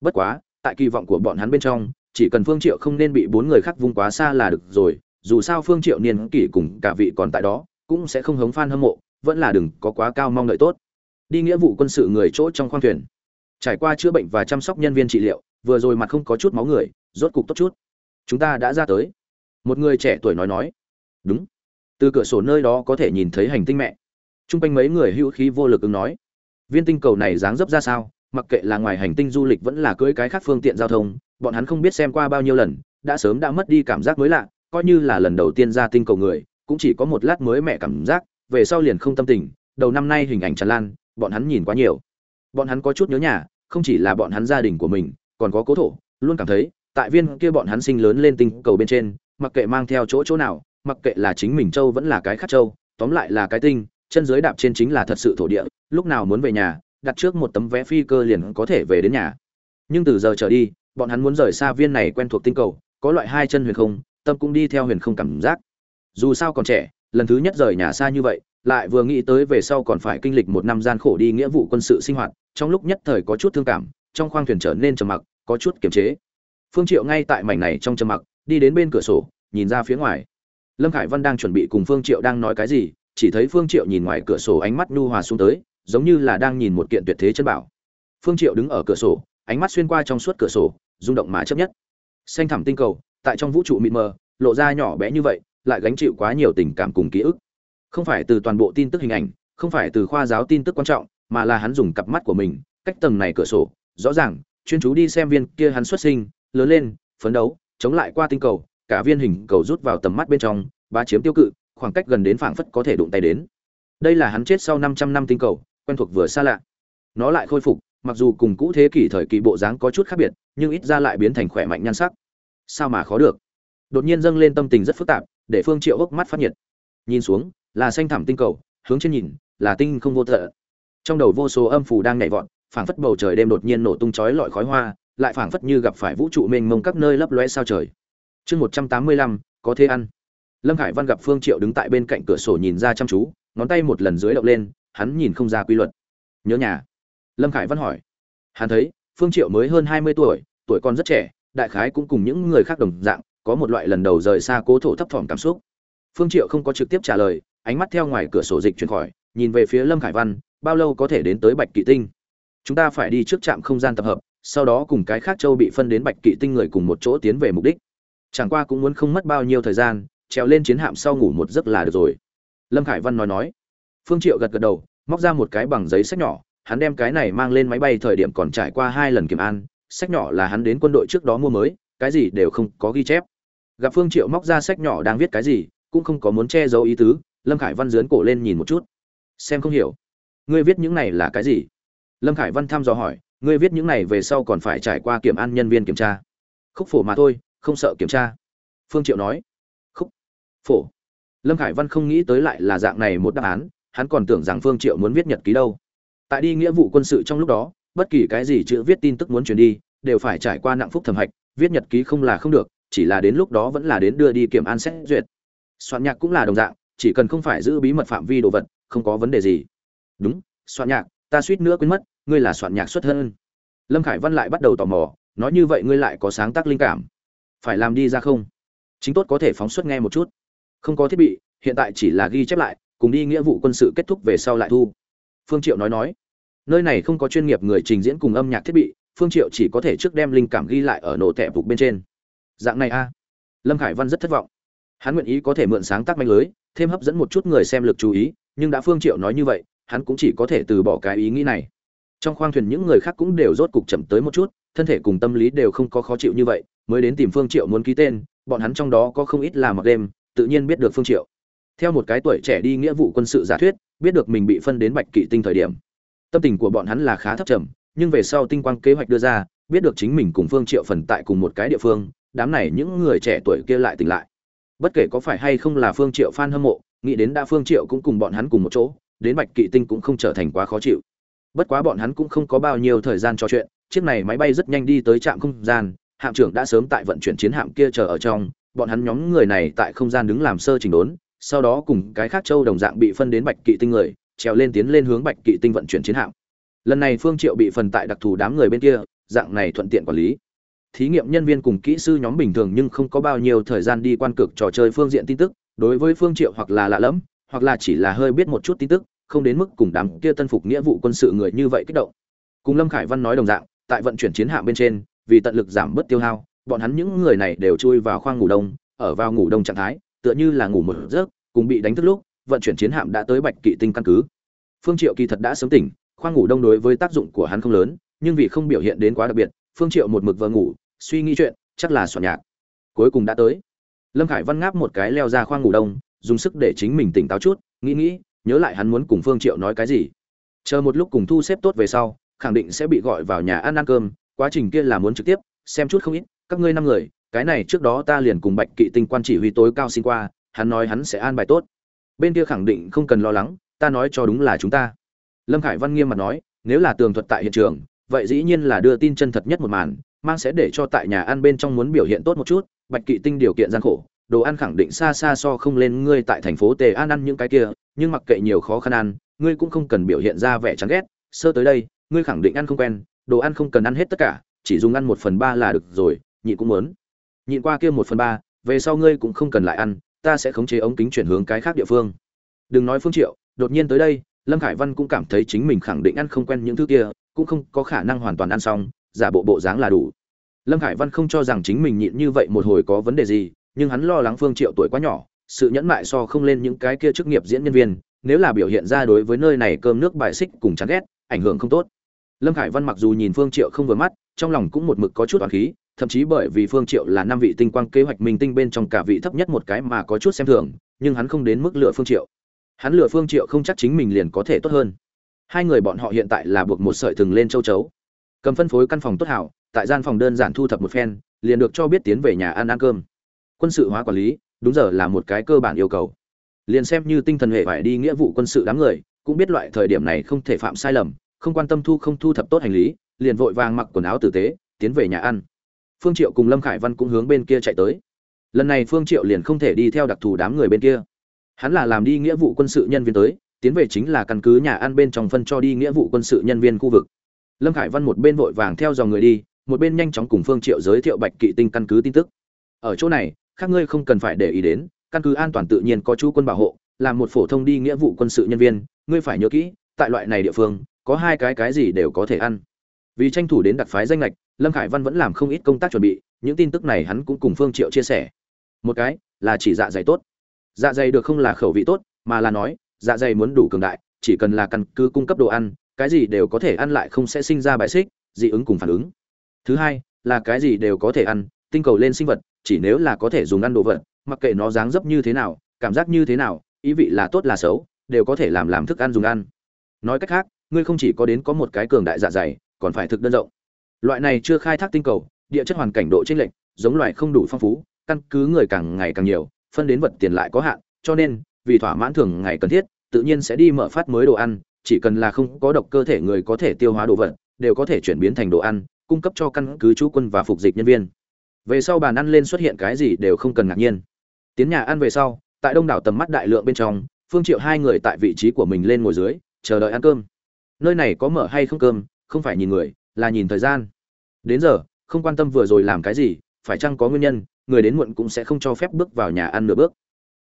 Bất quá, tại kỳ vọng của bọn hắn bên trong, chỉ cần phương triệu không nên bị bốn người khác vung quá xa là được rồi dù sao phương triệu niên kỷ cùng cả vị còn tại đó, cũng sẽ không hống fan hâm mộ, vẫn là đừng có quá cao mong đợi tốt. Đi nghĩa vụ quân sự người chỗ trong khoang thuyền. Trải qua chữa bệnh và chăm sóc nhân viên trị liệu, vừa rồi mặt không có chút máu người, rốt cục tốt chút. Chúng ta đã ra tới. Một người trẻ tuổi nói nói. Đúng. Từ cửa sổ nơi đó có thể nhìn thấy hành tinh mẹ. T r u n g quanh mấy người hữu khí vô lực ứng nói. Viên tinh cầu này dáng dấp ra sao? Mặc kệ là ngoài hành tinh du lịch vẫn là cưỡi cái khác phương tiện giao thông, bọn hắn không biết xem qua bao nhiêu lần, đã sớm đã mất đi cảm giác mới lạ coi như là lần đầu tiên ra tinh cầu người, cũng chỉ có một lát mới mẹ cảm giác, về sau liền không tâm tình, đầu năm nay hình ảnh tràn lan, bọn hắn nhìn quá nhiều. Bọn hắn có chút nhớ nhà, không chỉ là bọn hắn gia đình của mình, còn có cố thổ, luôn cảm thấy, tại viên kia bọn hắn sinh lớn lên tinh cầu bên trên, mặc kệ mang theo chỗ chỗ nào, mặc kệ là chính mình châu vẫn là cái khác châu, tóm lại là cái tinh, chân dưới đạp trên chính là thật sự thổ địa, lúc nào muốn về nhà, đặt trước một tấm vé phi cơ liền có thể về đến nhà. Nhưng từ giờ trở đi, bọn hắn muốn rời xa viên này quen thuộc tinh cầu, có loại hai chân huyền không tâm cũng đi theo huyền không cảm giác. Dù sao còn trẻ, lần thứ nhất rời nhà xa như vậy, lại vừa nghĩ tới về sau còn phải kinh lịch một năm gian khổ đi nghĩa vụ quân sự sinh hoạt, trong lúc nhất thời có chút thương cảm, trong khoang thuyền trở nên trầm mặc, có chút kiềm chế. Phương triệu ngay tại mảnh này trong trầm mặc, đi đến bên cửa sổ, nhìn ra phía ngoài. Lâm khải văn đang chuẩn bị cùng phương triệu đang nói cái gì, chỉ thấy phương triệu nhìn ngoài cửa sổ ánh mắt nhu hòa xuống tới, giống như là đang nhìn một kiện tuyệt thế chân bảo. Phương triệu đứng ở cửa sổ, ánh mắt xuyên qua trong suốt cửa sổ, rung động mà chấp nhất. Xanh thẳm tinh cầu tại trong vũ trụ mịt mờ, lộ ra nhỏ bé như vậy, lại gánh chịu quá nhiều tình cảm cùng ký ức. Không phải từ toàn bộ tin tức hình ảnh, không phải từ khoa giáo tin tức quan trọng, mà là hắn dùng cặp mắt của mình, cách tầng này cửa sổ, rõ ràng, chuyên chú đi xem viên kia hắn xuất sinh, lớn lên, phấn đấu, chống lại qua tinh cầu, cả viên hình cầu rút vào tầm mắt bên trong, bá chiếm tiêu cự, khoảng cách gần đến phảng phất có thể đụng tay đến. Đây là hắn chết sau 500 năm tinh cầu, quen thuộc vừa xa lạ. Nó lại khôi phục, mặc dù cùng cũ thế kỷ thời kỳ bộ dáng có chút khác biệt, nhưng ít ra lại biến thành khỏe mạnh nhan sắc sao mà khó được? Đột nhiên dâng lên tâm tình rất phức tạp, để phương triệu hốc mắt phát nhiệt. Nhìn xuống, là xanh thẳm tinh cầu, hướng trên nhìn, là tinh không vô tận. Trong đầu vô số âm phù đang nhảy vọt, phảng phất bầu trời đêm đột nhiên nổ tung chói lọi khói hoa, lại phảng phất như gặp phải vũ trụ mênh mông các nơi lấp lóe sao trời. Chương một trăm tám mươi lăm, có thế ăn. Lâm hải văn gặp phương triệu đứng tại bên cạnh cửa sổ nhìn ra chăm chú, ngón tay một lần dưới động lên, hắn nhìn không ra quy luật. Nhớ nhà? Lâm khải văn hỏi. Hắn thấy, phương triệu mới hơn hai mươi tuổi tuổi còn rất trẻ đại khái cũng cùng những người khác đồng dạng, có một loại lần đầu rời xa cố thổ thấp thỏm cảm xúc. Phương triệu không có trực tiếp trả lời, ánh mắt theo ngoài cửa sổ dịch chuyển khỏi, nhìn về phía lâm khải văn, bao lâu có thể đến tới bạch kỵ tinh? Chúng ta phải đi trước trạm không gian tập hợp, sau đó cùng cái khác châu bị phân đến bạch kỵ tinh người cùng một chỗ tiến về mục đích. Chẳng qua cũng muốn không mất bao nhiêu thời gian, trèo lên chiến hạm sau ngủ một giấc là được rồi. Lâm khải văn nói nói. Phương triệu gật gật đầu, móc ra một cái bằng giấy sách nhỏ, hắn đem cái này mang lên máy bay thời điểm còn trải qua hai lần kiểm an sách nhỏ là hắn đến quân đội trước đó mua mới, cái gì đều không có ghi chép. Gặp phương triệu móc ra sách nhỏ đang viết cái gì, cũng không có muốn che giấu ý tứ, lâm khải văn dướn cổ lên nhìn một chút. Xem không hiểu. Ngươi viết những này là cái gì? Lâm khải văn thăm dò hỏi, ngươi viết những này về sau còn phải trải qua kiểm an nhân viên kiểm tra. Khúc phổ mà thôi, không sợ kiểm tra. Phương triệu nói. Khúc phổ. Lâm khải văn không nghĩ tới lại là dạng này một đáp án, hắn còn tưởng rằng phương triệu muốn viết nhật ký đâu. Tại đi nghĩa vụ quân sự trong lúc đó bất kỳ cái gì chữ viết tin tức muốn truyền đi, đều phải trải qua nặng phúc thẩm hạch, viết nhật ký không là không được, chỉ là đến lúc đó vẫn là đến đưa đi kiểm an xét duyệt. Soạn nhạc cũng là đồng dạng, chỉ cần không phải giữ bí mật phạm vi đồ vật, không có vấn đề gì. Đúng, soạn nhạc, ta suýt nữa quên mất, ngươi là soạn nhạc xuất thân. Lâm khải văn lại bắt đầu tò mò, nói như vậy ngươi lại có sáng tác linh cảm. Phải làm đi ra không? Chính tốt có thể phóng xuất nghe một chút. Không có thiết bị, hiện tại chỉ là ghi chép lại, cùng đi nghĩa vụ quân sự kết thúc về sau lại thu. Phương triệu nói nói nơi này không có chuyên nghiệp người trình diễn cùng âm nhạc thiết bị, phương triệu chỉ có thể trước đem linh cảm ghi lại ở nổ tẹp phục bên trên. Dạng này a. Lâm khải văn rất thất vọng. Hắn nguyện ý có thể mượn sáng tác manh lưới, thêm hấp dẫn một chút người xem lực chú ý, nhưng đã phương triệu nói như vậy, hắn cũng chỉ có thể từ bỏ cái ý nghĩ này. Trong khoang thuyền những người khác cũng đều rốt cục chậm tới một chút, thân thể cùng tâm lý đều không có khó chịu như vậy, mới đến tìm phương triệu muốn ký tên, bọn hắn trong đó có không ít là mặc đêm, tự nhiên biết được phương triệu. Theo một cái tuổi trẻ đi nghĩa vụ quân sự giả thuyết, biết được mình bị phân đến bạch kỵ tinh thời điểm tâm tình của bọn hắn là khá thấp trầm, nhưng về sau tinh quang kế hoạch đưa ra, biết được chính mình cùng phương triệu phần tại cùng một cái địa phương, đám này những người trẻ tuổi kia lại tỉnh lại. Bất kể có phải hay không là phương triệu fan hâm mộ, nghĩ đến đã phương triệu cũng cùng bọn hắn cùng một chỗ, đến bạch kỵ tinh cũng không trở thành quá khó chịu. Bất quá bọn hắn cũng không có bao nhiêu thời gian trò chuyện, chiếc này máy bay rất nhanh đi tới trạm không gian, hạm trưởng đã sớm tại vận chuyển chiến hạm kia chờ ở trong, bọn hắn nhóm người này tại không gian đứng làm sơ chỉnh đốn, sau đó cùng cái khác châu đồng dạng bị phân đến bạch kỵ tinh người trèo lên tiến lên hướng bạch kỵ tinh vận chuyển chiến hạm. Lần này phương triệu bị phần tại đặc thù đám người bên kia, dạng này thuận tiện quản lý. Thí nghiệm nhân viên cùng kỹ sư nhóm bình thường nhưng không có bao nhiêu thời gian đi quan cực trò chơi phương diện tin tức, đối với phương triệu hoặc là lạ lẫm, hoặc là chỉ là hơi biết một chút tin tức, không đến mức cùng đám kia tân phục nghĩa vụ quân sự người như vậy kích động. Cùng lâm khải văn nói đồng dạng, tại vận chuyển chiến hạm bên trên, vì tận lực giảm bớt tiêu hao, bọn hắn những người này đều chui vào khoang ngủ đông, ở vào ngủ đông trạng thái, tựa như là ngủ một giấc, cùng bị đánh thức lúc vận chuyển chiến hạm đã tới bạch kỵ tinh căn cứ. Phương triệu kỳ thật đã sớm tỉnh, khoang ngủ đông đối với tác dụng của hắn không lớn, nhưng vì không biểu hiện đến quá đặc biệt, phương triệu một mực vờ ngủ, suy nghĩ chuyện, chắc là soạn nhạc. Cuối cùng đã tới. Lâm khải văn ngáp một cái leo ra khoang ngủ đông, dùng sức để chính mình tỉnh táo chút, nghĩ nghĩ, nhớ lại hắn muốn cùng phương triệu nói cái gì. Chờ một lúc cùng thu xếp tốt về sau, khẳng định sẽ bị gọi vào nhà ăn ăn cơm, quá trình kia là muốn trực tiếp, xem chút không ít, các ngươi năm người, cái này trước đó ta liền cùng bạch kỵ tinh quan chỉ huy tối cao xin qua, hắn nói hắn sẽ an bài tốt bên kia khẳng định không cần lo lắng, ta nói cho đúng là chúng ta. Lâm khải văn nghiêm mặt nói, nếu là tường thuật tại hiện trường, vậy dĩ nhiên là đưa tin chân thật nhất một màn, mang sẽ để cho tại nhà ăn bên trong muốn biểu hiện tốt một chút, bạch kỵ tinh điều kiện gian khổ, đồ ăn khẳng định xa xa so không lên ngươi tại thành phố tề an ăn những cái kia, nhưng mặc kệ nhiều khó khăn ăn, ngươi cũng không cần biểu hiện ra vẻ chán ghét, sơ tới đây, ngươi khẳng định ăn không quen, đồ ăn không cần ăn hết tất cả, chỉ dùng ăn một phần ba là được rồi, nhị cũng muốn. Nhịn qua kia một phần ba, về sau ngươi cũng không cần lại ăn ta sẽ khống chế ống kính chuyển hướng cái khác địa phương. Đừng nói phương triệu, đột nhiên tới đây, lâm khải văn cũng cảm thấy chính mình khẳng định ăn không quen những thứ kia, cũng không có khả năng hoàn toàn ăn xong, giả bộ bộ dáng là đủ. Lâm khải văn không cho rằng chính mình nhịn như vậy một hồi có vấn đề gì, nhưng hắn lo lắng phương triệu tuổi quá nhỏ, sự nhẫn mại so không lên những cái kia chức nghiệp diễn nhân viên, nếu là biểu hiện ra đối với nơi này cơm nước bài xích cùng chán ghét, ảnh hưởng không tốt. Lâm khải văn mặc dù nhìn phương triệu không vừa mắt, trong lòng cũng một mực có chút oán khí thậm chí bởi vì phương triệu là năm vị tinh quang kế hoạch minh tinh bên trong cả vị thấp nhất một cái mà có chút xem thường, nhưng hắn không đến mức lựa phương triệu. Hắn lựa phương triệu không chắc chính mình liền có thể tốt hơn. Hai người bọn họ hiện tại là buộc một sợi thừng lên châu chấu. Cầm phân phối căn phòng tốt hảo, tại gian phòng đơn giản thu thập một phen, liền được cho biết tiến về nhà ăn ăn cơm. Quân sự hóa quản lý, đúng giờ là một cái cơ bản yêu cầu. Liền xem như tinh thần hệ phải đi nghĩa vụ quân sự đám người, cũng biết loại thời điểm này không thể phạm sai lầm, không quan tâm thu không thu thập tốt hành lý, liền vội vàng mặc quần áo tử tế, tiến về nhà ăn phương triệu cùng lâm khải văn cũng hướng bên kia chạy tới. Lần này phương triệu liền không thể đi theo đặc thù đám người bên kia. Hắn là làm đi nghĩa vụ quân sự nhân viên tới, tiến về chính là căn cứ nhà ăn bên trong phân cho đi nghĩa vụ quân sự nhân viên khu vực. Lâm khải văn một bên vội vàng theo dòng người đi, một bên nhanh chóng cùng phương triệu giới thiệu bạch kỵ tinh căn cứ tin tức. Ở chỗ này khác ngươi không cần phải để ý đến, căn cứ an toàn tự nhiên có chú quân bảo hộ làm một phổ thông đi nghĩa vụ quân sự nhân viên, ngươi phải nhớ kỹ, tại loại này địa phương, có hai cái cái gì đều có thể ăn. Vì tranh thủ đến đặc phái danh lệch lâm khải văn vẫn làm không ít công tác chuẩn bị, những tin tức này hắn cũng cùng phương triệu chia sẻ. Một cái, là chỉ dạ dày tốt. Dạ dày được không là khẩu vị tốt, mà là nói dạ dày muốn đủ cường đại, chỉ cần là căn cứ cung cấp đồ ăn, cái gì đều có thể ăn lại không sẽ sinh ra bài xích, dị ứng cùng phản ứng. Thứ hai, là cái gì đều có thể ăn, tinh cầu lên sinh vật, chỉ nếu là có thể dùng ăn đồ vật, mặc kệ nó dáng dấp như thế nào, cảm giác như thế nào, ý vị là tốt là xấu, đều có thể làm làm thức ăn dùng ăn. Nói cách khác, ngươi không chỉ có đến có một cái cường đại dạ dày, còn phải thực đơn rộng loại này chưa khai thác tinh cầu, địa chất hoàn cảnh độ chênh lệch, giống loài không đủ phong phú, căn cứ người càng ngày càng nhiều, phân đến vật tiền lại có hạn, cho nên, vì thỏa mãn thường ngày cần thiết, tự nhiên sẽ đi mở phát mới đồ ăn, chỉ cần là không có độc cơ thể người có thể tiêu hóa đồ vật, đều có thể chuyển biến thành đồ ăn, cung cấp cho căn cứ chú quân và phục dịch nhân viên. Về sau bàn ăn lên xuất hiện cái gì đều không cần ngạc nhiên. Tiến nhà ăn về sau, tại đông đảo tầm mắt đại lượng bên trong, phương triệu hai người tại vị trí của mình lên ngồi dưới, chờ đợi ăn cơm. Nơi này có mở hay không cơm, không phải nhìn người, là nhìn thời gian đến giờ, không quan tâm vừa rồi làm cái gì, phải chăng có nguyên nhân, người đến muộn cũng sẽ không cho phép bước vào nhà ăn nửa bước.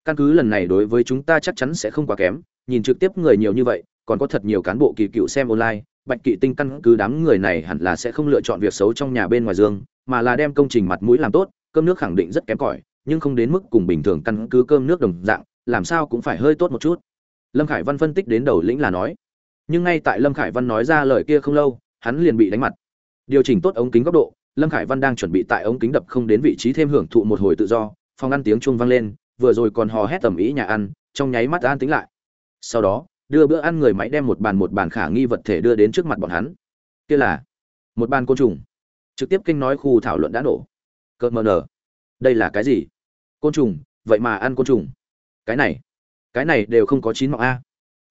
Căn cứ lần này đối với chúng ta chắc chắn sẽ không quá kém, nhìn trực tiếp người nhiều như vậy, còn có thật nhiều cán bộ kỳ cựu xem online, bạch kỵ tinh căn cứ đám người này hẳn là sẽ không lựa chọn việc xấu trong nhà bên ngoài dương mà là đem công trình mặt mũi làm tốt, cơm nước khẳng định rất kém cỏi, nhưng không đến mức cùng bình thường căn cứ cơm nước đồng dạng, làm sao cũng phải hơi tốt một chút. Lâm khải văn phân tích đến đầu lĩnh là nói. Nhưng ngay tại lâm khải văn nói ra lời kia không lâu, hắn liền bị đánh mặt điều chỉnh tốt ống kính góc độ, lâm khải văn đang chuẩn bị tại ống kính đập không đến vị trí thêm hưởng thụ một hồi tự do, phòng ăn tiếng chuông vang lên, vừa rồi còn hò hét tầm ý nhà ăn, trong nháy mắt an tính lại. Sau đó, đưa bữa ăn người máy đem một bàn một bàn khả nghi vật thể đưa đến trước mặt bọn hắn. Kia là một bàn côn trùng. Trực tiếp kinh nói khu thảo luận đã nổ. Cợt mờ nở. Đây là cái gì? Côn trùng, vậy mà ăn côn trùng. Cái này cái này đều không có chín mọc a.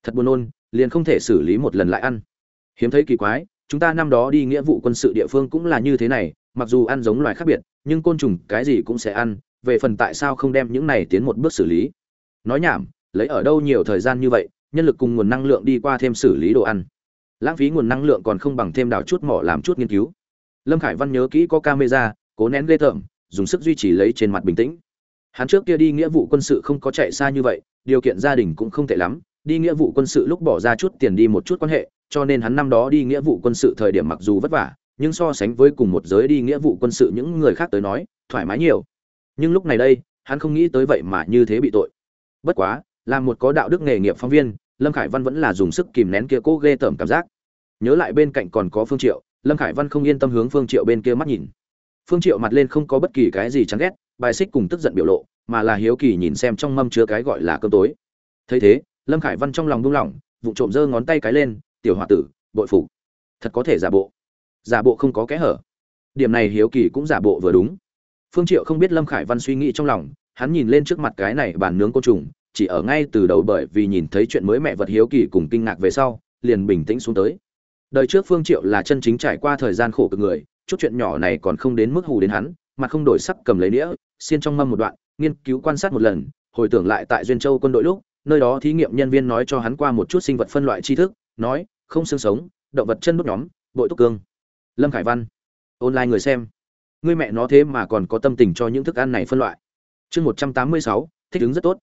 Thật buồn nôn, liền không thể xử lý một lần lại ăn. Hiếm thấy kỳ quái chúng ta năm đó đi nghĩa vụ quân sự địa phương cũng là như thế này, mặc dù ăn giống loài khác biệt, nhưng côn trùng cái gì cũng sẽ ăn, về phần tại sao không đem những này tiến một bước xử lý? Nói nhảm, lấy ở đâu nhiều thời gian như vậy, nhân lực cùng nguồn năng lượng đi qua thêm xử lý đồ ăn. Lãng phí nguồn năng lượng còn không bằng thêm đào chút mỏ làm chút nghiên cứu. Lâm khải văn nhớ kỹ có camera, cố nén ghê tởm, dùng sức duy trì lấy trên mặt bình tĩnh. Hắn trước kia đi nghĩa vụ quân sự không có chạy xa như vậy, điều kiện gia đình cũng không tệ lắm, đi nghĩa vụ quân sự lúc bỏ ra chút tiền đi một chút quan hệ cho nên hắn năm đó đi nghĩa vụ quân sự thời điểm mặc dù vất vả, nhưng so sánh với cùng một giới đi nghĩa vụ quân sự những người khác tới nói, thoải mái nhiều. Nhưng lúc này đây, hắn không nghĩ tới vậy mà như thế bị tội. Bất quá, là một có đạo đức nghề nghiệp phóng viên, lâm khải văn vẫn là dùng sức kìm nén kia cố ghê tởm cảm giác. Nhớ lại bên cạnh còn có phương triệu, lâm khải văn không yên tâm hướng phương triệu bên kia mắt nhìn. Phương triệu mặt lên không có bất kỳ cái gì chán ghét, bài xích cùng tức giận biểu lộ, mà là hiếu kỳ nhìn xem trong mâm chứa cái gọi là cơm tối. Thấy thế, lâm khải văn trong lòng buông lỏng vụ trộm giơ ngón tay cái lên tiểu hòa tử, bội phục. Thật có thể giả bộ. Giả bộ không có kẽ hở. Điểm này hiếu kỳ cũng giả bộ vừa đúng. Phương triệu không biết lâm khải văn suy nghĩ trong lòng, hắn nhìn lên trước mặt cái này bàn nướng côn trùng, chỉ ở ngay từ đầu bởi vì nhìn thấy chuyện mới mẹ vật hiếu kỳ cùng kinh ngạc về sau, liền bình tĩnh xuống tới. Đời trước phương triệu là chân chính trải qua thời gian khổ cực người, chút chuyện nhỏ này còn không đến mức hù đến hắn, mà không đổi sắc cầm lấy đĩa, xiên trong mâm một đoạn, nghiên cứu quan sát một lần, hồi tưởng lại tại duyên châu quân đội lúc, nơi đó thí nghiệm nhân viên nói cho hắn qua một chút sinh vật phân loại tri thức, nói không xương sống, động vật chân đốt nhóm, bội túc cương. Lâm khải văn, online người xem. Người mẹ nó thế mà còn có tâm tình cho những thức ăn này phân loại. Chương một trăm tám mươi sáu, thích ứng rất tốt.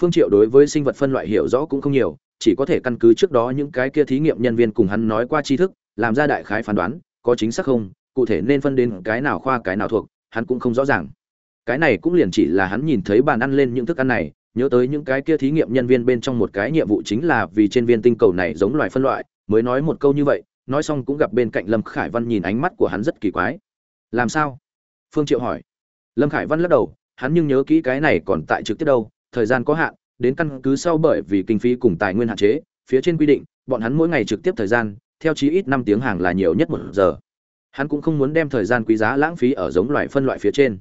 Phương triệu đối với sinh vật phân loại hiểu rõ cũng không nhiều, chỉ có thể căn cứ trước đó những cái kia thí nghiệm nhân viên cùng hắn nói qua tri thức, làm ra đại khái phán đoán, có chính xác không, cụ thể nên phân đến cái nào khoa, cái nào thuộc, hắn cũng không rõ ràng. Cái này cũng liền chỉ là hắn nhìn thấy bàn ăn lên những thức ăn này, nhớ tới những cái kia thí nghiệm nhân viên bên trong một cái nhiệm vụ chính là vì trên viên tinh cầu này giống loài phân loại mới nói một câu như vậy, nói xong cũng gặp bên cạnh lâm khải văn nhìn ánh mắt của hắn rất kỳ quái. Làm sao? Phương triệu hỏi. Lâm khải văn lắc đầu, hắn nhưng nhớ kỹ cái này còn tại trực tiếp đâu, thời gian có hạn, đến căn cứ sau bởi vì kinh phí cùng tài nguyên hạn chế, phía trên quy định, bọn hắn mỗi ngày trực tiếp thời gian, theo chí ít năm tiếng hàng là nhiều nhất một giờ. Hắn cũng không muốn đem thời gian quý giá lãng phí ở giống loài phân loại phía trên.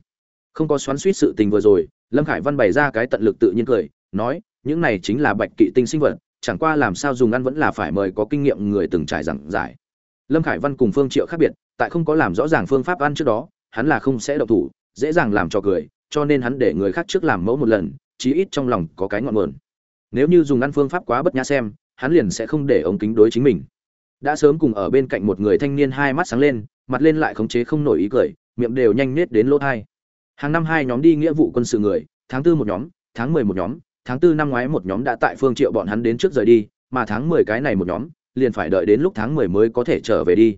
Không có xoắn suýt sự tình vừa rồi, lâm khải văn bày ra cái tận lực tự nhiên cười, nói, những này chính là bạch kỵ tinh sinh vật chẳng qua làm sao dùng ăn vẫn là phải mời có kinh nghiệm người từng trải giảng giải. Lâm khải văn cùng phương triệu khác biệt, tại không có làm rõ ràng phương pháp ăn trước đó, hắn là không sẽ độc thủ, dễ dàng làm cho cười, cho nên hắn để người khác trước làm mẫu một lần, chí ít trong lòng có cái ngọn nguồn. Nếu như dùng ăn phương pháp quá bất nhã xem, hắn liền sẽ không để ống kính đối chính mình. Đã sớm cùng ở bên cạnh một người thanh niên hai mắt sáng lên, mặt lên lại khống chế không nổi ý cười, miệng đều nhanh nết đến lỗ thai hàng năm hai nhóm đi nghĩa vụ quân sự người, tháng tư một nhóm, tháng mười một nhóm tháng tư năm ngoái một nhóm đã tại phương triệu bọn hắn đến trước rời đi, mà tháng mười cái này một nhóm, liền phải đợi đến lúc tháng mười mới có thể trở về đi.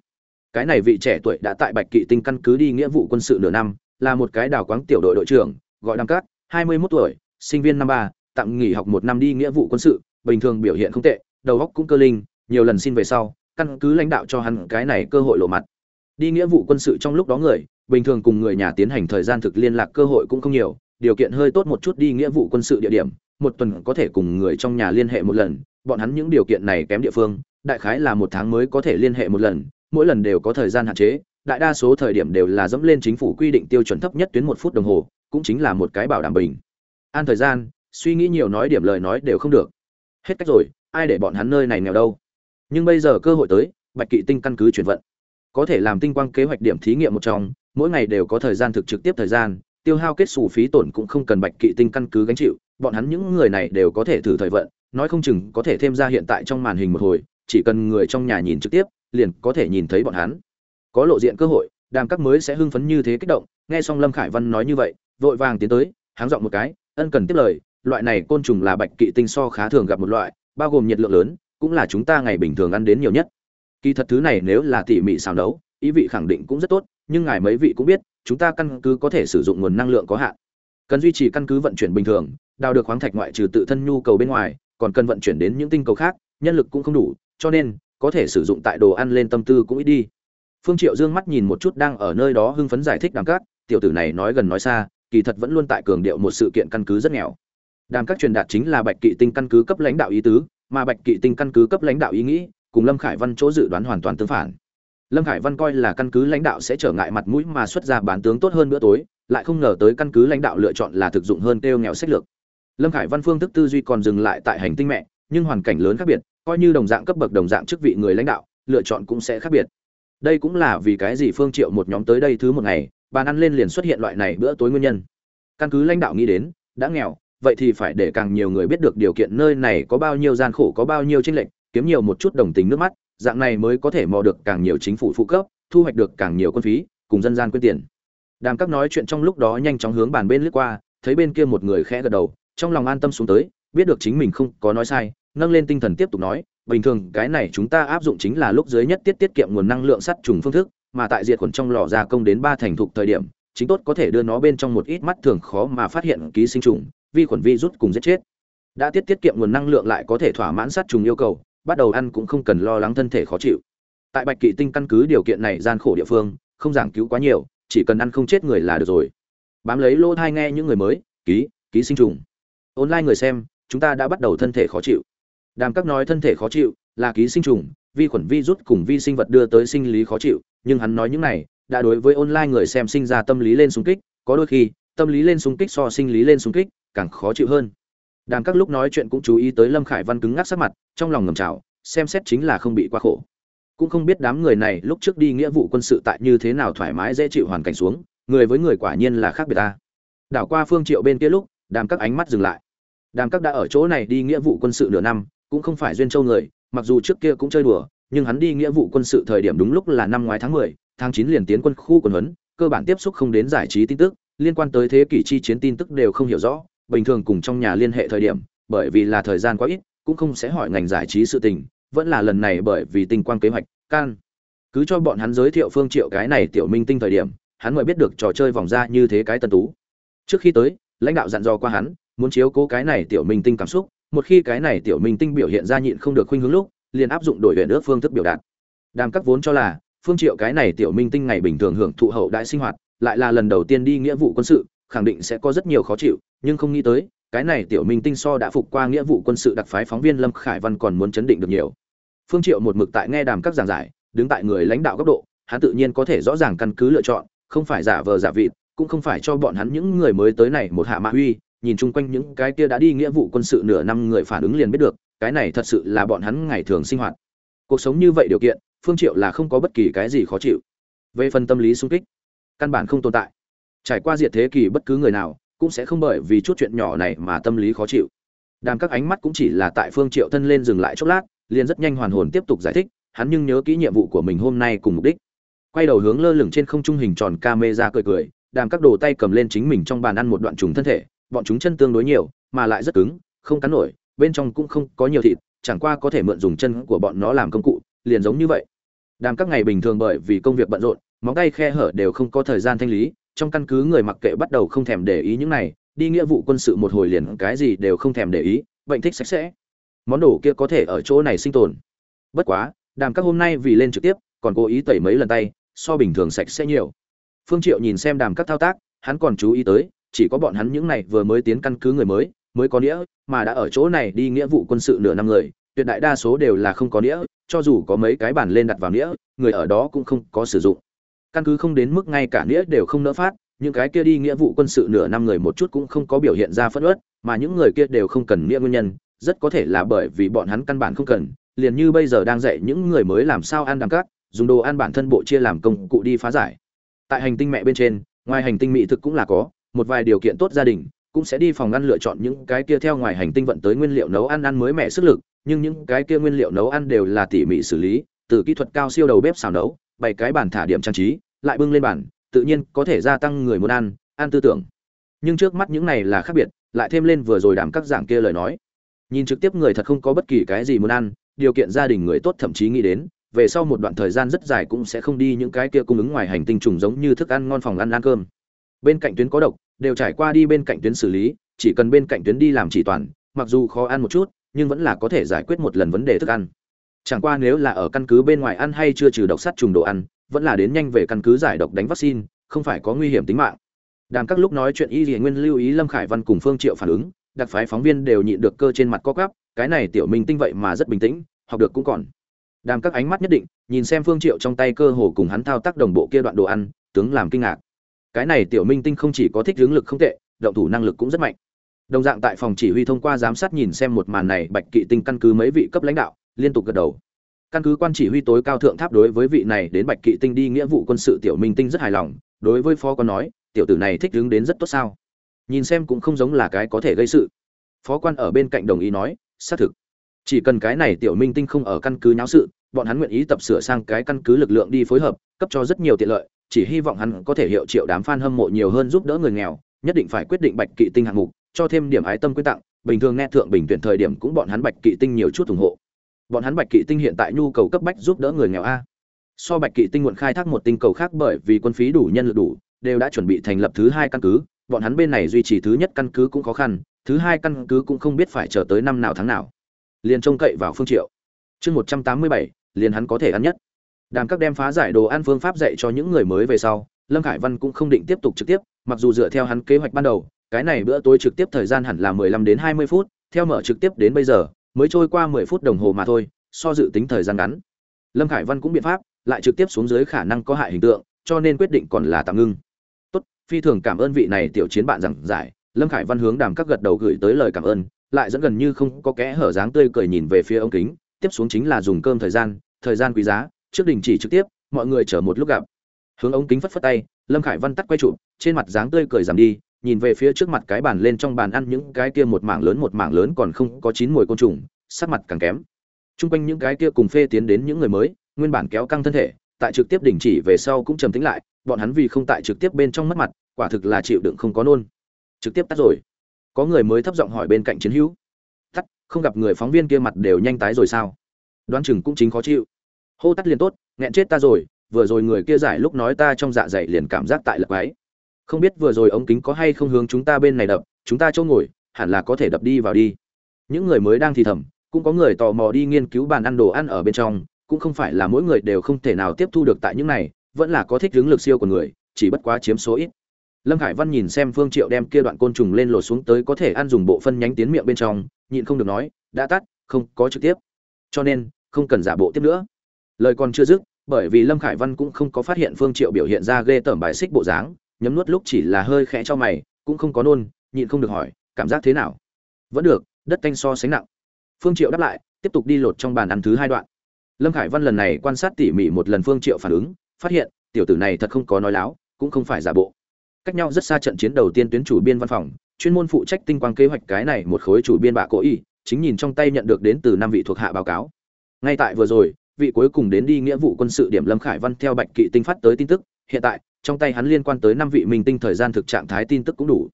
Cái này vị trẻ tuổi đã tại bạch kỵ tinh căn cứ đi nghĩa vụ quân sự nửa năm, là một cái đào quáng tiểu đội đội trưởng, gọi đăng cát, hai mươi 21 tuổi, sinh viên năm ba, tạm nghỉ học một năm đi nghĩa vụ quân sự, bình thường biểu hiện không tệ, đầu óc cũng cơ linh, nhiều lần xin về sau, căn cứ lãnh đạo cho hắn cái này cơ hội lộ mặt. Đi nghĩa vụ quân sự trong lúc đó người, bình thường cùng người nhà tiến hành thời gian thực liên lạc cơ hội cũng không nhiều, điều kiện hơi tốt một chút đi nghĩa vụ quân sự địa điểm một tuần có thể cùng người trong nhà liên hệ một lần, bọn hắn những điều kiện này kém địa phương, đại khái là một tháng mới có thể liên hệ một lần, mỗi lần đều có thời gian hạn chế, đại đa số thời điểm đều là dẫm lên chính phủ quy định tiêu chuẩn thấp nhất tuyến một phút đồng hồ, cũng chính là một cái bảo đảm bình an thời gian, suy nghĩ nhiều nói điểm lời nói đều không được. Hết cách rồi, ai để bọn hắn nơi này nghèo đâu? Nhưng bây giờ cơ hội tới, bạch kỵ tinh căn cứ chuyển vận. Có thể làm tinh quang kế hoạch điểm thí nghiệm một trong, mỗi ngày đều có thời gian thực trực tiếp thời gian tiêu hao kết xù phí tổn cũng không cần bạch kỵ tinh căn cứ gánh chịu, bọn hắn những người này đều có thể thử thời vận, nói không chừng có thể thêm ra hiện tại trong màn hình một hồi, chỉ cần người trong nhà nhìn trực tiếp, liền có thể nhìn thấy bọn hắn. Có lộ diện cơ hội, đàm các mới sẽ hưng phấn như thế kích động, nghe xong lâm khải văn nói như vậy, vội vàng tiến tới, háng dọn một cái, ân cần tiếp lời, loại này côn trùng là bạch kỵ tinh so khá thường gặp một loại, bao gồm nhiệt lượng lớn, cũng là chúng ta ngày bình thường ăn đến nhiều nhất. Kỳ thật thứ này nếu là tỉ mỉ xào nấu, ý vị khẳng định cũng rất tốt, nhưng ngài mấy vị cũng biết chúng ta căn cứ có thể sử dụng nguồn năng lượng có hạn. Cần duy trì căn cứ vận chuyển bình thường, đào được khoáng thạch ngoại trừ tự thân nhu cầu bên ngoài, còn cần vận chuyển đến những tinh cầu khác, nhân lực cũng không đủ, cho nên, có thể sử dụng tại đồ ăn lên tâm tư cũng ít đi. Phương triệu dương mắt nhìn một chút đang ở nơi đó hưng phấn giải thích đàm cát, tiểu tử này nói gần nói xa, kỳ thật vẫn luôn tại cường điệu một sự kiện căn cứ rất nghèo. Đàm các truyền đạt chính là bạch kỵ tinh căn cứ cấp lãnh đạo ý tứ, mà bạch kỵ tinh căn cứ cấp lãnh đạo ý nghĩ, cùng lâm khải văn chỗ dự đoán hoàn toàn tương phản lâm khải văn coi là căn cứ lãnh đạo sẽ trở ngại mặt mũi mà xuất ra bán tướng tốt hơn bữa tối, lại không ngờ tới căn cứ lãnh đạo lựa chọn là thực dụng hơn kêu nghèo sách lược. Lâm khải văn phương thức tư duy còn dừng lại tại hành tinh mẹ, nhưng hoàn cảnh lớn khác biệt, coi như đồng dạng cấp bậc đồng dạng chức vị người lãnh đạo, lựa chọn cũng sẽ khác biệt. Đây cũng là vì cái gì phương triệu một nhóm tới đây thứ một ngày, bàn ăn lên liền xuất hiện loại này bữa tối nguyên nhân. Căn cứ lãnh đạo nghĩ đến, đã nghèo, vậy thì phải để càng nhiều người biết được điều kiện nơi này có bao nhiêu gian khổ, có bao nhiêu tranh lệch, kiếm nhiều một chút đồng tình nước mắt dạng này mới có thể mò được càng nhiều chính phủ phụ cấp, thu hoạch được càng nhiều quân phí, cùng dân gian quyên tiền. Đàm các nói chuyện trong lúc đó nhanh chóng hướng bàn bên lướt qua, thấy bên kia một người khẽ gật đầu, trong lòng an tâm xuống tới, biết được chính mình không có nói sai, nâng lên tinh thần tiếp tục nói, bình thường, cái này chúng ta áp dụng chính là lúc dưới nhất tiết tiết kiệm nguồn năng lượng sắt trùng phương thức, mà tại diệt khuẩn trong lò gia công đến ba thành thục thời điểm, chính tốt có thể đưa nó bên trong một ít mắt thường khó mà phát hiện ký sinh trùng, vi khuẩn, vi rút cùng giết chết. Đã tiết tiết kiệm nguồn năng lượng lại có thể thỏa mãn sát trùng yêu cầu bắt đầu ăn cũng không cần lo lắng thân thể khó chịu. Tại bạch kỵ tinh căn cứ điều kiện này gian khổ địa phương, không giảng cứu quá nhiều, chỉ cần ăn không chết người là được rồi. Bám lấy lỗ thai nghe những người mới, ký ký sinh trùng. Online người xem, chúng ta đã bắt đầu thân thể khó chịu. Đàm các nói thân thể khó chịu là ký sinh trùng, vi khuẩn vi rút cùng vi sinh vật đưa tới sinh lý khó chịu, nhưng hắn nói những này đã đối với online người xem sinh ra tâm lý lên xung kích, có đôi khi, tâm lý lên xung kích so sinh lý lên xung kích càng khó chịu hơn đàm các lúc nói chuyện cũng chú ý tới lâm khải văn cứng ngắc sắc mặt trong lòng ngầm trào xem xét chính là không bị quá khổ. Cũng không biết đám người này lúc trước đi nghĩa vụ quân sự tại như thế nào thoải mái dễ chịu hoàn cảnh xuống người với người quả nhiên là khác biệt ta. Đảo qua phương triệu bên kia lúc đàm các ánh mắt dừng lại. Đàm các đã ở chỗ này đi nghĩa vụ quân sự nửa năm cũng không phải duyên châu người mặc dù trước kia cũng chơi đùa nhưng hắn đi nghĩa vụ quân sự thời điểm đúng lúc là năm ngoái tháng 10, tháng 9 liền tiến quân khu quân huấn cơ bản tiếp xúc không đến giải trí tin tức liên quan tới thế kỷ chi chiến tin tức đều không hiểu rõ bình thường cùng trong nhà liên hệ thời điểm, bởi vì là thời gian quá ít, cũng không sẽ hỏi ngành giải trí sự tình, vẫn là lần này bởi vì tinh quang kế hoạch, can. Cứ cho bọn hắn giới thiệu phương triệu cái này tiểu minh tinh thời điểm, hắn mới biết được trò chơi vòng ra như thế cái tân tú. Trước khi tới, lãnh đạo dặn dò qua hắn, muốn chiếu cố cái này tiểu minh tinh cảm xúc, một khi cái này tiểu minh tinh biểu hiện ra nhịn không được khuynh hướng lúc, liền áp dụng đổi huyện ước phương thức biểu đạt. Đàm các vốn cho là, phương triệu cái này tiểu minh tinh ngày bình thường hưởng thụ hậu đại sinh hoạt, lại là lần đầu tiên đi nghĩa vụ quân sự khẳng định sẽ có rất nhiều khó chịu, nhưng không nghĩ tới, cái này tiểu minh tinh so đã phục qua nghĩa vụ quân sự đặc phái phóng viên lâm khải văn còn muốn chấn định được nhiều. Phương triệu một mực tại nghe đàm các giảng giải, đứng tại người lãnh đạo góc độ, hắn tự nhiên có thể rõ ràng căn cứ lựa chọn, không phải giả vờ giả vịt, cũng không phải cho bọn hắn những người mới tới này một hạ mạ uy, nhìn chung quanh những cái kia đã đi nghĩa vụ quân sự nửa năm người phản ứng liền biết được, cái này thật sự là bọn hắn ngày thường sinh hoạt. Cuộc sống như vậy điều kiện, phương triệu là không có bất kỳ cái gì khó chịu. Về phần tâm lý sung kích, căn bản không tồn tại trải qua diệt thế kỷ bất cứ người nào, cũng sẽ không bởi vì chút chuyện nhỏ này mà tâm lý khó chịu. Đàm các ánh mắt cũng chỉ là tại phương triệu thân lên dừng lại chốc lát, liền rất nhanh hoàn hồn tiếp tục giải thích, hắn nhưng nhớ kỹ nhiệm vụ của mình hôm nay cùng mục đích. Quay đầu hướng lơ lửng trên không trung hình tròn camera cười cười, đàm các đồ tay cầm lên chính mình trong bàn ăn một đoạn trùng thân thể, bọn chúng chân tương đối nhiều, mà lại rất cứng, không cắn nổi, bên trong cũng không có nhiều thịt, chẳng qua có thể mượn dùng chân của bọn nó làm công cụ, liền giống như vậy. Đàm các ngày bình thường bởi vì công việc bận rộn, móng tay khe hở đều không có thời gian thanh lý trong căn cứ người mặc kệ bắt đầu không thèm để ý những này, đi nghĩa vụ quân sự một hồi liền cái gì đều không thèm để ý, bệnh thích sạch sẽ. Món đồ kia có thể ở chỗ này sinh tồn. Bất quá, đàm các hôm nay vì lên trực tiếp, còn cố ý tẩy mấy lần tay, so bình thường sạch sẽ nhiều. Phương triệu nhìn xem đàm các thao tác, hắn còn chú ý tới, chỉ có bọn hắn những này vừa mới tiến căn cứ người mới mới có nghĩa, mà đã ở chỗ này đi nghĩa vụ quân sự nửa năm người, tuyệt đại đa số đều là không có nghĩa, cho dù có mấy cái bản lên đặt vào nghĩa, người ở đó cũng không có sử dụng căn cứ không đến mức ngay cả nghĩa đều không nỡ phát, những cái kia đi nghĩa vụ quân sự nửa năm người một chút cũng không có biểu hiện ra phất uất, mà những người kia đều không cần nghĩa nguyên nhân, rất có thể là bởi vì bọn hắn căn bản không cần, liền như bây giờ đang dạy những người mới làm sao ăn đằng cát, dùng đồ ăn bản thân bộ chia làm công cụ đi phá giải. Tại hành tinh mẹ bên trên, ngoài hành tinh mỹ thực cũng là có, một vài điều kiện tốt gia đình cũng sẽ đi phòng ăn lựa chọn những cái kia theo ngoài hành tinh vận tới nguyên liệu nấu ăn ăn mới mẻ sức lực, nhưng những cái kia nguyên liệu nấu ăn đều là tỉ mỉ xử lý, từ kỹ thuật cao siêu đầu bếp xào nấu bày cái bàn thả điểm trang trí, lại bưng lên bàn, tự nhiên có thể gia tăng người muốn ăn ăn tư tưởng. Nhưng trước mắt những này là khác biệt, lại thêm lên vừa rồi đảm các dạng kia lời nói. Nhìn trực tiếp người thật không có bất kỳ cái gì muốn ăn, điều kiện gia đình người tốt thậm chí nghĩ đến, về sau một đoạn thời gian rất dài cũng sẽ không đi những cái kia cung ứng ngoài hành tinh trùng giống như thức ăn ngon phòng ăn ăn cơm. Bên cạnh tuyến có độc, đều trải qua đi bên cạnh tuyến xử lý, chỉ cần bên cạnh tuyến đi làm chỉ toàn, mặc dù khó ăn một chút, nhưng vẫn là có thể giải quyết một lần vấn đề thức ăn chẳng qua nếu là ở căn cứ bên ngoài ăn hay chưa trừ độc sát trùng đồ ăn, vẫn là đến nhanh về căn cứ giải độc đánh vaccine, không phải có nguy hiểm tính mạng. Đàm các lúc nói chuyện y dị nguyên lưu ý lâm khải văn cùng phương triệu phản ứng, đặc phái phóng viên đều nhịn được cơ trên mặt co quắp, cái này tiểu minh tinh vậy mà rất bình tĩnh, học được cũng còn. Đàm các ánh mắt nhất định, nhìn xem phương triệu trong tay cơ hồ cùng hắn thao tác đồng bộ kia đoạn đồ ăn, tướng làm kinh ngạc. Cái này tiểu minh tinh không chỉ có thích hướng lực không tệ, động thủ năng lực cũng rất mạnh. Đồng dạng tại phòng chỉ huy thông qua giám sát nhìn xem một màn này, bạch kỵ tinh căn cứ mấy vị cấp lãnh đạo liên tục gật đầu. Căn cứ quan chỉ huy tối cao thượng tháp đối với vị này đến bạch kỵ tinh đi nghĩa vụ quân sự tiểu minh tinh rất hài lòng, đối với phó quan nói, tiểu tử này thích đứng đến rất tốt sao? Nhìn xem cũng không giống là cái có thể gây sự. Phó quan ở bên cạnh đồng ý nói, xác thực. Chỉ cần cái này tiểu minh tinh không ở căn cứ nháo sự, bọn hắn nguyện ý tập sửa sang cái căn cứ lực lượng đi phối hợp, cấp cho rất nhiều tiện lợi, chỉ hy vọng hắn có thể hiệu triệu đám fan hâm mộ nhiều hơn giúp đỡ người nghèo, nhất định phải quyết định bạch kỵ tinh hạng mục, cho thêm điểm ái tâm quyên tặng, bình thường nghe thượng bình tuyển thời điểm cũng bọn hắn bạch kỵ tinh nhiều chút ủng hộ bọn hắn bạch kỵ tinh hiện tại nhu cầu cấp bách giúp đỡ người nghèo a. So bạch kỵ tinh muộn khai thác một tinh cầu khác bởi vì quân phí đủ, nhân lực đủ, đều đã chuẩn bị thành lập thứ hai căn cứ. Bọn hắn bên này duy trì thứ nhất căn cứ cũng khó khăn, thứ hai căn cứ cũng không biết phải chờ tới năm nào tháng nào. Liền trông cậy vào phương triệu. Chương một trăm tám mươi bảy, liền hắn có thể ăn nhất. Đàm các đem phá giải đồ ăn phương pháp dạy cho những người mới về sau, lâm khải văn cũng không định tiếp tục trực tiếp, mặc dù dựa theo hắn kế hoạch ban đầu, cái này bữa tối trực tiếp thời gian hẳn là mười lăm đến hai mươi phút, theo mở trực tiếp đến bây giờ mới trôi qua mười phút đồng hồ mà thôi, so dự tính thời gian ngắn. Lâm khải văn cũng biện pháp, lại trực tiếp xuống dưới khả năng có hại hình tượng, cho nên quyết định còn là tạm ngưng. Tốt, phi thường cảm ơn vị này tiểu chiến bạn giảng giải. Lâm khải văn hướng đàm các gật đầu gửi tới lời cảm ơn, lại dẫn gần như không có kẽ hở dáng tươi cười nhìn về phía ống kính, tiếp xuống chính là dùng cơm thời gian thời gian quý giá, trước đình chỉ trực tiếp, mọi người chờ một lúc gặp. Hướng ống kính phất phất tay, lâm khải văn tắt quay chụp, trên mặt dáng tươi cười giảm đi nhìn về phía trước mặt cái bàn lên trong bàn ăn những cái kia một mảng lớn một mảng lớn còn không có chín mùi côn trùng, sắc mặt càng kém. Chung quanh những cái kia cùng phê tiến đến những người mới, nguyên bản kéo căng thân thể, tại trực tiếp đình chỉ về sau cũng trầm tĩnh lại, bọn hắn vì không tại trực tiếp bên trong mất mặt, quả thực là chịu đựng không có nôn. Trực tiếp tắt rồi. Có người mới thấp giọng hỏi bên cạnh chiến hữu. Tắt, không gặp người phóng viên kia mặt đều nhanh tái rồi sao? Đoán chừng cũng chính khó chịu. Hô tắt liền tốt, nghẹn chết ta rồi, vừa rồi người kia giải lúc nói ta trong dạ dày liền cảm giác tại lập ấy không biết vừa rồi ống kính có hay không hướng chúng ta bên này đập, chúng ta chỗ ngồi, hẳn là có thể đập đi vào đi. Những người mới đang thì thầm, cũng có người tò mò đi nghiên cứu bàn ăn đồ ăn ở bên trong, cũng không phải là mỗi người đều không thể nào tiếp thu được tại những này, vẫn là có thích hướng lực siêu của người, chỉ bất quá chiếm số ít. Lâm khải văn nhìn xem phương triệu đem kia đoạn côn trùng lên lột xuống tới có thể ăn dùng bộ phân nhánh tiến miệng bên trong, nhịn không được nói, đã tắt, không có trực tiếp. Cho nên, không cần giả bộ tiếp nữa. Lời còn chưa dứt, bởi vì lâm khải văn cũng không có phát hiện phương triệu biểu hiện ra ghê tởm bài xích bộ dáng nhấm nuốt lúc chỉ là hơi khẽ cho mày, cũng không có nôn, nhịn không được hỏi, cảm giác thế nào? Vẫn được, đất tanh so sánh nặng. Phương triệu đáp lại, tiếp tục đi lột trong bàn ăn thứ hai đoạn. Lâm khải văn lần này quan sát tỉ mỉ một lần phương triệu phản ứng, phát hiện, tiểu tử này thật không có nói láo, cũng không phải giả bộ. Cách nhau rất xa trận chiến đầu tiên tuyến chủ biên văn phòng, chuyên môn phụ trách tinh quang kế hoạch cái này một khối chủ biên bạ cố ý chính nhìn trong tay nhận được đến từ năm vị thuộc hạ báo cáo. Ngay tại vừa rồi, vị cuối cùng đến đi nghĩa vụ quân sự điểm lâm khải văn theo bạch kỵ tinh phát tới tin tức, hiện tại trong tay hắn liên quan tới năm vị minh tinh thời gian thực trạng thái tin tức cũng đủ.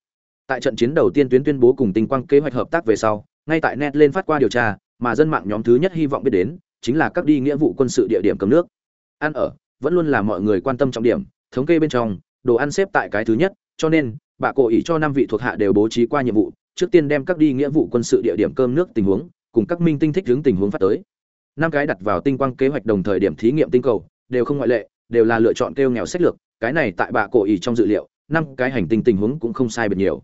Tại trận chiến đầu tiên tuyến tuyên bố cùng tinh quang kế hoạch hợp tác về sau, ngay tại net lên phát qua điều tra, mà dân mạng nhóm thứ nhất hy vọng biết đến, chính là các đi nghĩa vụ quân sự địa điểm cầm nước. Ăn ở, vẫn luôn là mọi người quan tâm trọng điểm, thống kê bên trong, đồ ăn xếp tại cái thứ nhất, cho nên, bà cố ý cho năm vị thuộc hạ đều bố trí qua nhiệm vụ, trước tiên đem các đi nghĩa vụ quân sự địa điểm cơm nước tình huống, cùng các minh tinh thích hướng tình huống phát tới. Năm cái đặt vào tinh quang kế hoạch đồng thời điểm thí nghiệm tinh cầu, đều không ngoại lệ, đều là lựa chọn kêu nghèo sách lược cái này tại bà cổ ý trong dự liệu, năm cái hành tinh tình huống cũng không sai biệt nhiều.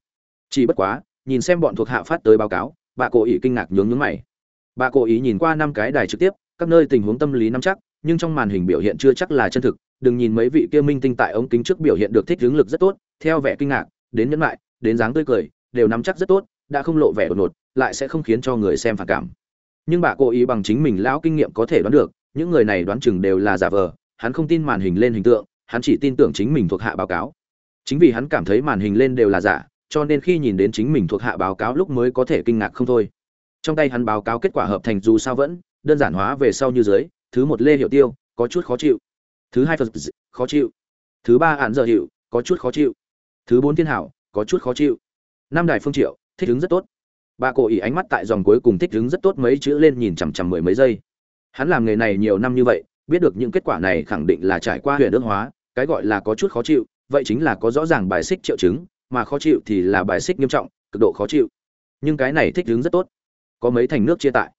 Chỉ bất quá, nhìn xem bọn thuộc hạ phát tới báo cáo, bà cổ ý kinh ngạc nhướng nhướng mày. Bà cổ ý nhìn qua năm cái đài trực tiếp, các nơi tình huống tâm lý nắm chắc, nhưng trong màn hình biểu hiện chưa chắc là chân thực. Đừng nhìn mấy vị kia minh tinh tại ống kính trước biểu hiện được thích hướng lực rất tốt, theo vẻ kinh ngạc, đến nhẫn lại đến dáng tươi cười, đều nắm chắc rất tốt, đã không lộ vẻ đột ngột, lại sẽ không khiến cho người xem phản cảm. Nhưng bà cố ý bằng chính mình lão kinh nghiệm có thể đoán được, những người này đoán chừng đều là giả vờ, hắn không tin màn hình lên hình tượng hắn chỉ tin tưởng chính mình thuộc hạ báo cáo. Chính vì hắn cảm thấy màn hình lên đều là giả, cho nên khi nhìn đến chính mình thuộc hạ báo cáo lúc mới có thể kinh ngạc không thôi. Trong tay hắn báo cáo kết quả hợp thành dù sao vẫn, đơn giản hóa về sau như dưới, thứ một lê hiệu tiêu, có chút khó chịu. Thứ hai phật khó chịu. Thứ ba hạn giờ hiệu có chút khó chịu. Thứ bốn thiên hảo, có chút khó chịu. Năm đài phương triệu, thích ứng rất tốt. Bà cổ ỉ ánh mắt tại dòng cuối cùng thích ứng rất tốt mấy chữ lên nhìn chằm chằm mười mấy giây. Hắn làm nghề này nhiều năm như vậy, biết được những kết quả này khẳng định là trải qua huyện ước hóa cái gọi là có chút khó chịu, vậy chính là có rõ ràng bài xích triệu chứng, mà khó chịu thì là bài xích nghiêm trọng, cực độ khó chịu. Nhưng cái này thích ứng rất tốt. Có mấy thành nước chia tại.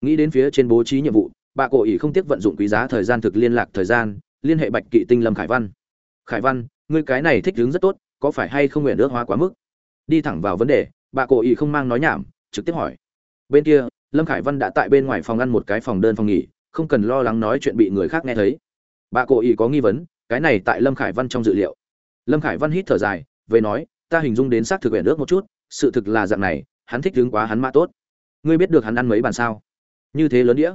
Nghĩ đến phía trên bố trí nhiệm vụ, bà cổ ỷ không tiếc vận dụng quý giá thời gian thực liên lạc thời gian, liên hệ bạch kỵ tinh lâm khải văn. Khải văn, ngươi cái này thích ứng rất tốt, có phải hay không nguyện ước hóa quá mức? Đi thẳng vào vấn đề, bà cổ ỷ không mang nói nhảm, trực tiếp hỏi. Bên kia, lâm khải văn đã tại bên ngoài phòng ăn một cái phòng đơn phòng nghỉ, không cần lo lắng nói chuyện bị người khác nghe thấy. Bà cổ ỷ có nghi vấn cái này tại lâm khải văn trong dự liệu. Lâm khải văn hít thở dài, về nói, ta hình dung đến xác thực huyện ước một chút, sự thực là dạng này, hắn thích đứng quá hắn mã tốt. Ngươi biết được hắn ăn mấy bàn sao? Như thế lớn đĩa.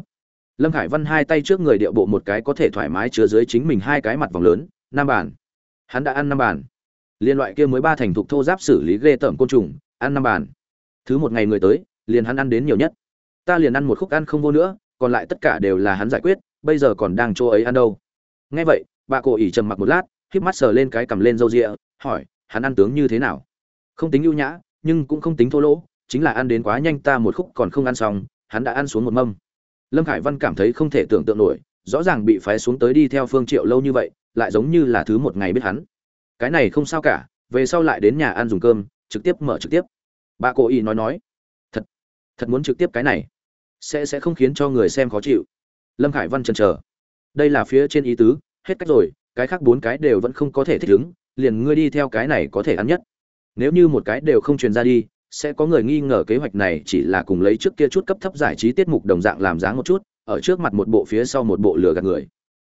Lâm khải văn hai tay trước người điệu bộ một cái có thể thoải mái chứa dưới chính mình hai cái mặt vòng lớn năm bàn hắn đã ăn năm bàn liên loại kia mới ba thành thục thô giáp xử lý ghê tởm côn trùng, ăn năm bàn thứ một ngày người tới, liền hắn ăn đến nhiều nhất. Ta liền ăn một khúc ăn không vô nữa, còn lại tất cả đều là hắn giải quyết, bây giờ còn đang chỗ ấy ăn đâu. Nghe vậy bà cổ ỉ trầm mặc một lát, híp mắt sờ lên cái cầm lên râu rịa, hỏi, hắn ăn tướng như thế nào? Không tính ưu nhã, nhưng cũng không tính thô lỗ, chính là ăn đến quá nhanh ta một khúc còn không ăn xong, hắn đã ăn xuống một mâm. Lâm khải văn cảm thấy không thể tưởng tượng nổi, rõ ràng bị phái xuống tới đi theo phương triệu lâu như vậy, lại giống như là thứ một ngày biết hắn. Cái này không sao cả, về sau lại đến nhà ăn dùng cơm, trực tiếp mở trực tiếp. Bà cô y nói nói, thật thật muốn trực tiếp cái này, sẽ sẽ không khiến cho người xem khó chịu. Lâm khải văn chần chờ. Đây là phía trên ý tứ hết cách rồi, cái khác bốn cái đều vẫn không có thể thích ứng, liền ngươi đi theo cái này có thể ăn nhất. Nếu như một cái đều không truyền ra đi, sẽ có người nghi ngờ kế hoạch này chỉ là cùng lấy trước kia chút cấp thấp giải trí tiết mục đồng dạng làm dáng một chút, ở trước mặt một bộ phía sau một bộ lừa gạt người.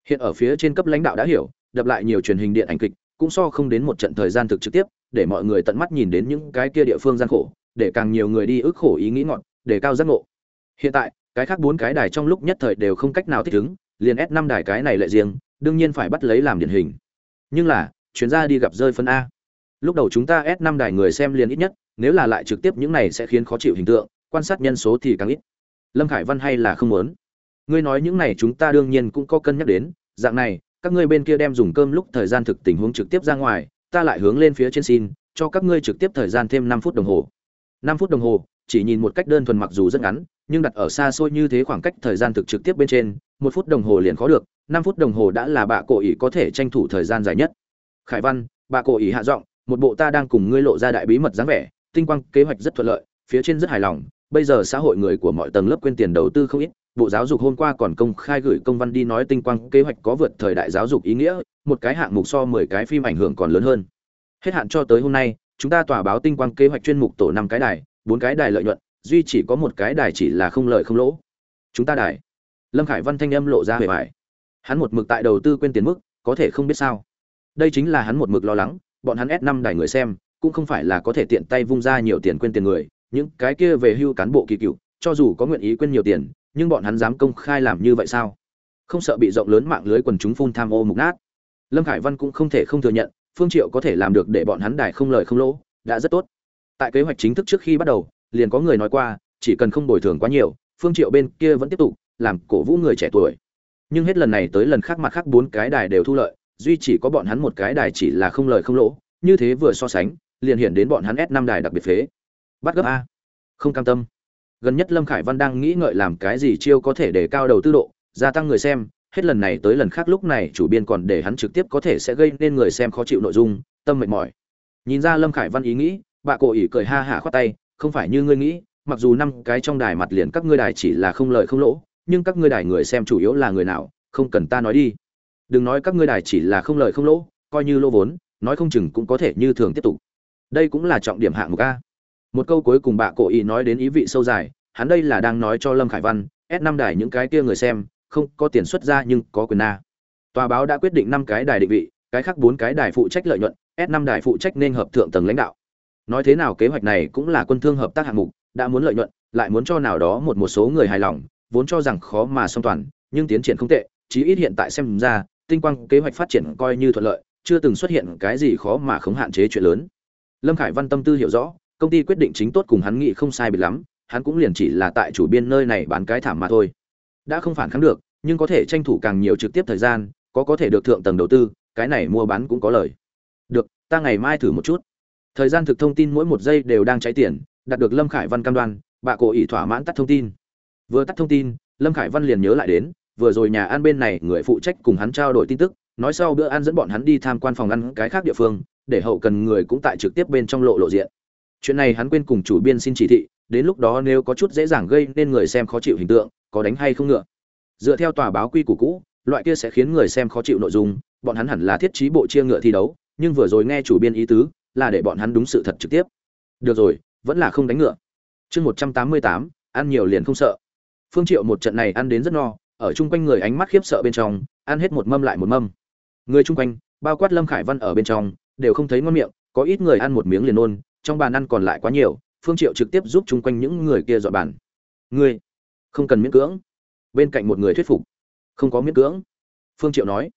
Hiện ở phía trên cấp lãnh đạo đã hiểu, đập lại nhiều truyền hình điện ảnh kịch, cũng so không đến một trận thời gian thực trực tiếp, để mọi người tận mắt nhìn đến những cái kia địa phương gian khổ, để càng nhiều người đi ức khổ ý nghĩ ngọn, để cao giác ngộ. Hiện tại, cái khác bốn cái đài trong lúc nhất thời đều không cách nào thích ứng, liền s năm đài cái này lại riêng đương nhiên phải bắt lấy làm điển hình. Nhưng là, chuyến ra đi gặp rơi phân a. Lúc đầu chúng ta s năm đài người xem liền ít nhất, nếu là lại trực tiếp những này sẽ khiến khó chịu hình tượng, quan sát nhân số thì càng ít. Lâm khải văn hay là không muốn. Ngươi nói những này chúng ta đương nhiên cũng có cân nhắc đến, dạng này, các ngươi bên kia đem dùng cơm lúc thời gian thực tình huống trực tiếp ra ngoài, ta lại hướng lên phía trên xin, cho các ngươi trực tiếp thời gian thêm năm phút đồng hồ. Năm phút đồng hồ, chỉ nhìn một cách đơn thuần mặc dù rất ngắn, nhưng đặt ở xa xôi như thế khoảng cách thời gian thực trực tiếp bên trên, một phút đồng hồ liền khó được năm phút đồng hồ đã là bà cổ ỷ có thể tranh thủ thời gian dài nhất. Khải văn bà cổ ỷ hạ giọng, một bộ ta đang cùng ngươi lộ ra đại bí mật dáng vẻ, tinh quang kế hoạch rất thuận lợi, phía trên rất hài lòng, bây giờ xã hội người của mọi tầng lớp quên tiền đầu tư không ít, bộ giáo dục hôm qua còn công khai gửi công văn đi nói tinh quang kế hoạch có vượt thời đại giáo dục ý nghĩa, một cái hạng mục so mười cái phim ảnh hưởng còn lớn hơn. Hết hạn cho tới hôm nay, chúng ta tòa báo tinh quang kế hoạch chuyên mục tổ năm cái đài, bốn cái đài lợi nhuận, duy chỉ có một cái đài chỉ là không lợi không lỗ. Chúng ta đài. Lâm khải văn thanh âm lộ ra vẻ bại hắn một mực tại đầu tư quên tiền mức, có thể không biết sao. Đây chính là hắn một mực lo lắng, bọn hắn ép năm đài người xem, cũng không phải là có thể tiện tay vung ra nhiều tiền quên tiền người, những cái kia về hưu cán bộ kỳ cựu, cho dù có nguyện ý quên nhiều tiền, nhưng bọn hắn dám công khai làm như vậy sao? Không sợ bị rộng lớn mạng lưới quần chúng phun tham ô mục nát. Lâm khải văn cũng không thể không thừa nhận, phương triệu có thể làm được để bọn hắn đài không lời không lỗ, đã rất tốt. Tại kế hoạch chính thức trước khi bắt đầu, liền có người nói qua, chỉ cần không bồi thường quá nhiều, phương triệu bên kia vẫn tiếp tục, làm cổ vũ người trẻ tuổi nhưng hết lần này tới lần khác mặt khác bốn cái đài đều thu lợi, duy chỉ có bọn hắn một cái đài chỉ là không lời không lỗ, như thế vừa so sánh, liền hiện đến bọn hắn s năm đài đặc biệt phế. Bắt gấp a. Không cam tâm. Gần nhất lâm khải văn đang nghĩ ngợi làm cái gì chiêu có thể để cao đầu tư độ, gia tăng người xem, hết lần này tới lần khác lúc này chủ biên còn để hắn trực tiếp có thể sẽ gây nên người xem khó chịu nội dung, tâm mệt mỏi. Nhìn ra lâm khải văn ý nghĩ, bà cổ ỉ cười ha hả khoát tay, không phải như ngươi nghĩ, mặc dù năm cái trong đài mặt liền các ngươi đài chỉ là không lợi không lỗ nhưng các ngươi đài người xem chủ yếu là người nào, không cần ta nói đi. Đừng nói các ngươi đài chỉ là không lợi không lỗ, coi như lỗ vốn, nói không chừng cũng có thể như thường tiếp tục. Đây cũng là trọng điểm hạng mục a. Một câu cuối cùng bà cổ ý nói đến ý vị sâu dài, hắn đây là đang nói cho lâm khải văn, s năm đài những cái kia người xem, không có tiền xuất ra nhưng có quyền na tòa báo đã quyết định năm cái đài định vị, cái khác bốn cái đài phụ trách lợi nhuận, s năm đài phụ trách nên hợp thượng tầng lãnh đạo. Nói thế nào kế hoạch này cũng là quân thương hợp tác hạng mục, đã muốn lợi nhuận, lại muốn cho nào đó một một số người hài lòng vốn cho rằng khó mà song toàn, nhưng tiến triển không tệ, chí ít hiện tại xem ra, tinh quang kế hoạch phát triển coi như thuận lợi, chưa từng xuất hiện cái gì khó mà không hạn chế chuyện lớn. Lâm khải văn tâm tư hiểu rõ, công ty quyết định chính tốt cùng hắn nghĩ không sai biệt lắm, hắn cũng liền chỉ là tại chủ biên nơi này bán cái thảm mà thôi. Đã không phản kháng được, nhưng có thể tranh thủ càng nhiều trực tiếp thời gian, có có thể được thượng tầng đầu tư, cái này mua bán cũng có lời. Được, ta ngày mai thử một chút. Thời gian thực thông tin mỗi một giây đều đang cháy tiền, đạt được lâm khải văn cam đoan, bà cổ ỷ thỏa mãn tắt thông tin vừa tắt thông tin, lâm khải văn liền nhớ lại đến, vừa rồi nhà ăn bên này người phụ trách cùng hắn trao đổi tin tức, nói sau bữa ăn dẫn bọn hắn đi tham quan phòng ăn cái khác địa phương, để hậu cần người cũng tại trực tiếp bên trong lộ lộ diện. Chuyện này hắn quên cùng chủ biên xin chỉ thị, đến lúc đó nếu có chút dễ dàng gây nên người xem khó chịu hình tượng, có đánh hay không ngựa. Dựa theo tòa báo quy củ cũ, loại kia sẽ khiến người xem khó chịu nội dung, bọn hắn hẳn là thiết trí bộ chia ngựa thi đấu, nhưng vừa rồi nghe chủ biên ý tứ, là để bọn hắn đúng sự thật trực tiếp. Được rồi, vẫn là không đánh ngựa. Chương một trăm tám mươi tám, ăn nhiều liền không sợ phương triệu một trận này ăn đến rất no, ở chung quanh người ánh mắt khiếp sợ bên trong, ăn hết một mâm lại một mâm. Người chung quanh, bao quát lâm khải văn ở bên trong, đều không thấy ngon miệng, có ít người ăn một miếng liền nôn, trong bàn ăn còn lại quá nhiều, phương triệu trực tiếp giúp chung quanh những người kia dọn bàn. Ngươi không cần miễn cưỡng. Bên cạnh một người thuyết phục. Không có miễn cưỡng. Phương triệu nói.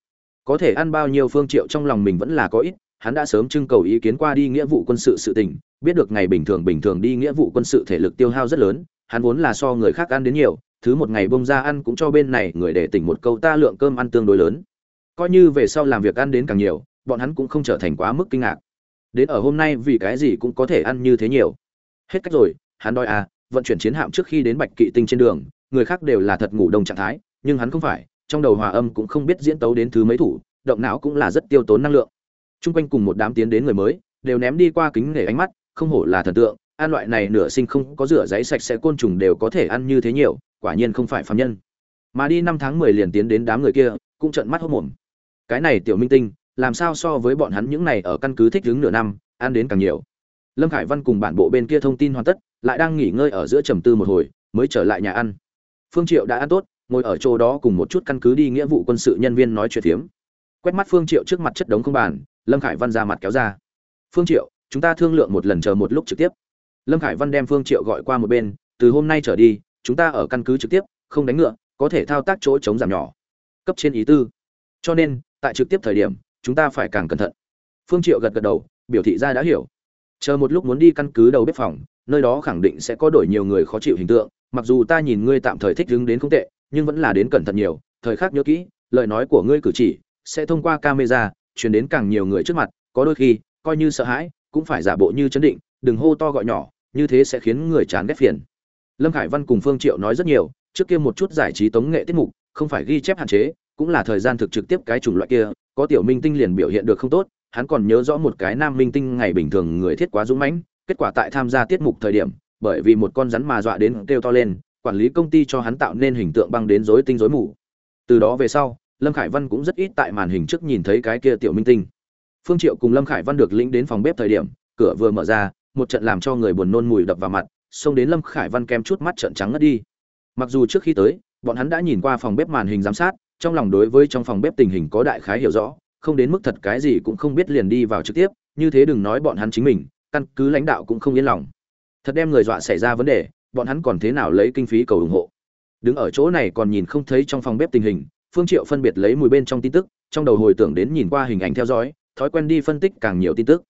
Có thể ăn bao nhiêu? Phương triệu trong lòng mình vẫn là có ít, hắn đã sớm trưng cầu ý kiến qua đi nghĩa vụ quân sự sự tình, biết được ngày bình thường bình thường đi nghĩa vụ quân sự thể lực tiêu hao rất lớn hắn vốn là so người khác ăn đến nhiều, thứ một ngày bông ra ăn cũng cho bên này người để tỉnh một câu ta lượng cơm ăn tương đối lớn. Coi như về sau làm việc ăn đến càng nhiều, bọn hắn cũng không trở thành quá mức kinh ngạc. Đến ở hôm nay vì cái gì cũng có thể ăn như thế nhiều. Hết cách rồi, hắn đòi à vận chuyển chiến hạm trước khi đến bạch kỵ tinh trên đường, người khác đều là thật ngủ đông trạng thái, nhưng hắn không phải, trong đầu hòa âm cũng không biết diễn tấu đến thứ mấy thủ, động não cũng là rất tiêu tốn năng lượng. Trung quanh cùng một đám tiến đến người mới, đều ném đi qua kính nể ánh mắt, không hổ là thần tượng ăn loại này nửa sinh không có rửa giấy sạch sẽ côn trùng đều có thể ăn như thế nhiều, quả nhiên không phải phạm nhân. Mà đi năm tháng mười liền tiến đến đám người kia, cũng trợn mắt hốt mồm. Cái này tiểu minh tinh, làm sao so với bọn hắn những này ở căn cứ thích đứng nửa năm, ăn đến càng nhiều. Lâm khải văn cùng bản bộ bên kia thông tin hoàn tất, lại đang nghỉ ngơi ở giữa trầm tư một hồi, mới trở lại nhà ăn. Phương triệu đã ăn tốt, ngồi ở chỗ đó cùng một chút căn cứ đi nghĩa vụ quân sự nhân viên nói chuyện phiếm. Quét mắt phương triệu trước mặt chất đống không bàn, lâm khải văn ra mặt kéo ra. Phương triệu, chúng ta thương lượng một lần chờ một lúc trực tiếp lâm khải văn đem phương triệu gọi qua một bên, từ hôm nay trở đi, chúng ta ở căn cứ trực tiếp, không đánh ngựa, có thể thao tác chỗ chống giảm nhỏ. Cấp trên ý tư. Cho nên, tại trực tiếp thời điểm, chúng ta phải càng cẩn thận. Phương triệu gật gật đầu, biểu thị ra đã hiểu. Chờ một lúc muốn đi căn cứ đầu bếp phòng, nơi đó khẳng định sẽ có đổi nhiều người khó chịu hình tượng, mặc dù ta nhìn ngươi tạm thời thích đứng đến không tệ, nhưng vẫn là đến cẩn thận nhiều, thời khắc nhớ kỹ, lời nói của ngươi cử chỉ sẽ thông qua camera, truyền đến càng nhiều người trước mặt, có đôi khi, coi như sợ hãi, cũng phải giả bộ như chấn định, đừng hô to gọi nhỏ như thế sẽ khiến người chán ghét phiền. Lâm khải văn cùng phương triệu nói rất nhiều, trước kia một chút giải trí tống nghệ tiết mục, không phải ghi chép hạn chế, cũng là thời gian thực trực tiếp cái chủng loại kia, có tiểu minh tinh liền biểu hiện được không tốt, hắn còn nhớ rõ một cái nam minh tinh ngày bình thường người thiết quá dũng mãnh, kết quả tại tham gia tiết mục thời điểm, bởi vì một con rắn mà dọa đến kêu to lên, quản lý công ty cho hắn tạo nên hình tượng băng đến rối tinh rối mù. Từ đó về sau, lâm khải văn cũng rất ít tại màn hình trước nhìn thấy cái kia tiểu minh tinh. Phương triệu cùng lâm khải văn được lĩnh đến phòng bếp thời điểm, cửa vừa mở ra một trận làm cho người buồn nôn mùi đập vào mặt, xông đến lâm khải văn kem chút mắt trợn trắng ngất đi. Mặc dù trước khi tới, bọn hắn đã nhìn qua phòng bếp màn hình giám sát, trong lòng đối với trong phòng bếp tình hình có đại khái hiểu rõ, không đến mức thật cái gì cũng không biết liền đi vào trực tiếp, như thế đừng nói bọn hắn chính mình, căn cứ lãnh đạo cũng không yên lòng. Thật đem người dọa xảy ra vấn đề, bọn hắn còn thế nào lấy kinh phí cầu ủng hộ? Đứng ở chỗ này còn nhìn không thấy trong phòng bếp tình hình, phương triệu phân biệt lấy mùi bên trong tin tức, trong đầu hồi tưởng đến nhìn qua hình ảnh theo dõi, thói quen đi phân tích càng nhiều tin tức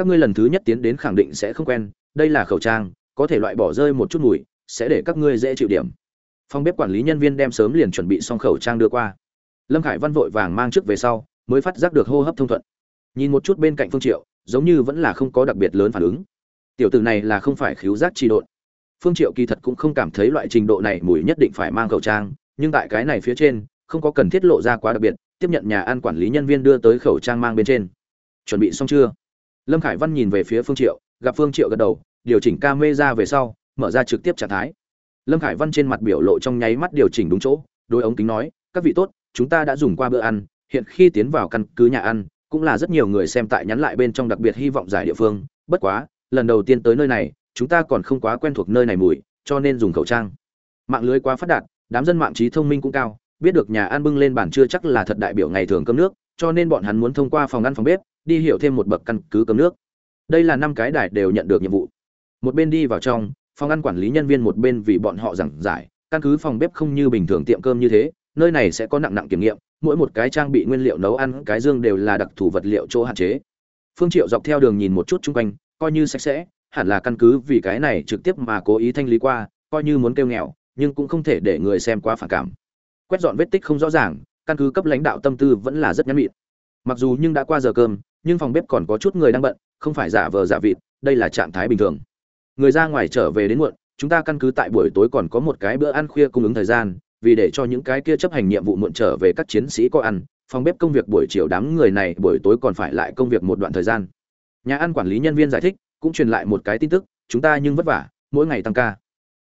các ngươi lần thứ nhất tiến đến khẳng định sẽ không quen, đây là khẩu trang, có thể loại bỏ rơi một chút mùi, sẽ để các ngươi dễ chịu điểm. Phòng bếp quản lý nhân viên đem sớm liền chuẩn bị xong khẩu trang đưa qua. Lâm khải văn vội vàng mang trước về sau, mới phát giác được hô hấp thông thuận. Nhìn một chút bên cạnh phương triệu, giống như vẫn là không có đặc biệt lớn phản ứng. Tiểu tử này là không phải khiếu giác trì độn. Phương triệu kỳ thật cũng không cảm thấy loại trình độ này mùi nhất định phải mang khẩu trang, nhưng tại cái này phía trên, không có cần thiết lộ ra quá đặc biệt, tiếp nhận nhà ăn quản lý nhân viên đưa tới khẩu trang mang bên trên. Chuẩn bị xong chưa? Lâm khải văn nhìn về phía phương triệu, gặp phương triệu gật đầu, điều chỉnh camera về sau, mở ra trực tiếp trạng thái. Lâm khải văn trên mặt biểu lộ trong nháy mắt điều chỉnh đúng chỗ đôi ống kính nói, các vị tốt, chúng ta đã dùng qua bữa ăn, hiện khi tiến vào căn cứ nhà ăn, cũng là rất nhiều người xem tại nhắn lại bên trong đặc biệt hy vọng giải địa phương, bất quá, lần đầu tiên tới nơi này, chúng ta còn không quá quen thuộc nơi này mùi, cho nên dùng khẩu trang. Mạng lưới quá phát đạt, đám dân mạng trí thông minh cũng cao, biết được nhà ăn bưng lên bản chưa chắc là thật đại biểu ngày thường cơm nước cho nên bọn hắn muốn thông qua phòng ăn phòng bếp, đi hiểu thêm một bậc căn cứ cấm nước. Đây là năm cái đài đều nhận được nhiệm vụ. Một bên đi vào trong, phòng ăn quản lý nhân viên một bên vì bọn họ giảng giải, căn cứ phòng bếp không như bình thường tiệm cơm như thế, nơi này sẽ có nặng nặng kiểm nghiệm, mỗi một cái trang bị nguyên liệu nấu ăn, cái dương đều là đặc thù vật liệu chỗ hạn chế. Phương triệu dọc theo đường nhìn một chút chung quanh, coi như sạch sẽ, hẳn là căn cứ vì cái này trực tiếp mà cố ý thanh lý qua, coi như muốn kêu nghèo, nhưng cũng không thể để người xem quá phản cảm. Quét dọn vết tích không rõ ràng căn cứ cấp lãnh đạo tâm tư vẫn là rất nhắn mịn mặc dù nhưng đã qua giờ cơm, nhưng phòng bếp còn có chút người đang bận, không phải giả vờ giả vịt, đây là trạng thái bình thường. Người ra ngoài trở về đến muộn, chúng ta căn cứ tại buổi tối còn có một cái bữa ăn khuya cung ứng thời gian, vì để cho những cái kia chấp hành nhiệm vụ muộn trở về các chiến sĩ có ăn, phòng bếp công việc buổi chiều đám người này buổi tối còn phải lại công việc một đoạn thời gian. Nhà ăn quản lý nhân viên giải thích, cũng truyền lại một cái tin tức, chúng ta nhưng vất vả, mỗi ngày tăng ca.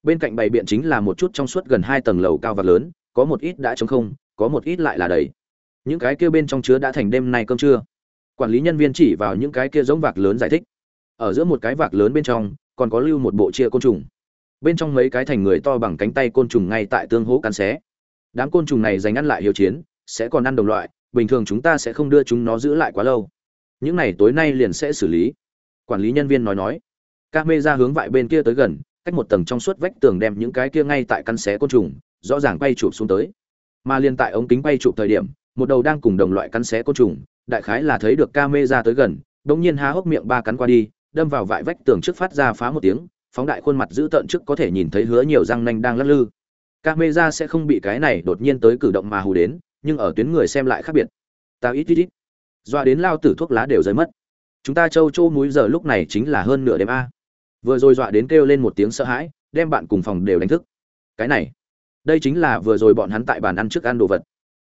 Bên cạnh bày biện chính là một chút trong suốt gần hai tầng lầu cao và lớn, có một ít đã trống không có một ít lại là đầy. Những cái kia bên trong chứa đã thành đêm nay cơm trưa. Quản lý nhân viên chỉ vào những cái kia giống vạc lớn giải thích. Ở giữa một cái vạc lớn bên trong, còn có lưu một bộ chia côn trùng. Bên trong mấy cái thành người to bằng cánh tay côn trùng ngay tại tương hố cắn xé. Đám côn trùng này dành ăn lại hiếu chiến, sẽ còn ăn đồng loại, bình thường chúng ta sẽ không đưa chúng nó giữ lại quá lâu. Những này tối nay liền sẽ xử lý. Quản lý nhân viên nói nói. Ca mê ra hướng vại bên kia tới gần, cách một tầng trong suốt vách tường đem những cái kia ngay tại căn xé côn trùng, rõ ràng quay chụp xuống tới mà liên tại ống kính quay chụp thời điểm, một đầu đang cùng đồng loại cắn xé côn trùng, đại khái là thấy được ca mê ra tới gần đ nhiên há hốc miệng ba cắn qua đi, đâm vào vại vách tường trước phát ra phá một tiếng, phóng đại khuôn mặt giữ tợn trước có thể nhìn thấy hứa nhiều răng nanh đang lắc lư. Ca mê ra sẽ không bị cái này đột nhiên tới cử động mà hù đến, nhưng ở tuyến người xem lại khác biệt. Tao ít ít ít. Doa đến lao tử thuốc lá đều rơi mất. Chúng ta châu châu múi giờ lúc này chính là hơn nửa đêm a. Vừa rồi dọa đến kêu lên một tiếng sợ hãi, đem bạn cùng phòng đều đánh thức. Cái này đây chính là vừa rồi bọn hắn tại bàn ăn trước ăn đồ vật.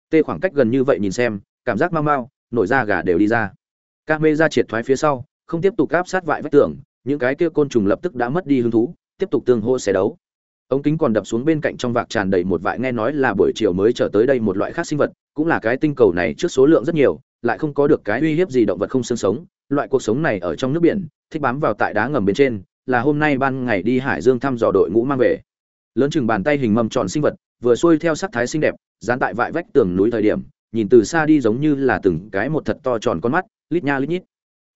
Tê khoảng cách gần như vậy nhìn xem, cảm giác mau mau, nổi da gà đều đi ra. Ca mê ra triệt thoái phía sau, không tiếp tục áp sát vại vách tường, những cái kia côn trùng lập tức đã mất đi hứng thú, tiếp tục tương hô xé đấu. Ống kính còn đập xuống bên cạnh trong vạc tràn đầy một vại nghe nói là buổi chiều mới trở tới đây một loại khác sinh vật, cũng là cái tinh cầu này trước số lượng rất nhiều, lại không có được cái uy hiếp gì động vật không xương sống. Loại cuộc sống này ở trong nước biển, thích bám vào tại đá ngầm bên trên, là hôm nay ban ngày đi hải dương thăm dò đội ngũ mang về lớn chừng bàn tay hình mâm tròn sinh vật, vừa xuôi theo sắc thái xinh đẹp, dán tại vại vách tường núi thời điểm, nhìn từ xa đi giống như là từng cái một thật to tròn con mắt, lít nha lít nhít.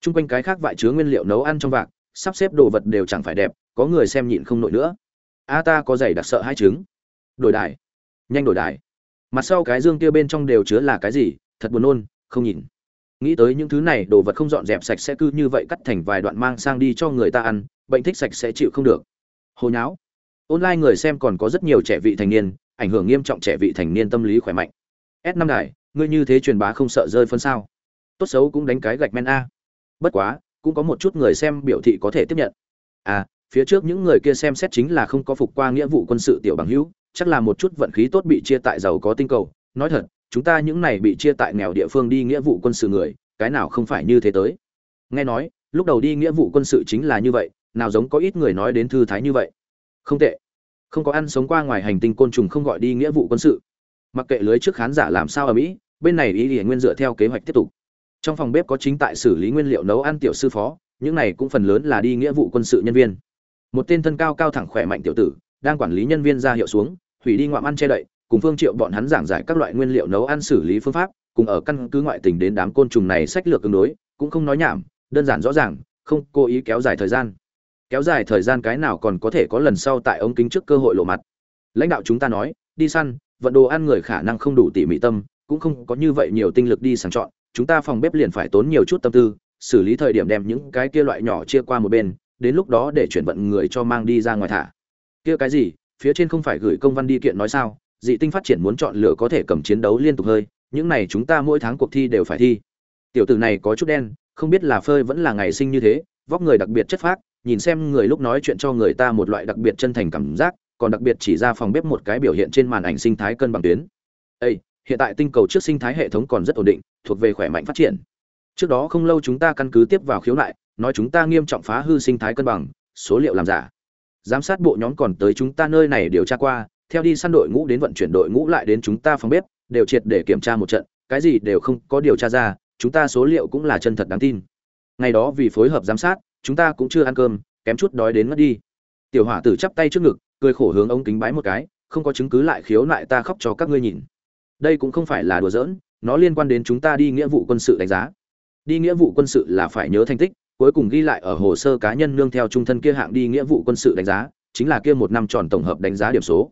Chung quanh cái khác vại chứa nguyên liệu nấu ăn trong vạc, sắp xếp đồ vật đều chẳng phải đẹp, có người xem nhịn không nổi nữa. A ta có giày đặc sợ hai trứng. Đổi đài. Nhanh đổi đài. Mặt sau cái dương kia bên trong đều chứa là cái gì, thật buồn nôn, không nhìn nghĩ tới những thứ này, đồ vật không dọn dẹp sạch sẽ cứ như vậy cắt thành vài đoạn mang sang đi cho người ta ăn, bệnh thích sạch sẽ chịu không được. Hồi nháo online người xem còn có rất nhiều trẻ vị thành niên, ảnh hưởng nghiêm trọng trẻ vị thành niên tâm lý khỏe mạnh. S năm đài, ngươi như thế truyền bá không sợ rơi phân sao? Tốt xấu cũng đánh cái gạch men a. Bất quá, cũng có một chút người xem biểu thị có thể tiếp nhận. À phía trước những người kia xem xét chính là không có phục qua nghĩa vụ quân sự tiểu bằng hữu, chắc là một chút vận khí tốt bị chia tại giàu có tinh cầu. Nói thật, chúng ta những này bị chia tại nghèo địa phương đi nghĩa vụ quân sự người, cái nào không phải như thế tới? Nghe nói, lúc đầu đi nghĩa vụ quân sự chính là như vậy, nào giống có ít người nói đến thư thái như vậy. Không tệ không có ăn sống qua ngoài hành tinh côn trùng không gọi đi nghĩa vụ quân sự. Mặc kệ lưới trước khán giả làm sao ở mỹ, bên này ý nghĩa nguyên dựa theo kế hoạch tiếp tục. Trong phòng bếp có chính tại xử lý nguyên liệu nấu ăn tiểu sư phó, những này cũng phần lớn là đi nghĩa vụ quân sự nhân viên. Một tên thân cao cao thẳng khỏe mạnh tiểu tử, đang quản lý nhân viên ra hiệu xuống hủy đi ngoạm ăn che đậy, cùng phương triệu bọn hắn giảng giải các loại nguyên liệu nấu ăn xử lý phương pháp, cùng ở căn cứ ngoại tỉnh đến đám côn trùng này sách lược tương đối, cũng không nói nhảm, đơn giản rõ ràng, không cố ý kéo dài thời gian kéo dài thời gian cái nào còn có thể có lần sau tại ống kính trước cơ hội lộ mặt. Lãnh đạo chúng ta nói, đi săn, vận đồ ăn người khả năng không đủ tỉ mỉ tâm, cũng không có như vậy nhiều tinh lực đi sàng chọn, chúng ta phòng bếp liền phải tốn nhiều chút tâm tư, xử lý thời điểm đem những cái kia loại nhỏ chia qua một bên, đến lúc đó để chuyển vận người cho mang đi ra ngoài thả. Kia cái gì? Phía trên không phải gửi công văn đi kiện nói sao? Dị tinh phát triển muốn chọn lựa có thể cầm chiến đấu liên tục hơi, những này chúng ta mỗi tháng cuộc thi đều phải thi. Tiểu tử này có chút đen, không biết là phơi vẫn là ngày sinh như thế, vóc người đặc biệt chất phác nhìn xem người lúc nói chuyện cho người ta một loại đặc biệt chân thành cảm giác còn đặc biệt chỉ ra phòng bếp một cái biểu hiện trên màn ảnh sinh thái cân bằng tuyến. Ê, hiện tại tinh cầu trước sinh thái hệ thống còn rất ổn định thuộc về khỏe mạnh phát triển. Trước đó không lâu chúng ta căn cứ tiếp vào khiếu nại nói chúng ta nghiêm trọng phá hư sinh thái cân bằng số liệu làm giả. Giám sát bộ nhóm còn tới chúng ta nơi này điều tra qua theo đi săn đội ngũ đến vận chuyển đội ngũ lại đến chúng ta phòng bếp đều triệt để kiểm tra một trận cái gì đều không có điều tra ra chúng ta số liệu cũng là chân thật đáng tin. Ngày đó vì phối hợp giám sát chúng ta cũng chưa ăn cơm, kém chút đói đến mất đi. Tiểu hỏa tử chắp tay trước ngực, cười khổ hướng ống kính bái một cái, không có chứng cứ lại khiếu nại ta khóc cho các ngươi nhìn. Đây cũng không phải là đùa giỡn, nó liên quan đến chúng ta đi nghĩa vụ quân sự đánh giá. Đi nghĩa vụ quân sự là phải nhớ thành tích, cuối cùng ghi lại ở hồ sơ cá nhân nương theo trung thân kia hạng đi nghĩa vụ quân sự đánh giá, chính là kia một năm tròn tổng hợp đánh giá điểm số.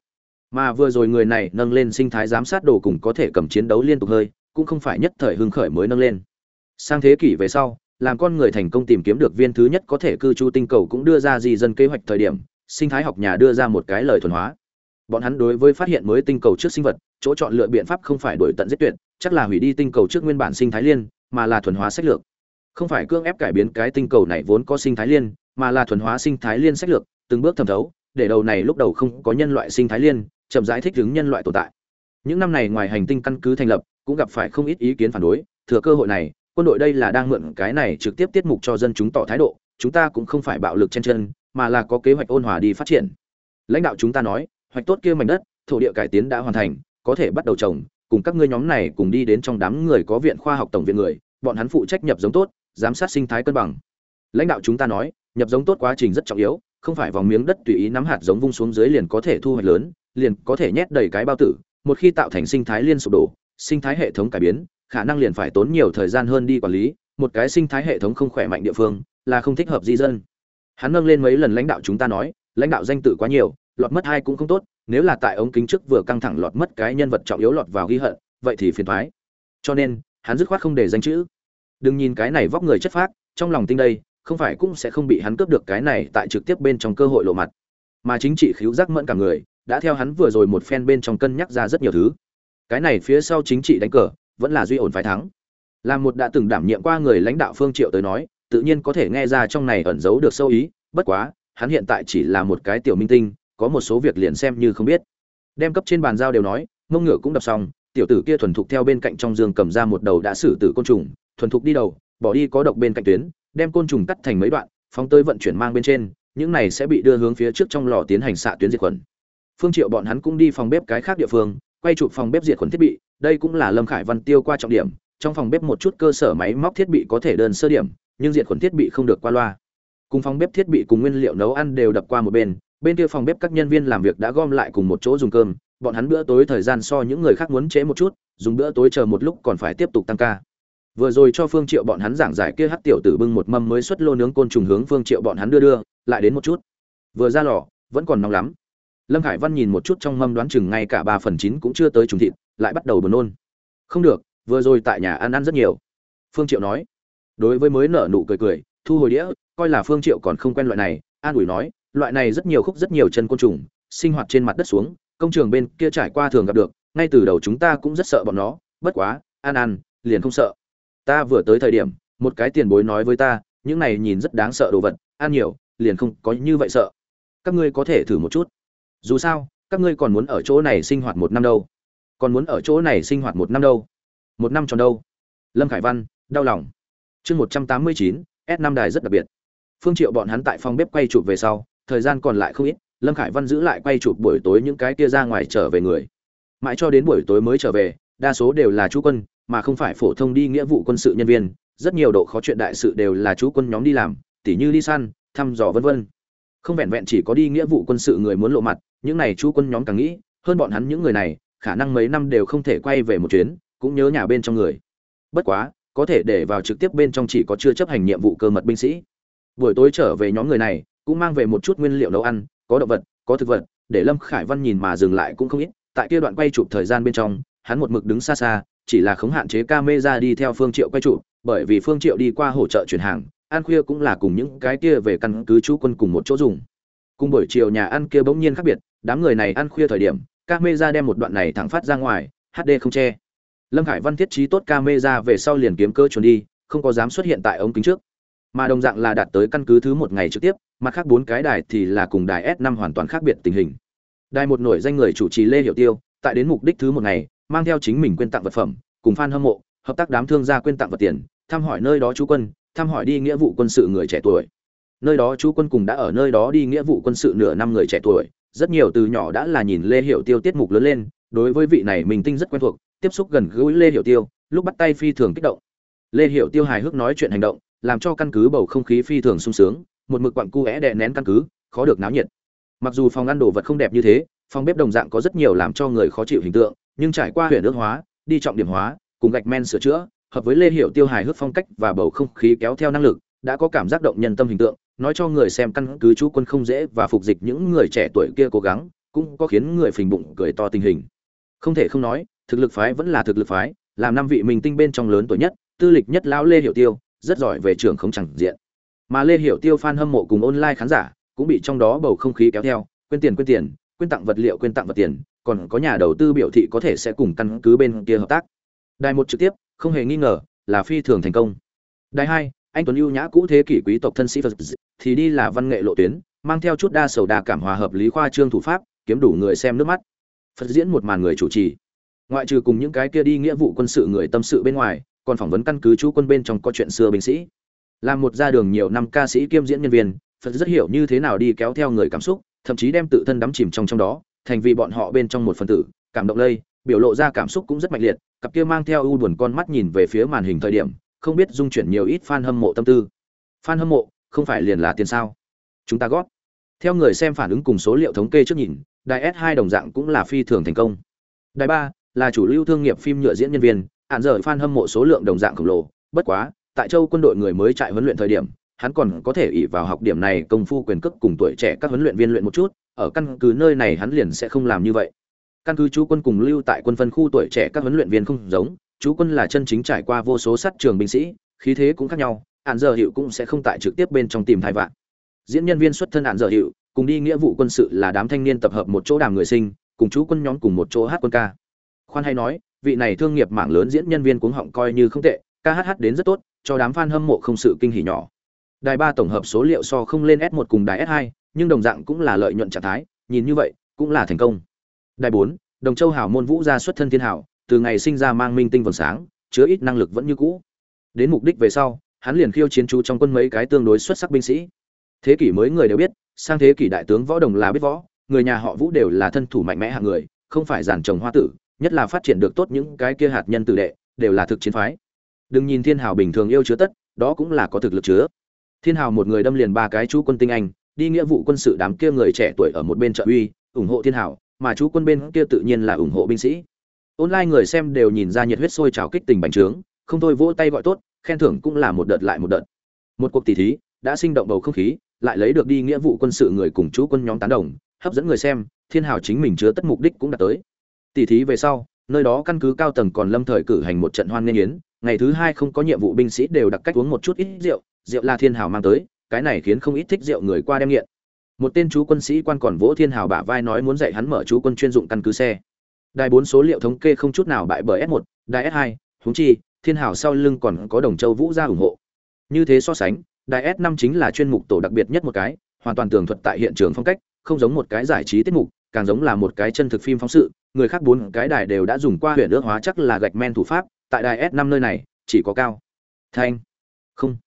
Mà vừa rồi người này nâng lên sinh thái giám sát đồ cùng có thể cầm chiến đấu liên tục hơi, cũng không phải nhất thời hưng khởi mới nâng lên. Sang thế kỷ về sau làm con người thành công tìm kiếm được viên thứ nhất có thể cư trú tinh cầu cũng đưa ra di dân kế hoạch thời điểm, sinh thái học nhà đưa ra một cái lời thuần hóa. Bọn hắn đối với phát hiện mới tinh cầu trước sinh vật, chỗ chọn lựa biện pháp không phải đổi tận giết tuyệt, chắc là hủy đi tinh cầu trước nguyên bản sinh thái liên, mà là thuần hóa sách lược. Không phải cưỡng ép cải biến cái tinh cầu này vốn có sinh thái liên, mà là thuần hóa sinh thái liên sách lược, từng bước thẩm thấu, để đầu này lúc đầu không có nhân loại sinh thái liên, chậm rãi thích ứng nhân loại tồn tại. Những năm này ngoài hành tinh căn cứ thành lập, cũng gặp phải không ít ý kiến phản đối, thừa cơ hội này quân đội đây là đang mượn cái này trực tiếp tiết mục cho dân chúng tỏ thái độ, chúng ta cũng không phải bạo lực chen chân, mà là có kế hoạch ôn hòa đi phát triển. Lãnh đạo chúng ta nói, hoạch tốt kia mảnh đất, thổ địa cải tiến đã hoàn thành, có thể bắt đầu trồng, cùng các ngươi nhóm này cùng đi đến trong đám người có viện khoa học tổng viện người, bọn hắn phụ trách nhập giống tốt, giám sát sinh thái cân bằng. Lãnh đạo chúng ta nói, nhập giống tốt quá trình rất trọng yếu, không phải vòng miếng đất tùy ý nắm hạt giống vung xuống dưới liền có thể thu hoạch lớn, liền có thể nhét đầy cái bao tử, một khi tạo thành sinh thái liên sụp đổ, sinh thái hệ thống cải biến khả năng liền phải tốn nhiều thời gian hơn đi quản lý, một cái sinh thái hệ thống không khỏe mạnh địa phương, là không thích hợp di dân. Hắn nâng lên mấy lần lãnh đạo chúng ta nói, lãnh đạo danh tự quá nhiều, lọt mất hai cũng không tốt, nếu là tại ống kính trước vừa căng thẳng lọt mất cái nhân vật trọng yếu lọt vào ghi hận, vậy thì phiền thoái cho nên, hắn dứt khoát không để danh chữ. Đừng nhìn cái này vóc người chất phác, trong lòng tinh đây, không phải cũng sẽ không bị hắn cướp được cái này tại trực tiếp bên trong cơ hội lộ mặt. Mà chính trị khiếu giác mẫn cả người, đã theo hắn vừa rồi một phen bên trong cân nhắc ra rất nhiều thứ. Cái này phía sau chính trị đánh cờ vẫn là duy ổn phải thắng. Là một đã từng đảm nhiệm qua người lãnh đạo phương triệu tới nói, tự nhiên có thể nghe ra trong này ẩn giấu được sâu ý, bất quá, hắn hiện tại chỉ là một cái tiểu minh tinh, có một số việc liền xem như không biết. Đem cấp trên bàn giao đều nói, mông ngựa cũng đọc xong, tiểu tử kia thuần thục theo bên cạnh trong giường cầm ra một đầu đã xử tử côn trùng, thuần thục đi đầu, bỏ đi có độc bên cạnh tuyến, đem côn trùng cắt thành mấy đoạn, phóng tới vận chuyển mang bên trên, những này sẽ bị đưa hướng phía trước trong lò tiến hành xạ tuyến diệt khuẩn. Phương triệu bọn hắn cũng đi phòng bếp cái khác địa phương, quay chụp phòng bếp diệt khuẩn thiết bị đây cũng là lâm khải văn tiêu qua trọng điểm, trong phòng bếp một chút cơ sở máy móc thiết bị có thể đơn sơ điểm, nhưng diệt khuẩn thiết bị không được qua loa. Cùng phòng bếp thiết bị cùng nguyên liệu nấu ăn đều đập qua một bên bên kia phòng bếp các nhân viên làm việc đã gom lại cùng một chỗ dùng cơm, bọn hắn bữa tối thời gian so những người khác muốn trễ một chút, dùng bữa tối chờ một lúc còn phải tiếp tục tăng ca. Vừa rồi cho phương triệu bọn hắn giảng giải kia hắc tiểu tử bưng một mâm mới xuất lô nướng côn trùng hướng phương triệu bọn hắn đưa đưa, lại đến một chút. Vừa ra lò, vẫn còn nóng lắm lâm khải văn nhìn một chút trong mâm đoán chừng ngay cả ba phần chín cũng chưa tới trùng thịt, lại bắt đầu buồn nôn. Không được, vừa rồi tại nhà ăn ăn rất nhiều. Phương triệu nói. Đối với mới nở nụ cười cười, thu hồi đĩa, coi là phương triệu còn không quen loại này, an ủi nói, loại này rất nhiều khúc rất nhiều chân côn trùng, sinh hoạt trên mặt đất xuống, công trường bên kia trải qua thường gặp được, ngay từ đầu chúng ta cũng rất sợ bọn nó, bất quá, ăn ăn, liền không sợ. Ta vừa tới thời điểm, một cái tiền bối nói với ta, những này nhìn rất đáng sợ đồ vật, ăn nhiều, liền không có như vậy sợ. Các ngươi có thể thử một chút dù sao, các ngươi còn muốn ở chỗ này sinh hoạt một năm đâu. Còn muốn ở chỗ này sinh hoạt một năm đâu. Một năm tròn đâu. Lâm khải văn, đau lòng. Chương một trăm tám mươi chín, s năm đài rất đặc biệt. Phương triệu bọn hắn tại phòng bếp quay chụp về sau, thời gian còn lại không ít, lâm khải văn giữ lại quay chụp buổi tối những cái kia ra ngoài trở về người. Mãi cho đến buổi tối mới trở về, đa số đều là chú quân, mà không phải phổ thông đi nghĩa vụ quân sự nhân viên. Rất nhiều độ khó chuyện đại sự đều là chú quân nhóm đi làm, tỉ như đi săn, thăm dò vân vân không vẹn vẹn chỉ có đi nghĩa vụ quân sự người muốn lộ mặt, những này chú quân nhóm càng nghĩ, hơn bọn hắn những người này, khả năng mấy năm đều không thể quay về một chuyến, cũng nhớ nhà bên trong người. Bất quá, có thể để vào trực tiếp bên trong chỉ có chưa chấp hành nhiệm vụ cơ mật binh sĩ. Buổi tối trở về nhóm người này, cũng mang về một chút nguyên liệu nấu ăn, có động vật, có thực vật, để lâm khải văn nhìn mà dừng lại cũng không ít, tại kia đoạn quay chụp thời gian bên trong, hắn một mực đứng xa xa, chỉ là không hạn chế ca mê ra đi theo phương triệu quay chụp, bởi vì phương triệu đi qua hỗ trợ chuyển hàng ăn khuya cũng là cùng những cái kia về căn cứ chú quân cùng một chỗ dùng. Cùng buổi chiều nhà ăn kia bỗng nhiên khác biệt, đám người này ăn khuya thời điểm ca mê ra đem một đoạn này thẳng phát ra ngoài hd không che. Lâm khải văn thiết trí tốt camera về sau liền kiếm cơ trốn đi, không có dám xuất hiện tại ống kính trước. Mà đồng dạng là đạt tới căn cứ thứ một ngày trực tiếp, mặt khác bốn cái đài thì là cùng đài s 5 hoàn toàn khác biệt tình hình. Đài một nổi danh người chủ trì lê hiệu tiêu, tại đến mục đích thứ một ngày, mang theo chính mình quyên tặng vật phẩm, cùng fan hâm mộ, hợp tác đám thương gia quyên tặng vật tiền, thăm hỏi nơi đó chú quân thăm hỏi đi nghĩa vụ quân sự người trẻ tuổi. Nơi đó chú quân cùng đã ở nơi đó đi nghĩa vụ quân sự nửa năm người trẻ tuổi, rất nhiều từ nhỏ đã là nhìn lê hiệu tiêu tiết mục lớn lên, đối với vị này mình tinh rất quen thuộc, tiếp xúc gần gũi lê hiệu tiêu, lúc bắt tay phi thường kích động. Lê hiệu tiêu hài hước nói chuyện hành động, làm cho căn cứ bầu không khí phi thường sung sướng, một mực quặng cu é đè nén căn cứ, khó được náo nhiệt. Mặc dù phòng ăn đồ vật không đẹp như thế, phòng bếp đồng dạng có rất nhiều làm cho người khó chịu hình tượng, nhưng trải qua huyện ước hóa, đi trọng điểm hóa, cùng gạch men sửa chữa hợp với lê hiệu tiêu hài hước phong cách và bầu không khí kéo theo năng lực, đã có cảm giác động nhân tâm hình tượng, nói cho người xem căn cứ chú quân không dễ và phục dịch những người trẻ tuổi kia cố gắng, cũng có khiến người phình bụng cười to tình hình. Không thể không nói, thực lực phái vẫn là thực lực phái, làm năm vị mình tinh bên trong lớn tuổi nhất, tư lịch nhất lão lê hiệu tiêu, rất giỏi về trường không chẳng diện. Mà lê hiệu tiêu fan hâm mộ cùng online khán giả, cũng bị trong đó bầu không khí kéo theo, quên tiền quên tiền, quên tặng vật liệu quên tặng vật tiền, còn có nhà đầu tư biểu thị có thể sẽ cùng căn cứ bên kia hợp tác đài một trực tiếp, không hề nghi ngờ là phi thường thành công. Đài hai, anh tuấn ưu nhã cũ thế kỷ quý tộc thân sĩ phật thì đi là văn nghệ lộ tuyến, mang theo chút đa sầu đa cảm hòa hợp lý khoa trương thủ pháp, kiếm đủ người xem nước mắt. Phật diễn một màn người chủ trì. Ngoại trừ cùng những cái kia đi nghĩa vụ quân sự người tâm sự bên ngoài, còn phỏng vấn căn cứ chú quân bên trong có chuyện xưa binh sĩ. Làm một gia đường nhiều năm ca sĩ kiêm diễn nhân viên, phật rất hiểu như thế nào đi kéo theo người cảm xúc, thậm chí đem tự thân đắm chìm trong trong đó, thành vì bọn họ bên trong một phần tử, cảm động lây biểu lộ ra cảm xúc cũng rất mạnh liệt, cặp kia mang theo u buồn con mắt nhìn về phía màn hình thời điểm, không biết dung chuyển nhiều ít fan hâm mộ tâm tư. Fan hâm mộ, không phải liền là tiền sao? Chúng ta gót theo người xem phản ứng cùng số liệu thống kê trước nhìn, đài s 2 đồng dạng cũng là phi thường thành công. Đài ba là chủ lưu thương nghiệp phim nhựa diễn nhân viên, hạn giờ fan hâm mộ số lượng đồng dạng khổng lồ, bất quá, tại châu quân đội người mới trại huấn luyện thời điểm, hắn còn có thể ỷ vào học điểm này công phu quyền cước cùng tuổi trẻ các huấn luyện viên luyện một chút, ở căn cứ nơi này hắn liền sẽ không làm như vậy căn cứ chú quân cùng lưu tại quân phân khu tuổi trẻ các huấn luyện viên không giống, chú quân là chân chính trải qua vô số sát trường binh sĩ, khí thế cũng khác nhau, hạn giờ hiệu cũng sẽ không tại trực tiếp bên trong tìm thai vạn. Diễn nhân viên xuất thân hạn giờ hiệu, cùng đi nghĩa vụ quân sự là đám thanh niên tập hợp một chỗ đàm người sinh, cùng chú quân nhóm cùng một chỗ hát quân ca. Khoan hay nói, vị này thương nghiệp mạng lớn diễn nhân viên cuống họng coi như không tệ, ca hát hát đến rất tốt, cho đám fan hâm mộ không sự kinh hỉ nhỏ. Đài ba tổng hợp số liệu so không lên s 1 cùng đài s 2 nhưng đồng dạng cũng là lợi nhuận trạng thái, nhìn như vậy, cũng là thành công. Đại bốn, đồng châu hảo môn vũ gia xuất thân thiên hảo, từ ngày sinh ra mang minh tinh vầng sáng, chứa ít năng lực vẫn như cũ. Đến mục đích về sau, hắn liền khiêu chiến chú trong quân mấy cái tương đối xuất sắc binh sĩ. Thế kỷ mới người đều biết, sang thế kỷ đại tướng võ đồng là biết võ, người nhà họ vũ đều là thân thủ mạnh mẽ hạng người, không phải giản trồng hoa tử, nhất là phát triển được tốt những cái kia hạt nhân tử đệ, đều là thực chiến phái. Đừng nhìn thiên Hảo bình thường yêu chứa tất, đó cũng là có thực lực chứa. Thiên Hảo một người đâm liền ba cái chú quân tinh anh, đi nghĩa vụ quân sự đám kia người trẻ tuổi ở một bên trợ uy, ủng hộ thiên Hảo mà chú quân bên kia tự nhiên là ủng hộ binh sĩ. Online người xem đều nhìn ra nhiệt huyết sôi trào kích tình bành trướng, không thôi vỗ tay gọi tốt, khen thưởng cũng là một đợt lại một đợt. Một cuộc tỷ thí, đã sinh động bầu không khí, lại lấy được đi nghĩa vụ quân sự người cùng chú quân nhóm tán đồng, hấp dẫn người xem, thiên hào chính mình chứa tất mục đích cũng đã tới. Tỷ thí về sau, nơi đó căn cứ cao tầng còn lâm thời cử hành một trận hoan nghênh yến, ngày thứ hai không có nhiệm vụ binh sĩ đều đặc cách uống một chút ít rượu rượu là thiên hào mang tới, cái này khiến không ít thích rượu người qua đem nghiện một tên chú quân sĩ quan còn vỗ thiên hào bả vai nói muốn dạy hắn mở chú quân chuyên dụng căn cứ xe. Đài bốn số liệu thống kê không chút nào bại bởi s 1 đài s 2 húng chi, thiên hào sau lưng còn có đồng châu vũ ra ủng hộ. Như thế so sánh, đài s 5 chính là chuyên mục tổ đặc biệt nhất một cái, hoàn toàn tường thuật tại hiện trường phong cách, không giống một cái giải trí tiết mục, càng giống là một cái chân thực phim phóng sự. Người khác bốn cái đài đều đã dùng qua huyện ước hóa chắc là gạch men thủ pháp, tại đài s 5 nơi này, chỉ có cao, thanh, không,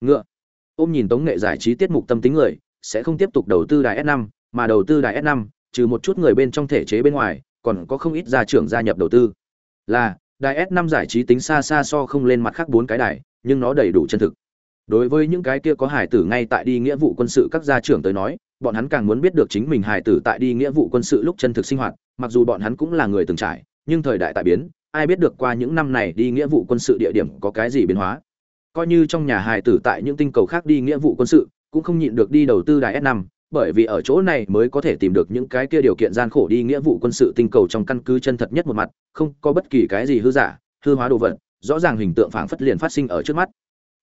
ngựa. Ôm nhìn tống nghệ giải trí tiết mục tâm tính người sẽ không tiếp tục đầu tư đài s 5 mà đầu tư đài s 5 trừ một chút người bên trong thể chế bên ngoài, còn có không ít gia trưởng gia nhập đầu tư. Là, đài s 5 giải trí tính xa xa so không lên mặt khác bốn cái đài, nhưng nó đầy đủ chân thực. Đối với những cái kia có hải tử ngay tại đi nghĩa vụ quân sự các gia trưởng tới nói, bọn hắn càng muốn biết được chính mình hải tử tại đi nghĩa vụ quân sự lúc chân thực sinh hoạt, mặc dù bọn hắn cũng là người từng trải, nhưng thời đại tại biến, ai biết được qua những năm này đi nghĩa vụ quân sự địa điểm có cái gì biến hóa. Coi như trong nhà hải tử tại những tinh cầu khác đi nghĩa vụ quân sự cũng không nhịn được đi đầu tư đài s 5 bởi vì ở chỗ này mới có thể tìm được những cái kia điều kiện gian khổ đi nghĩa vụ quân sự tinh cầu trong căn cứ chân thật nhất một mặt, không có bất kỳ cái gì hư giả, hư hóa đồ vật, rõ ràng hình tượng phảng phất liền phát sinh ở trước mắt.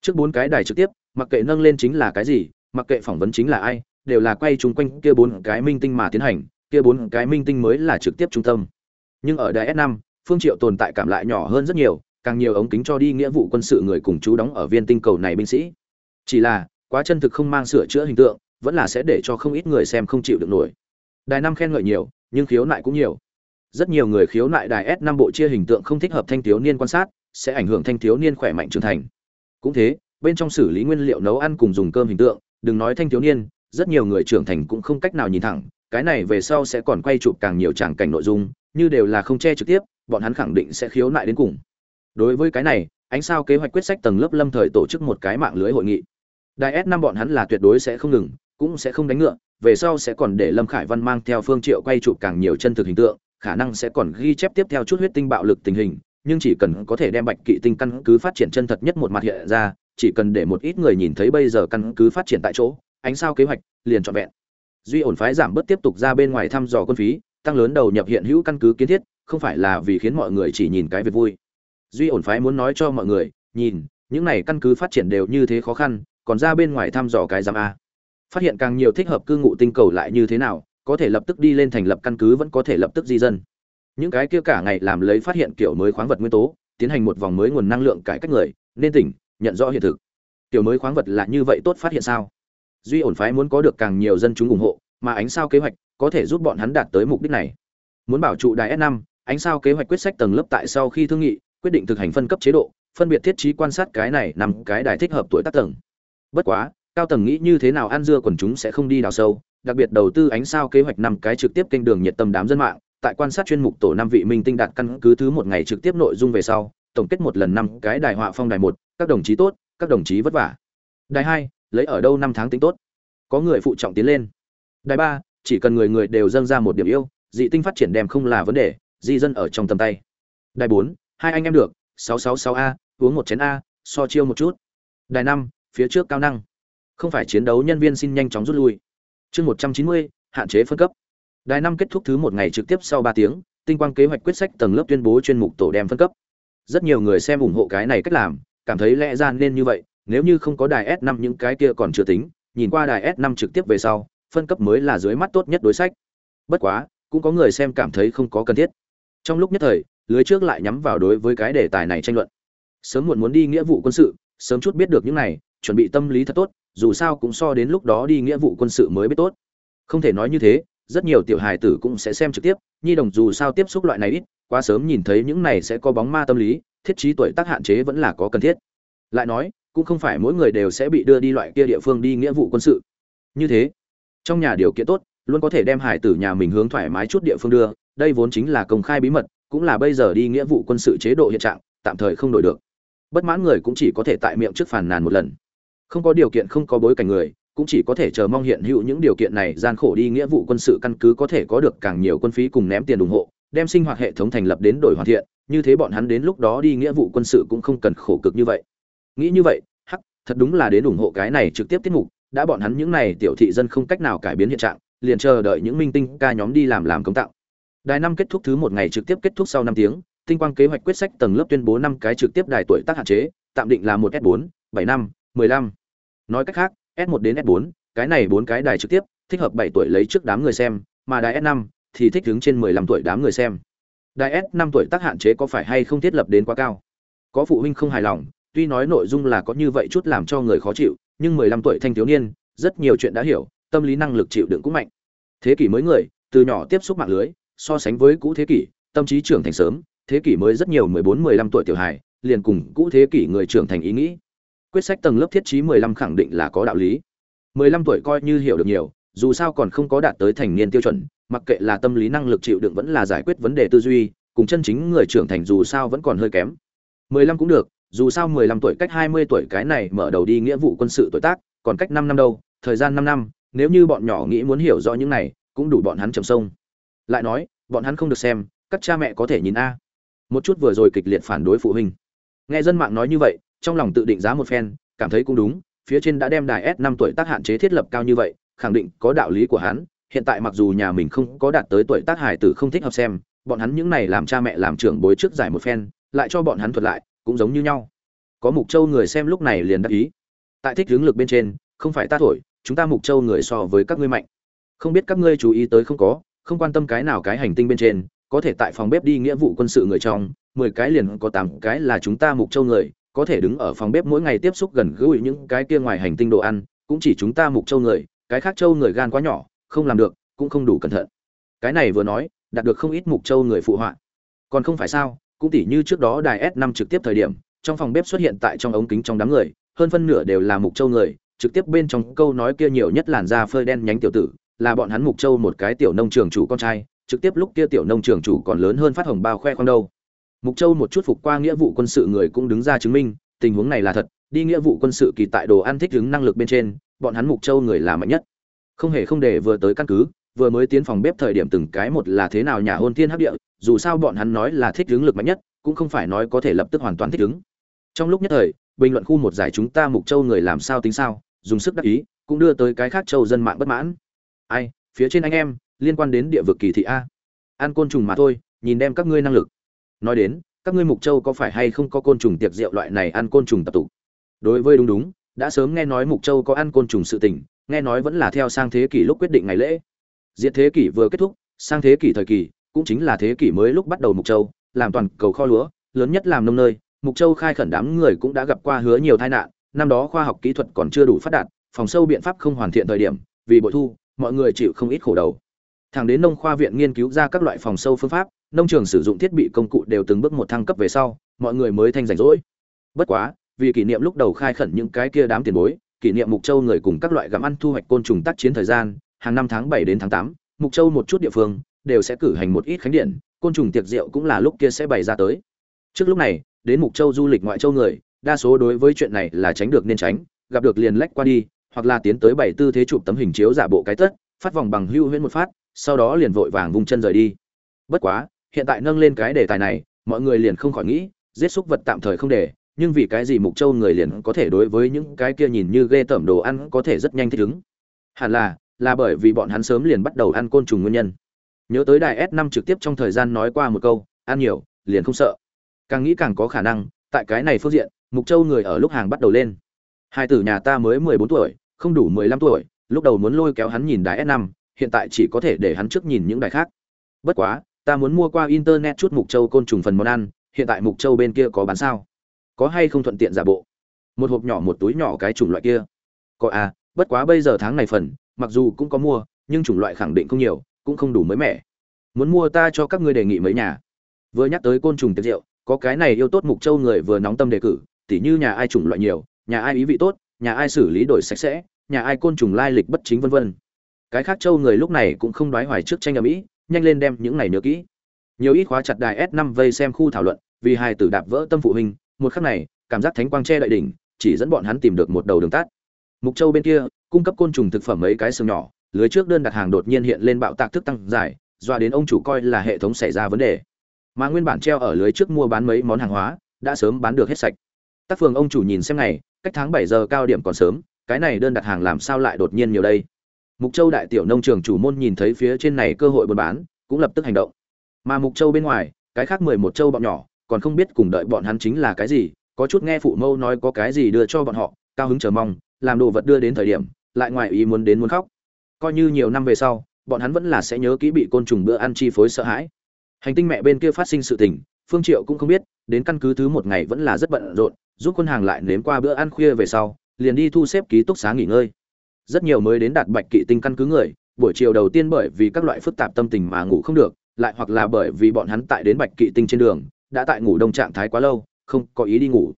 Trước bốn cái đài trực tiếp, mặc kệ nâng lên chính là cái gì, mặc kệ phỏng vấn chính là ai, đều là quay chung quanh kia bốn cái minh tinh mà tiến hành, kia bốn cái minh tinh mới là trực tiếp trung tâm. Nhưng ở đài s 5 phương triệu tồn tại cảm lại nhỏ hơn rất nhiều, càng nhiều ống kính cho đi nghĩa vụ quân sự người cùng chú đóng ở viên tinh cầu này binh sĩ. Chỉ là quá chân thực không mang sửa chữa hình tượng, vẫn là sẽ để cho không ít người xem không chịu được nổi. Đài năm khen ngợi nhiều, nhưng khiếu nại cũng nhiều. Rất nhiều người khiếu nại đài s năm bộ chia hình tượng không thích hợp thanh thiếu niên quan sát, sẽ ảnh hưởng thanh thiếu niên khỏe mạnh trưởng thành. Cũng thế, bên trong xử lý nguyên liệu nấu ăn cùng dùng cơm hình tượng, đừng nói thanh thiếu niên, rất nhiều người trưởng thành cũng không cách nào nhìn thẳng, cái này về sau sẽ còn quay chụp càng nhiều tràng cảnh nội dung, như đều là không che trực tiếp, bọn hắn khẳng định sẽ khiếu nại đến cùng. Đối với cái này, ánh sao kế hoạch quyết sách tầng lớp lâm thời tổ chức một cái mạng lưới hội nghị đài s năm bọn hắn là tuyệt đối sẽ không ngừng, cũng sẽ không đánh ngựa, về sau sẽ còn để lâm khải văn mang theo phương triệu quay chụp càng nhiều chân thực hình tượng, khả năng sẽ còn ghi chép tiếp theo chút huyết tinh bạo lực tình hình, nhưng chỉ cần có thể đem bạch kỵ tinh căn cứ phát triển chân thật nhất một mặt hiện ra, chỉ cần để một ít người nhìn thấy bây giờ căn cứ phát triển tại chỗ, ánh sao kế hoạch, liền trọn vẹn. Duy ổn phái giảm bớt tiếp tục ra bên ngoài thăm dò quân phí, tăng lớn đầu nhập hiện hữu căn cứ kiến thiết, không phải là vì khiến mọi người chỉ nhìn cái việc vui. Duy ổn phái muốn nói cho mọi người, nhìn, những này căn cứ phát triển đều như thế khó khăn còn ra bên ngoài thăm dò cái giám a. Phát hiện càng nhiều thích hợp cư ngụ tinh cầu lại như thế nào, có thể lập tức đi lên thành lập căn cứ vẫn có thể lập tức di dân. Những cái kia cả ngày làm lấy phát hiện kiểu mới khoáng vật nguyên tố, tiến hành một vòng mới nguồn năng lượng cải cách người, nên tỉnh, nhận rõ hiện thực. Kiểu mới khoáng vật là như vậy tốt phát hiện sao? Duy ổn phái muốn có được càng nhiều dân chúng ủng hộ, mà ánh sao kế hoạch có thể giúp bọn hắn đạt tới mục đích này. Muốn bảo trụ đài s 5 ánh sao kế hoạch quyết sách tầng lớp tại sau khi thương nghị, quyết định thực hành phân cấp chế độ, phân biệt thiết trí quan sát cái này nằm cái đài thích hợp tuổi tác tầng bất quá, cao tầng nghĩ như thế nào ăn dưa quần chúng sẽ không đi đào sâu, đặc biệt đầu tư ánh sao kế hoạch năm cái trực tiếp kênh đường nhiệt tâm đám dân mạng, tại quan sát chuyên mục tổ năm vị minh tinh đạt căn cứ thứ một ngày trực tiếp nội dung về sau, tổng kết một lần năm cái đài họa phong đài một, các đồng chí tốt, các đồng chí vất vả. Đài hai, lấy ở đâu năm tháng tính tốt? Có người phụ trọng tiến lên. Đài ba, chỉ cần người người đều dâng ra một điểm yêu, dị tinh phát triển đem không là vấn đề, di dân ở trong tầm tay. Đài bốn, hai anh em được, sáu sáu sáu a, uống một chén a, so chiêu một chút. Đài năm phía trước cao năng. Không phải chiến đấu nhân viên xin nhanh chóng rút lui. Chương một trăm chín mươi, hạn chế phân cấp. Đài năm kết thúc thứ một ngày trực tiếp sau ba tiếng, tinh quang kế hoạch quyết sách tầng lớp tuyên bố chuyên mục tổ đem phân cấp. Rất nhiều người xem ủng hộ cái này cách làm, cảm thấy lẽ ra nên như vậy, nếu như không có đài s năm những cái kia còn chưa tính, nhìn qua đài s năm trực tiếp về sau, phân cấp mới là dưới mắt tốt nhất đối sách. Bất quá, cũng có người xem cảm thấy không có cần thiết. Trong lúc nhất thời, lưới trước lại nhắm vào đối với cái đề tài này tranh luận. Sớm muộn muốn đi nghĩa vụ quân sự, sớm chút biết được những này chuẩn bị tâm lý thật tốt, dù sao cũng so đến lúc đó đi nghĩa vụ quân sự mới biết tốt. Không thể nói như thế, rất nhiều tiểu hài tử cũng sẽ xem trực tiếp, nhi đồng dù sao tiếp xúc loại này ít, quá sớm nhìn thấy những này sẽ có bóng ma tâm lý, thiết trí tuổi tác hạn chế vẫn là có cần thiết. Lại nói, cũng không phải mỗi người đều sẽ bị đưa đi loại kia địa phương đi nghĩa vụ quân sự. Như thế, trong nhà điều kiện tốt, luôn có thể đem hải tử nhà mình hướng thoải mái chút địa phương đưa, đây vốn chính là công khai bí mật, cũng là bây giờ đi nghĩa vụ quân sự chế độ hiện trạng, tạm thời không đổi được. Bất mãn người cũng chỉ có thể tại miệng trước phàn nàn một lần không có điều kiện không có bối cảnh người, cũng chỉ có thể chờ mong hiện hữu những điều kiện này, gian khổ đi nghĩa vụ quân sự căn cứ có thể có được càng nhiều quân phí cùng ném tiền ủng hộ, đem sinh hoạt hệ thống thành lập đến đổi hoàn thiện, như thế bọn hắn đến lúc đó đi nghĩa vụ quân sự cũng không cần khổ cực như vậy. Nghĩ như vậy, hắc, thật đúng là đến ủng hộ cái này trực tiếp tiết mục, đã bọn hắn những này tiểu thị dân không cách nào cải biến hiện trạng, liền chờ đợi những minh tinh ca nhóm đi làm làm công tạo. Đài năm kết thúc thứ một ngày trực tiếp kết thúc sau năm tiếng, tinh quang kế hoạch quyết sách tầng lớp tuyên bố năm cái trực tiếp đài tuổi tác hạn chế, tạm định là một s bốn, bảy năm mười lăm. Nói cách khác, s 1 đến s 4 cái này bốn cái đài trực tiếp, thích hợp 7 tuổi lấy trước đám người xem, mà đài s 5 thì thích đứng trên mười lăm tuổi đám người xem. Đài s 5 tuổi tác hạn chế có phải hay không thiết lập đến quá cao? Có phụ huynh không hài lòng, tuy nói nội dung là có như vậy chút làm cho người khó chịu, nhưng mười lăm tuổi thanh thiếu niên, rất nhiều chuyện đã hiểu, tâm lý năng lực chịu đựng cũng mạnh. Thế kỷ mới người, từ nhỏ tiếp xúc mạng lưới, so sánh với cũ thế kỷ, tâm trí trưởng thành sớm, thế kỷ mới rất nhiều mười bốn, mười lăm tuổi tiểu hài, liền cùng cũ thế kỷ người trưởng thành ý nghĩ quyết sách tầng lớp thiết trí 15 khẳng định là có đạo lý. 15 tuổi coi như hiểu được nhiều, dù sao còn không có đạt tới thành niên tiêu chuẩn, mặc kệ là tâm lý năng lực chịu đựng vẫn là giải quyết vấn đề tư duy, cùng chân chính người trưởng thành dù sao vẫn còn hơi kém. 15 cũng được, dù sao 15 tuổi cách 20 tuổi cái này mở đầu đi nghĩa vụ quân sự tuổi tác, còn cách 5 năm đâu, thời gian 5 năm, nếu như bọn nhỏ nghĩ muốn hiểu rõ những này, cũng đủ bọn hắn trầm sông. Lại nói, bọn hắn không được xem, các cha mẹ có thể nhìn a. Một chút vừa rồi kịch liệt phản đối phụ huynh. Nghe dân mạng nói như vậy trong lòng tự định giá một phen, cảm thấy cũng đúng, phía trên đã đem đài s năm tuổi tác hạn chế thiết lập cao như vậy, khẳng định có đạo lý của hắn, hiện tại mặc dù nhà mình không có đạt tới tuổi tác hải tử không thích hợp xem, bọn hắn những này làm cha mẹ làm trưởng bối trước giải một phen, lại cho bọn hắn thuật lại, cũng giống như nhau. Có mục châu người xem lúc này liền đắc ý. Tại thích hướng lực bên trên, không phải ta thổi, chúng ta mục châu người so với các ngươi mạnh. Không biết các ngươi chú ý tới không có, không quan tâm cái nào cái hành tinh bên trên, có thể tại phòng bếp đi nghĩa vụ quân sự người trong, mười cái liền có tám cái là chúng ta mục châu người có thể đứng ở phòng bếp mỗi ngày tiếp xúc gần gũi những cái kia ngoài hành tinh đồ ăn, cũng chỉ chúng ta mục châu người, cái khác châu người gan quá nhỏ, không làm được, cũng không đủ cẩn thận. Cái này vừa nói, đạt được không ít mục châu người phụ họa. Còn không phải sao, cũng tỉ như trước đó đài s 5 trực tiếp thời điểm, trong phòng bếp xuất hiện tại trong ống kính trong đám người, hơn phân nửa đều là mục châu người, trực tiếp bên trong câu nói kia nhiều nhất làn da phơi đen nhánh tiểu tử, là bọn hắn mục châu một cái tiểu nông trường chủ con trai, trực tiếp lúc kia tiểu nông trường chủ còn lớn hơn phát hồng bao khoe khoang đâu mục châu một chút phục qua nghĩa vụ quân sự người cũng đứng ra chứng minh, tình huống này là thật, đi nghĩa vụ quân sự kỳ tại đồ ăn thích ứng năng lực bên trên, bọn hắn mục châu người là mạnh nhất. Không hề không để vừa tới căn cứ, vừa mới tiến phòng bếp thời điểm từng cái một là thế nào nhà hôn thiên hấp địa, dù sao bọn hắn nói là thích ứng lực mạnh nhất, cũng không phải nói có thể lập tức hoàn toàn thích ứng. Trong lúc nhất thời, bình luận khu một giải chúng ta mục châu người làm sao tính sao, dùng sức đắc ý, cũng đưa tới cái khác châu dân mạng bất mãn. Ai, phía trên anh em, liên quan đến địa vực kỳ thị a. Ăn côn trùng mà thôi, nhìn đem các ngươi năng lực nói đến, các ngươi mục châu có phải hay không có côn trùng tiệc rượu loại này ăn côn trùng tập tụ? Đối với đúng đúng, đã sớm nghe nói mục châu có ăn côn trùng sự tình, nghe nói vẫn là theo sang thế kỷ lúc quyết định ngày lễ. Diệt thế kỷ vừa kết thúc, sang thế kỷ thời kỳ, cũng chính là thế kỷ mới lúc bắt đầu mục châu, làm toàn cầu kho lúa, lớn nhất làm nông nơi, mục châu khai khẩn đám người cũng đã gặp qua hứa nhiều tai nạn, năm đó khoa học kỹ thuật còn chưa đủ phát đạt, phòng sâu biện pháp không hoàn thiện thời điểm, vì bội thu, mọi người chịu không ít khổ đầu. Thẳng đến nông khoa viện nghiên cứu ra các loại phòng sâu phương pháp nông trường sử dụng thiết bị công cụ đều từng bước một thăng cấp về sau, mọi người mới thanh rảnh rỗi. Bất quá, vì kỷ niệm lúc đầu khai khẩn những cái kia đám tiền bối, kỷ niệm mục châu người cùng các loại gặm ăn thu hoạch côn trùng tác chiến thời gian, hàng năm tháng bảy đến tháng tám, mục châu một chút địa phương đều sẽ cử hành một ít khánh điện, côn trùng tiệc rượu cũng là lúc kia sẽ bày ra tới. Trước lúc này, đến mục châu du lịch ngoại châu người, đa số đối với chuyện này là tránh được nên tránh, gặp được liền lách qua đi, hoặc là tiến tới bảy tư thế chụp tấm hình chiếu giả bộ cái tất, phát vòng bằng hưu huyễn một phát, sau đó liền vội vàng vung chân rời đi. Bất quá hiện tại nâng lên cái đề tài này, mọi người liền không khỏi nghĩ, giết súc vật tạm thời không để, nhưng vì cái gì mục châu người liền có thể đối với những cái kia nhìn như ghê tởm đồ ăn có thể rất nhanh thích ứng? Hẳn là là bởi vì bọn hắn sớm liền bắt đầu ăn côn trùng nguyên nhân. Nhớ tới đài s 5 trực tiếp trong thời gian nói qua một câu, ăn nhiều, liền không sợ. Càng nghĩ càng có khả năng, tại cái này phương diện, mục châu người ở lúc hàng bắt đầu lên. Hai tử nhà ta mới mười bốn tuổi, không đủ mười lăm tuổi, lúc đầu muốn lôi kéo hắn nhìn đài s 5 hiện tại chỉ có thể để hắn trước nhìn những đài khác. Bất quá ta muốn mua qua internet chút mục châu côn trùng phần món ăn, hiện tại mục châu bên kia có bán sao? Có hay không thuận tiện giả bộ? Một hộp nhỏ một túi nhỏ cái chủng loại kia. Có à bất quá bây giờ tháng này phần, mặc dù cũng có mua, nhưng chủng loại khẳng định không nhiều, cũng không đủ mới mẻ. Muốn mua ta cho các ngươi đề nghị mấy nhà. Vừa nhắc tới côn trùng tiệc rượu có cái này yêu tốt mục châu người vừa nóng tâm đề cử, tỉ như nhà ai chủng loại nhiều, nhà ai ý vị tốt, nhà ai xử lý đổi sạch sẽ, nhà ai côn trùng lai lịch bất chính vân vân. Cái khác châu người lúc này cũng không đoái hoài trước tranh ở mỹ nhanh lên đem những này nhớ kỹ. Nhiều ít khóa chặt đài s 5 vây xem khu thảo luận, vì hai tử đạp vỡ tâm phụ huynh, một khắc này, cảm giác thánh quang che đợi đỉnh, chỉ dẫn bọn hắn tìm được một đầu đường tắt. Mục châu bên kia, cung cấp côn trùng thực phẩm mấy cái sừng nhỏ, lưới trước đơn đặt hàng đột nhiên hiện lên bạo tạc thức tăng dài doa đến ông chủ coi là hệ thống xảy ra vấn đề. Mà nguyên bản treo ở lưới trước mua bán mấy món hàng hóa, đã sớm bán được hết sạch. Tác phường ông chủ nhìn xem ngày cách tháng bảy giờ cao điểm còn sớm, cái này đơn đặt hàng làm sao lại đột nhiên nhiều đây? Mục châu đại tiểu nông trường chủ môn nhìn thấy phía trên này cơ hội buôn bán, cũng lập tức hành động. Mà mục châu bên ngoài, cái khác mười một châu bọn nhỏ, còn không biết cùng đợi bọn hắn chính là cái gì, có chút nghe phụ mâu nói có cái gì đưa cho bọn họ, cao hứng chờ mong, làm đồ vật đưa đến thời điểm, lại ngoài ý muốn đến muốn khóc. Coi như nhiều năm về sau, bọn hắn vẫn là sẽ nhớ kỹ bị côn trùng bữa ăn chi phối sợ hãi. Hành tinh mẹ bên kia phát sinh sự tình, phương triệu cũng không biết, đến căn cứ thứ một ngày vẫn là rất bận rộn, giúp quân hàng lại nếm qua bữa ăn khuya về sau, liền đi thu xếp ký túc xá nghỉ ngơi rất nhiều mới đến đạt bạch kỵ tinh căn cứ người, buổi chiều đầu tiên bởi vì các loại phức tạp tâm tình mà ngủ không được, lại hoặc là bởi vì bọn hắn tại đến bạch kỵ tinh trên đường, đã tại ngủ đông trạng thái quá lâu, không có ý đi ngủ.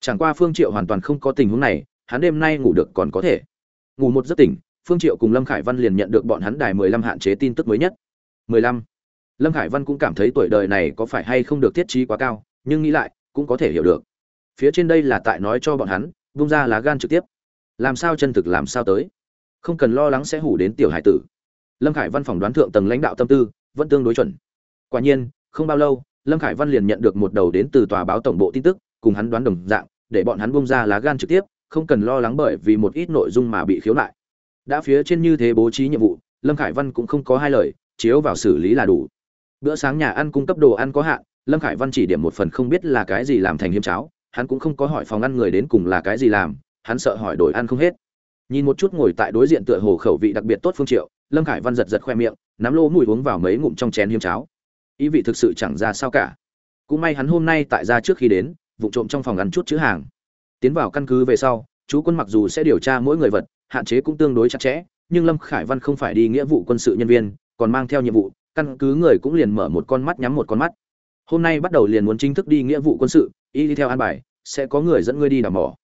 Chẳng qua phương triệu hoàn toàn không có tình huống này, hắn đêm nay ngủ được còn có thể. Ngủ một giấc tỉnh, phương triệu cùng lâm khải văn liền nhận được bọn hắn đài 15 hạn chế tin tức mới nhất. 15. lâm khải văn cũng cảm thấy tuổi đời này có phải hay không được thiết trí quá cao, nhưng nghĩ lại, cũng có thể hiểu được. Phía trên đây là tại nói cho bọn hắn vung ra lá gan trực tiếp làm sao chân thực làm sao tới? Không cần lo lắng sẽ hủ đến tiểu hải tử. Lâm khải văn phòng đoán thượng tầng lãnh đạo tâm tư, vẫn tương đối chuẩn. Quả nhiên, không bao lâu, lâm khải văn liền nhận được một đầu đến từ tòa báo tổng bộ tin tức, cùng hắn đoán đồng dạng, để bọn hắn bung ra lá gan trực tiếp, không cần lo lắng bởi vì một ít nội dung mà bị khiếu nại. Đã phía trên như thế bố trí nhiệm vụ, lâm khải văn cũng không có hai lời, chiếu vào xử lý là đủ. Bữa sáng nhà ăn cung cấp đồ ăn có hạn, lâm khải văn chỉ điểm một phần không biết là cái gì làm thành hiếm cháo, hắn cũng không có hỏi phòng ăn người đến cùng là cái gì làm hắn sợ hỏi đổi ăn không hết. Nhìn một chút ngồi tại đối diện tựa hồ khẩu vị đặc biệt tốt phương triệu, lâm khải văn giật giật khoe miệng, nắm lô mùi uống vào mấy ngụm trong chén hiếm cháo. Ý vị thực sự chẳng ra sao cả. Cũng may hắn hôm nay tại ra trước khi đến vụ trộm trong phòng ăn chút chữ hàng. Tiến vào căn cứ về sau, chú quân mặc dù sẽ điều tra mỗi người vật, hạn chế cũng tương đối chặt chẽ, nhưng lâm khải văn không phải đi nghĩa vụ quân sự nhân viên, còn mang theo nhiệm vụ, căn cứ người cũng liền mở một con mắt nhắm một con mắt. Hôm nay bắt đầu liền muốn chính thức đi nghĩa vụ quân sự, y đi theo an bài, sẽ có người dẫn ngươi đi đào mỏ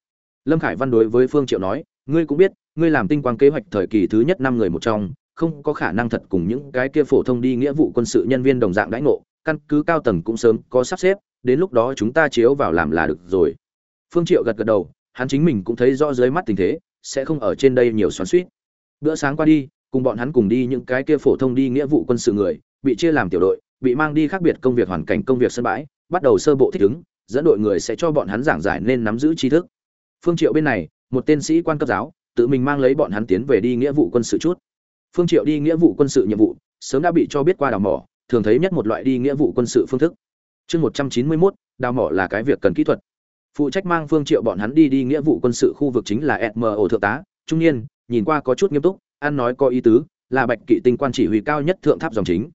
lâm khải văn đối với phương triệu nói, ngươi cũng biết, ngươi làm tinh quang kế hoạch thời kỳ thứ nhất năm người một trong, không có khả năng thật cùng những cái kia phổ thông đi nghĩa vụ quân sự nhân viên đồng dạng đãi ngộ, căn cứ cao tầng cũng sớm có sắp xếp, đến lúc đó chúng ta chiếu vào làm là được rồi. Phương triệu gật gật đầu, hắn chính mình cũng thấy rõ dưới mắt tình thế, sẽ không ở trên đây nhiều xoắn xuýt. Bữa sáng qua đi, cùng bọn hắn cùng đi những cái kia phổ thông đi nghĩa vụ quân sự người, bị chia làm tiểu đội, bị mang đi khác biệt công việc hoàn cảnh công việc sân bãi, bắt đầu sơ bộ thích ứng, dẫn đội người sẽ cho bọn hắn giảng giải nên nắm giữ tri thức phương triệu bên này một tên sĩ quan cấp giáo tự mình mang lấy bọn hắn tiến về đi nghĩa vụ quân sự chút. Phương triệu đi nghĩa vụ quân sự nhiệm vụ sớm đã bị cho biết qua đào mỏ thường thấy nhất một loại đi nghĩa vụ quân sự phương thức. Chương 191, đào mỏ là cái việc cần kỹ thuật. Phụ trách mang phương triệu bọn hắn đi đi nghĩa vụ quân sự khu vực chính là smo thượng tá trung niên nhìn qua có chút nghiêm túc ăn nói có ý tứ là bạch kỵ tinh quan chỉ huy cao nhất thượng tháp dòng chính.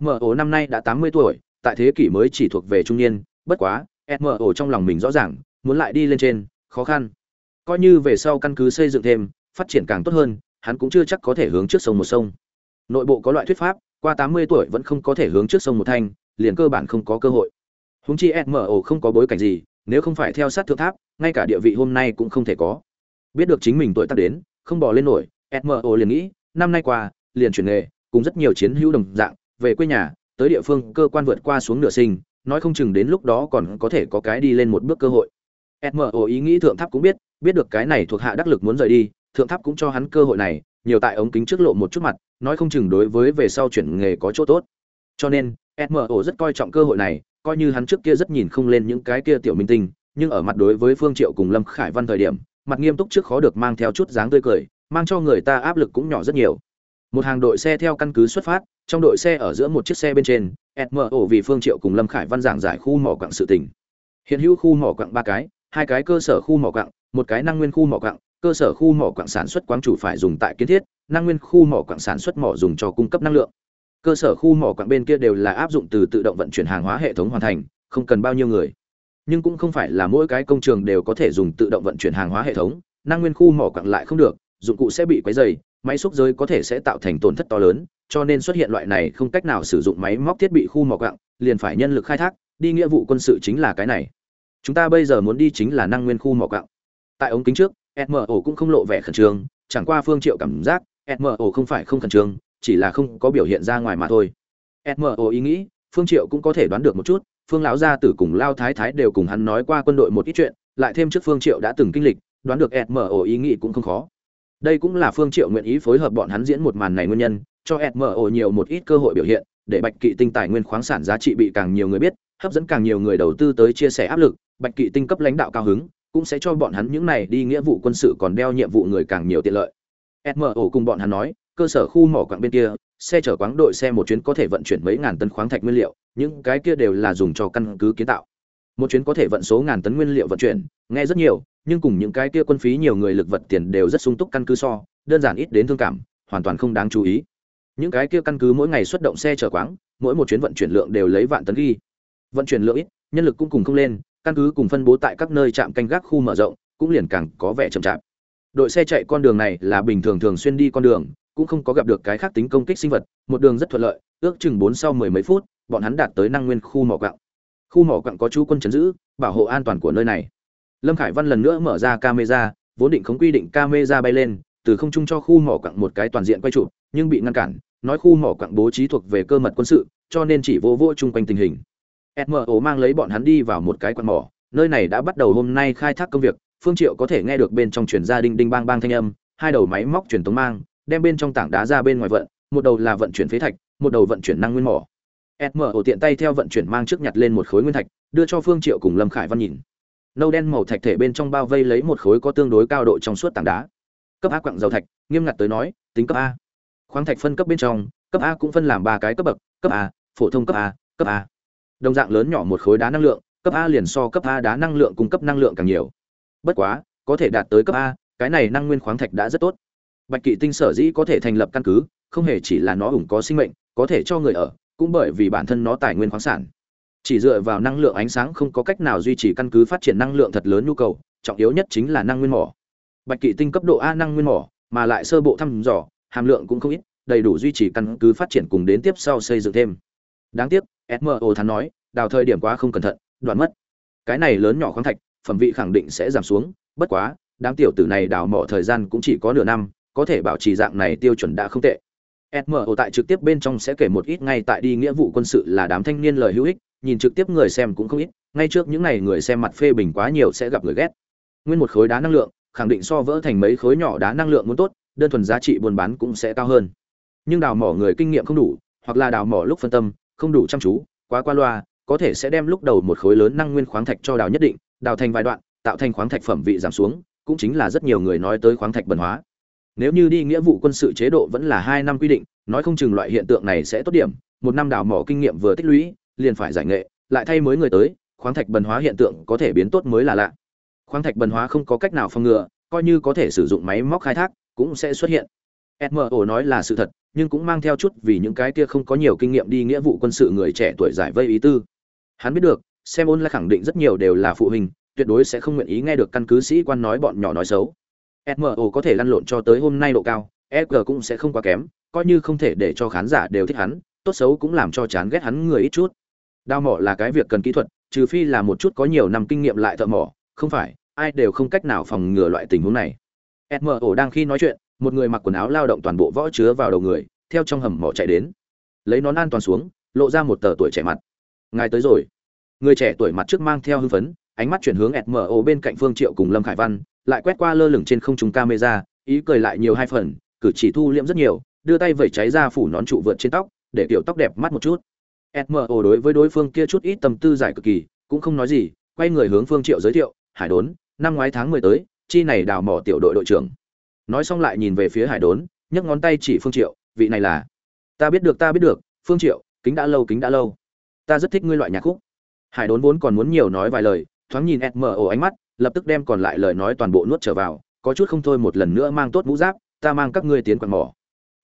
Smo năm nay đã 80 tuổi tại thế kỷ mới chỉ thuộc về trung niên bất quá smo trong lòng mình rõ ràng muốn lại đi lên trên khó khăn. Coi như về sau căn cứ xây dựng thêm, phát triển càng tốt hơn, hắn cũng chưa chắc có thể hướng trước sông một sông. Nội bộ có loại thuyết pháp, qua 80 tuổi vẫn không có thể hướng trước sông một thanh, liền cơ bản không có cơ hội. Húng chi smo không có bối cảnh gì, nếu không phải theo sát thượng tháp, ngay cả địa vị hôm nay cũng không thể có. Biết được chính mình tuổi tác đến, không bỏ lên nổi smo liền nghĩ, năm nay qua, liền chuyển nghề, cùng rất nhiều chiến hữu đồng dạng, về quê nhà, tới địa phương cơ quan vượt qua xuống nửa sinh, nói không chừng đến lúc đó còn có thể có cái đi lên một bước cơ hội smo ý nghĩ thượng tháp cũng biết biết được cái này thuộc hạ đắc lực muốn rời đi, thượng tháp cũng cho hắn cơ hội này, nhiều tại ống kính trước lộ một chút mặt, nói không chừng đối với về sau chuyển nghề có chỗ tốt. Cho nên smo rất coi trọng cơ hội này, coi như hắn trước kia rất nhìn không lên những cái kia tiểu minh tinh, nhưng ở mặt đối với phương triệu cùng lâm khải văn thời điểm, mặt nghiêm túc trước khó được mang theo chút dáng tươi cười, mang cho người ta áp lực cũng nhỏ rất nhiều. Một hàng đội xe theo căn cứ xuất phát, trong đội xe ở giữa một chiếc xe bên trên smo vì phương triệu cùng lâm khải văn giảng giải khu mỏ quặng sự tình. Hiện hữu khu mỏ quặng ba cái hai cái cơ sở khu mỏ quặng một cái năng nguyên khu mỏ quặng cơ sở khu mỏ quặng sản xuất quáng chủ phải dùng tại kiến thiết năng nguyên khu mỏ quặng sản xuất mỏ dùng cho cung cấp năng lượng. Cơ sở khu mỏ quặng bên kia đều là áp dụng từ tự động vận chuyển hàng hóa hệ thống hoàn thành không cần bao nhiêu người. Nhưng cũng không phải là mỗi cái công trường đều có thể dùng tự động vận chuyển hàng hóa hệ thống năng nguyên khu mỏ quặng lại không được dụng cụ sẽ bị quấy rầy, máy xúc giới có thể sẽ tạo thành tổn thất to lớn cho nên xuất hiện loại này không cách nào sử dụng máy móc thiết bị khu mỏ quặng liền phải nhân lực khai thác đi nghĩa vụ quân sự chính là cái này chúng ta bây giờ muốn đi chính là năng nguyên khu mỏ quặng. Tại ống kính trước smo cũng không lộ vẻ khẩn trương, chẳng qua phương triệu cảm giác smo không phải không khẩn trương, chỉ là không có biểu hiện ra ngoài mà thôi. Smo ý nghĩ, phương triệu cũng có thể đoán được một chút, phương lão gia tử cùng lao thái thái đều cùng hắn nói qua quân đội một ít chuyện, lại thêm trước phương triệu đã từng kinh lịch, đoán được smo ý nghĩ cũng không khó. Đây cũng là phương triệu nguyện ý phối hợp bọn hắn diễn một màn này nguyên nhân, cho smo nhiều một ít cơ hội biểu hiện, để bạch kỵ tinh tài nguyên khoáng sản giá trị bị càng nhiều người biết hấp dẫn càng nhiều người đầu tư tới chia sẻ áp lực, bạch kỵ tinh cấp lãnh đạo cao hứng, cũng sẽ cho bọn hắn những này đi nghĩa vụ quân sự còn đeo nhiệm vụ người càng nhiều tiện lợi. Smo cùng bọn hắn nói, cơ sở khu mỏ quặng bên kia, xe chở quáng đội xe một chuyến có thể vận chuyển mấy ngàn tấn khoáng thạch nguyên liệu, những cái kia đều là dùng cho căn cứ kiến tạo. Một chuyến có thể vận số ngàn tấn nguyên liệu vận chuyển, nghe rất nhiều, nhưng cùng những cái kia quân phí nhiều người lực vật tiền đều rất sung túc căn cứ so, đơn giản ít đến thương cảm, hoàn toàn không đáng chú ý. Những cái kia căn cứ mỗi ngày xuất động xe chở quáng, mỗi một chuyến vận chuyển lượng đều lấy vạn tấn ghi vận chuyển lượng ít, nhân lực cũng cùng không lên, căn cứ cùng phân bố tại các nơi trạm canh gác khu mở rộng, cũng liền càng có vẻ chậm chạp. Đội xe chạy con đường này là bình thường thường xuyên đi con đường, cũng không có gặp được cái khác tính công kích sinh vật, một đường rất thuận lợi, ước chừng bốn sau mười mấy phút, bọn hắn đạt tới năng nguyên khu mỏ quặng. Khu mỏ quặng có chú quân chấn giữ, bảo hộ an toàn của nơi này. Lâm khải văn lần nữa mở ra camera, vốn định không quy định camera bay lên, từ không trung cho khu mỏ quặng một cái toàn diện quay chụp, nhưng bị ngăn cản, nói khu mỏ quặng bố trí thuộc về cơ mật quân sự, cho nên chỉ vô vô chung quanh tình hình smo mang lấy bọn hắn đi vào một cái quan mỏ. Nơi này đã bắt đầu hôm nay khai thác công việc. Phương triệu có thể nghe được bên trong truyền ra đinh đinh bang bang thanh âm, hai đầu máy móc truyền tống mang, đem bên trong tảng đá ra bên ngoài vận, một đầu là vận chuyển phế thạch, một đầu vận chuyển năng nguyên mỏ. Smo tiện tay theo vận chuyển mang trước nhặt lên một khối nguyên thạch, đưa cho phương triệu cùng lâm khải văn nhìn. Nâu đen màu thạch thể bên trong bao vây lấy một khối có tương đối cao độ trong suốt tảng đá. Cấp a quặng dầu thạch, nghiêm ngặt tới nói, tính cấp a. Khoáng thạch phân cấp bên trong, cấp a cũng phân làm ba cái cấp bậc, cấp a, phổ thông cấp a cấp a đồng dạng lớn nhỏ một khối đá năng lượng, cấp a liền so cấp a đá năng lượng cung cấp năng lượng càng nhiều. Bất quá, có thể đạt tới cấp a, cái này năng nguyên khoáng thạch đã rất tốt. Bạch kỵ tinh sở dĩ có thể thành lập căn cứ, không hề chỉ là nó ủng có sinh mệnh, có thể cho người ở, cũng bởi vì bản thân nó tài nguyên khoáng sản. Chỉ dựa vào năng lượng ánh sáng không có cách nào duy trì căn cứ phát triển năng lượng thật lớn nhu cầu, trọng yếu nhất chính là năng nguyên mỏ. Bạch kỵ tinh cấp độ a năng nguyên mỏ, mà lại sơ bộ thăm dò, hàm lượng cũng không ít, đầy đủ duy trì căn cứ phát triển cùng đến tiếp sau xây dựng thêm. Đáng tiếc smo thắn nói, đào thời điểm quá không cẩn thận, đoạn mất. Cái này lớn nhỏ khoáng thạch, phẩm vị khẳng định sẽ giảm xuống, bất quá, đám tiểu tử này đào mỏ thời gian cũng chỉ có nửa năm, có thể bảo trì dạng này tiêu chuẩn đã không tệ. Smo tại trực tiếp bên trong sẽ kể một ít ngay tại đi nghĩa vụ quân sự là đám thanh niên lời hữu ích, nhìn trực tiếp người xem cũng không ít, ngay trước những này người xem mặt phê bình quá nhiều sẽ gặp người ghét. Nguyên một khối đá năng lượng, khẳng định so vỡ thành mấy khối nhỏ đá năng lượng muốn tốt, đơn thuần giá trị buôn bán cũng sẽ cao hơn. Nhưng đào mỏ người kinh nghiệm không đủ, hoặc là đào mỏ lúc phân tâm không đủ chăm chú, quá qua loa, có thể sẽ đem lúc đầu một khối lớn năng nguyên khoáng thạch cho đào nhất định, đào thành vài đoạn, tạo thành khoáng thạch phẩm vị giảm xuống, cũng chính là rất nhiều người nói tới khoáng thạch bẩn hóa. Nếu như đi nghĩa vụ quân sự chế độ vẫn là hai năm quy định, nói không chừng loại hiện tượng này sẽ tốt điểm, một năm đào mỏ kinh nghiệm vừa tích lũy, liền phải giải nghệ, lại thay mới người tới, khoáng thạch bần hóa hiện tượng có thể biến tốt mới là lạ. Khoáng thạch bần hóa không có cách nào phòng ngừa, coi như có thể sử dụng máy móc khai thác, cũng sẽ xuất hiện smo nói là sự thật, nhưng cũng mang theo chút vì những cái kia không có nhiều kinh nghiệm đi nghĩa vụ quân sự người trẻ tuổi giải vây ý tư. Hắn biết được, xem ôn là khẳng định rất nhiều đều là phụ huynh, tuyệt đối sẽ không nguyện ý nghe được căn cứ sĩ quan nói bọn nhỏ nói xấu. Smo có thể lăn lộn cho tới hôm nay độ cao SG cũng sẽ không quá kém, coi như không thể để cho khán giả đều thích hắn, tốt xấu cũng làm cho chán ghét hắn người ít chút. Đao mỏ là cái việc cần kỹ thuật, trừ phi là một chút có nhiều năm kinh nghiệm lại thợ mỏ, không phải, ai đều không cách nào phòng ngừa loại tình huống này. Smo đang khi nói chuyện một người mặc quần áo lao động toàn bộ võ chứa vào đầu người, theo trong hầm mỏ chạy đến. Lấy nón an toàn xuống, lộ ra một tờ tuổi trẻ mặt. Ngài tới rồi. Người trẻ tuổi mặt trước mang theo hưng phấn, ánh mắt chuyển hướng mo bên cạnh phương triệu cùng lâm khải văn, lại quét qua lơ lửng trên không trung camera, ý cười lại nhiều hai phần, cử chỉ thu liễm rất nhiều, đưa tay vẩy cháy ra phủ nón trụ vượt trên tóc, để kiểu tóc đẹp mắt một chút. Mo đối với đối phương kia chút ít tâm tư giải cực kỳ, cũng không nói gì, quay người hướng phương triệu giới thiệu, hải đốn, năm ngoái tháng mười tới, chi này đào mỏ tiểu đội đội trưởng nói xong lại nhìn về phía hải đốn, nhấc ngón tay chỉ phương triệu, vị này là? Ta biết được, ta biết được, phương triệu, kính đã lâu, kính đã lâu. Ta rất thích ngươi loại nhạc khúc. Hải đốn vốn còn muốn nhiều nói vài lời, thoáng nhìn smo ánh mắt, lập tức đem còn lại lời nói toàn bộ nuốt trở vào, có chút không thôi một lần nữa mang tốt mũ giáp, ta mang các ngươi tiến quạt mỏ.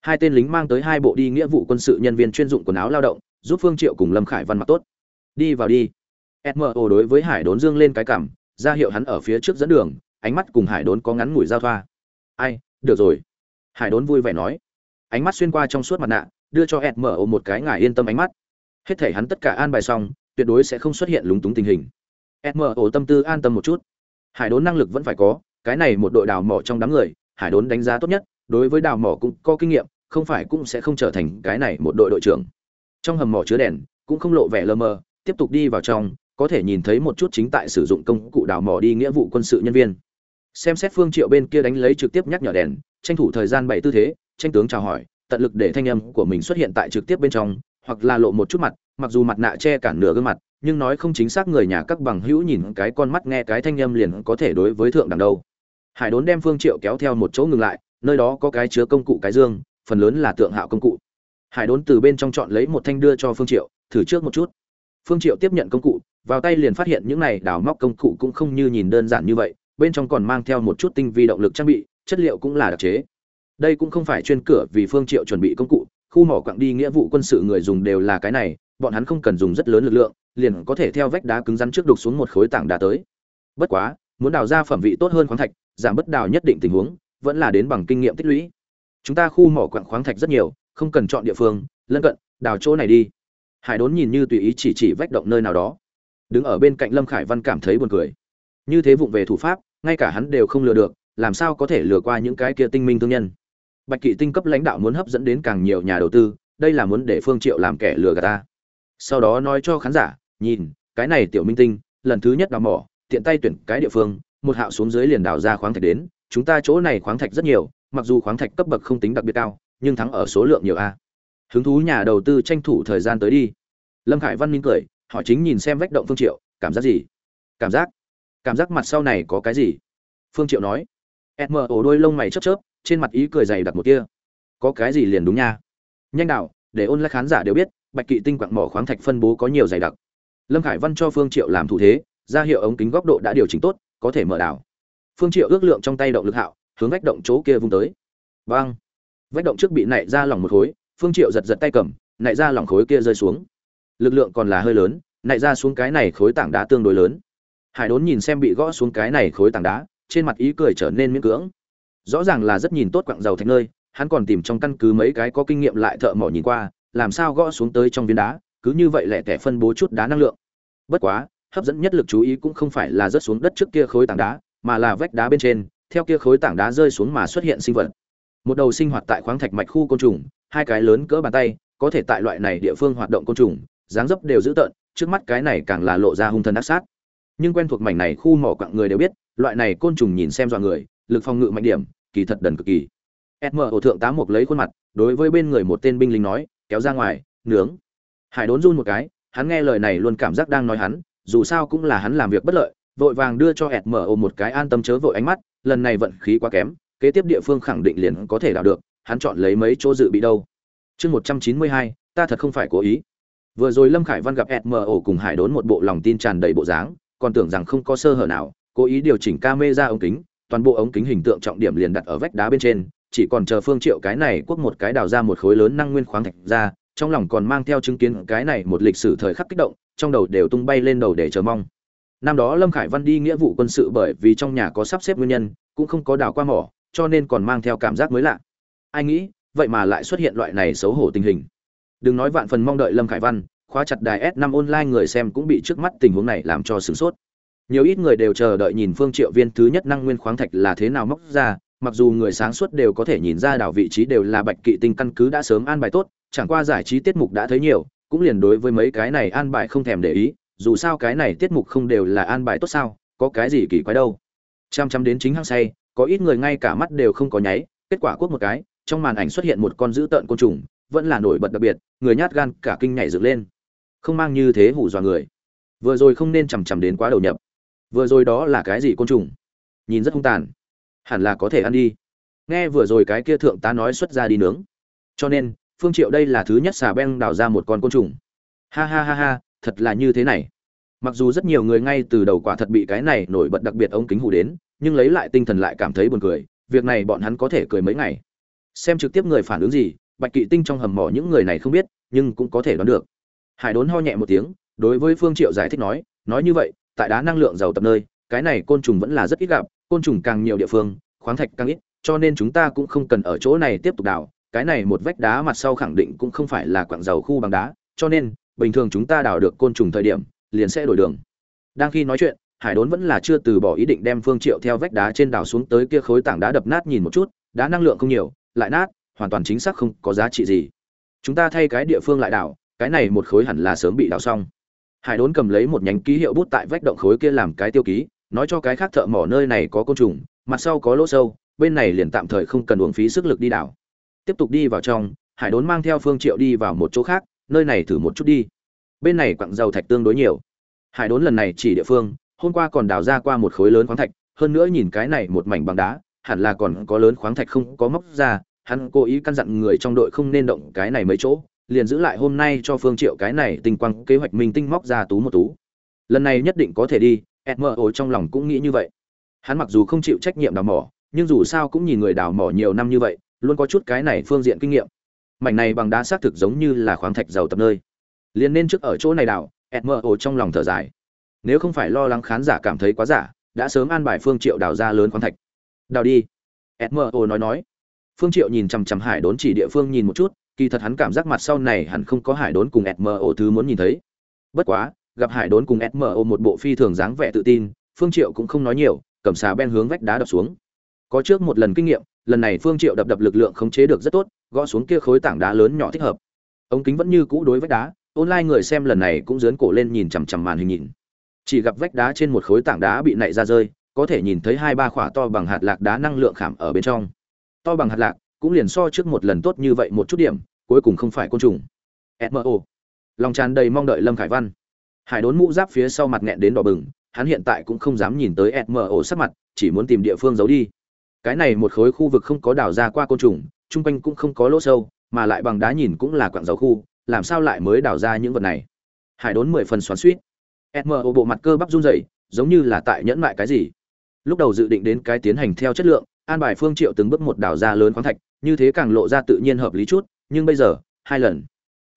Hai tên lính mang tới hai bộ đi nghĩa vụ quân sự nhân viên chuyên dụng quần áo lao động, giúp phương triệu cùng lâm khải văn mặc tốt. Đi vào đi. Smo đối với hải đốn dương lên cái cảm, ra hiệu hắn ở phía trước dẫn đường, ánh mắt cùng hải đốn có ngắn ngủi giao thoa ai, được rồi. Hải đốn vui vẻ nói. Ánh mắt xuyên qua trong suốt mặt nạ, đưa cho smo một cái ngài yên tâm ánh mắt. Hết thể hắn tất cả an bài xong, tuyệt đối sẽ không xuất hiện lúng túng tình hình. Smo tâm tư an tâm một chút. Hải đốn năng lực vẫn phải có, cái này một đội đào mỏ trong đám người, hải đốn đánh giá tốt nhất, đối với đào mỏ cũng có kinh nghiệm, không phải cũng sẽ không trở thành cái này một đội đội trưởng. Trong hầm mỏ chứa đèn, cũng không lộ vẻ lơ mơ tiếp tục đi vào trong, có thể nhìn thấy một chút chính tại sử dụng công cụ đào mỏ đi nghĩa vụ quân sự nhân viên xem xét phương triệu bên kia đánh lấy trực tiếp nhắc nhở đèn, tranh thủ thời gian bảy tư thế, tranh tướng chào hỏi, tận lực để thanh âm của mình xuất hiện tại trực tiếp bên trong, hoặc là lộ một chút mặt, mặc dù mặt nạ che cản nửa gương mặt, nhưng nói không chính xác người nhà các bằng hữu nhìn cái con mắt nghe cái thanh âm liền có thể đối với thượng đẳng đâu. Hải đốn đem phương triệu kéo theo một chỗ ngừng lại, nơi đó có cái chứa công cụ cái dương, phần lớn là tượng hạo công cụ. Hải đốn từ bên trong chọn lấy một thanh đưa cho phương triệu, thử trước một chút. Phương triệu tiếp nhận công cụ, vào tay liền phát hiện những này đào móc công cụ cũng không như nhìn đơn giản như vậy bên trong còn mang theo một chút tinh vi động lực trang bị, chất liệu cũng là đặc chế. Đây cũng không phải chuyên cửa vì phương triệu chuẩn bị công cụ, khu mỏ quặng đi nghĩa vụ quân sự người dùng đều là cái này, bọn hắn không cần dùng rất lớn lực lượng, liền có thể theo vách đá cứng rắn trước đục xuống một khối tảng đá tới. Bất quá, muốn đào ra phẩm vị tốt hơn khoáng thạch, giảm bất đào nhất định tình huống, vẫn là đến bằng kinh nghiệm tích lũy. Chúng ta khu mỏ quặng khoáng thạch rất nhiều, không cần chọn địa phương, lân cận, đào chỗ này đi. Hải đốn nhìn như tùy ý chỉ chỉ vách động nơi nào đó. Đứng ở bên cạnh lâm khải văn cảm thấy buồn cười. Như thế vụng về thủ pháp ngay cả hắn đều không lừa được, làm sao có thể lừa qua những cái kia tinh minh thương nhân? Bạch kỵ tinh cấp lãnh đạo muốn hấp dẫn đến càng nhiều nhà đầu tư, đây là muốn để phương triệu làm kẻ lừa gạt ta. Sau đó nói cho khán giả, nhìn, cái này tiểu minh tinh, lần thứ nhất đào mỏ, tiện tay tuyển cái địa phương, một hạo xuống dưới liền đào ra khoáng thạch đến, chúng ta chỗ này khoáng thạch rất nhiều, mặc dù khoáng thạch cấp bậc không tính đặc biệt cao, nhưng thắng ở số lượng nhiều a. Hứng thú nhà đầu tư tranh thủ thời gian tới đi. Lâm khải văn minh cười họ chính nhìn xem vách động phương triệu, cảm giác gì? Cảm giác? Cảm giác mặt sau này có cái gì? Phương triệu nói. Sm ổ đôi lông mày chớp chớp trên mặt ý cười dày đặc một tia. Có cái gì liền đúng nha. Nhanh nào, để ôn lại khán giả đều biết bạch kỵ tinh quặng mỏ khoáng thạch phân bố có nhiều dày đặc. Lâm khải văn cho phương triệu làm thủ thế ra hiệu ống kính góc độ đã điều chỉnh tốt có thể mở đảo. Phương triệu ước lượng trong tay động lực hạo hướng vách động chỗ kia vung tới. Băng vách động trước bị nảy ra lòng một khối phương triệu giật giật tay cầm nại ra lỏng khối kia rơi xuống. Lực lượng còn là hơi lớn nại ra xuống cái này khối tảng đá tương đối lớn hải đốn nhìn xem bị gõ xuống cái này khối tảng đá, trên mặt ý cười trở nên miễn cưỡng. Rõ ràng là rất nhìn tốt quặng dầu thạch nơi, hắn còn tìm trong căn cứ mấy cái có kinh nghiệm lại thợ mỏ nhìn qua, làm sao gõ xuống tới trong viên đá, cứ như vậy lẻ tẻ phân bố chút đá năng lượng. Bất quá, hấp dẫn nhất lực chú ý cũng không phải là rớt xuống đất trước kia khối tảng đá, mà là vách đá bên trên, theo kia khối tảng đá rơi xuống mà xuất hiện sinh vật. Một đầu sinh hoạt tại khoáng thạch mạch khu côn trùng, hai cái lớn cỡ bàn tay, có thể tại loại này địa phương hoạt động côn trùng, dáng dấp đều dữ tợn, trước mắt cái này càng là lộ ra hung thần ác sát nhưng quen thuộc mảnh này khu mỏ quặng người đều biết, loại này côn trùng nhìn xem dọa người, lực phòng ngự mạnh điểm, kỳ thật đần cực kỳ. Sm ổ thượng tá mục lấy khuôn mặt, đối với bên người một tên binh lính nói, kéo ra ngoài, nướng. Hải đốn run một cái, hắn nghe lời này luôn cảm giác đang nói hắn, dù sao cũng là hắn làm việc bất lợi, vội vàng đưa cho sm ổ một cái an tâm chớ vội ánh mắt, lần này vận khí quá kém, kế tiếp địa phương khẳng định liền có thể đào được, hắn chọn lấy mấy chỗ dự bị đâu. Chương một trăm chín mươi hai, ta thật không phải cố ý. Vừa rồi lâm khải văn gặp smo cùng hải đốn một bộ lòng tin tràn đầy bộ dáng còn tưởng rằng không có sơ hở nào, cố ý điều chỉnh camera ống kính, toàn bộ ống kính hình tượng trọng điểm liền đặt ở vách đá bên trên, chỉ còn chờ phương triệu cái này quốc một cái đào ra một khối lớn năng nguyên khoáng thạch ra, trong lòng còn mang theo chứng kiến cái này một lịch sử thời khắc kích động, trong đầu đều tung bay lên đầu để chờ mong. Năm đó lâm khải văn đi nghĩa vụ quân sự bởi vì trong nhà có sắp xếp nguyên nhân, cũng không có đào qua mỏ, cho nên còn mang theo cảm giác mới lạ. Ai nghĩ, vậy mà lại xuất hiện loại này xấu hổ tình hình. Đừng nói vạn phần mong đợi lâm khải văn khóa chặt đài s 5 online người xem cũng bị trước mắt tình huống này làm cho sửng sốt. Nhiều ít người đều chờ đợi nhìn phương triệu viên thứ nhất năng nguyên khoáng thạch là thế nào móc ra, mặc dù người sáng suốt đều có thể nhìn ra đảo vị trí đều là bạch kỵ tinh căn cứ đã sớm an bài tốt, chẳng qua giải trí tiết mục đã thấy nhiều, cũng liền đối với mấy cái này an bài không thèm để ý, dù sao cái này tiết mục không đều là an bài tốt sao, có cái gì kỳ quái đâu. Chăm chăm đến chính hăng say, có ít người ngay cả mắt đều không có nháy, kết quả quốc một cái, trong màn ảnh xuất hiện một con dữ tợn côn trùng, vẫn là nổi bật đặc biệt, người nhát gan cả kinh nhảy dựng lên không mang như thế hù dọa người. Vừa rồi không nên chằm chằm đến quá đầu nhập. Vừa rồi đó là cái gì côn trùng? Nhìn rất hung tàn. Hẳn là có thể ăn đi. Nghe vừa rồi cái kia thượng tá nói xuất ra đi nướng. Cho nên, phương triệu đây là thứ nhất xà beng đào ra một con côn trùng. Ha ha ha ha, thật là như thế này. Mặc dù rất nhiều người ngay từ đầu quả thật bị cái này nổi bật đặc biệt ống kính hù đến, nhưng lấy lại tinh thần lại cảm thấy buồn cười, việc này bọn hắn có thể cười mấy ngày. Xem trực tiếp người phản ứng gì, bạch kỵ tinh trong hầm mỏ những người này không biết, nhưng cũng có thể đoán được hải đốn ho nhẹ một tiếng, đối với phương triệu giải thích nói nói như vậy, tại đá năng lượng giàu tập nơi, cái này côn trùng vẫn là rất ít gặp, côn trùng càng nhiều địa phương, khoáng thạch càng ít, cho nên chúng ta cũng không cần ở chỗ này tiếp tục đào, cái này một vách đá mặt sau khẳng định cũng không phải là quặng dầu khu bằng đá, cho nên, bình thường chúng ta đào được côn trùng thời điểm, liền sẽ đổi đường. Đang khi nói chuyện, hải đốn vẫn là chưa từ bỏ ý định đem phương triệu theo vách đá trên đảo xuống tới kia khối tảng đá đập nát nhìn một chút, đá năng lượng không nhiều, lại nát, hoàn toàn chính xác không có giá trị gì. Chúng ta thay cái địa phương lại đào cái này một khối hẳn là sớm bị đào xong. Hải đốn cầm lấy một nhánh ký hiệu bút tại vách động khối kia làm cái tiêu ký, nói cho cái khác thợ mỏ nơi này có côn trùng, mặt sau có lỗ sâu, bên này liền tạm thời không cần uống phí sức lực đi đào. Tiếp tục đi vào trong, hải đốn mang theo phương triệu đi vào một chỗ khác, nơi này thử một chút đi. Bên này quặng dầu thạch tương đối nhiều. Hải đốn lần này chỉ địa phương, hôm qua còn đào ra qua một khối lớn khoáng thạch, hơn nữa nhìn cái này một mảnh bằng đá, hẳn là còn có lớn khoáng thạch không có móc ra, hắn cố ý căn dặn người trong đội không nên động cái này mấy chỗ liền giữ lại hôm nay cho phương triệu cái này tinh quang kế hoạch mình tinh móc ra tú một tú. Lần này nhất định có thể đi smo trong lòng cũng nghĩ như vậy. Hắn mặc dù không chịu trách nhiệm đào mỏ, nhưng dù sao cũng nhìn người đào mỏ nhiều năm như vậy, luôn có chút cái này phương diện kinh nghiệm. Mảnh này bằng đá xác thực giống như là khoáng thạch giàu tập nơi. Liền nên trước ở chỗ này đào smo trong lòng thở dài. Nếu không phải lo lắng khán giả cảm thấy quá giả, đã sớm an bài phương triệu đào ra lớn khoáng thạch. Đào đi. Smo nói nói. Phương triệu nhìn chằm chằm hải đốn chỉ địa phương nhìn một chút kỳ thật hắn cảm giác mặt sau này hẳn không có hải đốn cùng smo thứ muốn nhìn thấy. Bất quá, gặp hải đốn cùng smo một bộ phi thường dáng vẻ tự tin, phương triệu cũng không nói nhiều, cầm xà ben hướng vách đá đập xuống. Có trước một lần kinh nghiệm, lần này phương triệu đập đập lực lượng khống chế được rất tốt, gõ xuống kia khối tảng đá lớn nhỏ thích hợp. Ống kính vẫn như cũ đối vách đá, online người xem lần này cũng dướn cổ lên nhìn chằm chằm màn hình nhìn. Chỉ gặp vách đá trên một khối tảng đá bị nảy ra rơi, có thể nhìn thấy hai ba khỏa to bằng hạt lạc đá năng lượng khảm ở bên trong. To bằng hạt lạc cũng liền so trước một lần tốt như vậy một chút điểm, cuối cùng không phải côn trùng. Smo lòng tràn đầy mong đợi lâm khải văn. Hải đốn mũ giáp phía sau mặt nghẹn đến đỏ bừng, hắn hiện tại cũng không dám nhìn tới smo sắc mặt, chỉ muốn tìm địa phương giấu đi. Cái này một khối khu vực không có đào ra qua côn trùng, chung quanh cũng không có lỗ sâu, mà lại bằng đá nhìn cũng là quặng dầu khu, làm sao lại mới đào ra những vật này? Hải đốn mười phần xoắn suýt mo bộ mặt cơ bắp run rẩy, giống như là tại nhẫn mại cái gì. Lúc đầu dự định đến cái tiến hành theo chất lượng an bài phương triệu từng bước một đào ra lớn khoáng thạch, như thế càng lộ ra tự nhiên hợp lý chút, nhưng bây giờ, hai lần.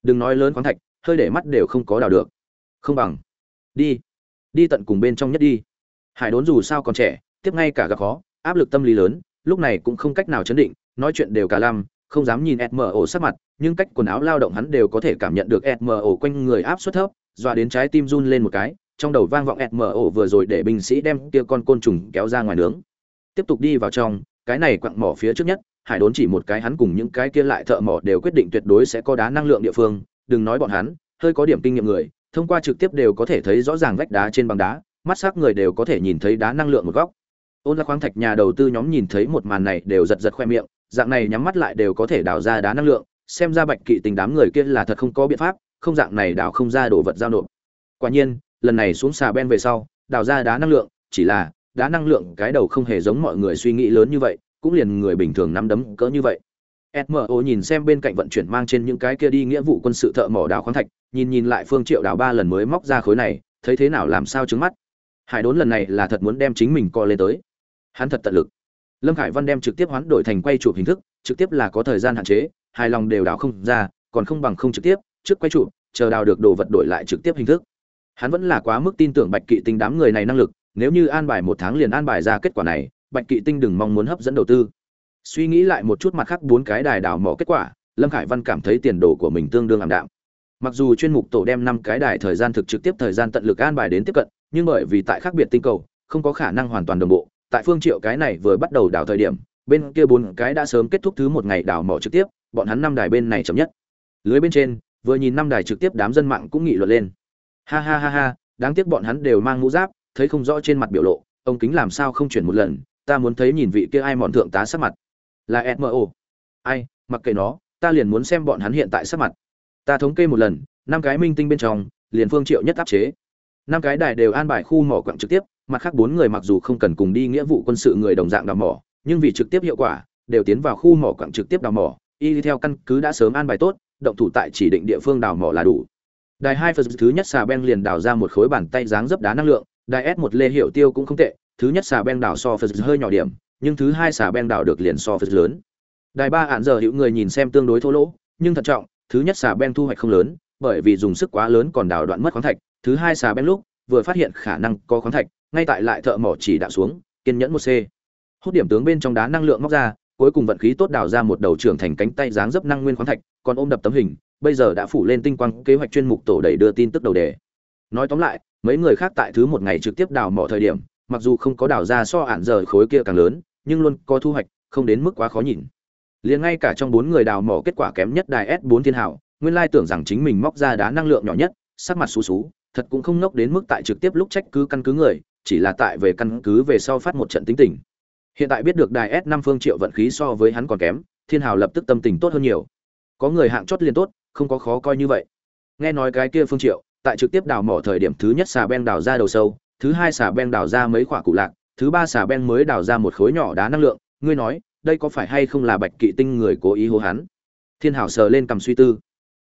Đừng nói lớn khoáng thạch, hơi để mắt đều không có đào được. Không bằng. Đi. Đi tận cùng bên trong nhất đi. Hải đốn dù sao còn trẻ, tiếp ngay cả gặp khó, áp lực tâm lý lớn, lúc này cũng không cách nào chấn định, nói chuyện đều cả lăm, không dám nhìn smo sắc mặt, nhưng cách quần áo lao động hắn đều có thể cảm nhận được smo quanh người áp suất thấp, dọa đến trái tim run lên một cái, trong đầu vang vọng smo vừa rồi để binh sĩ đem kia con côn trùng kéo ra ngoài nướng tiếp tục đi vào trong, cái này quặng mỏ phía trước nhất, hải đốn chỉ một cái hắn cùng những cái kia lại thợ mỏ đều quyết định tuyệt đối sẽ có đá năng lượng địa phương, đừng nói bọn hắn, hơi có điểm kinh nghiệm người, thông qua trực tiếp đều có thể thấy rõ ràng vách đá trên bằng đá, mắt sắc người đều có thể nhìn thấy đá năng lượng một góc. Ôn là khoáng thạch nhà đầu tư nhóm nhìn thấy một màn này đều giật giật khoe miệng, dạng này nhắm mắt lại đều có thể đào ra đá năng lượng, xem ra bạch kỵ tình đám người kia là thật không có biện pháp, không dạng này đào không ra đồ vật giao nộp. Quả nhiên, lần này xuống xà ben về sau, đào ra đá năng lượng, chỉ là đá năng lượng cái đầu không hề giống mọi người suy nghĩ lớn như vậy, cũng liền người bình thường nắm đấm cỡ như vậy. Smo nhìn xem bên cạnh vận chuyển mang trên những cái kia đi nghĩa vụ quân sự thợ mỏ đào khoáng thạch, nhìn nhìn lại phương triệu đào ba lần mới móc ra khối này, thấy thế nào làm sao trứng mắt. Hải đốn lần này là thật muốn đem chính mình co lên tới. Hắn thật tận lực. Lâm khải văn đem trực tiếp hoán đổi thành quay chụp hình thức, trực tiếp là có thời gian hạn chế, hài lòng đều đào không ra, còn không bằng không trực tiếp, trước quay chụp, chờ đào được đồ vật đổi lại trực tiếp hình thức. Hắn vẫn là quá mức tin tưởng bạch kỵ tinh đám người này năng lực nếu như an bài một tháng liền an bài ra kết quả này, bạch kỵ tinh đừng mong muốn hấp dẫn đầu tư. Suy nghĩ lại một chút mặt khác bốn cái đài đào mỏ kết quả, lâm khải văn cảm thấy tiền đồ của mình tương đương ảm đạm. Mặc dù chuyên mục tổ đem năm cái đài thời gian thực trực tiếp thời gian tận lực an bài đến tiếp cận, nhưng bởi vì tại khác biệt tinh cầu, không có khả năng hoàn toàn đồng bộ, tại phương triệu cái này vừa bắt đầu đào thời điểm, bên kia bốn cái đã sớm kết thúc thứ một ngày đào mỏ trực tiếp, bọn hắn năm đài bên này chậm nhất. Lưới bên trên, vừa nhìn năm đài trực tiếp đám dân mạng cũng nghị luận lên. Ha ha ha ha, đáng tiếc bọn hắn đều mang mũ giáp thấy không rõ trên mặt biểu lộ, ông kính làm sao không chuyển một lần, ta muốn thấy nhìn vị kia ai mọn thượng tá sắc mặt. Là smo ai, mặc kệ nó, ta liền muốn xem bọn hắn hiện tại sắc mặt. Ta thống kê một lần, năm cái minh tinh bên trong, liền phương triệu nhất áp chế. Năm cái đài đều an bài khu mỏ quặng trực tiếp, mặt khác bốn người mặc dù không cần cùng đi nghĩa vụ quân sự người đồng dạng đào mỏ, nhưng vì trực tiếp hiệu quả, đều tiến vào khu mỏ quặng trực tiếp đào mỏ, y theo căn cứ đã sớm an bài tốt, động thủ tại chỉ định địa phương đào mỏ là đủ. Đài hai phần thứ nhất xà ben liền đào ra một khối bàn tay dáng dấp đá năng lượng đài s một lê hiệu tiêu cũng không tệ, thứ nhất xà ben đảo so phần hơi nhỏ điểm, nhưng thứ hai xà ben đảo được liền so phần lớn. Đài ba hạn giờ hữu người nhìn xem tương đối thô lỗ, nhưng thận trọng, thứ nhất xà ben thu hoạch không lớn, bởi vì dùng sức quá lớn còn đào đoạn mất khoáng thạch, thứ hai xà ben lúc, vừa phát hiện khả năng có khoáng thạch, ngay tại lại thợ mỏ chỉ đạo xuống, kiên nhẫn một c hút điểm tướng bên trong đá năng lượng móc ra, cuối cùng vận khí tốt đào ra một đầu trưởng thành cánh tay dáng dấp năng nguyên khoáng thạch, còn ôm đập tấm hình, bây giờ đã phủ lên tinh quang, kế hoạch chuyên mục tổ đẩy đưa tin tức đầu đề. Nói tóm lại mấy người khác tại thứ một ngày trực tiếp đào mỏ thời điểm, mặc dù không có đào ra so ạn giờ khối kia càng lớn, nhưng luôn có thu hoạch, không đến mức quá khó nhìn. Liền ngay cả trong bốn người đào mỏ kết quả kém nhất đài s 4 thiên hảo, nguyên lai tưởng rằng chính mình móc ra đá năng lượng nhỏ nhất, sắc mặt xú xú, thật cũng không nốc đến mức tại trực tiếp lúc trách cứ căn cứ người, chỉ là tại về căn cứ về sau phát một trận tính tình. Hiện tại biết được đài s 5 phương triệu vận khí so với hắn còn kém, thiên hào lập tức tâm tình tốt hơn nhiều. Có người hạng chót liền tốt, không có khó coi như vậy. Nghe nói cái kia phương triệu tại trực tiếp đào mỏ thời điểm thứ nhất xà beng đào ra đầu sâu, thứ hai xà beng đào ra mấy quả cụ lạc, thứ ba xà beng mới đào ra một khối nhỏ đá năng lượng. Ngươi nói, đây có phải hay không là bạch kỵ tinh người cố ý hô hắn? Thiên hảo sờ lên cầm suy tư.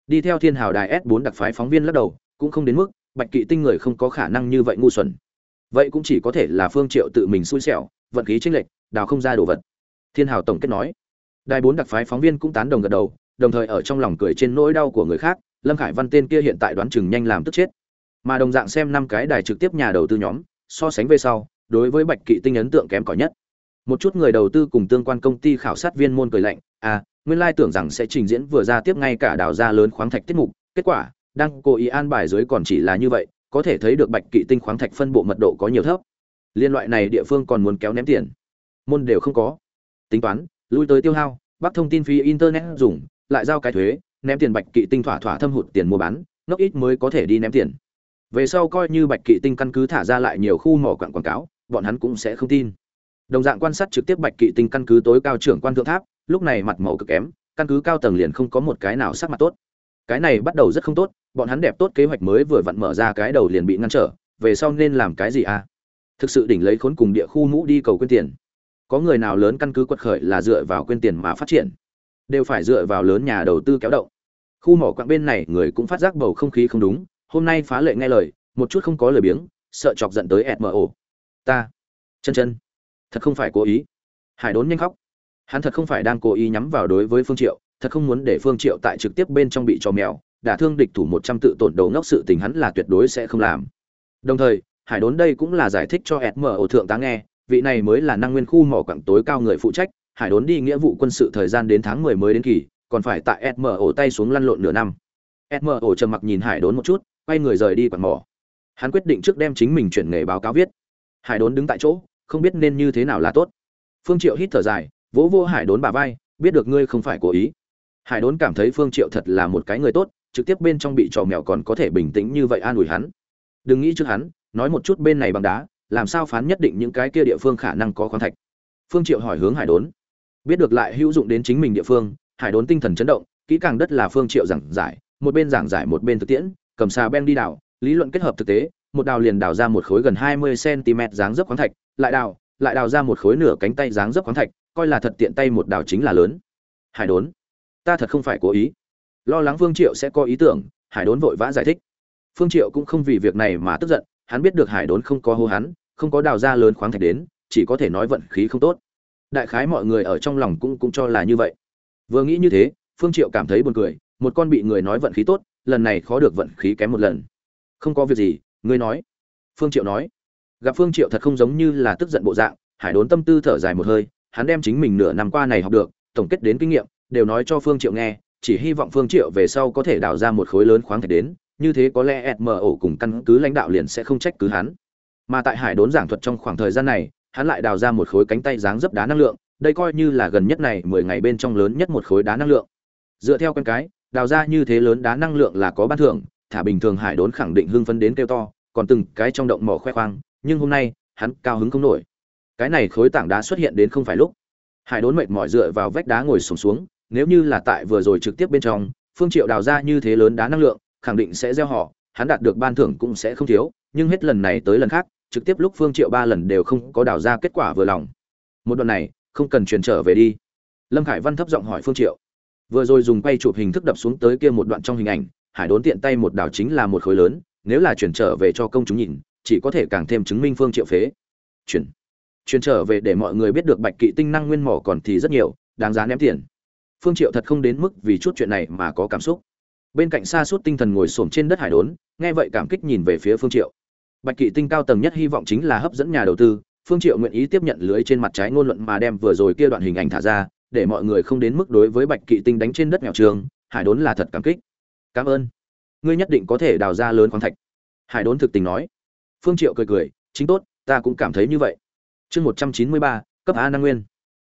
Đi theo thiên hảo đài s 4 đặc phái phóng viên lắc đầu, cũng không đến mức bạch kỵ tinh người không có khả năng như vậy ngu xuẩn. Vậy cũng chỉ có thể là phương triệu tự mình xui xẻo, vận khí chênh lệch, đào không ra đồ vật. Thiên hảo tổng kết nói. Đài bốn đặc phái phóng viên cũng tán đồng gật đầu, đồng thời ở trong lòng cười trên nỗi đau của người khác lâm khải văn tên kia hiện tại đoán chừng nhanh làm tức chết. Mà đồng dạng xem năm cái đài trực tiếp nhà đầu tư nhóm, so sánh về sau, đối với bạch kỵ tinh ấn tượng kém cỏi nhất. Một chút người đầu tư cùng tương quan công ty khảo sát viên môn cười lạnh à nguyên lai tưởng rằng sẽ trình diễn vừa ra tiếp ngay cả đào ra lớn khoáng thạch tiết mục, kết quả đang cố ý an bài dưới còn chỉ là như vậy, có thể thấy được bạch kỵ tinh khoáng thạch phân bộ mật độ có nhiều thấp. Liên loại này địa phương còn muốn kéo ném tiền. Môn đều không có. Tính toán, lui tới tiêu hao bắc thông tin phí internet dùng, lại giao cái thuế ném tiền bạch kỵ tinh thỏa thỏa thâm hụt tiền mua bán, ngốc ít mới có thể đi ném tiền. Về sau coi như bạch kỵ tinh căn cứ thả ra lại nhiều khu mỏ quảng quảng cáo, bọn hắn cũng sẽ không tin. Đồng dạng quan sát trực tiếp bạch kỵ tinh căn cứ tối cao trưởng quan thượng tháp, lúc này mặt màu cực kém, căn cứ cao tầng liền không có một cái nào sắc mặt tốt. Cái này bắt đầu rất không tốt, bọn hắn đẹp tốt kế hoạch mới vừa vặn mở ra cái đầu liền bị ngăn trở, về sau nên làm cái gì à? Thực sự đỉnh lấy khốn cùng địa khu mũ đi cầu quyên tiền. Có người nào lớn căn cứ quật khởi là dựa vào quyên tiền mà phát triển? Đều phải dựa vào lớn nhà đầu tư kéo động khu mỏ quặng bên này người cũng phát giác bầu không khí không đúng, hôm nay phá lệ nghe lời, một chút không có lời biếng, sợ chọc giận tới smo ta, chân chân, thật không phải cố ý. Hải đốn nhanh khóc. Hắn thật không phải đang cố ý nhắm vào đối với phương triệu, thật không muốn để phương triệu tại trực tiếp bên trong bị cho mèo, đả thương địch thủ một trăm tự tổn đầu ngốc sự tình hắn là tuyệt đối sẽ không làm. Đồng thời, hải đốn đây cũng là giải thích cho smo thượng tá nghe, vị này mới là năng nguyên khu mỏ quặng tối cao người phụ trách, hải đốn đi nghĩa vụ quân sự thời gian đến tháng mười mới đến kỳ còn phải tại smo tay xuống lăn lộn nửa năm. Smo trầm mặc nhìn hải đốn một chút, quay người rời đi quặng mỏ. Hắn quyết định trước đem chính mình chuyển nghề báo cáo viết. Hải đốn đứng tại chỗ, không biết nên như thế nào là tốt. Phương triệu hít thở dài, vỗ vô hải đốn bà vai, biết được ngươi không phải cố ý. Hải đốn cảm thấy phương triệu thật là một cái người tốt, trực tiếp bên trong bị trò mèo còn có thể bình tĩnh như vậy an ủi hắn. Đừng nghĩ trước hắn, nói một chút bên này bằng đá, làm sao phán nhất định những cái kia địa phương khả năng có khoáng thạch. Phương triệu hỏi hướng hải đốn. Biết được lại hữu dụng đến chính mình địa phương hải đốn tinh thần chấn động, kỹ càng đất là phương triệu giảng giải, một bên giảng giải một bên thực tiễn, cầm xà beng đi đào lý luận kết hợp thực tế, một đào liền đào ra một khối gần 20 cm dáng dấp khoáng thạch, lại đào lại đào ra một khối nửa cánh tay dáng dấp khoáng thạch, coi là thật tiện tay một đào chính là lớn. Hải đốn, ta thật không phải cố ý. Lo lắng phương triệu sẽ có ý tưởng, hải đốn vội vã giải thích. Phương triệu cũng không vì việc này mà tức giận, hắn biết được hải đốn không có hô hắn, không có đào ra lớn khoáng thạch đến, chỉ có thể nói vận khí không tốt. Đại khái mọi người ở trong lòng cũng cũng cho là như vậy vừa nghĩ như thế, phương triệu cảm thấy buồn cười, một con bị người nói vận khí tốt, lần này khó được vận khí kém một lần. Không có việc gì, ngươi nói. Phương triệu nói. Gặp phương triệu thật không giống như là tức giận bộ dạng, hải đốn tâm tư thở dài một hơi, hắn đem chính mình nửa năm qua này học được, tổng kết đến kinh nghiệm, đều nói cho phương triệu nghe, chỉ hy vọng phương triệu về sau có thể đào ra một khối lớn khoáng thạch đến, như thế có lẽ ổ cùng căn cứ lãnh đạo liền sẽ không trách cứ hắn. Mà tại hải đốn giảng thuật trong khoảng thời gian này, hắn lại đào ra một khối cánh tay dáng dấp đá năng lượng đây coi như là gần nhất này mười ngày bên trong lớn nhất một khối đá năng lượng. Dựa theo con cái đào ra như thế lớn đá năng lượng là có ban thưởng thả bình thường hải đốn khẳng định hưng phấn đến kêu to còn từng cái trong động mỏ khoe khoang nhưng hôm nay hắn cao hứng không nổi. Cái này khối tảng đá xuất hiện đến không phải lúc. Hải đốn mệt mỏi dựa vào vách đá ngồi sùng xuống, xuống nếu như là tại vừa rồi trực tiếp bên trong phương triệu đào ra như thế lớn đá năng lượng khẳng định sẽ gieo họ hắn đạt được ban thưởng cũng sẽ không thiếu nhưng hết lần này tới lần khác trực tiếp lúc phương triệu ba lần đều không có đào ra kết quả vừa lòng. Một đoạn này không cần truyền trở về đi. Lâm khải văn thấp giọng hỏi phương triệu. Vừa rồi dùng quay chụp hình thức đập xuống tới kia một đoạn trong hình ảnh, hải đốn tiện tay một đảo chính là một khối lớn, nếu là chuyển trở về cho công chúng nhìn, chỉ có thể càng thêm chứng minh phương triệu phế. Chuyển. Chuyển trở về để mọi người biết được bạch kỵ tinh năng nguyên mỏ còn thì rất nhiều, đáng giá ném tiền. Phương triệu thật không đến mức vì chút chuyện này mà có cảm xúc. Bên cạnh xa suốt tinh thần ngồi xổm trên đất hải đốn, nghe vậy cảm kích nhìn về phía phương triệu. Bạch kỵ tinh cao tầng nhất hy vọng chính là hấp dẫn nhà đầu tư phương triệu nguyện ý tiếp nhận lưới trên mặt trái ngôn luận mà đem vừa rồi kia đoạn hình ảnh thả ra, để mọi người không đến mức đối với bạch kỵ tinh đánh trên đất nghèo trường, hải đốn là thật cảm kích. Cảm ơn. Ngươi nhất định có thể đào ra lớn khoáng thạch. Hải đốn thực tình nói. Phương triệu cười cười, chính tốt, ta cũng cảm thấy như vậy. Chương một trăm chín mươi ba, cấp a năng nguyên.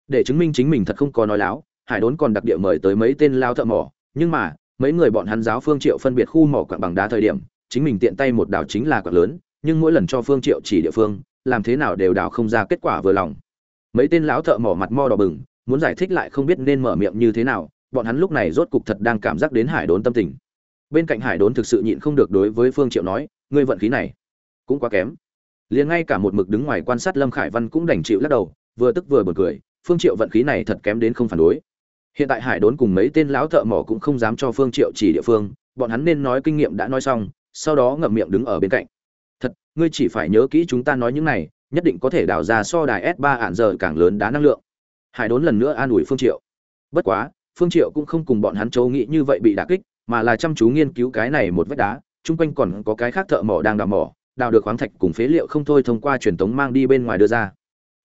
Để chứng minh chính mình thật không có nói láo, hải đốn còn đặc địa mời tới mấy tên lao thợ mỏ, nhưng mà, mấy người bọn hắn giáo phương triệu phân biệt khu mỏ quặng bằng đá thời điểm, chính mình tiện tay một đào chính là quặng lớn, nhưng mỗi lần cho phương triệu chỉ địa phương làm thế nào đều đào không ra kết quả vừa lòng. Mấy tên lão thợ mỏ mặt mo đỏ bừng, muốn giải thích lại không biết nên mở miệng như thế nào, bọn hắn lúc này rốt cục thật đang cảm giác đến hải đốn tâm tình. Bên cạnh hải đốn thực sự nhịn không được đối với phương triệu nói, ngươi vận khí này, cũng quá kém. Liền ngay cả một mực đứng ngoài quan sát lâm khải văn cũng đành chịu lắc đầu, vừa tức vừa bật cười, phương triệu vận khí này thật kém đến không phản đối. Hiện tại hải đốn cùng mấy tên lão thợ mỏ cũng không dám cho phương triệu chỉ địa phương, bọn hắn nên nói kinh nghiệm đã nói xong, sau đó ngậm miệng đứng ở bên cạnh thật, ngươi chỉ phải nhớ kỹ chúng ta nói những này, nhất định có thể đào ra so đài s 3 ạn giờ càng lớn đá năng lượng. Hải đốn lần nữa an ủi phương triệu. Bất quá, phương triệu cũng không cùng bọn hắn châu nghĩ như vậy bị đả kích, mà là chăm chú nghiên cứu cái này một vách đá, chung quanh còn có cái khác thợ mỏ đang đào mỏ, đào được khoáng thạch cùng phế liệu không thôi thông qua truyền tống mang đi bên ngoài đưa ra.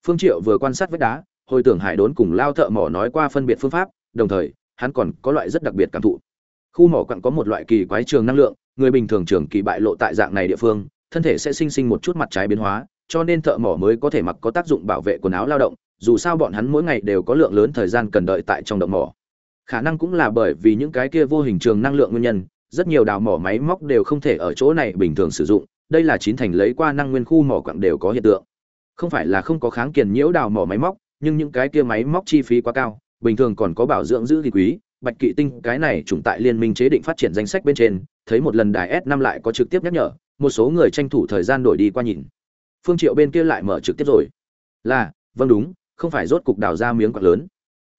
Phương triệu vừa quan sát vách đá, hồi tưởng hải đốn cùng lao thợ mỏ nói qua phân biệt phương pháp, đồng thời, hắn còn có loại rất đặc biệt cảm thụ. Khu mỏ quặng có một loại kỳ quái trường năng lượng, người bình thường trường kỳ bại lộ tại dạng này địa phương thân thể sẽ sinh sinh một chút mặt trái biến hóa, cho nên thợ mỏ mới có thể mặc có tác dụng bảo vệ quần áo lao động, dù sao bọn hắn mỗi ngày đều có lượng lớn thời gian cần đợi tại trong động mỏ. Khả năng cũng là bởi vì những cái kia vô hình trường năng lượng nguyên nhân, rất nhiều đào mỏ máy móc đều không thể ở chỗ này bình thường sử dụng, đây là chín thành lấy qua năng nguyên khu mỏ quặng đều có hiện tượng. Không phải là không có kháng kiền nhiễu đào mỏ máy móc, nhưng những cái kia máy móc chi phí quá cao, bình thường còn có bảo dưỡng giữ thì quý, bạch kỵ tinh cái này trùng tại liên minh chế định phát triển danh sách bên trên, thấy một lần đài s năm lại có trực tiếp nhắc nhở một số người tranh thủ thời gian đổi đi qua nhìn. Phương triệu bên kia lại mở trực tiếp rồi. Là vâng đúng, không phải rốt cục đào ra miếng quạt lớn.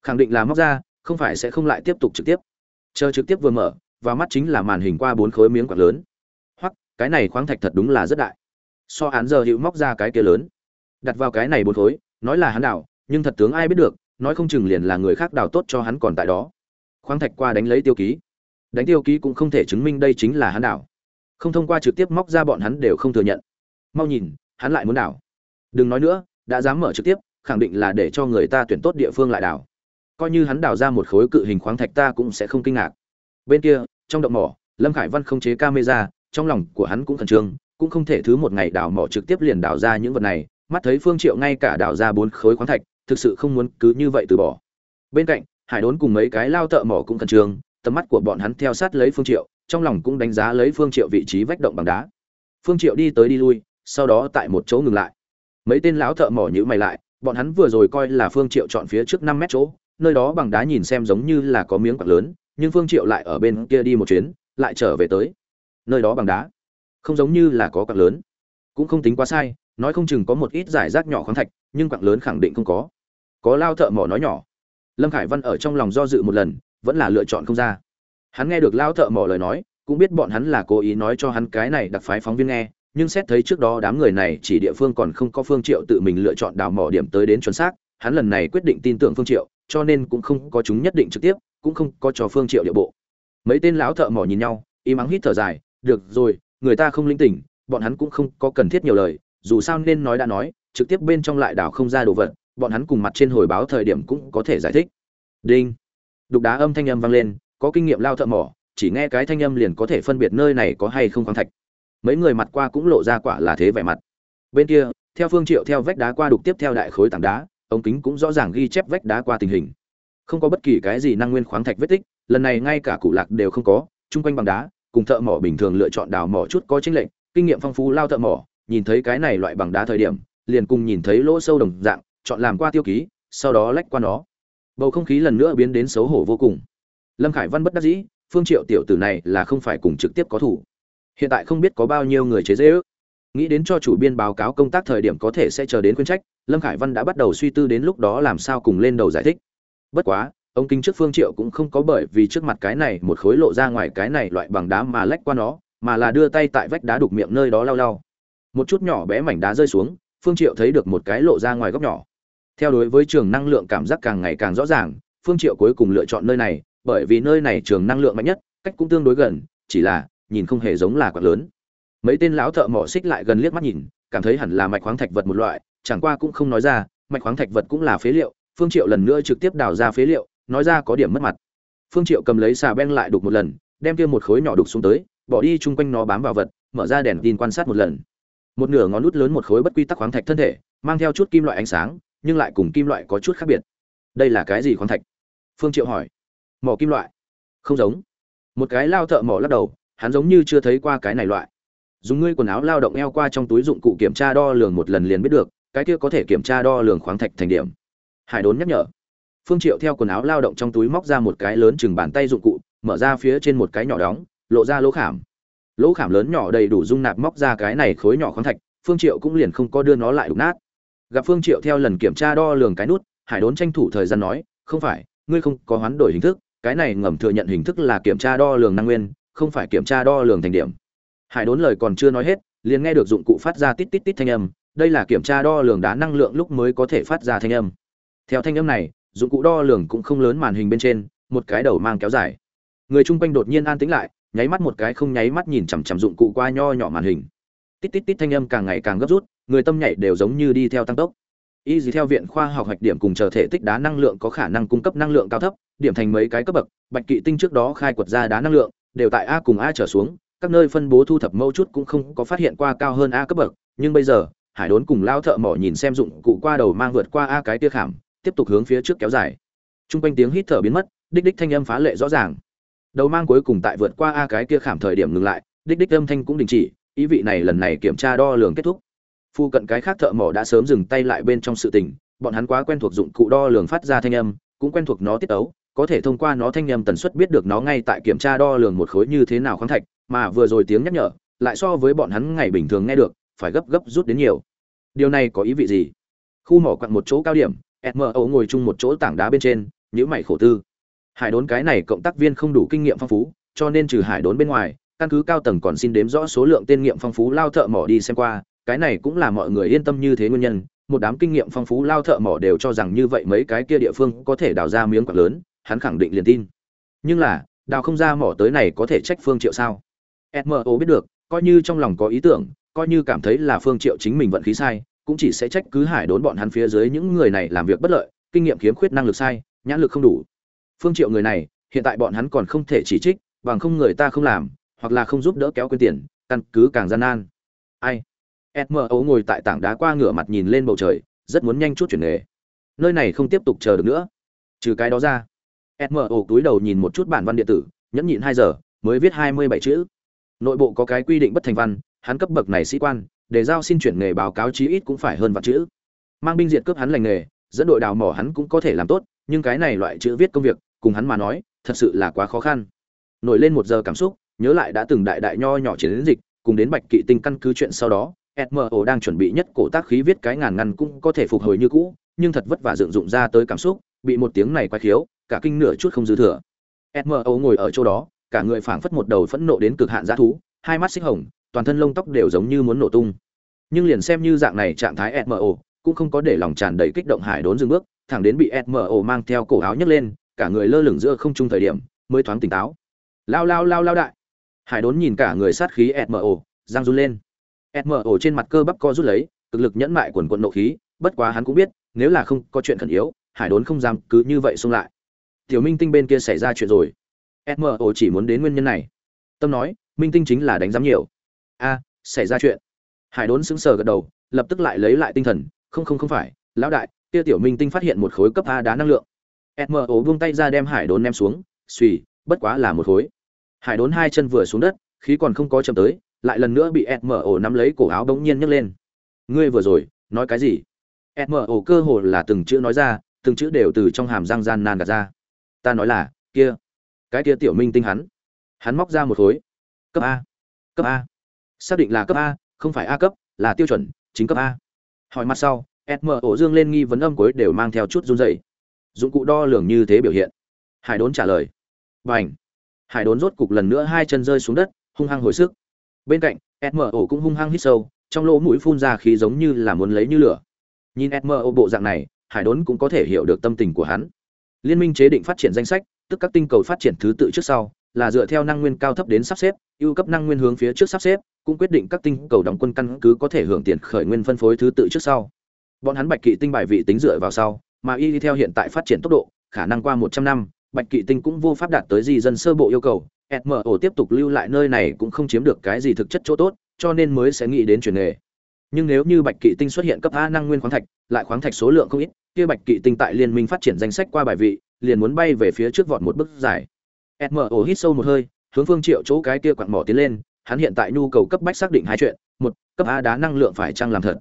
Khẳng định là móc ra, không phải sẽ không lại tiếp tục trực tiếp. Chờ trực tiếp vừa mở và mắt chính là màn hình qua bốn khối miếng quạt lớn. Hoặc, cái này khoáng thạch thật đúng là rất đại. So án giờ hữu móc ra cái kia lớn. Đặt vào cái này bốn khối, nói là hắn đào, nhưng thật tướng ai biết được, nói không chừng liền là người khác đào tốt cho hắn còn tại đó. Khoáng thạch qua đánh lấy tiêu ký. Đánh tiêu ký cũng không thể chứng minh đây chính là hắn đảo không thông qua trực tiếp móc ra bọn hắn đều không thừa nhận. Mau nhìn, hắn lại muốn đảo. Đừng nói nữa, đã dám mở trực tiếp, khẳng định là để cho người ta tuyển tốt địa phương lại đảo. Coi như hắn đào ra một khối cự hình khoáng thạch ta cũng sẽ không kinh ngạc. Bên kia, trong động mỏ, lâm khải văn không chế camera, trong lòng của hắn cũng khẩn trương, cũng không thể thứ một ngày đào mỏ trực tiếp liền đào ra những vật này. Mắt thấy phương triệu ngay cả đào ra bốn khối khoáng thạch, thực sự không muốn cứ như vậy từ bỏ. Bên cạnh, hải đốn cùng mấy cái lao thợ mỏ cũng khẩn trương, tầm mắt của bọn hắn theo sát lấy phương triệu trong lòng cũng đánh giá lấy phương triệu vị trí vách động bằng đá. Phương triệu đi tới đi lui, sau đó tại một chỗ ngừng lại. Mấy tên lão thợ mỏ nhíu mày lại, bọn hắn vừa rồi coi là phương triệu chọn phía trước 5 mét chỗ, nơi đó bằng đá nhìn xem giống như là có miếng quặng lớn, nhưng phương triệu lại ở bên kia đi một chuyến, lại trở về tới. Nơi đó bằng đá, không giống như là có quặng lớn. Cũng không tính quá sai, nói không chừng có một ít giải rác nhỏ khoáng thạch, nhưng quặng lớn khẳng định không có. Có lao thợ mỏ nói nhỏ. Lâm khải văn ở trong lòng do dự một lần, vẫn là lựa chọn không ra hắn nghe được lao thợ mỏ lời nói, cũng biết bọn hắn là cố ý nói cho hắn cái này đặc phái phóng viên nghe, nhưng xét thấy trước đó đám người này chỉ địa phương còn không có phương triệu tự mình lựa chọn đào mỏ điểm tới đến chuẩn xác, hắn lần này quyết định tin tưởng phương triệu, cho nên cũng không có chúng nhất định trực tiếp, cũng không có cho phương triệu địa bộ. Mấy tên lão thợ mỏ nhìn nhau, im ắng hít thở dài, được rồi, người ta không linh tỉnh, bọn hắn cũng không có cần thiết nhiều lời, dù sao nên nói đã nói, trực tiếp bên trong lại đảo không ra đồ vật, bọn hắn cùng mặt trên hồi báo thời điểm cũng có thể giải thích. Đinh. Đục đá âm thanh âm vang lên có kinh nghiệm lao thợ mỏ, chỉ nghe cái thanh âm liền có thể phân biệt nơi này có hay không khoáng thạch. Mấy người mặt qua cũng lộ ra quả là thế vẻ mặt. Bên kia, theo phương triệu theo vách đá qua đục tiếp theo đại khối tảng đá, ống kính cũng rõ ràng ghi chép vách đá qua tình hình. Không có bất kỳ cái gì năng nguyên khoáng thạch vết tích, lần này ngay cả cụ lạc đều không có, chung quanh bằng đá, cùng thợ mỏ bình thường lựa chọn đào mỏ chút có chính lệnh kinh nghiệm phong phú lao thợ mỏ, nhìn thấy cái này loại bằng đá thời điểm, liền cùng nhìn thấy lỗ sâu đồng dạng, chọn làm qua tiêu ký, sau đó lách qua nó. Bầu không khí lần nữa biến đến xấu hổ vô cùng lâm khải văn bất đắc dĩ, phương triệu tiểu tử này là không phải cùng trực tiếp có thủ. Hiện tại không biết có bao nhiêu người chế dễ ước nghĩ đến cho chủ biên báo cáo công tác thời điểm có thể sẽ chờ đến khuyên trách, lâm khải văn đã bắt đầu suy tư đến lúc đó làm sao cùng lên đầu giải thích. Bất quá, ông kinh trước phương triệu cũng không có bởi vì trước mặt cái này một khối lộ ra ngoài cái này loại bằng đá mà lách qua nó, mà là đưa tay tại vách đá đục miệng nơi đó lau lau. Một chút nhỏ bé mảnh đá rơi xuống, phương triệu thấy được một cái lộ ra ngoài góc nhỏ. Theo đối với trường năng lượng cảm giác càng ngày càng rõ ràng, phương triệu cuối cùng lựa chọn nơi này bởi vì nơi này trường năng lượng mạnh nhất, cách cũng tương đối gần, chỉ là, nhìn không hề giống là quạt lớn. Mấy tên lão thợ mỏ xích lại gần liếc mắt nhìn, cảm thấy hẳn là mạch khoáng thạch vật một loại, chẳng qua cũng không nói ra, mạch khoáng thạch vật cũng là phế liệu, phương triệu lần nữa trực tiếp đào ra phế liệu, nói ra có điểm mất mặt. Phương triệu cầm lấy xà beng lại đục một lần, đem kia một khối nhỏ đục xuống tới, bỏ đi chung quanh nó bám vào vật, mở ra đèn tin quan sát một lần. Một nửa ngón nút lớn một khối bất quy tắc khoáng thạch thân thể, mang theo chút kim loại ánh sáng, nhưng lại cùng kim loại có chút khác biệt. Đây là cái gì khoáng thạch? Phương triệu hỏi mỏ kim loại. Không giống. Một cái lao thợ mỏ lắc đầu, hắn giống như chưa thấy qua cái này loại. Dùng ngươi quần áo lao động eo qua trong túi dụng cụ kiểm tra đo lường một lần liền biết được, cái kia có thể kiểm tra đo lường khoáng thạch thành điểm. Hải đốn nhắc nhở. Phương triệu theo quần áo lao động trong túi móc ra một cái lớn chừng bàn tay dụng cụ, mở ra phía trên một cái nhỏ đóng, lộ ra lỗ khảm. Lỗ khảm lớn nhỏ đầy đủ dung nạp móc ra cái này khối nhỏ khoáng thạch, phương triệu cũng liền không có đưa nó lại đục nát. Gặp phương triệu theo lần kiểm tra đo lường cái nút, hải đốn tranh thủ thời gian nói, không phải, ngươi không có hoán đổi hình thức cái này ngầm thừa nhận hình thức là kiểm tra đo lường năng nguyên, không phải kiểm tra đo lường thành điểm. Hải đốn lời còn chưa nói hết, liền nghe được dụng cụ phát ra tít tít tít thanh âm, đây là kiểm tra đo lường đá năng lượng lúc mới có thể phát ra thanh âm. Theo thanh âm này, dụng cụ đo lường cũng không lớn màn hình bên trên, một cái đầu mang kéo dài. Người chung quanh đột nhiên an tĩnh lại, nháy mắt một cái không nháy mắt nhìn chằm chằm dụng cụ qua nho nhỏ màn hình. Tít tít tít thanh âm càng ngày càng gấp rút, người tâm nhảy đều giống như đi theo tăng tốc y gì theo viện khoa học hoạch điểm cùng chờ thể tích đá năng lượng có khả năng cung cấp năng lượng cao thấp, điểm thành mấy cái cấp bậc, bạch kỵ tinh trước đó khai quật ra đá năng lượng, đều tại a cùng a trở xuống, các nơi phân bố thu thập mâu chút cũng không có phát hiện qua cao hơn a cấp bậc, nhưng bây giờ, hải đốn cùng lao thợ mỏ nhìn xem dụng cụ qua đầu mang vượt qua a cái tia khảm, tiếp tục hướng phía trước kéo dài. T r u n g quanh tiếng hít thở biến mất, đích đích thanh âm phá lệ rõ ràng. Đầu mang cuối cùng tại vượt qua a cái kia khảm thời điểm ngừng lại, đích đích âm thanh cũng đình chỉ, ý vị này lần này kiểm tra đo lường kết thúc phu cận cái khác thợ mỏ đã sớm dừng tay lại bên trong sự tình bọn hắn quá quen thuộc dụng cụ đo lường phát ra thanh âm cũng quen thuộc nó tiết ấu có thể thông qua nó thanh âm tần suất biết được nó ngay tại kiểm tra đo lường một khối như thế nào khoáng thạch, mà vừa rồi tiếng nhắc nhở, lại so với bọn hắn ngày bình thường nghe được, phải gấp gấp rút đến nhiều. Điều này có ý vị gì? Khu mỏ quặng một chỗ cao điểm, SMO ngồi chung một chỗ tảng đá bên trên, nhíu mày khổ tư. Hải đốn cái này cộng tác viên không đủ kinh nghiệm phong phú, cho nên trừ hải đốn bên ngoài, căn cứ cao tầng còn xin đếm rõ số lượng tên nghiệm phong phú lao thợ mỏ đi xem qua, cái này cũng là mọi người yên tâm như thế nguyên nhân. Một đám kinh nghiệm phong phú lao thợ mỏ đều cho rằng như vậy mấy cái kia địa phương có thể đào ra miếng quặng lớn, hắn khẳng định liền tin. Nhưng là đào không ra mỏ tới này có thể trách phương triệu sao? Smo biết được coi như trong lòng có ý tưởng coi như cảm thấy là phương triệu chính mình vận khí sai cũng chỉ sẽ trách cứ hải đốn bọn hắn phía dưới những người này làm việc bất lợi kinh nghiệm khiếm khuyết năng lực sai nhãn lực không đủ. Phương triệu người này hiện tại bọn hắn còn không thể chỉ trích bằng không người ta không làm hoặc là không giúp đỡ kéo quyên tiền căn cứ càng gian nan. Ai? Smo ngồi tại tảng đá qua ngửa mặt nhìn lên bầu trời, rất muốn nhanh chút chuyển nghề. Nơi này không tiếp tục chờ được nữa. Trừ cái đó ra smo túi đầu nhìn một chút bản văn điện tử, nhẫn nhịn hai giờ, mới viết hai mươi bảy chữ. Nội bộ có cái quy định bất thành văn, hắn cấp bậc này sĩ quan, để giao xin chuyển nghề báo cáo chí ít cũng phải hơn vạn chữ. Mang binh diệt cướp hắn lành nghề, dẫn đội đào mỏ hắn cũng có thể làm tốt, nhưng cái này loại chữ viết công việc, cùng hắn mà nói, thật sự là quá khó khăn. Nổi lên một giờ cảm xúc, nhớ lại đã từng đại đại nho nhỏ chiến dịch, cùng đến bạch kỵ tinh căn cứ chuyện sau đó smo đang chuẩn bị nhất cổ tác khí viết cái ngàn ngăn cũng có thể phục hồi như cũ, nhưng thật vất vả dựng dụng ra tới cảm xúc, bị một tiếng này quay khiếu, cả kinh nửa chút không dư thừa. Smo ngồi ở chỗ đó, cả người phảng phất một đầu phẫn nộ đến cực hạn dã thú, hai mắt xích hồng, toàn thân lông tóc đều giống như muốn nổ tung. Nhưng liền xem như dạng này trạng thái smo cũng không có để lòng tràn đầy kích động hải đốn dừng bước, thẳng đến bị smo mang theo cổ áo nhấc lên, cả người lơ lửng giữa không trung thời điểm, mới thoáng tỉnh táo. Lao lao lao lao đại. Hải đốn nhìn cả người sát khí smo giang run lên smo trên mặt cơ bắp co rút lấy, cực lực nhẫn mại quần quần nộ khí, bất quá hắn cũng biết, nếu là không có chuyện khẩn yếu, hải đốn không dám cứ như vậy xung lại. Tiểu minh tinh bên kia xảy ra chuyện rồi. Smo chỉ muốn đến nguyên nhân này. Tâm nói, minh tinh chính là đánh giám nhiều. A, xảy ra chuyện. Hải đốn sững sờ gật đầu, lập tức lại lấy lại tinh thần, không không không phải, lão đại, kia tiểu minh tinh phát hiện một khối cấp a đá năng lượng. Smo buông tay ra đem hải đốn ném xuống, suy, bất quá là một khối. Hải đốn hai chân vừa xuống đất, khí còn không có chậm tới lại lần nữa bị smo nắm lấy cổ áo bỗng nhiên nhấc lên. Ngươi vừa rồi nói cái gì? Smo cơ hồ là từng chữ nói ra từng chữ đều từ trong hàm răng gian nan gạt ra. Ta nói là kia cái kia tiểu minh tinh hắn. Hắn móc ra một khối. Cấp a cấp a. Xác định là cấp a không phải a cấp là tiêu chuẩn chính cấp a. Hỏi mặt sau smo dương lên nghi vấn âm cuối đều mang theo chút run rẩy, dụng cụ đo lường như thế biểu hiện. Hải đốn trả lời. Và hải đốn rốt cục lần nữa hai chân rơi xuống đất hung hăng hồi sức bên cạnh smo cũng hung hăng hít sâu, trong lỗ mũi phun ra khí giống như là muốn lấy như lửa. Nhìn smo bộ dạng này, hải đốn cũng có thể hiểu được tâm tình của hắn. Liên minh chế định phát triển danh sách, tức các tinh cầu phát triển thứ tự trước sau, là dựa theo năng nguyên cao thấp đến sắp xếp, ưu cấp năng nguyên hướng phía trước sắp xếp, cũng quyết định các tinh cầu đóng quân căn cứ có thể hưởng tiền khởi nguyên phân phối thứ tự trước sau. Bọn hắn bạch kỵ tinh bài vị tính dựa vào sau, mà y theo hiện tại phát triển tốc độ, khả năng qua một trăm năm, bạch kỵ tinh cũng vô pháp đạt tới gì dân sơ bộ yêu cầu smo tiếp tục lưu lại nơi này cũng không chiếm được cái gì thực chất chỗ tốt, cho nên mới sẽ nghĩ đến chuyển nghề. Nhưng nếu như bạch kỵ tinh xuất hiện cấp a năng nguyên khoáng thạch, lại khoáng thạch số lượng không ít, kia bạch kỵ tinh tại liên minh phát triển danh sách qua bài vị, liền muốn bay về phía trước vọt một bước dài. Smo hít sâu một hơi, hướng phương triệu chỗ cái kia quặng mỏ tiến lên, hắn hiện tại nhu cầu cấp bách xác định hai chuyện, một, cấp a đá năng lượng phải chăng làm thật?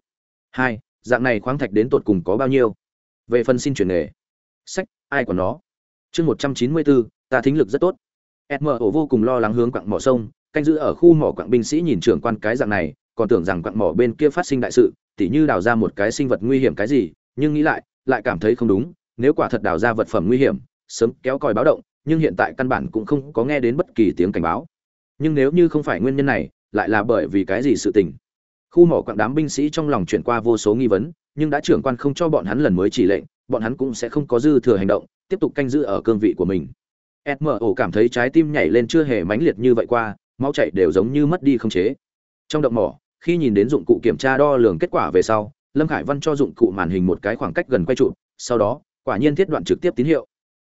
Hai, dạng này khoáng thạch đến tột cùng có bao nhiêu? Về phần xin chuyển nghề. Sách, ai của nó? Chương một trăm chín mươi bốn, ta thính lực rất tốt smo vô cùng lo lắng hướng quặng mỏ sông, canh giữ ở khu mỏ quặng binh sĩ nhìn trưởng quan cái dạng này, còn tưởng rằng quặng mỏ bên kia phát sinh đại sự, tỉ như đào ra một cái sinh vật nguy hiểm cái gì, nhưng nghĩ lại lại cảm thấy không đúng, nếu quả thật đào ra vật phẩm nguy hiểm, sớm kéo còi báo động, nhưng hiện tại căn bản cũng không có nghe đến bất kỳ tiếng cảnh báo. Nhưng nếu như không phải nguyên nhân này, lại là bởi vì cái gì sự tình? Khu mỏ quặng đám binh sĩ trong lòng chuyển qua vô số nghi vấn, nhưng đã trưởng quan không cho bọn hắn lần mới chỉ lệnh, bọn hắn cũng sẽ không có dư thừa hành động, tiếp tục canh giữ ở cương vị của mình smo cảm thấy trái tim nhảy lên chưa hề mãnh liệt như vậy qua, máu chạy đều giống như mất đi không chế. Trong động mỏ, khi nhìn đến dụng cụ kiểm tra đo lường kết quả về sau, lâm khải văn cho dụng cụ màn hình một cái khoảng cách gần quay trụ sau đó, quả nhiên thiết đoạn trực tiếp tín hiệu.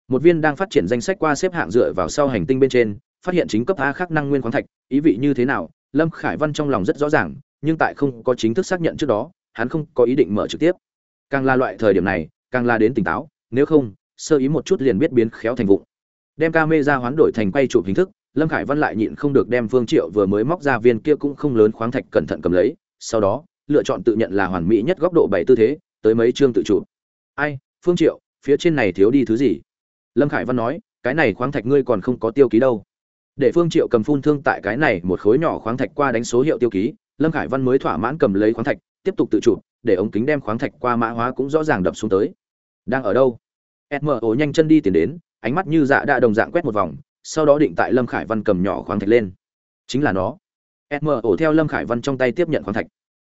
Một viên đang phát triển danh sách qua xếp hạng dựa vào sau hành tinh bên trên, phát hiện chính cấp a khác năng nguyên khoáng thạch, ý vị như thế nào, lâm khải văn trong lòng rất rõ ràng, nhưng tại không có chính thức xác nhận trước đó, hắn không có ý định mở trực tiếp. Càng là loại thời điểm này, càng là đến tỉnh táo, nếu không, sơ ý một chút liền biết biến khéo thành vụng đem camera hoán đổi thành quay chụp hình thức, lâm khải văn lại nhịn không được đem phương triệu vừa mới móc ra viên kia cũng không lớn khoáng thạch cẩn thận cầm lấy, sau đó, lựa chọn tự nhận là hoàn mỹ nhất góc độ bảy tư thế, tới mấy chương tự chụp. Ai, phương triệu, phía trên này thiếu đi thứ gì? Lâm khải văn nói, cái này khoáng thạch ngươi còn không có tiêu ký đâu. Để phương triệu cầm phun thương tại cái này một khối nhỏ khoáng thạch qua đánh số hiệu tiêu ký, lâm khải văn mới thỏa mãn cầm lấy khoáng thạch, tiếp tục tự chụp, để ống kính đem khoáng thạch qua mã hóa cũng rõ ràng đập xuống tới. Đang ở đâu? Smo nhanh chân đi tiến đến ánh mắt như dạ đã đồng dạng quét một vòng, sau đó định tại lâm khải văn cầm nhỏ khoáng thạch lên. Chính là nó. Smo theo lâm khải văn trong tay tiếp nhận khoáng thạch.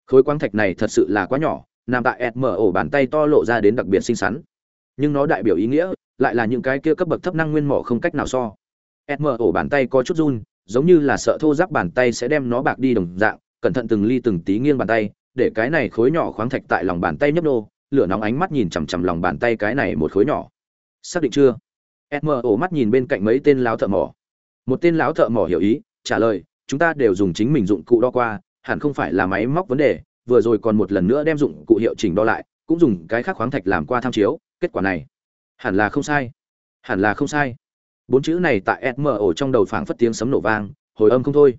Khối khoáng thạch này thật sự là quá nhỏ, nằm tại smo bàn tay to lộ ra đến đặc biệt xinh xắn. Nhưng nó đại biểu ý nghĩa, lại là những cái kia cấp bậc thấp năng nguyên mỏ không cách nào so. Mở ổ bàn tay có chút run, giống như là sợ thô giáp bàn tay sẽ đem nó bạc đi đồng dạng, cẩn thận từng ly từng tí nghiêng bàn tay, để cái này khối nhỏ khoáng thạch tại lòng bàn tay nhấp nô, lửa nóng ánh mắt nhìn chằm chằm lòng bàn tay cái này một khối nhỏ. Xác định chưa? Sm ổ mắt nhìn bên cạnh mấy tên láo thợ mỏ. Một tên láo thợ mỏ hiểu ý, trả lời, chúng ta đều dùng chính mình dụng cụ đo qua, hẳn không phải là máy móc vấn đề, vừa rồi còn một lần nữa đem dụng cụ hiệu chỉnh đo lại, cũng dùng cái khác khoáng thạch làm qua tham chiếu, kết quả này, hẳn là không sai, hẳn là không sai. Bốn chữ này tại smo trong đầu phảng phất tiếng sấm nổ vang, hồi âm không thôi.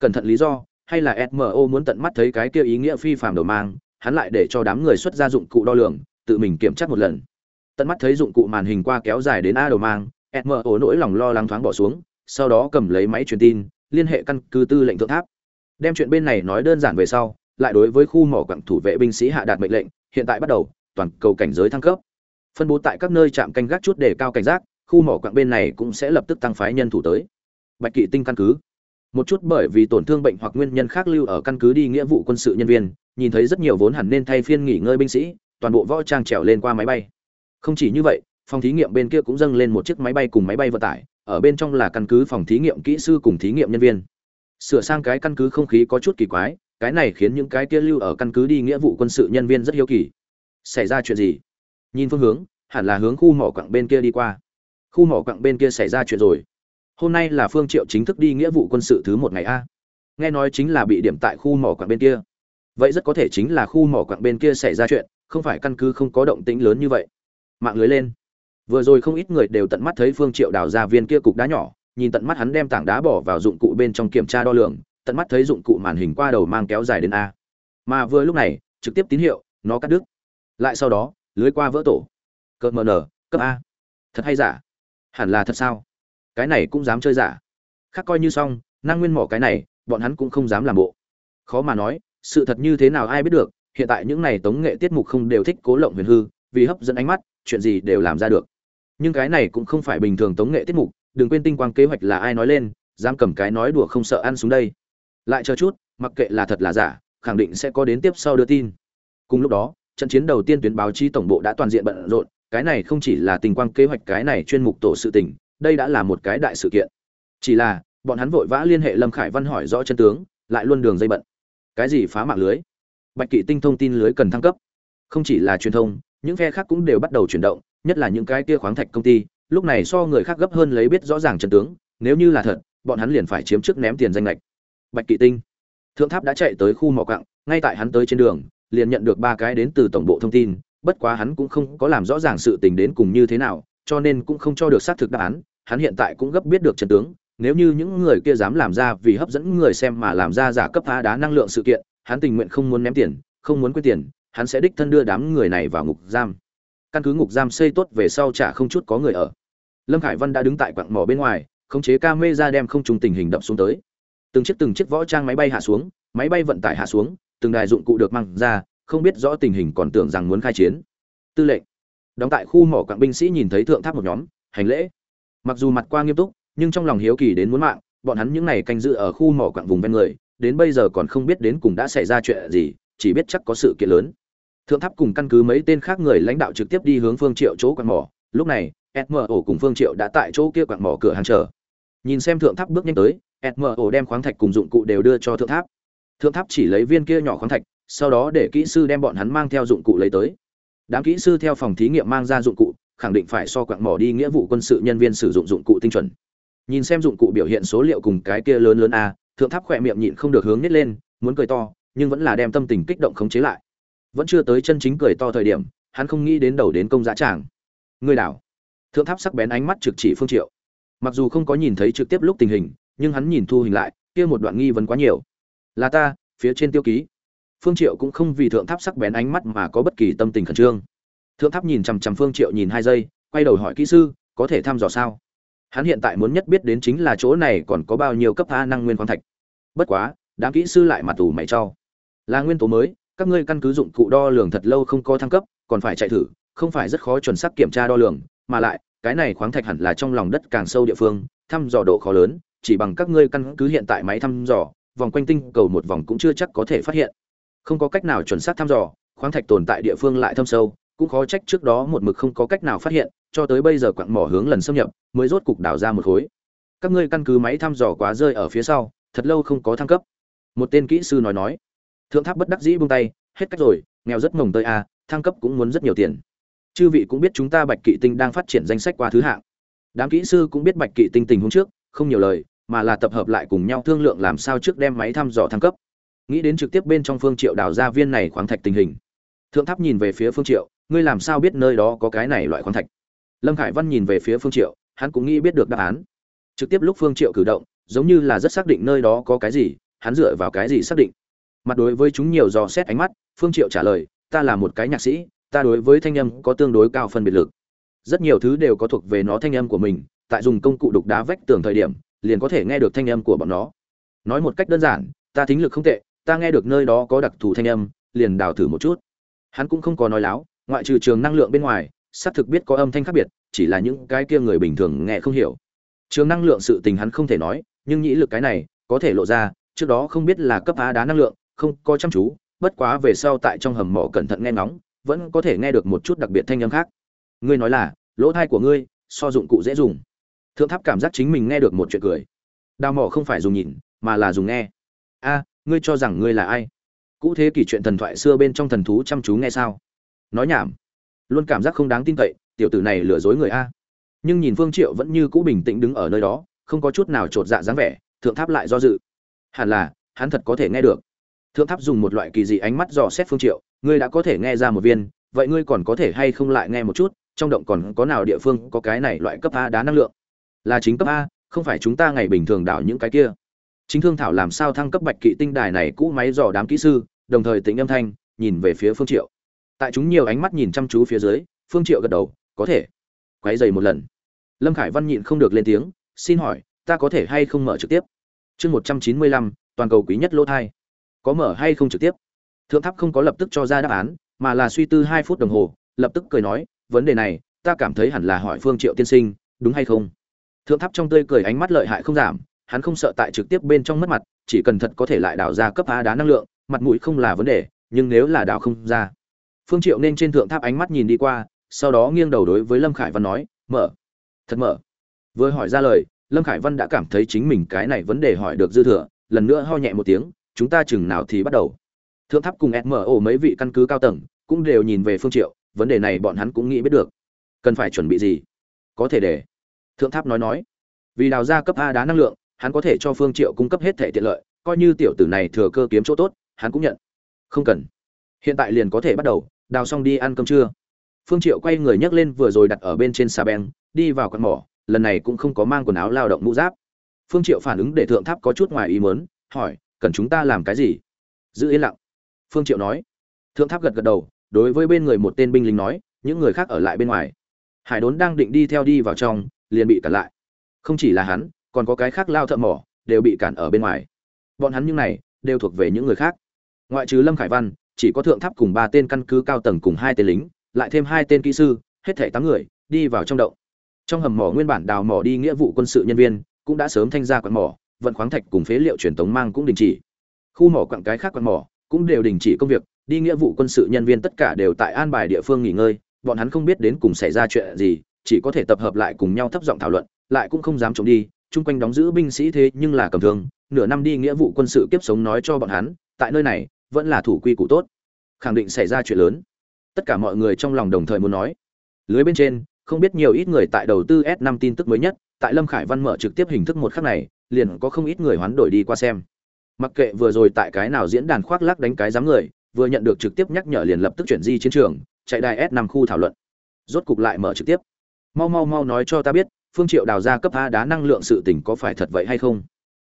Cẩn thận lý do, hay là smo muốn tận mắt thấy cái kia ý nghĩa phi phàm đầu mang, hắn lại để cho đám người xuất ra dụng cụ đo lường, tự mình kiểm tra một lần tận mắt thấy dụng cụ màn hình qua kéo dài đến a đầu mang smo nỗi lòng lo lắng thoáng bỏ xuống, sau đó cầm lấy máy truyền tin, liên hệ căn cứ tư lệnh thượng tháp. Đem chuyện bên này nói đơn giản về sau, lại đối với khu mỏ quặng thủ vệ binh sĩ hạ đạt mệnh lệnh, hiện tại bắt đầu, toàn cầu cảnh giới thăng cấp. Phân bố tại các nơi trạm canh gác chút để cao cảnh giác, khu mỏ quặng bên này cũng sẽ lập tức tăng phái nhân thủ tới. Bạch kỵ tinh căn cứ. Một chút bởi vì tổn thương bệnh hoặc nguyên nhân khác lưu ở căn cứ đi nghĩa vụ quân sự nhân viên, nhìn thấy rất nhiều vốn hẳn nên thay phiên nghỉ ngơi binh sĩ, toàn bộ võ trang trèo lên qua máy bay không chỉ như vậy, phòng thí nghiệm bên kia cũng dâng lên một chiếc máy bay cùng máy bay vận tải, ở bên trong là căn cứ phòng thí nghiệm kỹ sư cùng thí nghiệm nhân viên. Sửa sang cái căn cứ không khí có chút kỳ quái, cái này khiến những cái kia lưu ở căn cứ đi nghĩa vụ quân sự nhân viên rất hiếu kỳ. Xảy ra chuyện gì? Nhìn phương hướng, hẳn là hướng khu mỏ quặng bên kia đi qua. Khu mỏ quặng bên kia xảy ra chuyện rồi. Hôm nay là phương triệu chính thức đi nghĩa vụ quân sự thứ một ngày a. Nghe nói chính là bị điểm tại khu mỏ quặng bên kia. Vậy rất có thể chính là khu mỏ quặng bên kia xảy ra chuyện, không phải căn cứ không có động tĩnh lớn như vậy mạng lưới lên. Vừa rồi không ít người đều tận mắt thấy phương triệu đào ra viên kia cục đá nhỏ, nhìn tận mắt hắn đem tảng đá bỏ vào dụng cụ bên trong kiểm tra đo lường, tận mắt thấy dụng cụ màn hình qua đầu mang kéo dài đến a. Mà vừa lúc này, trực tiếp tín hiệu, nó cắt đứt. Lại sau đó, lưới qua vỡ tổ. Cợt mờ nở, cấp a. Thật hay giả? Hẳn là thật sao? Cái này cũng dám chơi giả. Khác coi như xong, năng nguyên mỏ cái này, bọn hắn cũng không dám làm bộ. Khó mà nói, sự thật như thế nào ai biết được, hiện tại những này tống nghệ tiết mục không đều thích cố lộng huyền hư vì hấp dẫn ánh mắt, chuyện gì đều làm ra được. Nhưng cái này cũng không phải bình thường tống nghệ tiết mục, đừng quên tinh quang kế hoạch là ai nói lên, dám cầm cái nói đùa không sợ ăn xuống đây. Lại chờ chút, mặc kệ là thật là giả, khẳng định sẽ có đến tiếp sau đưa tin. Cùng lúc đó, trận chiến đầu tiên tuyến báo chí tổng bộ đã toàn diện bận rộn, cái này không chỉ là tình quang kế hoạch, cái này chuyên mục tổ sự tình, đây đã là một cái đại sự kiện. Chỉ là, bọn hắn vội vã liên hệ lâm khải văn hỏi rõ chân tướng, lại luôn đường dây bận. Cái gì phá mạng lưới? Bạch kỵ tinh thông tin lưới cần thăng cấp. Không chỉ là truyền thông những phe khác cũng đều bắt đầu chuyển động, nhất là những cái kia khoáng thạch công ty, lúc này so người khác gấp hơn lấy biết rõ ràng trận tướng, nếu như là thật, bọn hắn liền phải chiếm trước ném tiền danh lệch. Bạch kỵ tinh, thượng tháp đã chạy tới khu mỏ cặng ngay tại hắn tới trên đường, liền nhận được ba cái đến từ tổng bộ thông tin, bất quá hắn cũng không có làm rõ ràng sự tình đến cùng như thế nào, cho nên cũng không cho được xác thực đáp án, hắn hiện tại cũng gấp biết được trận tướng, nếu như những người kia dám làm ra vì hấp dẫn người xem mà làm ra giả cấp phá đá năng lượng sự kiện, hắn tình nguyện không muốn ném tiền, không muốn quyết tiền hắn sẽ đích thân đưa đám người này vào ngục giam. Căn cứ ngục giam xây tốt về sau chả không chút có người ở. Lâm khải văn đã đứng tại quặng mỏ bên ngoài, khống chế ca mê ra đem không trùng tình hình đập xuống tới. Từng chiếc từng chiếc võ trang máy bay hạ xuống, máy bay vận tải hạ xuống, từng đài dụng cụ được mang ra, không biết rõ tình hình còn tưởng rằng muốn khai chiến. Tư lệnh. Đóng tại khu mỏ quặng binh sĩ nhìn thấy thượng tháp một nhóm, hành lễ. Mặc dù mặt qua nghiêm túc, nhưng trong lòng hiếu kỳ đến muốn mạng, bọn hắn những ngày canh giữ ở khu mỏ quặng vùng ven người, đến bây giờ còn không biết đến cùng đã xảy ra chuyện gì, chỉ biết chắc có sự kiện lớn thượng tháp cùng căn cứ mấy tên khác người lãnh đạo trực tiếp đi hướng phương triệu chỗ quặng mỏ. Lúc này smo cùng phương triệu đã tại chỗ kia quặng mỏ cửa hàng chờ. Nhìn xem thượng tháp bước nhanh tới smo đem khoáng thạch cùng dụng cụ đều đưa cho thượng tháp. Thượng tháp chỉ lấy viên kia nhỏ khoáng thạch, sau đó để kỹ sư đem bọn hắn mang theo dụng cụ lấy tới. Đám kỹ sư theo phòng thí nghiệm mang ra dụng cụ, khẳng định phải so quặng mỏ đi nghĩa vụ quân sự nhân viên sử dụng dụng cụ tinh chuẩn. Nhìn xem dụng cụ biểu hiện số liệu cùng cái kia lớn lớn a, thượng tháp khỏe miệng nhịn không được hướng nít lên, muốn cười to, nhưng vẫn là đem tâm tình kích động khống chế lại vẫn chưa tới chân chính cười to thời điểm, hắn không nghĩ đến đầu đến công giá tràng. Người đảo. Thượng tháp sắc bén ánh mắt trực chỉ phương triệu. Mặc dù không có nhìn thấy trực tiếp lúc tình hình, nhưng hắn nhìn thu hình lại, kia một đoạn nghi vấn quá nhiều. Là ta, phía trên tiêu ký. Phương triệu cũng không vì thượng tháp sắc bén ánh mắt mà có bất kỳ tâm tình khẩn trương. Thượng tháp nhìn chằm chằm phương triệu nhìn hai giây, quay đầu hỏi kỹ sư, có thể thăm dò sao? Hắn hiện tại muốn nhất biết đến chính là chỗ này còn có bao nhiêu cấp tha năng nguyên khoáng thạch. Bất quá, đám kỹ sư lại mặt tù mày cho. Là nguyên tố mới các ngươi căn cứ dụng cụ đo lường thật lâu không có thăng cấp, còn phải chạy thử, không phải rất khó chuẩn xác kiểm tra đo lường, mà lại, cái này khoáng thạch hẳn là trong lòng đất càng sâu địa phương, thăm dò độ khó lớn, chỉ bằng các ngươi căn cứ hiện tại máy thăm dò, vòng quanh tinh cầu một vòng cũng chưa chắc có thể phát hiện. Không có cách nào chuẩn xác thăm dò, khoáng thạch tồn tại địa phương lại thâm sâu, cũng khó trách trước đó một mực không có cách nào phát hiện, cho tới bây giờ quặng mỏ hướng lần xâm nhập, mới rốt cục đào ra một khối. Các ngươi căn cứ máy thăm dò quá rơi ở phía sau, thật lâu không có thăng cấp. Một tên kỹ sư nói nói thượng tháp bất đắc dĩ buông tay, hết cách rồi, nghèo rất mồng tơi a, thăng cấp cũng muốn rất nhiều tiền. Chư vị cũng biết chúng ta bạch kỵ tinh đang phát triển danh sách qua thứ hạng. Đám kỹ sư cũng biết bạch kỵ tinh tình huống trước, không nhiều lời, mà là tập hợp lại cùng nhau thương lượng làm sao trước đem máy thăm dò thăng cấp. Nghĩ đến trực tiếp bên trong phương triệu đào ra viên này khoáng thạch tình hình. Thượng tháp nhìn về phía phương triệu, ngươi làm sao biết nơi đó có cái này loại khoáng thạch? Lâm khải văn nhìn về phía phương triệu, hắn cũng nghĩ biết được đáp án. Trực tiếp lúc phương triệu cử động, giống như là rất xác định nơi đó có cái gì, hắn dựa vào cái gì xác định? Mặt đối với chúng nhiều dò xét ánh mắt, phương triệu trả lời, ta là một cái nhạc sĩ, ta đối với thanh âm có tương đối cao phân biệt lực. Rất nhiều thứ đều có thuộc về nó thanh âm của mình, tại dùng công cụ đục đá vách tường thời điểm, liền có thể nghe được thanh âm của bọn nó. Nói một cách đơn giản, ta thính lực không tệ, ta nghe được nơi đó có đặc thù thanh âm, liền đào thử một chút. Hắn cũng không có nói láo, ngoại trừ trường năng lượng bên ngoài, xác thực biết có âm thanh khác biệt, chỉ là những cái kia người bình thường nghe không hiểu. Trường năng lượng sự tình hắn không thể nói, nhưng nhĩ lực cái này có thể lộ ra, trước đó không biết là cấp á đá năng lượng không có chăm chú, bất quá về sau tại trong hầm mỏ cẩn thận nghe ngóng, vẫn có thể nghe được một chút đặc biệt thanh âm khác. Ngươi nói là, lỗ thai của ngươi, so dụng cụ dễ dùng. Thượng tháp cảm giác chính mình nghe được một chuyện cười. Đào mỏ không phải dùng nhìn, mà là dùng nghe. A, ngươi cho rằng ngươi là ai? Cũ thế kỷ chuyện thần thoại xưa bên trong thần thú chăm chú nghe sao? Nói nhảm. Luôn cảm giác không đáng tin cậy, tiểu tử này lừa dối người a. Nhưng nhìn phương triệu vẫn như cũ bình tĩnh đứng ở nơi đó, không có chút nào trột dạ dáng vẻ, thượng tháp lại do dự. Hẳn là, hắn thật có thể nghe được thượng tháp dùng một loại kỳ dị ánh mắt dò xét phương triệu, ngươi đã có thể nghe ra một viên, vậy ngươi còn có thể hay không lại nghe một chút, trong động còn có nào địa phương có cái này loại cấp a đá năng lượng? Là chính cấp a, không phải chúng ta ngày bình thường đảo những cái kia. Chính thương thảo làm sao thăng cấp bạch kỵ tinh đài này cũ máy dò đám kỹ sư, đồng thời tính âm thanh, nhìn về phía phương triệu. Tại chúng nhiều ánh mắt nhìn chăm chú phía dưới, phương triệu gật đầu, có thể. Quấy giày một lần. Lâm khải văn nhịn không được lên tiếng, xin hỏi, ta có thể hay không mở trực tiếp? Chương một trăm chín mươi lăm, toàn cầu quý nhất lỗ thai có mở hay không trực tiếp. Thượng tháp không có lập tức cho ra đáp án, mà là suy tư hai phút đồng hồ, lập tức cười nói, vấn đề này, ta cảm thấy hẳn là hỏi phương triệu tiên sinh, đúng hay không? Thượng tháp trong tươi cười ánh mắt lợi hại không giảm, hắn không sợ tại trực tiếp bên trong mất mặt, chỉ cần thật có thể lại đào ra cấp a đá năng lượng, mặt mũi không là vấn đề, nhưng nếu là đào không ra. Phương triệu nên trên thượng tháp ánh mắt nhìn đi qua, sau đó nghiêng đầu đối với lâm khải văn nói, mở. Thật mở. Vừa hỏi ra lời, lâm khải văn đã cảm thấy chính mình cái này vấn đề hỏi được dư thừa, lần nữa ho nhẹ một tiếng chúng ta chừng nào thì bắt đầu. Thượng tháp cùng smo mấy vị căn cứ cao tầng cũng đều nhìn về phương triệu, vấn đề này bọn hắn cũng nghĩ biết được. Cần phải chuẩn bị gì? Có thể để. Thượng tháp nói nói. Vì đào ra cấp a đá năng lượng, hắn có thể cho phương triệu cung cấp hết thể tiện lợi, coi như tiểu tử này thừa cơ kiếm chỗ tốt, hắn cũng nhận. Không cần. Hiện tại liền có thể bắt đầu, đào xong đi ăn cơm trưa. Phương triệu quay người nhấc lên vừa rồi đặt ở bên trên xà beng, đi vào con mỏ, lần này cũng không có mang quần áo lao động mũ giáp. Phương triệu phản ứng để thượng tháp có chút ngoài ý muốn, hỏi cần chúng ta làm cái gì? Giữ yên lặng. Phương triệu nói. Thượng tháp gật gật đầu, đối với bên người một tên binh lính nói, những người khác ở lại bên ngoài. Hải đốn đang định đi theo đi vào trong, liền bị cản lại. Không chỉ là hắn, còn có cái khác lao thợ mỏ, đều bị cản ở bên ngoài. Bọn hắn những này, đều thuộc về những người khác. Ngoại trừ lâm khải văn, chỉ có thượng tháp cùng ba tên căn cứ cao tầng cùng hai tên lính, lại thêm hai tên kỹ sư, hết thảy tám người, đi vào trong động. Trong hầm mỏ nguyên bản đào mỏ đi nghĩa vụ quân sự nhân viên, cũng đã sớm thanh ra quạt mỏ vận khoáng thạch cùng phế liệu truyền tống mang cũng đình chỉ. Khu mỏ quặng cái khác quặng mỏ cũng đều đình chỉ công việc, đi nghĩa vụ quân sự nhân viên tất cả đều tại an bài địa phương nghỉ ngơi, bọn hắn không biết đến cùng xảy ra chuyện gì, chỉ có thể tập hợp lại cùng nhau thấp giọng thảo luận, lại cũng không dám trộm đi, chung quanh đóng giữ binh sĩ thế nhưng là cầm thương, nửa năm đi nghĩa vụ quân sự kiếp sống nói cho bọn hắn, tại nơi này vẫn là thủ quy củ tốt. Khẳng định xảy ra chuyện lớn. Tất cả mọi người trong lòng đồng thời muốn nói. Lưới bên trên, không biết nhiều ít người tại đầu tư s 5 tin tức mới nhất tại lâm khải văn mở trực tiếp hình thức một khắc này, liền có không ít người hoán đổi đi qua xem. Mặc kệ vừa rồi tại cái nào diễn đàn khoác lác đánh cái dám người, vừa nhận được trực tiếp nhắc nhở liền lập tức chuyển di chiến trường, chạy đài s 5 khu thảo luận. Rốt cục lại mở trực tiếp. Mau mau mau nói cho ta biết, phương triệu đào ra cấp a đá năng lượng sự tình có phải thật vậy hay không?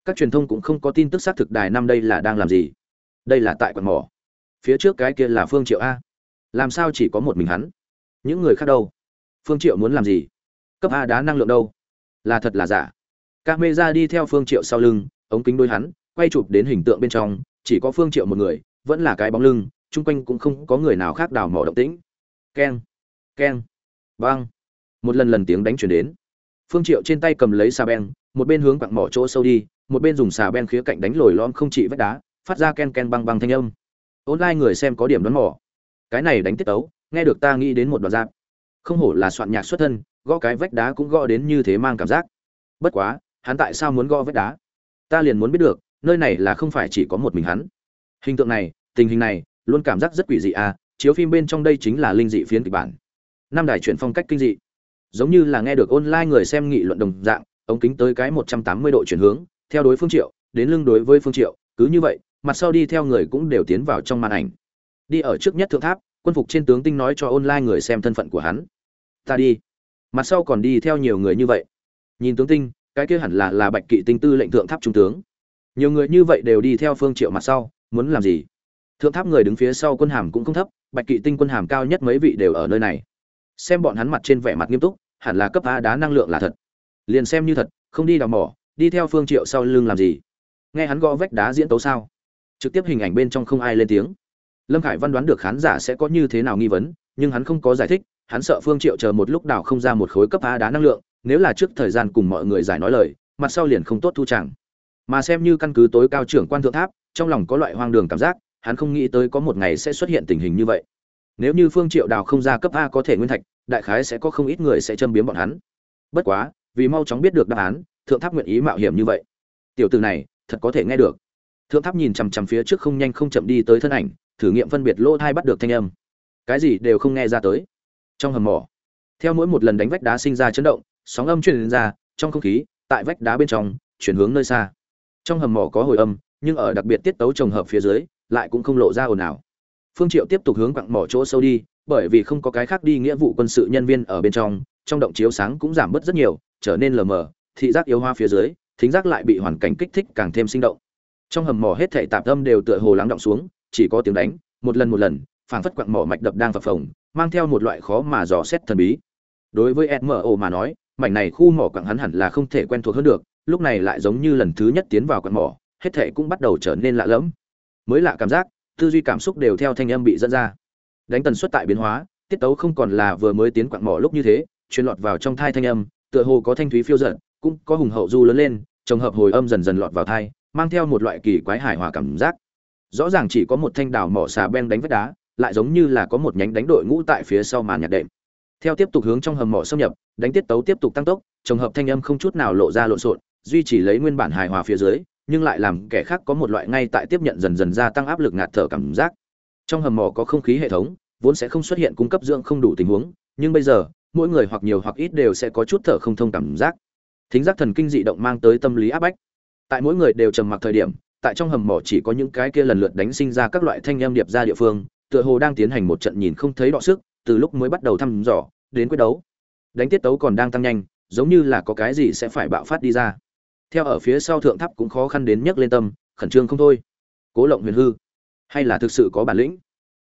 Các truyền thông cũng không có tin tức xác thực đài năm đây là đang làm gì. Đây là tại quận mỏ. Phía trước cái kia là phương triệu a. Làm sao chỉ có một mình hắn? Những người khác đâu? Phương triệu muốn làm gì? Cấp a đá năng lượng đâu? Là thật là giả. Ca mê ra đi theo phương triệu sau lưng, ống kính đôi hắn, quay chụp đến hình tượng bên trong, chỉ có phương triệu một người, vẫn là cái bóng lưng, chung quanh cũng không có người nào khác đào mỏ động tĩnh. Keng keng băng một lần lần tiếng đánh chuyển đến. Phương triệu trên tay cầm lấy xà beng, một bên hướng quặng mỏ chỗ sâu đi, một bên dùng xà beng khía cạnh đánh lồi lõm không trị vách đá, phát ra ken ken băng băng thanh âm. Online người xem có điểm đoán mỏ cái này đánh tiết tấu, nghe được ta nghĩ đến một đoạn giáp không hổ là soạn nhạc xuất thân gõ cái vách đá cũng gõ đến như thế mang cảm giác. Bất quá, hắn tại sao muốn gõ vách đá? Ta liền muốn biết được, nơi này là không phải chỉ có một mình hắn. Hình tượng này, tình hình này, luôn cảm giác rất quỷ dị à chiếu phim bên trong đây chính là linh dị phiến kịch bản. Năm đài chuyển phong cách kinh dị. Giống như là nghe được online người xem nghị luận đồng dạng, ống kính tới cái một trăm tám mươi độ chuyển hướng, theo đối phương triệu, đến lưng đối với phương triệu, cứ như vậy, mặt sau đi theo người cũng đều tiến vào trong màn ảnh. Đi ở trước nhất thượng tháp, quân phục trên tướng tinh nói cho online người xem thân phận của hắn. Ta đi mặt sau còn đi theo nhiều người như vậy. Nhìn tướng tinh, cái kia hẳn là là bạch kỵ tinh tư lệnh thượng tháp trung tướng. Nhiều người như vậy đều đi theo phương triệu mặt sau, muốn làm gì? Thượng tháp người đứng phía sau quân hàm cũng không thấp, bạch kỵ tinh quân hàm cao nhất mấy vị đều ở nơi này. Xem bọn hắn mặt trên vẻ mặt nghiêm túc, hẳn là cấp a đá năng lượng là thật. Liền xem như thật, không đi đào mỏ, đi theo phương triệu sau lưng làm gì? Nghe hắn gõ vách đá diễn tấu sao? Trực tiếp hình ảnh bên trong không ai lên tiếng. Lâm khải văn đoán được khán giả sẽ có như thế nào nghi vấn, nhưng hắn không có giải thích hắn sợ phương triệu chờ một lúc đào không ra một khối cấp a đá năng lượng, nếu là trước thời gian cùng mọi người giải nói lời, mặt sau liền không tốt thu chẳng. Mà xem như căn cứ tối cao trưởng quan thượng tháp, trong lòng có loại hoang đường cảm giác, hắn không nghĩ tới có một ngày sẽ xuất hiện tình hình như vậy. Nếu như phương triệu đào không ra cấp a có thể nguyên thạch, đại khái sẽ có không ít người sẽ châm biếm bọn hắn. Bất quá, vì mau chóng biết được đáp án, thượng tháp nguyện ý mạo hiểm như vậy. Tiểu từ này, thật có thể nghe được. Thượng tháp nhìn chằm chằm phía trước không nhanh không chậm đi tới thân ảnh, thử nghiệm phân biệt lỗ thai bắt được thanh âm. Cái gì đều không nghe ra tới trong hầm mỏ. Theo mỗi một lần đánh vách đá sinh ra chấn động, sóng âm truyền ra, trong không khí, tại vách đá bên trong, chuyển hướng nơi xa. Trong hầm mỏ có hồi âm, nhưng ở đặc biệt tiết tấu trồng hợp phía dưới, lại cũng không lộ ra ồn ào. Phương triệu tiếp tục hướng quặng mỏ chỗ sâu đi, bởi vì không có cái khác đi nghĩa vụ quân sự nhân viên ở bên trong trong động chiếu sáng cũng giảm bớt rất nhiều, trở nên lờ mờ, thị giác yếu hoa phía dưới, thính giác lại bị hoàn cảnh kích thích càng thêm sinh động. Trong hầm mỏ hết thảy tạp âm đều tựa hồ lắng động xuống, chỉ có tiếng đánh, một lần một lần, phảng phất quặng mỏ mạch đập đang phập phồng mang theo một loại khó mà dò xét thần bí. Đối với smo mà nói, mảnh này khu mỏ quặng hắn hẳn là không thể quen thuộc hơn được, lúc này lại giống như lần thứ nhất tiến vào quặng mỏ, hết thảy cũng bắt đầu trở nên lạ lẫm. Mới lạ cảm giác, tư duy cảm xúc đều theo thanh âm bị dẫn ra. Đánh tần suất tại biến hóa, tiết tấu không còn là vừa mới tiến quặng mỏ lúc như thế, truyền lọt vào trong thai thanh âm, tựa hồ có thanh thúy phiêu dật, cũng có hùng hậu du lớn lên, trồng hợp hồi âm dần dần lọt vào thai, mang theo một loại kỳ quái hài hòa cảm giác. Rõ ràng chỉ có một thanh đào mỏ xà beng đánh vách đá lại giống như là có một nhánh đánh đội ngũ tại phía sau màn nhạc đệm. Theo tiếp tục hướng trong hầm mỏ xâm nhập, đánh tiết tấu tiếp tục tăng tốc, trồng hợp thanh âm không chút nào lộ ra lộn xộn, duy trì lấy nguyên bản hài hòa phía dưới, nhưng lại làm kẻ khác có một loại ngay tại tiếp nhận dần dần gia tăng áp lực ngạt thở cảm giác. Trong hầm mỏ có không khí hệ thống, vốn sẽ không xuất hiện cung cấp dưỡng không đủ tình huống, nhưng bây giờ, mỗi người hoặc nhiều hoặc ít đều sẽ có chút thở không thông cảm giác. Thính giác thần kinh dị động mang tới tâm lý áp bách. Tại mỗi người đều trầm mặc thời điểm, tại trong hầm mỏ chỉ có những cái kia lần lượt đánh sinh ra các loại thanh âm điệp ra địa phương tựa hồ đang tiến hành một trận nhìn không thấy đọ sức, từ lúc mới bắt đầu thăm dò, đến quyết đấu. Đánh tiết tấu còn đang tăng nhanh, giống như là có cái gì sẽ phải bạo phát đi ra. Theo ở phía sau thượng tháp cũng khó khăn đến nhấc lên tâm, khẩn trương không thôi. Cố lộng huyền hư, hay là thực sự có bản lĩnh?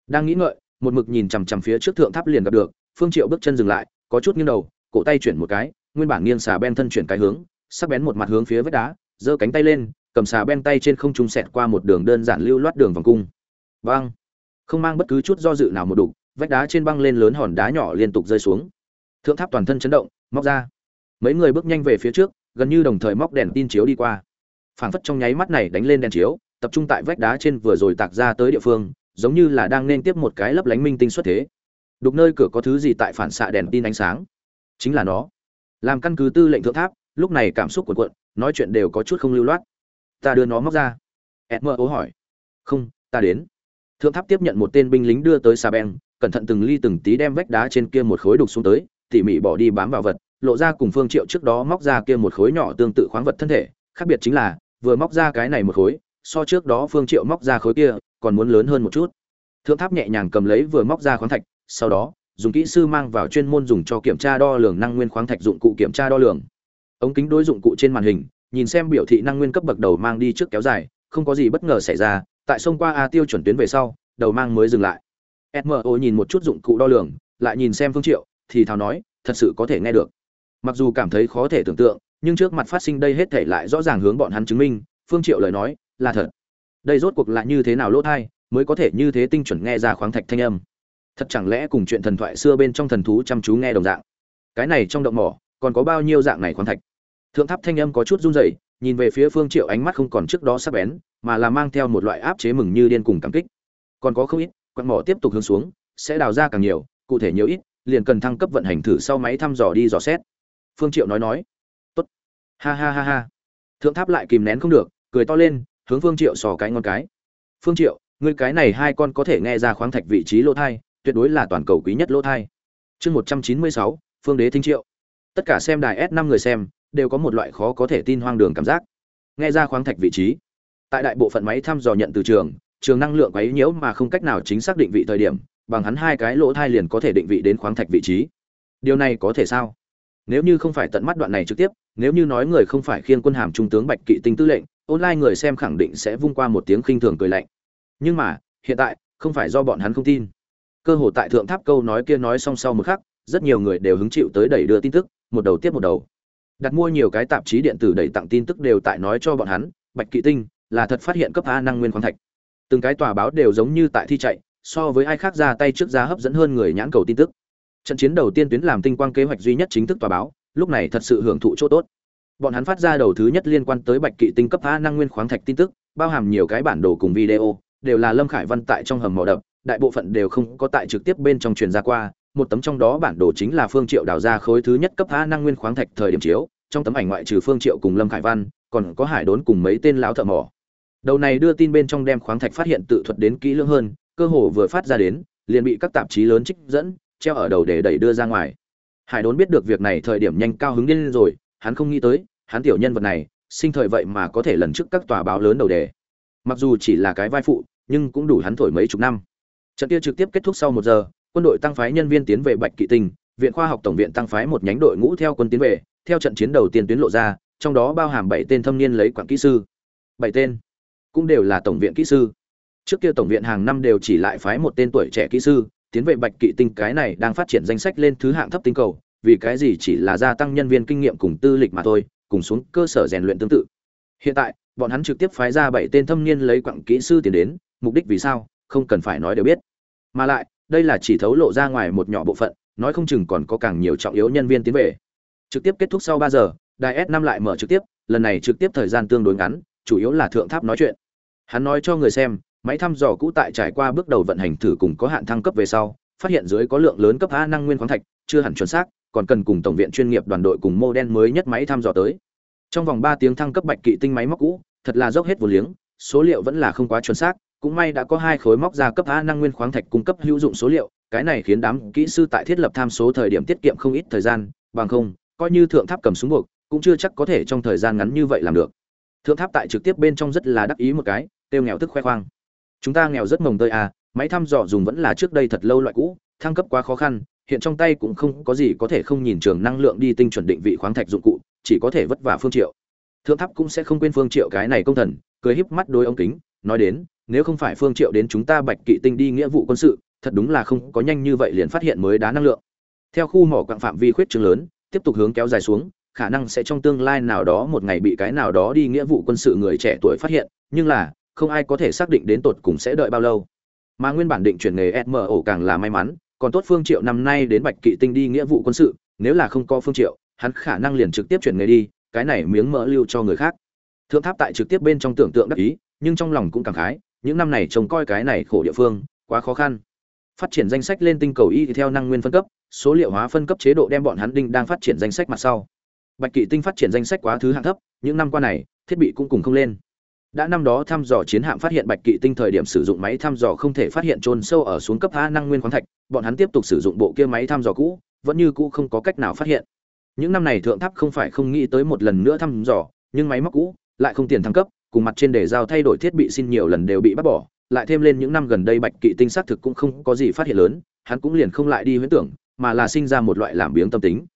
Đang nghĩ ngợi, một mực nhìn chằm chằm phía trước thượng tháp liền gặp được, phương triệu bước chân dừng lại, có chút nghiêng đầu, cổ tay chuyển một cái, nguyên bản nghiêng xà ben thân chuyển cái hướng, sắc bén một mặt hướng phía vách đá, giơ cánh tay lên, cầm xà ben tay trên không trung xẹt qua một đường đơn giản lưu loát đường vòng cung. Vang! Không mang bất cứ chút do dự nào một đục, vách đá trên băng lên lớn hòn đá nhỏ liên tục rơi xuống. Thượng tháp toàn thân chấn động, móc ra. Mấy người bước nhanh về phía trước, gần như đồng thời móc đèn tin chiếu đi qua. Phảng phất trong nháy mắt này đánh lên đèn chiếu, tập trung tại vách đá trên vừa rồi tạc ra tới địa phương, giống như là đang nên tiếp một cái lấp lánh minh tinh xuất thế. Đục nơi cửa có thứ gì tại phản xạ đèn tin ánh sáng? Chính là nó. Làm căn cứ tư lệnh thượng tháp, lúc này cảm xúc của quận nói chuyện đều có chút không lưu loát. Ta đưa nó móc ra. Edmer ố hỏi. Không, ta đến thượng tháp tiếp nhận một tên binh lính đưa tới xà beng, cẩn thận từng ly từng tí đem vách đá trên kia một khối đục xuống tới, tỉ mỉ bỏ đi bám vào vật, lộ ra cùng phương triệu trước đó móc ra kia một khối nhỏ tương tự khoáng vật thân thể, khác biệt chính là, vừa móc ra cái này một khối, so trước đó phương triệu móc ra khối kia, còn muốn lớn hơn một chút. Thượng tháp nhẹ nhàng cầm lấy vừa móc ra khoáng thạch, sau đó, dùng kỹ sư mang vào chuyên môn dùng cho kiểm tra đo lường năng nguyên khoáng thạch dụng cụ kiểm tra đo lường. Ống kính đối dụng cụ trên màn hình, nhìn xem biểu thị năng nguyên cấp bậc đầu mang đi trước kéo dài, không có gì bất ngờ xảy ra tại sông qua a tiêu chuẩn tuyến về sau, đầu mang mới dừng lại. Smo nhìn một chút dụng cụ đo lường, lại nhìn xem phương triệu, thì thào nói, thật sự có thể nghe được. Mặc dù cảm thấy khó thể tưởng tượng, nhưng trước mặt phát sinh đây hết thể lại rõ ràng hướng bọn hắn chứng minh, phương triệu lời nói, là thật. Đây rốt cuộc là như thế nào lỗ thai, mới có thể như thế tinh chuẩn nghe ra khoáng thạch thanh âm? Thật chẳng lẽ cùng chuyện thần thoại xưa bên trong thần thú chăm chú nghe đồng dạng? Cái này trong động mỏ, còn có bao nhiêu dạng này khoáng thạch? Thượng tháp thanh âm có chút run rẩy, nhìn về phía phương triệu ánh mắt không còn trước đó sắc bén mà là mang theo một loại áp chế mừng như điên cùng cảm kích. Còn có không ít, quặng mỏ tiếp tục hướng xuống, sẽ đào ra càng nhiều, cụ thể nhiều ít, liền cần thăng cấp vận hành thử sau máy thăm dò đi dò xét. Phương triệu nói nói, tốt. Ha ha ha ha. Thượng tháp lại kìm nén không được, cười to lên, hướng phương triệu sò cái ngon cái. Phương triệu, ngươi cái này hai con có thể nghe ra khoáng thạch vị trí lỗ thai, tuyệt đối là toàn cầu quý nhất lỗ thai. Chương một trăm chín mươi sáu, phương đế thính triệu. Tất cả xem đài s năm người xem, đều có một loại khó có thể tin hoang đường cảm giác. Nghe ra khoáng thạch vị trí tại đại bộ phận máy thăm dò nhận từ trường trường năng lượng quấy nhiễu mà không cách nào chính xác định vị thời điểm, bằng hắn hai cái lỗ thai liền có thể định vị đến khoáng thạch vị trí. Điều này có thể sao? Nếu như không phải tận mắt đoạn này trực tiếp, nếu như nói người không phải khiên quân hàm trung tướng bạch kỵ tinh tư lệnh, online người xem khẳng định sẽ vung qua một tiếng khinh thường cười lạnh. Nhưng mà, hiện tại, không phải do bọn hắn không tin. Cơ hội tại thượng tháp câu nói kia nói song sau một khắc, rất nhiều người đều hứng chịu tới đẩy đưa tin tức, một đầu tiếp một đầu. Đặt mua nhiều cái tạp chí điện tử đẩy tặng tin tức đều tại nói cho bọn hắn, bạch kỵ tinh là thật phát hiện cấp a năng nguyên khoáng thạch. Từng cái tòa báo đều giống như tại thi chạy, so với ai khác ra tay trước ra hấp dẫn hơn người nhãn cầu tin tức. Trận chiến đầu tiên tuyến làm tinh quang kế hoạch duy nhất chính thức tòa báo, lúc này thật sự hưởng thụ chỗ tốt. Bọn hắn phát ra đầu thứ nhất liên quan tới bạch kỵ tinh cấp a năng nguyên khoáng thạch tin tức, bao hàm nhiều cái bản đồ cùng video, đều là lâm khải văn tại trong hầm mỏ đập, đại bộ phận đều không có tại trực tiếp bên trong truyền ra qua, một tấm trong đó bản đồ chính là phương triệu đào ra khối thứ nhất cấp a năng nguyên khoáng thạch thời điểm chiếu, trong tấm ảnh ngoại trừ phương triệu cùng lâm khải văn, còn có hải đốn cùng mấy tên lão thợ mỏ đầu này đưa tin bên trong đem khoáng thạch phát hiện tự thuật đến kỹ lưỡng hơn, cơ hồ vừa phát ra đến, liền bị các tạp chí lớn trích dẫn, treo ở đầu để đẩy đưa ra ngoài. Hải đốn biết được việc này thời điểm nhanh cao hứng điên rồi, hắn không nghĩ tới, hắn tiểu nhân vật này, sinh thời vậy mà có thể lần trước các tòa báo lớn đầu đề. Mặc dù chỉ là cái vai phụ, nhưng cũng đủ hắn thổi mấy chục năm. Trận kia trực tiếp kết thúc sau một giờ, quân đội tăng phái nhân viên tiến về bạch kỵ tinh, viện khoa học tổng viện tăng phái một nhánh đội ngũ theo quân tiến về, theo trận chiến đầu tiên tuyến lộ ra, trong đó bao hàm bảy tên thâm niên lấy quản kỹ sư. Bảy tên cũng đều là tổng viện kỹ sư. Trước kia tổng viện hàng năm đều chỉ lại phái một tên tuổi trẻ kỹ sư, tiến về bạch kỵ tinh, cái này đang phát triển danh sách lên thứ hạng thấp tinh cầu, vì cái gì chỉ là gia tăng nhân viên kinh nghiệm cùng tư lịch mà thôi, cùng xuống cơ sở rèn luyện tương tự. Hiện tại, bọn hắn trực tiếp phái ra bảy tên thâm niên lấy quặng kỹ sư tiến đến, mục đích vì sao, không cần phải nói đều biết. Mà lại, đây là chỉ thấu lộ ra ngoài một nhỏ bộ phận, nói không chừng còn có càng nhiều trọng yếu nhân viên tiến về. Trực tiếp kết thúc sau ba giờ, đài s năm lại mở trực tiếp, lần này trực tiếp thời gian tương đối ngắn, chủ yếu là thượng tháp nói chuyện hắn nói cho người xem, máy thăm dò cũ tại trải qua bước đầu vận hành thử cùng có hạn thăng cấp về sau, phát hiện dưới có lượng lớn cấp a năng nguyên khoáng thạch, chưa hẳn chuẩn xác, còn cần cùng tổng viện chuyên nghiệp đoàn đội cùng mô đen mới nhất máy thăm dò tới. Trong vòng ba tiếng thăng cấp bạch kỵ tinh máy móc cũ, thật là dốc hết vô liếng, số liệu vẫn là không quá chuẩn xác, cũng may đã có hai khối móc ra cấp a năng nguyên khoáng thạch cung cấp hữu dụng số liệu, cái này khiến đám kỹ sư tại thiết lập tham số thời điểm tiết kiệm không ít thời gian, bằng không, coi như thượng tháp cầm súng buộc, cũng chưa chắc có thể trong thời gian ngắn như vậy làm được thượng tháp tại trực tiếp bên trong rất là đắc ý một cái tiêu nghèo tức khoe khoang. Chúng ta nghèo rất mồng tơi à máy thăm dò dùng vẫn là trước đây thật lâu loại cũ, thăng cấp quá khó khăn, hiện trong tay cũng không có gì có thể không nhìn trường năng lượng đi tinh chuẩn định vị khoáng thạch dụng cụ, chỉ có thể vất vả phương triệu. Thượng tháp cũng sẽ không quên phương triệu cái này công thần, cười híp mắt đôi ống kính, nói đến, nếu không phải phương triệu đến chúng ta bạch kỵ tinh đi nghĩa vụ quân sự, thật đúng là không có nhanh như vậy liền phát hiện mới đá năng lượng. Theo khu mỏ quặng phạm vi khuyết trường lớn, tiếp tục hướng kéo dài xuống khả năng sẽ trong tương lai nào đó một ngày bị cái nào đó đi nghĩa vụ quân sự người trẻ tuổi phát hiện, nhưng là, không ai có thể xác định đến tột cùng sẽ đợi bao lâu. Mà nguyên bản định chuyển nghề smo càng là may mắn, còn tốt phương triệu năm nay đến bạch kỵ tinh đi nghĩa vụ quân sự, nếu là không có phương triệu, hắn khả năng liền trực tiếp chuyển nghề đi, cái này miếng mỡ lưu cho người khác. Thượng tháp tại trực tiếp bên trong tưởng tượng đắc ý, nhưng trong lòng cũng cảm khái, những năm này trông coi cái này khổ địa phương, quá khó khăn. Phát triển danh sách lên tinh cầu y theo năng nguyên phân cấp, số liệu hóa phân cấp chế độ đem bọn hắn đinh đang phát triển danh sách mặt sau bạch kỵ tinh phát triển danh sách quá thứ hạng thấp, những năm qua này, thiết bị cũng cùng không lên. Đã năm đó thăm dò chiến hạm phát hiện bạch kỵ tinh thời điểm sử dụng máy thăm dò không thể phát hiện trôn sâu ở xuống cấp a năng nguyên khoáng thạch, bọn hắn tiếp tục sử dụng bộ kia máy thăm dò cũ, vẫn như cũ không có cách nào phát hiện. Những năm này thượng tháp không phải không nghĩ tới một lần nữa thăm dò, nhưng máy móc cũ, lại không tiền thăng cấp, cùng mặt trên đề giao thay đổi thiết bị xin nhiều lần đều bị bắt bỏ, lại thêm lên những năm gần đây bạch kỵ tinh xác thực cũng không có gì phát hiện lớn, hắn cũng liền không lại đi huyễn tưởng, mà là sinh ra một loại làm biếng tâm tính.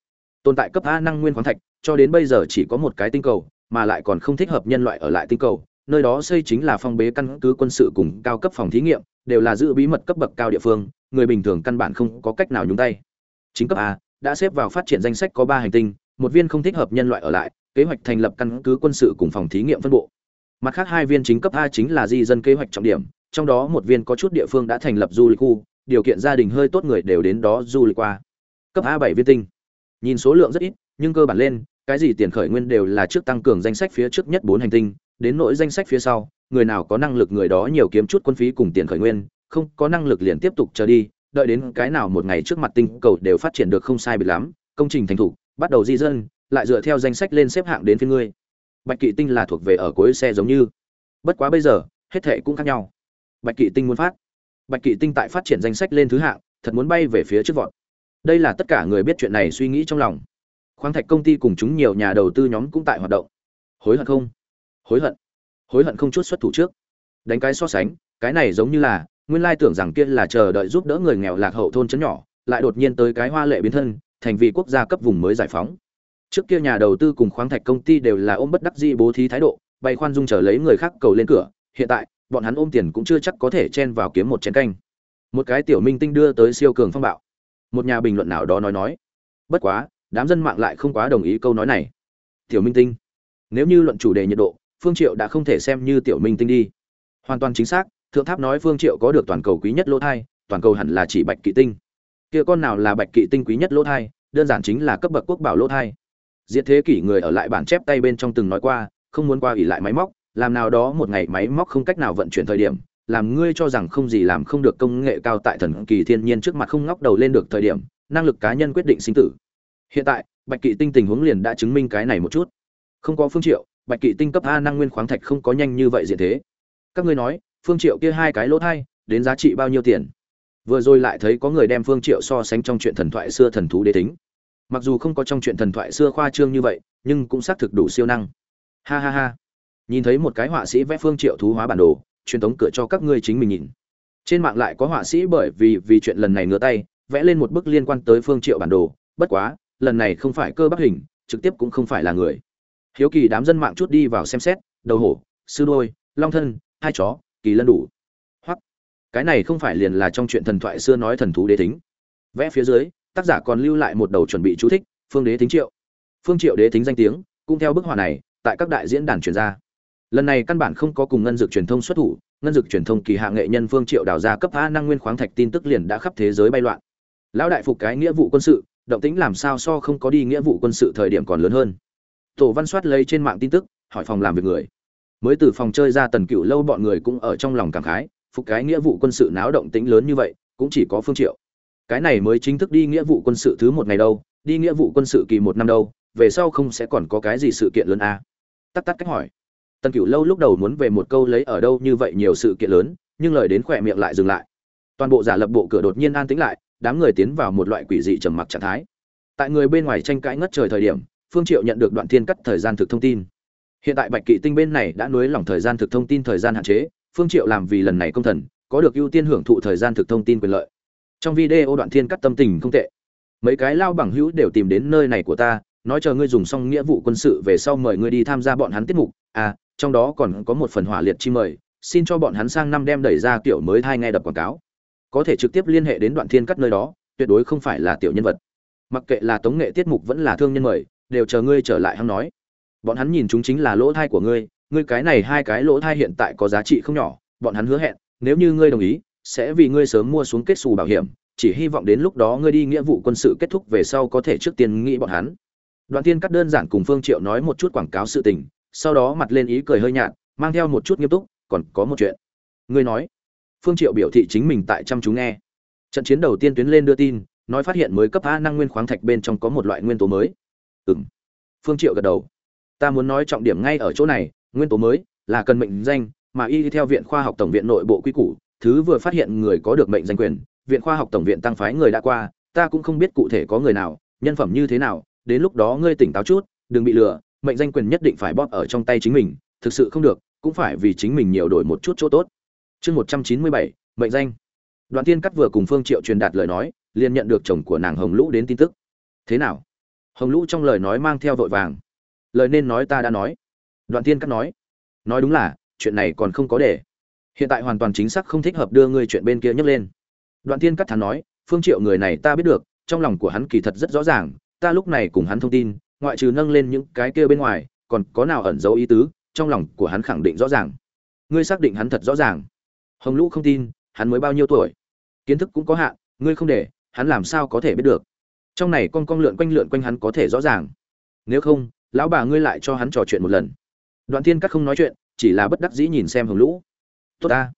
Tồn tại cấp a năng nguyên khoáng thạch cho đến bây giờ chỉ có một cái tinh cầu, mà lại còn không thích hợp nhân loại ở lại tinh cầu. Nơi đó xây chính là phong bế căn cứ quân sự cùng cao cấp phòng thí nghiệm, đều là giữ bí mật cấp bậc cao địa phương, người bình thường căn bản không có cách nào nhúng tay. Chính cấp a đã xếp vào phát triển danh sách có ba hành tinh, một viên không thích hợp nhân loại ở lại, kế hoạch thành lập căn cứ quân sự cùng phòng thí nghiệm phân bộ. Mặt khác hai viên chính cấp a chính là di dân kế hoạch trọng điểm, trong đó một viên có chút địa phương đã thành lập du lịch khu, điều kiện gia đình hơi tốt người đều đến đó du lịch qua. Cấp a bảy viên tinh. Nhìn số lượng rất ít nhưng cơ bản lên, cái gì tiền khởi nguyên đều là trước tăng cường danh sách phía trước nhất bốn hành tinh, đến nỗi danh sách phía sau, người nào có năng lực người đó nhiều kiếm chút quân phí cùng tiền khởi nguyên, không có năng lực liền tiếp tục chờ đi, đợi đến cái nào một ngày trước mặt tinh cầu đều phát triển được không sai biệt lắm, công trình thành thủ bắt đầu di dân, lại dựa theo danh sách lên xếp hạng đến phía ngươi. Bạch kỵ tinh là thuộc về ở cuối xe giống như. Bất quá bây giờ, hết thệ cũng khác nhau. Bạch kỵ tinh muốn phát. Bạch kỵ tinh tại phát triển danh sách lên thứ hạng, thật muốn bay về phía trước vọt. Đây là tất cả người biết chuyện này suy nghĩ trong lòng khoáng thạch công ty cùng chúng nhiều nhà đầu tư nhóm cũng tại hoạt động. Hối hận không? Hối hận. Hối hận không chút xuất thủ trước. Đánh cái so sánh, cái này giống như là, nguyên lai tưởng rằng kia là chờ đợi giúp đỡ người nghèo lạc hậu thôn chấn nhỏ, lại đột nhiên tới cái hoa lệ biến thân, thành vì quốc gia cấp vùng mới giải phóng. Trước kia nhà đầu tư cùng khoáng thạch công ty đều là ôm bất đắc dĩ bố thí thái độ, bày khoan dung chờ lấy người khác cầu lên cửa, hiện tại, bọn hắn ôm tiền cũng chưa chắc có thể chen vào kiếm một chén canh. Một cái tiểu minh tinh đưa tới siêu cường phong bạo. Một nhà bình luận nào đó nói nói. Bất quá đám dân mạng lại không quá đồng ý câu nói này. Tiểu minh tinh, nếu như luận chủ đề nhiệt độ, phương triệu đã không thể xem như tiểu minh tinh đi. Hoàn toàn chính xác, thượng tháp nói phương triệu có được toàn cầu quý nhất lỗ thai, toàn cầu hẳn là chỉ bạch kỵ tinh. Kia con nào là bạch kỵ tinh quý nhất lỗ thai, đơn giản chính là cấp bậc quốc bảo lỗ thai. Diệt thế kỷ người ở lại bản chép tay bên trong từng nói qua, không muốn qua ủy lại máy móc, làm nào đó một ngày máy móc không cách nào vận chuyển thời điểm, làm ngươi cho rằng không gì làm không được công nghệ cao tại thần kỳ thiên nhiên trước mặt không ngóc đầu lên được thời điểm, năng lực cá nhân quyết định sinh tử hiện tại, bạch kỵ tinh tình huống liền đã chứng minh cái này một chút. Không có phương triệu, bạch kỵ tinh cấp a năng nguyên khoáng thạch không có nhanh như vậy diện thế. Các ngươi nói, phương triệu kia hai cái lỗ thay đến giá trị bao nhiêu tiền? Vừa rồi lại thấy có người đem phương triệu so sánh trong chuyện thần thoại xưa thần thú đế tính. Mặc dù không có trong chuyện thần thoại xưa khoa trương như vậy, nhưng cũng xác thực đủ siêu năng. Ha ha ha. Nhìn thấy một cái họa sĩ vẽ phương triệu thú hóa bản đồ, truyền thống cửa cho các ngươi chính mình nhìn. Trên mạng lại có họa sĩ bởi vì vì chuyện lần này ngửa tay, vẽ lên một bức liên quan tới phương triệu bản đồ, bất quá lần này không phải cơ bắp hình, trực tiếp cũng không phải là người. Hiếu kỳ đám dân mạng chút đi vào xem xét, đầu hổ, sư đôi, long thân, hai chó, kỳ lân đủ. Hoặc cái này không phải liền là trong chuyện thần thoại xưa nói thần thú đế tính vẽ phía dưới, tác giả còn lưu lại một đầu chuẩn bị chú thích, phương đế tính triệu. Phương triệu đế tính danh tiếng, cũng theo bức họa này, tại các đại diễn đàn truyền ra. Lần này căn bản không có cùng ngân dược truyền thông xuất thủ, ngân dược truyền thông kỳ hạ nghệ nhân phương triệu đào ra cấp a năng nguyên khoáng thạch tin tức liền đã khắp thế giới bay loạn. Lão đại phục cái nghĩa vụ quân sự động tĩnh làm sao so không có đi nghĩa vụ quân sự thời điểm còn lớn hơn. Tổ văn soát lấy trên mạng tin tức, hỏi phòng làm việc người. Mới từ phòng chơi ra tần cựu lâu bọn người cũng ở trong lòng cảm khái, phục cái nghĩa vụ quân sự náo động tĩnh lớn như vậy, cũng chỉ có phương triệu. Cái này mới chính thức đi nghĩa vụ quân sự thứ một ngày đâu, đi nghĩa vụ quân sự kỳ một năm đâu, về sau không sẽ còn có cái gì sự kiện lớn à? tắt tắt cách hỏi. Tần cựu lâu lúc đầu muốn về một câu lấy ở đâu như vậy nhiều sự kiện lớn, nhưng lời đến khỏe miệng lại dừng lại. Toàn bộ giả lập bộ cửa đột nhiên an tĩnh lại đám người tiến vào một loại quỷ dị trầm mặc trạng thái. Tại người bên ngoài tranh cãi ngất trời thời điểm, phương triệu nhận được đoạn thiên cắt thời gian thực thông tin. Hiện tại bạch kỵ tinh bên này đã nối lỏng thời gian thực thông tin thời gian hạn chế, phương triệu làm vì lần này công thần, có được ưu tiên hưởng thụ thời gian thực thông tin quyền lợi. Trong video đoạn thiên cắt tâm tình không tệ. Mấy cái lao bằng hữu đều tìm đến nơi này của ta, nói chờ ngươi dùng xong nghĩa vụ quân sự về sau mời ngươi đi tham gia bọn hắn tiết mục. À trong đó còn có một phần hỏa liệt chi mời, xin cho bọn hắn sang năm đem đẩy ra kiểu mới thay nghe đập quảng cáo có thể trực tiếp liên hệ đến đoạn thiên cắt nơi đó, tuyệt đối không phải là tiểu nhân vật. Mặc kệ là tống nghệ tiết mục vẫn là thương nhân mời, đều chờ ngươi trở lại hắn nói. Bọn hắn nhìn chúng chính là lỗ thai của ngươi ngươi cái này hai cái lỗ thai hiện tại có giá trị không nhỏ, bọn hắn hứa hẹn, nếu như ngươi đồng ý, sẽ vì ngươi sớm mua xuống kết xù bảo hiểm, chỉ hy vọng đến lúc đó ngươi đi nghĩa vụ quân sự kết thúc về sau có thể trước tiên nghĩ bọn hắn. Đoạn tiên cắt đơn giản cùng phương triệu nói một chút quảng cáo sự tình, sau đó mặt lên ý cười hơi nhạt, mang theo một chút nghiêm túc, còn có một chuyện. Ngươi nói phương triệu biểu thị chính mình tại chăm chú nghe. Trận chiến đầu tiên tuyến lên đưa tin, nói phát hiện mới cấp a năng nguyên khoáng thạch bên trong có một loại nguyên tố mới. Ừm. Phương triệu gật đầu. Ta muốn nói trọng điểm ngay ở chỗ này, nguyên tố mới là cần mệnh danh, mà y theo viện khoa học tổng viện nội bộ quy củ, thứ vừa phát hiện người có được mệnh danh quyền, viện khoa học tổng viện tăng phái người đã qua, ta cũng không biết cụ thể có người nào, nhân phẩm như thế nào, đến lúc đó ngươi tỉnh táo chút, đừng bị lừa, mệnh danh quyền nhất định phải bóp ở trong tay chính mình, thực sự không được, cũng phải vì chính mình nhiều đổi một chút chỗ tốt chương một trăm chín mươi bảy, mệnh danh. Đoạn tiên cắt vừa cùng phương triệu truyền đạt lời nói, liền nhận được chồng của nàng hồng lũ đến tin tức. Thế nào? Hồng lũ trong lời nói mang theo vội vàng. Lời nên nói ta đã nói. Đoạn tiên cắt nói. Nói đúng là, chuyện này còn không có để. Hiện tại hoàn toàn chính xác không thích hợp đưa ngươi chuyện bên kia nhấc lên. Đoạn tiên cắt thắn nói, phương triệu người này ta biết được, trong lòng của hắn kỳ thật rất rõ ràng, ta lúc này cùng hắn thông tin, ngoại trừ nâng lên những cái kia bên ngoài, còn có nào ẩn giấu ý tứ, trong lòng của hắn khẳng định rõ ràng. Ngươi xác định hắn thật rõ ràng hồng lũ không tin, hắn mới bao nhiêu tuổi? Kiến thức cũng có hạn, ngươi không để, hắn làm sao có thể biết được? Trong này con con lượn quanh lượn quanh hắn có thể rõ ràng. Nếu không, lão bà ngươi lại cho hắn trò chuyện một lần. Đoạn thiên cắt không nói chuyện, chỉ là bất đắc dĩ nhìn xem hồng lũ. Tốt ta.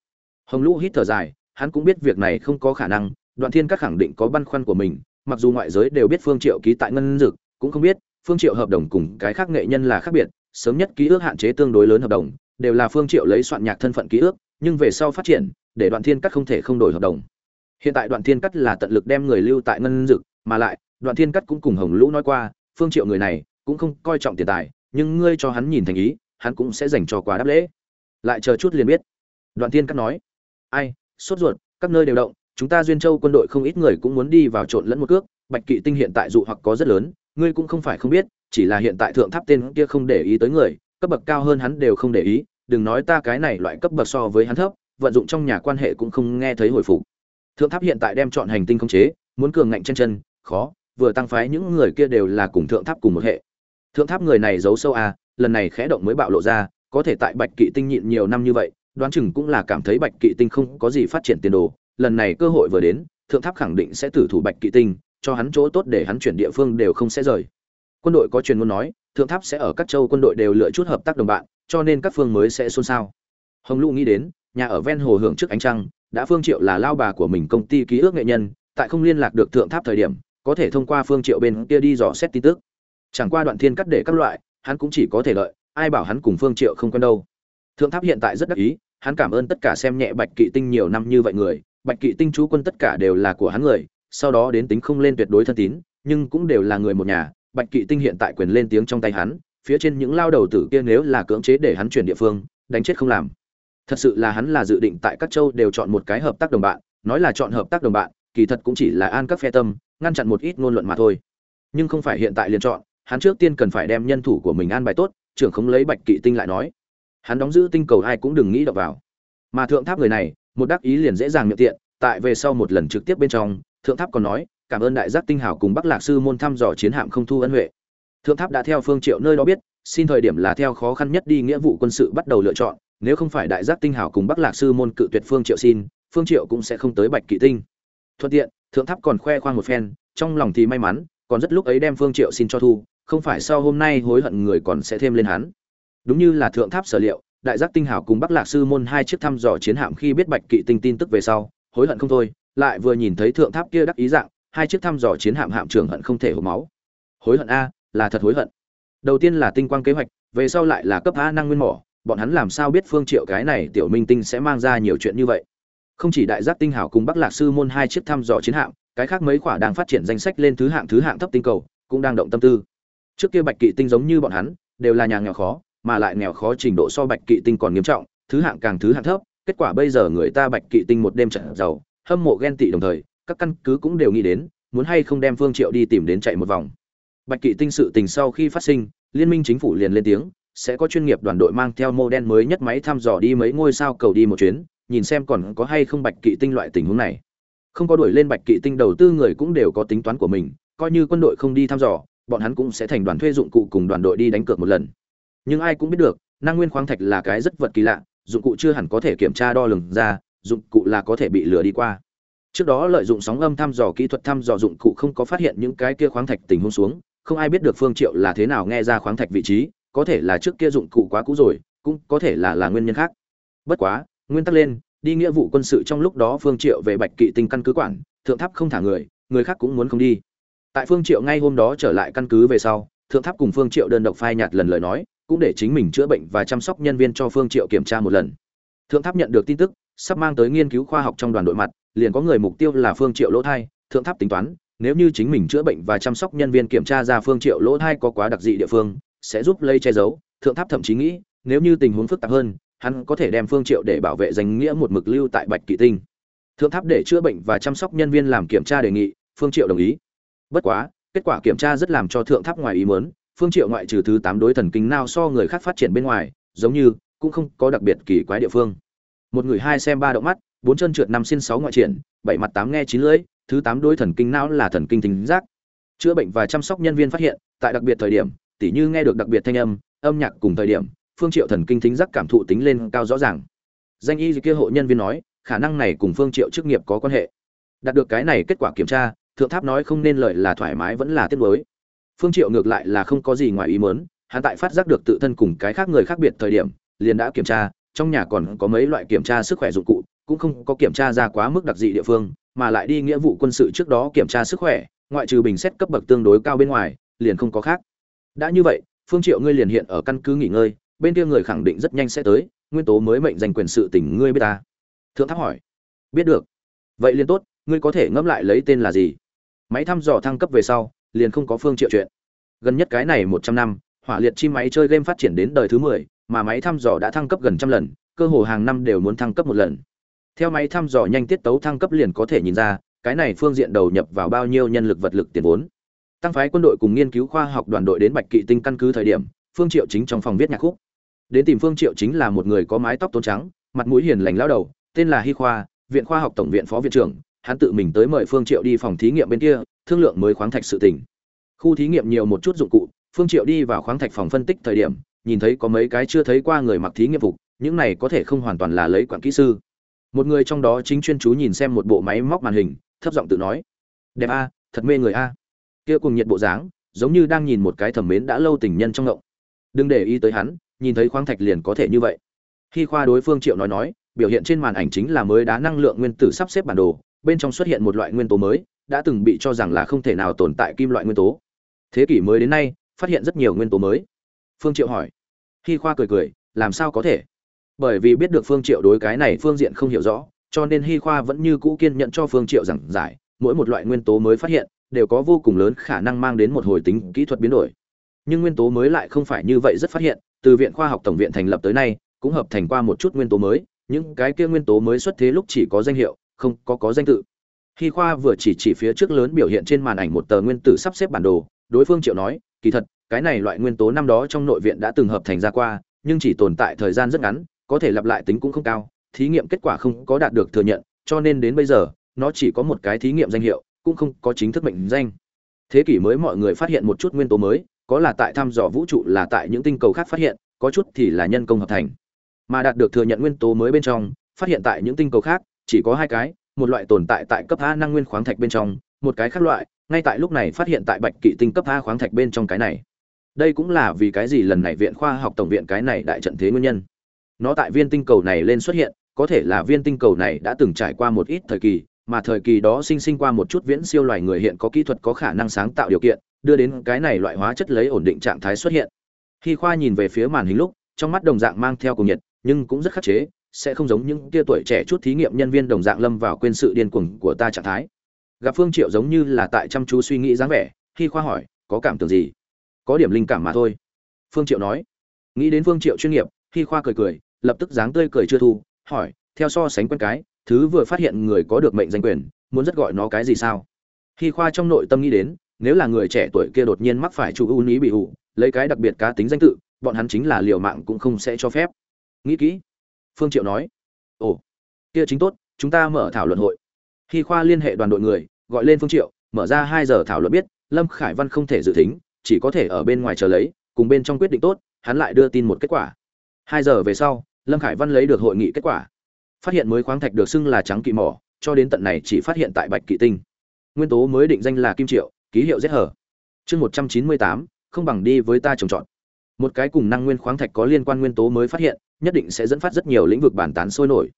Hồng lũ hít thở dài, hắn cũng biết việc này không có khả năng, đoạn thiên cắt khẳng định có băn khoăn của mình, mặc dù ngoại giới đều biết phương triệu ký tại ngân dực, cũng không biết, phương triệu hợp đồng cùng cái khác nghệ nhân là khác biệt, sớm nhất ký ước hạn chế tương đối lớn hợp đồng, đều là phương triệu lấy soạn nhạc thân phận ký ước nhưng về sau phát triển, để đoạn thiên cắt không thể không đổi hợp đồng. Hiện tại đoạn thiên cắt là tận lực đem người lưu tại ngân dực, mà lại, đoạn thiên cắt cũng cùng hồng lũ nói qua, phương triệu người này cũng không coi trọng tiền tài, nhưng ngươi cho hắn nhìn thành ý, hắn cũng sẽ dành cho quà đáp lễ. Lại chờ chút liền biết. Đoạn thiên cắt nói, ai, sốt ruột, các nơi đều động, chúng ta duyên châu quân đội không ít người cũng muốn đi vào trộn lẫn một cước, bạch kỵ tinh hiện tại dụ hoặc có rất lớn, ngươi cũng không phải không biết, chỉ là hiện tại thượng tháp tên kia không để ý tới người, cấp bậc cao hơn hắn đều không để ý đừng nói ta cái này loại cấp bậc so với hắn thấp, vận dụng trong nhà quan hệ cũng không nghe thấy hồi phục. Thượng tháp hiện tại đem chọn hành tinh không chế, muốn cường ngạnh chân chân, khó, vừa tăng phái những người kia đều là cùng thượng tháp cùng một hệ. Thượng tháp người này giấu sâu à lần này khẽ động mới bạo lộ ra, có thể tại bạch kỵ tinh nhịn nhiều năm như vậy, đoán chừng cũng là cảm thấy bạch kỵ tinh không có gì phát triển tiền đồ. Lần này cơ hội vừa đến, thượng tháp khẳng định sẽ tử thủ bạch kỵ tinh, cho hắn chỗ tốt để hắn chuyển địa phương đều không sẽ rời. Quân đội có truyền ngôn nói thượng tháp sẽ ở các châu quân đội đều lựa chút hợp tác đồng bạn, cho nên các phương mới sẽ xôn xao. Hồng lũ nghĩ đến, nhà ở ven hồ hưởng trước ánh trăng, đã phương triệu là lao bà của mình công ty ký ước nghệ nhân, tại không liên lạc được thượng tháp thời điểm, có thể thông qua phương triệu bên kia đi dò xét tin tức. Chẳng qua đoạn thiên cắt để các loại, hắn cũng chỉ có thể lợi ai bảo hắn cùng phương triệu không quen đâu. Thượng tháp hiện tại rất đắc ý, hắn cảm ơn tất cả xem nhẹ bạch kỵ tinh nhiều năm như vậy người, bạch kỵ tinh chú quân tất cả đều là của hắn người, sau đó đến tính không lên tuyệt đối thân tín, nhưng cũng đều là người một nhà bạch kỵ tinh hiện tại quyền lên tiếng trong tay hắn, phía trên những lao đầu tử kia nếu là cưỡng chế để hắn chuyển địa phương, đánh chết không làm. Thật sự là hắn là dự định tại các châu đều chọn một cái hợp tác đồng bạn, nói là chọn hợp tác đồng bạn, kỳ thật cũng chỉ là an các phe tâm, ngăn chặn một ít ngôn luận mà thôi. Nhưng không phải hiện tại liền chọn, hắn trước tiên cần phải đem nhân thủ của mình an bài tốt, trưởng không lấy bạch kỵ tinh lại nói. Hắn đóng giữ tinh cầu ai cũng đừng nghĩ đọc vào. Mà thượng tháp người này, một đắc ý liền dễ dàng miệng tiện, tại về sau một lần trực tiếp bên trong, thượng tháp còn nói cảm ơn đại giác tinh hảo cùng bắc lạc sư môn thăm dò chiến hạm không thu ân huệ. Thượng tháp đã theo phương triệu nơi đó biết, xin thời điểm là theo khó khăn nhất đi nghĩa vụ quân sự bắt đầu lựa chọn, nếu không phải đại giác tinh hảo cùng bắc lạc sư môn cự tuyệt phương triệu xin, phương triệu cũng sẽ không tới bạch kỵ tinh. Thuận tiện, thượng tháp còn khoe khoang một phen, trong lòng thì may mắn, còn rất lúc ấy đem phương triệu xin cho thu, không phải sau hôm nay hối hận người còn sẽ thêm lên hắn. Đúng như là thượng tháp sở liệu, đại giác tinh hảo cùng bắc lạc sư môn hai chiếc thăm dò chiến hạm khi biết bạch kỵ tinh tin tức về sau, hối hận không thôi, lại vừa nhìn thấy thượng tháp kia đắc ý dạng hai chiếc thăm dò chiến hạm hạm trưởng hận không thể hô máu. Hối hận a, là thật hối hận. Đầu tiên là tinh quang kế hoạch, về sau lại là cấp a năng nguyên mỏ. Bọn hắn làm sao biết phương triệu cái này tiểu minh tinh sẽ mang ra nhiều chuyện như vậy? Không chỉ đại giác tinh hảo cùng bắc lạc sư môn hai chiếc thăm dò chiến hạm, cái khác mấy quả đang phát triển danh sách lên thứ hạng thứ hạng thấp tinh cầu, cũng đang động tâm tư. Trước kia bạch kỵ tinh giống như bọn hắn, đều là nhà nghèo khó, mà lại nghèo khó trình độ so bạch kỵ tinh còn nghiêm trọng, thứ hạng càng thứ hạng thấp. Kết quả bây giờ người ta bạch kỵ tinh một đêm trở giàu hâm mộ ghen tị đồng thời các căn cứ cũng đều nghĩ đến, muốn hay không đem phương triệu đi tìm đến chạy một vòng. Bạch kỵ tinh sự tình sau khi phát sinh, liên minh chính phủ liền lên tiếng, sẽ có chuyên nghiệp đoàn đội mang theo mô đen mới nhất máy thăm dò đi mấy ngôi sao cầu đi một chuyến, nhìn xem còn có hay không bạch kỵ tinh loại tình huống này. Không có đuổi lên bạch kỵ tinh đầu tư người cũng đều có tính toán của mình, coi như quân đội không đi thăm dò, bọn hắn cũng sẽ thành đoàn thuê dụng cụ cùng đoàn đội đi đánh cược một lần. Nhưng ai cũng biết được, năng nguyên khoáng thạch là cái rất vật kỳ lạ, dụng cụ chưa hẳn có thể kiểm tra đo lường ra, dụng cụ là có thể bị lừa đi qua trước đó lợi dụng sóng âm thăm dò kỹ thuật thăm dò dụng cụ không có phát hiện những cái kia khoáng thạch tình huống xuống, không ai biết được phương triệu là thế nào nghe ra khoáng thạch vị trí, có thể là trước kia dụng cụ quá cũ rồi, cũng có thể là là nguyên nhân khác. Bất quá, nguyên tắc lên, đi nghĩa vụ quân sự trong lúc đó phương triệu về bạch kỵ tinh căn cứ quản, thượng tháp không thả người người khác cũng muốn không đi. Tại phương triệu ngay hôm đó trở lại căn cứ về sau, thượng tháp cùng phương triệu đơn độc phai nhạt lần lời nói, cũng để chính mình chữa bệnh và chăm sóc nhân viên cho phương triệu kiểm tra một lần. Thượng tháp nhận được tin tức, sắp mang tới nghiên cứu khoa học trong đoàn đội mặt liền có người mục tiêu là phương triệu lỗ thai, thượng tháp tính toán, nếu như chính mình chữa bệnh và chăm sóc nhân viên kiểm tra ra phương triệu lỗ thai có quá đặc dị địa phương, sẽ giúp lây che giấu. Thượng tháp thậm chí nghĩ, nếu như tình huống phức tạp hơn, hắn có thể đem phương triệu để bảo vệ danh nghĩa một mực lưu tại bạch kỵ tinh. Thượng tháp để chữa bệnh và chăm sóc nhân viên làm kiểm tra đề nghị, phương triệu đồng ý. Bất quá, kết quả kiểm tra rất làm cho thượng tháp ngoài ý muốn, phương triệu ngoại trừ thứ tám đối thần kinh nào so người khác phát triển bên ngoài, giống như cũng không có đặc biệt kỳ quái địa phương. Một người hai xem ba động mắt bốn chân trượt năm xin sáu ngoại triển, bảy mặt tám nghe chín lưỡi, thứ tám đối thần kinh não là thần kinh tính giác. Chữa bệnh và chăm sóc nhân viên phát hiện, tại đặc biệt thời điểm, tỉ như nghe được đặc biệt thanh âm âm nhạc cùng thời điểm, phương triệu thần kinh thính giác cảm thụ tính lên cao rõ ràng. Danh y kia hộ nhân viên nói, khả năng này cùng phương triệu chức nghiệp có quan hệ. Đạt được cái này kết quả kiểm tra, thượng tháp nói không nên lợi là thoải mái vẫn là tiếc nuối. Phương triệu ngược lại là không có gì ngoài ý muốn, hắn tại phát giác được tự thân cùng cái khác người khác biệt thời điểm, liền đã kiểm tra, trong nhà còn có mấy loại kiểm tra sức khỏe dụng cụ cũng không có kiểm tra ra quá mức đặc dị địa phương, mà lại đi nghĩa vụ quân sự trước đó kiểm tra sức khỏe, ngoại trừ bình xét cấp bậc tương đối cao bên ngoài, liền không có khác. Đã như vậy, phương triệu ngươi liền hiện ở căn cứ nghỉ ngơi, bên kia người khẳng định rất nhanh sẽ tới, nguyên tố mới mệnh danh quyền sự tỉnh ngươi biết ta. Thượng tháp hỏi. Biết được. Vậy liền tốt, ngươi có thể ngẫm lại lấy tên là gì? Máy thăm dò thăng cấp về sau, liền không có phương triệu chuyện. Gần nhất cái này một trăm năm, hỏa liệt chi máy chơi game phát triển đến đời thứ mười, mà máy thăm dò đã thăng cấp gần trăm lần, cơ hồ hàng năm đều muốn thăng cấp một lần theo máy thăm dò nhanh tiết tấu thăng cấp liền có thể nhìn ra, cái này phương diện đầu nhập vào bao nhiêu nhân lực vật lực tiền vốn. Tăng phái quân đội cùng nghiên cứu khoa học đoàn đội đến bạch kỵ tinh căn cứ thời điểm, phương triệu chính trong phòng viết nhạc khúc. Đến tìm phương triệu chính là một người có mái tóc tôn trắng, mặt mũi hiền lành lão đầu, tên là hy khoa, viện khoa học tổng viện phó viện trưởng, hắn tự mình tới mời phương triệu đi phòng thí nghiệm bên kia, thương lượng mới khoáng thạch sự tình. Khu thí nghiệm nhiều một chút dụng cụ, phương triệu đi vào khoáng thạch phòng phân tích thời điểm, nhìn thấy có mấy cái chưa thấy qua người mặc thí nghiệm phục, những này có thể không hoàn toàn là lấy quản kỹ sư một người trong đó chính chuyên chú nhìn xem một bộ máy móc màn hình, thấp giọng tự nói, đẹp a, thật mê người a. Kia cùng nhiệt bộ dáng, giống như đang nhìn một cái thẩm mến đã lâu tình nhân trong ngộng. Đừng để ý tới hắn, nhìn thấy khoáng thạch liền có thể như vậy. Khi khoa đối phương triệu nói nói, biểu hiện trên màn ảnh chính là mới đá năng lượng nguyên tử sắp xếp bản đồ, bên trong xuất hiện một loại nguyên tố mới, đã từng bị cho rằng là không thể nào tồn tại kim loại nguyên tố. Thế kỷ mới đến nay, phát hiện rất nhiều nguyên tố mới. Phương triệu hỏi. Khi khoa cười cười, làm sao có thể? Bởi vì biết được phương triệu đối cái này phương diện không hiểu rõ, cho nên hy khoa vẫn như cũ kiên nhận cho phương triệu giảng giải, mỗi một loại nguyên tố mới phát hiện, đều có vô cùng lớn khả năng mang đến một hồi tính kỹ thuật biến đổi. Nhưng nguyên tố mới lại không phải như vậy rất phát hiện, từ viện khoa học tổng viện thành lập tới nay, cũng hợp thành qua một chút nguyên tố mới, những cái kia nguyên tố mới xuất thế lúc chỉ có danh hiệu, không có có danh tự. Hy khoa vừa chỉ chỉ phía trước lớn biểu hiện trên màn ảnh một tờ nguyên tử sắp xếp bản đồ, đối phương triệu nói, kỳ thật, cái này loại nguyên tố năm đó trong nội viện đã từng hợp thành ra qua, nhưng chỉ tồn tại thời gian rất ngắn có thể lặp lại tính cũng không cao, thí nghiệm kết quả không có đạt được thừa nhận, cho nên đến bây giờ, nó chỉ có một cái thí nghiệm danh hiệu, cũng không có chính thức mệnh danh. Thế kỷ mới mọi người phát hiện một chút nguyên tố mới, có là tại thăm dò vũ trụ là tại những tinh cầu khác phát hiện, có chút thì là nhân công hợp thành. Mà đạt được thừa nhận nguyên tố mới bên trong, phát hiện tại những tinh cầu khác, chỉ có hai cái, một loại tồn tại tại cấp a năng nguyên khoáng thạch bên trong, một cái khác loại, ngay tại lúc này phát hiện tại bạch kỵ tinh cấp a khoáng thạch bên trong cái này. Đây cũng là vì cái gì lần này viện khoa học tổng viện cái này đại trận thế nguyên nhân nó tại viên tinh cầu này lên xuất hiện, có thể là viên tinh cầu này đã từng trải qua một ít thời kỳ, mà thời kỳ đó sinh sinh qua một chút viễn siêu loài người hiện có kỹ thuật có khả năng sáng tạo điều kiện, đưa đến cái này loại hóa chất lấy ổn định trạng thái xuất hiện. Khi khoa nhìn về phía màn hình lúc, trong mắt đồng dạng mang theo cùng nhiệt, nhưng cũng rất khắc chế, sẽ không giống những tia tuổi trẻ chút thí nghiệm nhân viên đồng dạng lâm vào quên sự điên cuồng của ta trạng thái. Gặp phương triệu giống như là tại chăm chú suy nghĩ dáng vẻ, khi khoa hỏi, có cảm tưởng gì? Có điểm linh cảm mà thôi. Phương triệu nói. Nghĩ đến phương triệu chuyên nghiệp, khi khoa cười cười lập tức dáng tươi cười chưa thu, hỏi, theo so sánh quen cái, thứ vừa phát hiện người có được mệnh danh quyền, muốn rất gọi nó cái gì sao? Khi khoa trong nội tâm nghĩ đến, nếu là người trẻ tuổi kia đột nhiên mắc phải chủ ưu ní bị ủ lấy cái đặc biệt cá tính danh tự, bọn hắn chính là liều mạng cũng không sẽ cho phép. Nghĩ kỹ. Phương triệu nói. Ồ, kia chính tốt, chúng ta mở thảo luận hội. Khi khoa liên hệ đoàn đội người, gọi lên phương triệu, mở ra hai giờ thảo luận biết, lâm khải văn không thể dự tính, chỉ có thể ở bên ngoài chờ lấy, cùng bên trong quyết định tốt, hắn lại đưa tin một kết quả. Hai giờ về sau lâm khải văn lấy được hội nghị kết quả. Phát hiện mới khoáng thạch được xưng là trắng kỵ mỏ, cho đến tận này chỉ phát hiện tại bạch kỵ tinh. Nguyên tố mới định danh là kim triệu, ký hiệu z hở chương một trăm chín mươi tám, không bằng đi với ta trồng trọt. Một cái cùng năng nguyên khoáng thạch có liên quan nguyên tố mới phát hiện, nhất định sẽ dẫn phát rất nhiều lĩnh vực bản tán sôi nổi.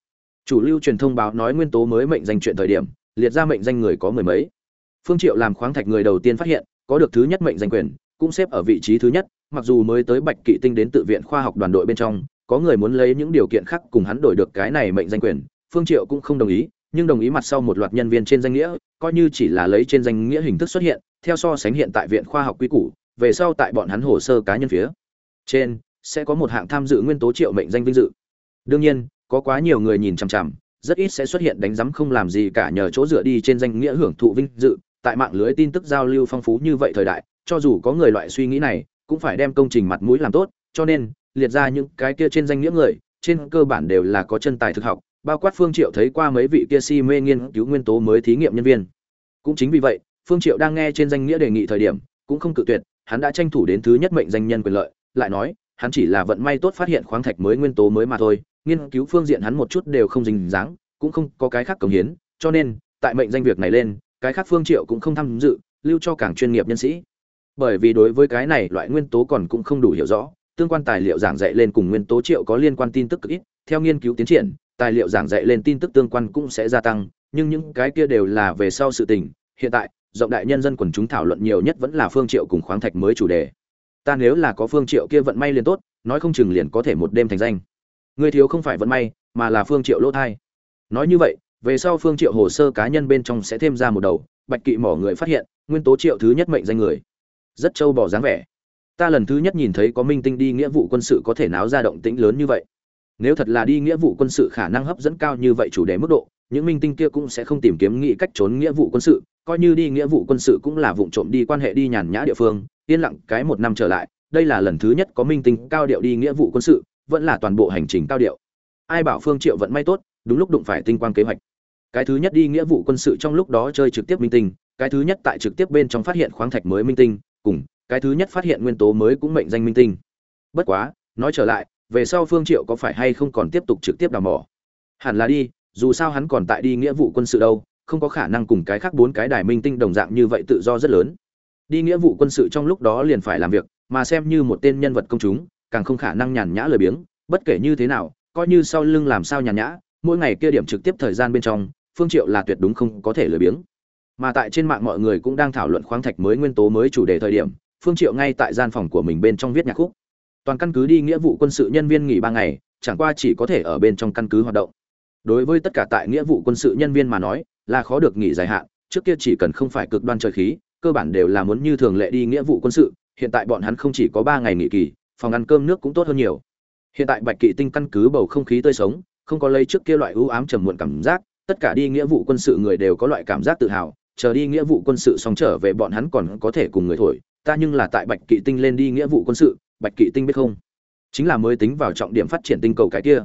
Chủ lưu truyền thông báo nói nguyên tố mới mệnh danh chuyện thời điểm, liệt ra mệnh danh người có mười mấy. Phương triệu làm khoáng thạch người đầu tiên phát hiện, có được thứ nhất mệnh danh quyền, cũng xếp ở vị trí thứ nhất, mặc dù mới tới bạch kỵ tinh đến tự viện khoa học đoàn đội bên trong có người muốn lấy những điều kiện khác cùng hắn đổi được cái này mệnh danh quyền, phương triệu cũng không đồng ý, nhưng đồng ý mặt sau một loạt nhân viên trên danh nghĩa, coi như chỉ là lấy trên danh nghĩa hình thức xuất hiện, theo so sánh hiện tại viện khoa học quy củ, về sau tại bọn hắn hồ sơ cá nhân phía trên, sẽ có một hạng tham dự nguyên tố triệu mệnh danh vinh dự. Đương nhiên, có quá nhiều người nhìn chằm chằm, rất ít sẽ xuất hiện đánh giấm không làm gì cả nhờ chỗ dựa đi trên danh nghĩa hưởng thụ vinh dự, tại mạng lưới tin tức giao lưu phong phú như vậy thời đại, cho dù có người loại suy nghĩ này, cũng phải đem công trình mặt mũi làm tốt, cho nên liệt ra những cái kia trên danh nghĩa người, trên cơ bản đều là có chân tài thực học, bao quát phương triệu thấy qua mấy vị kia si mê nghiên cứu nguyên tố mới thí nghiệm nhân viên. Cũng chính vì vậy, phương triệu đang nghe trên danh nghĩa đề nghị thời điểm, cũng không cự tuyệt, hắn đã tranh thủ đến thứ nhất mệnh danh nhân quyền lợi, lại nói, hắn chỉ là vận may tốt phát hiện khoáng thạch mới nguyên tố mới mà thôi, nghiên cứu phương diện hắn một chút đều không dính dáng, cũng không có cái khác cống hiến, cho nên, tại mệnh danh việc này lên, cái khác phương triệu cũng không tham dự, lưu cho càng chuyên nghiệp nhân sĩ. Bởi vì đối với cái này loại nguyên tố còn cũng không đủ hiểu rõ tương quan tài liệu giảng dạy lên cùng nguyên tố triệu có liên quan tin tức cực ít, theo nghiên cứu tiến triển, tài liệu giảng dạy lên tin tức tương quan cũng sẽ gia tăng, nhưng những cái kia đều là về sau sự tình. Hiện tại, rộng đại nhân dân quần chúng thảo luận nhiều nhất vẫn là phương triệu cùng khoáng thạch mới chủ đề. Ta nếu là có phương triệu kia vận may liền tốt, nói không chừng liền có thể một đêm thành danh. Người thiếu không phải vận may, mà là phương triệu lỗ thai. Nói như vậy, về sau phương triệu hồ sơ cá nhân bên trong sẽ thêm ra một đầu, bạch kỵ mỏ người phát hiện, nguyên tố triệu thứ nhất mệnh danh người. Rất trâu bỏ dáng vẻ ta lần thứ nhất nhìn thấy có minh tinh đi nghĩa vụ quân sự có thể náo ra động tĩnh lớn như vậy. Nếu thật là đi nghĩa vụ quân sự khả năng hấp dẫn cao như vậy chủ đề mức độ, những minh tinh kia cũng sẽ không tìm kiếm nghĩ cách trốn nghĩa vụ quân sự, coi như đi nghĩa vụ quân sự cũng là vụ trộm đi quan hệ đi nhàn nhã địa phương, yên lặng cái một năm trở lại, đây là lần thứ nhất có minh tinh cao điệu đi nghĩa vụ quân sự, vẫn là toàn bộ hành trình cao điệu. Ai bảo phương triệu vận may tốt, đúng lúc đụng phải tinh quang kế hoạch. Cái thứ nhất đi nghĩa vụ quân sự trong lúc đó chơi trực tiếp minh tinh, cái thứ nhất tại trực tiếp bên trong phát hiện khoáng thạch mới minh tinh, cùng cái thứ nhất phát hiện nguyên tố mới cũng mệnh danh minh tinh. Bất quá, nói trở lại, về sau phương triệu có phải hay không còn tiếp tục trực tiếp đào mỏ? Hẳn là đi, dù sao hắn còn tại đi nghĩa vụ quân sự đâu, không có khả năng cùng cái khác bốn cái đài minh tinh đồng dạng như vậy tự do rất lớn. Đi nghĩa vụ quân sự trong lúc đó liền phải làm việc, mà xem như một tên nhân vật công chúng, càng không khả năng nhàn nhã lười biếng, bất kể như thế nào, coi như sau lưng làm sao nhàn nhã, mỗi ngày kia điểm trực tiếp thời gian bên trong, phương triệu là tuyệt đúng không có thể lười biếng. Mà tại trên mạng mọi người cũng đang thảo luận khoáng thạch mới nguyên tố mới chủ đề thời điểm phương triệu ngay tại gian phòng của mình bên trong viết nhạc khúc. Toàn căn cứ đi nghĩa vụ quân sự nhân viên nghỉ ba ngày, chẳng qua chỉ có thể ở bên trong căn cứ hoạt động. Đối với tất cả tại nghĩa vụ quân sự nhân viên mà nói, là khó được nghỉ dài hạn, trước kia chỉ cần không phải cực đoan trời khí, cơ bản đều là muốn như thường lệ đi nghĩa vụ quân sự, hiện tại bọn hắn không chỉ có ba ngày nghỉ kỳ, phòng ăn cơm nước cũng tốt hơn nhiều. Hiện tại bạch kỵ tinh căn cứ bầu không khí tươi sống, không có lấy trước kia loại ưu ám trầm muộn cảm giác, tất cả đi nghĩa vụ quân sự người đều có loại cảm giác tự hào, chờ đi nghĩa vụ quân sự xong trở về bọn hắn còn có thể cùng người thổi ta nhưng là tại bạch kỵ tinh lên đi nghĩa vụ quân sự, bạch kỵ tinh biết không? Chính là mới tính vào trọng điểm phát triển tinh cầu cái kia.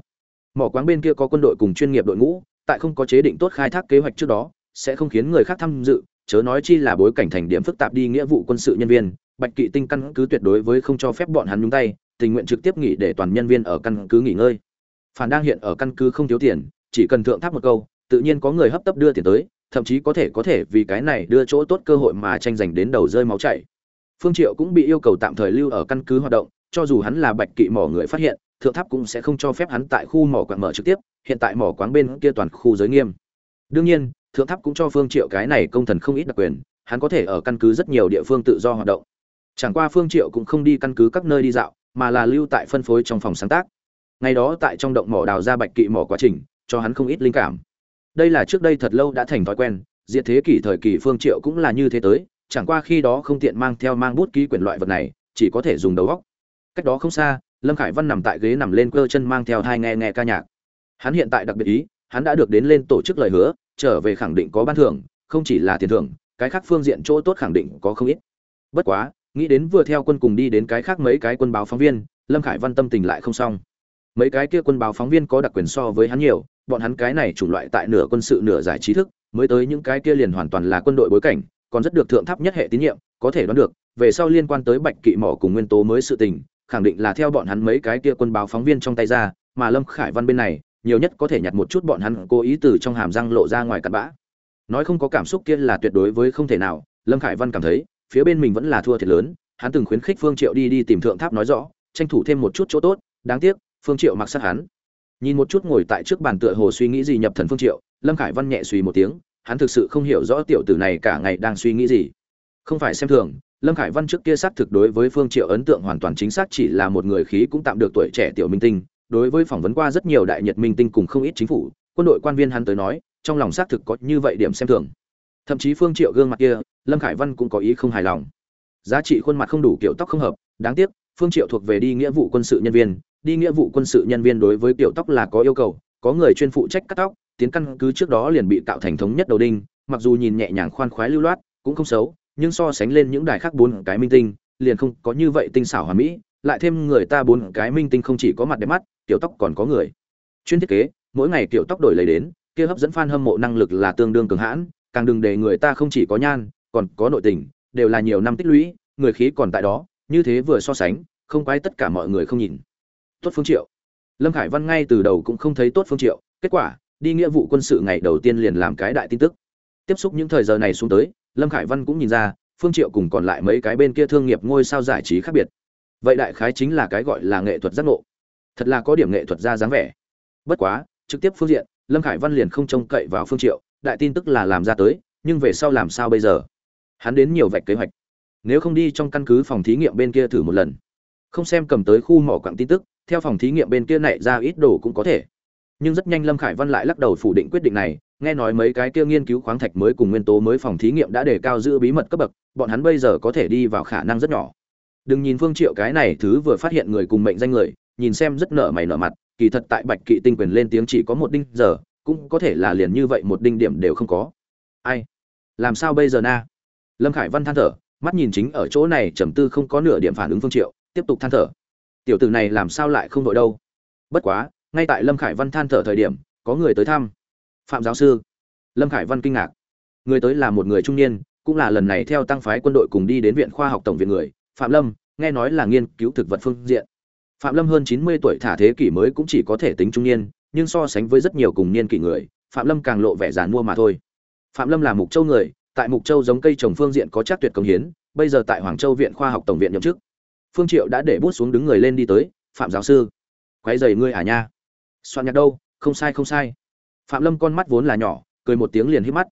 Mỏ quáng bên kia có quân đội cùng chuyên nghiệp đội ngũ, tại không có chế định tốt khai thác kế hoạch trước đó, sẽ không khiến người khác tham dự, chớ nói chi là bối cảnh thành điểm phức tạp đi nghĩa vụ quân sự nhân viên, bạch kỵ tinh căn cứ tuyệt đối với không cho phép bọn hắn nhúng tay, tình nguyện trực tiếp nghỉ để toàn nhân viên ở căn cứ nghỉ ngơi. Phản đang hiện ở căn cứ không thiếu tiền, chỉ cần thượng tháp một câu, tự nhiên có người hấp tấp đưa tiền tới, thậm chí có thể có thể vì cái này đưa chỗ tốt cơ hội mà tranh giành đến đầu rơi máu chảy phương triệu cũng bị yêu cầu tạm thời lưu ở căn cứ hoạt động, cho dù hắn là bạch kỵ mỏ người phát hiện, thượng tháp cũng sẽ không cho phép hắn tại khu mỏ quạng mở trực tiếp, hiện tại mỏ quáng bên kia toàn khu giới nghiêm. Đương nhiên, thượng tháp cũng cho phương triệu cái này công thần không ít đặc quyền, hắn có thể ở căn cứ rất nhiều địa phương tự do hoạt động. Chẳng qua phương triệu cũng không đi căn cứ các nơi đi dạo, mà là lưu tại phân phối trong phòng sáng tác. Ngày đó tại trong động mỏ đào ra bạch kỵ mỏ quá trình, cho hắn không ít linh cảm. Đây là trước đây thật lâu đã thành thói quen, diệt thế kỷ thời kỳ phương triệu cũng là như thế tới chẳng qua khi đó không tiện mang theo mang bút ký quyển loại vật này, chỉ có thể dùng đầu góc. Cách đó không xa, lâm khải văn nằm tại ghế nằm lên cơ chân mang theo hai nghe nghe ca nhạc. Hắn hiện tại đặc biệt ý, hắn đã được đến lên tổ chức lời hứa, trở về khẳng định có ban thưởng, không chỉ là tiền thưởng, cái khác phương diện chỗ tốt khẳng định có không ít. Bất quá, nghĩ đến vừa theo quân cùng đi đến cái khác mấy cái quân báo phóng viên, lâm khải văn tâm tình lại không xong. Mấy cái kia quân báo phóng viên có đặc quyền so với hắn nhiều, bọn hắn cái này chủng loại tại nửa quân sự nửa giải trí thức, mới tới những cái kia liền hoàn toàn là quân đội bối cảnh còn rất được thượng tháp nhất hệ tín nhiệm, có thể đoán được, về sau liên quan tới bạch kỵ mỏ cùng nguyên tố mới sự tình, khẳng định là theo bọn hắn mấy cái kia quân báo phóng viên trong tay ra, mà lâm khải văn bên này, nhiều nhất có thể nhặt một chút bọn hắn cố ý từ trong hàm răng lộ ra ngoài cặn bã. Nói không có cảm xúc kia là tuyệt đối với không thể nào, lâm khải văn cảm thấy, phía bên mình vẫn là thua thiệt lớn, hắn từng khuyến khích phương triệu đi đi tìm thượng tháp nói rõ, tranh thủ thêm một chút chỗ tốt, đáng tiếc, phương triệu mặc sát hắn. Nhìn một chút ngồi tại trước bàn tựa hồ suy nghĩ gì nhập thần phương triệu, lâm khải văn nhẹ suy một tiếng hắn thực sự không hiểu rõ tiểu tử này cả ngày đang suy nghĩ gì. Không phải xem thường, lâm khải văn trước kia xác thực đối với phương triệu ấn tượng hoàn toàn chính xác chỉ là một người khí cũng tạm được tuổi trẻ tiểu minh tinh, đối với phỏng vấn qua rất nhiều đại nhật minh tinh cùng không ít chính phủ, quân đội quan viên hắn tới nói, trong lòng xác thực có như vậy điểm xem thường. Thậm chí phương triệu gương mặt kia, lâm khải văn cũng có ý không hài lòng. Giá trị khuôn mặt không đủ, kiểu tóc không hợp, đáng tiếc, phương triệu thuộc về đi nghĩa vụ quân sự nhân viên, đi nghĩa vụ quân sự nhân viên đối với kiểu tóc là có yêu cầu, có người chuyên phụ trách cắt tóc tiến căn cứ trước đó liền bị tạo thành thống nhất đầu đinh, mặc dù nhìn nhẹ nhàng khoan khoái lưu loát, cũng không xấu, nhưng so sánh lên những đài khác bốn cái minh tinh, liền không có như vậy tinh xảo hoàn mỹ, lại thêm người ta bốn cái minh tinh không chỉ có mặt đẹp mắt, kiểu tóc còn có người. Chuyên thiết kế, mỗi ngày kiểu tóc đổi lấy đến, kia hấp dẫn fan hâm mộ năng lực là tương đương cường hãn, càng đừng để người ta không chỉ có nhan, còn có nội tình, đều là nhiều năm tích lũy, người khí còn tại đó, như thế vừa so sánh, không quái tất cả mọi người không nhìn. Tốt phương triệu. Lâm khải văn ngay từ đầu cũng không thấy tốt phương triệu, kết quả đi nghĩa vụ quân sự ngày đầu tiên liền làm cái đại tin tức. Tiếp xúc những thời giờ này xuống tới, lâm khải văn cũng nhìn ra, phương triệu cùng còn lại mấy cái bên kia thương nghiệp ngôi sao giải trí khác biệt. Vậy đại khái chính là cái gọi là nghệ thuật giác ngộ. Thật là có điểm nghệ thuật ra dáng vẻ. Bất quá, trực tiếp phương diện, lâm khải văn liền không trông cậy vào phương triệu, đại tin tức là làm ra tới, nhưng về sau làm sao bây giờ? Hắn đến nhiều vạch kế hoạch. Nếu không đi trong căn cứ phòng thí nghiệm bên kia thử một lần. Không xem cầm tới khu mỏ quặng tin tức, theo phòng thí nghiệm bên kia nảy ra ít đồ cũng có thể nhưng rất nhanh lâm khải văn lại lắc đầu phủ định quyết định này, nghe nói mấy cái kia nghiên cứu khoáng thạch mới cùng nguyên tố mới phòng thí nghiệm đã đề cao giữ bí mật cấp bậc, bọn hắn bây giờ có thể đi vào khả năng rất nhỏ. Đừng nhìn phương triệu cái này thứ vừa phát hiện người cùng mệnh danh người, nhìn xem rất nở mày nở mặt, kỳ thật tại bạch kỵ tinh quyền lên tiếng chỉ có một đinh giờ, cũng có thể là liền như vậy một đinh điểm đều không có. Ai? Làm sao bây giờ na? Lâm khải văn than thở, mắt nhìn chính ở chỗ này trầm tư không có nửa điểm phản ứng phương triệu, tiếp tục than thở. Tiểu tử này làm sao lại không đội đâu? Bất quá ngay tại lâm khải văn than thở thời điểm, có người tới thăm. Phạm giáo sư. Lâm khải văn kinh ngạc. Người tới là một người trung niên, cũng là lần này theo tăng phái quân đội cùng đi đến viện khoa học tổng viện người. Phạm lâm, nghe nói là nghiên cứu thực vật phương diện. Phạm lâm hơn chín mươi tuổi thả thế kỷ mới cũng chỉ có thể tính trung niên, nhưng so sánh với rất nhiều cùng niên kỷ người, phạm lâm càng lộ vẻ giàn mua mà thôi. Phạm lâm là mục châu người, tại mục châu giống cây trồng phương diện có chắc tuyệt công hiến, bây giờ tại hoàng châu viện khoa học tổng viện nhậm chức. Phương triệu đã để bút xuống đứng người lên đi tới, phạm giáo sư, quấy giày ngươi à nha soạn nhạc đâu, không sai không sai. Phạm lâm con mắt vốn là nhỏ, cười một tiếng liền híp mắt.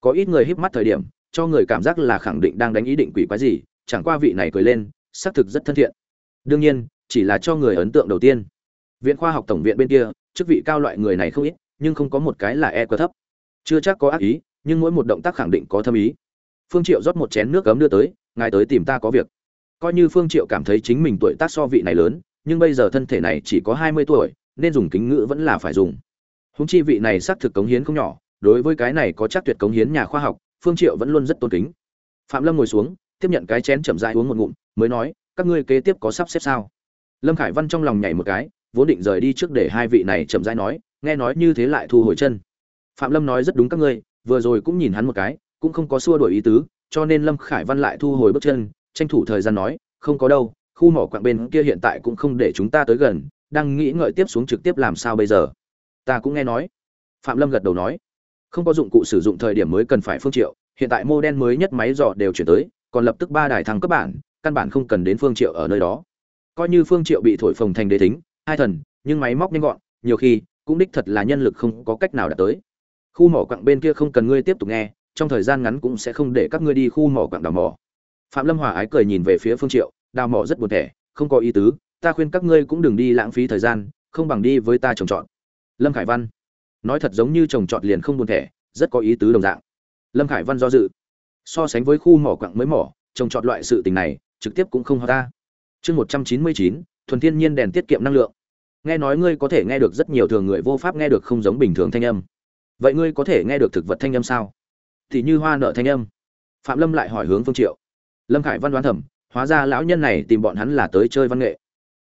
Có ít người híp mắt thời điểm, cho người cảm giác là khẳng định đang đánh ý định quỷ quái gì, chẳng qua vị này cười lên, xác thực rất thân thiện. Đương nhiên, chỉ là cho người ấn tượng đầu tiên. Viện khoa học tổng viện bên kia, chức vị cao loại người này không ít, nhưng không có một cái là e quá thấp. Chưa chắc có ác ý, nhưng mỗi một động tác khẳng định có thâm ý. Phương triệu rót một chén nước cấm đưa tới, ngài tới tìm ta có việc. Coi như phương triệu cảm thấy chính mình tuổi tác so vị này lớn, nhưng bây giờ thân thể này chỉ có 20 tuổi nên dùng kính ngữ vẫn là phải dùng. Húng chi vị này xác thực cống hiến không nhỏ, đối với cái này có chắc tuyệt cống hiến nhà khoa học, phương triệu vẫn luôn rất tôn kính. Phạm lâm ngồi xuống, tiếp nhận cái chén chậm rãi uống một ngụm, mới nói, các ngươi kế tiếp có sắp xếp sao? Lâm khải văn trong lòng nhảy một cái, vốn định rời đi trước để hai vị này chậm rãi nói, nghe nói như thế lại thu hồi chân. Phạm lâm nói rất đúng các ngươi, vừa rồi cũng nhìn hắn một cái, cũng không có xua đổi ý tứ, cho nên lâm khải văn lại thu hồi bước chân, tranh thủ thời gian nói, không có đâu, khu mỏ quạng bên kia hiện tại cũng không để chúng ta tới gần đang nghĩ ngợi tiếp xuống trực tiếp làm sao bây giờ. Ta cũng nghe nói. Phạm lâm gật đầu nói. Không có dụng cụ sử dụng thời điểm mới cần phải phương triệu, hiện tại mô đen mới nhất máy dò đều chuyển tới, còn lập tức ba đài thăng cấp bản, căn bản không cần đến phương triệu ở nơi đó. Coi như phương triệu bị thổi phồng thành đế thính, hai thần, nhưng máy móc nhanh gọn, nhiều khi, cũng đích thật là nhân lực không có cách nào đạt tới. Khu mỏ quặng bên kia không cần ngươi tiếp tục nghe, trong thời gian ngắn cũng sẽ không để các ngươi đi khu mỏ quặng đào mỏ. Phạm lâm hòa ái cười nhìn về phía phương triệu, đào mỏ rất buồn thẻ, không có ý tứ ta khuyên các ngươi cũng đừng đi lãng phí thời gian, không bằng đi với ta trồng trọt. Lâm khải văn, nói thật giống như trồng trọt liền không buồn thẻ, rất có ý tứ đồng dạng. Lâm khải văn do dự. So sánh với khu mỏ quặng mới mỏ, trồng trọt loại sự tình này, trực tiếp cũng không hợp ta. Chương một trăm chín mươi chín, thuần thiên nhiên đèn tiết kiệm năng lượng. Nghe nói ngươi có thể nghe được rất nhiều thường người vô pháp nghe được không giống bình thường thanh âm. Vậy ngươi có thể nghe được thực vật thanh âm sao? Thì như hoa nợ thanh âm. Phạm lâm lại hỏi hướng phương triệu. Lâm khải văn đoán thẩm hóa ra lão nhân này tìm bọn hắn là tới chơi văn nghệ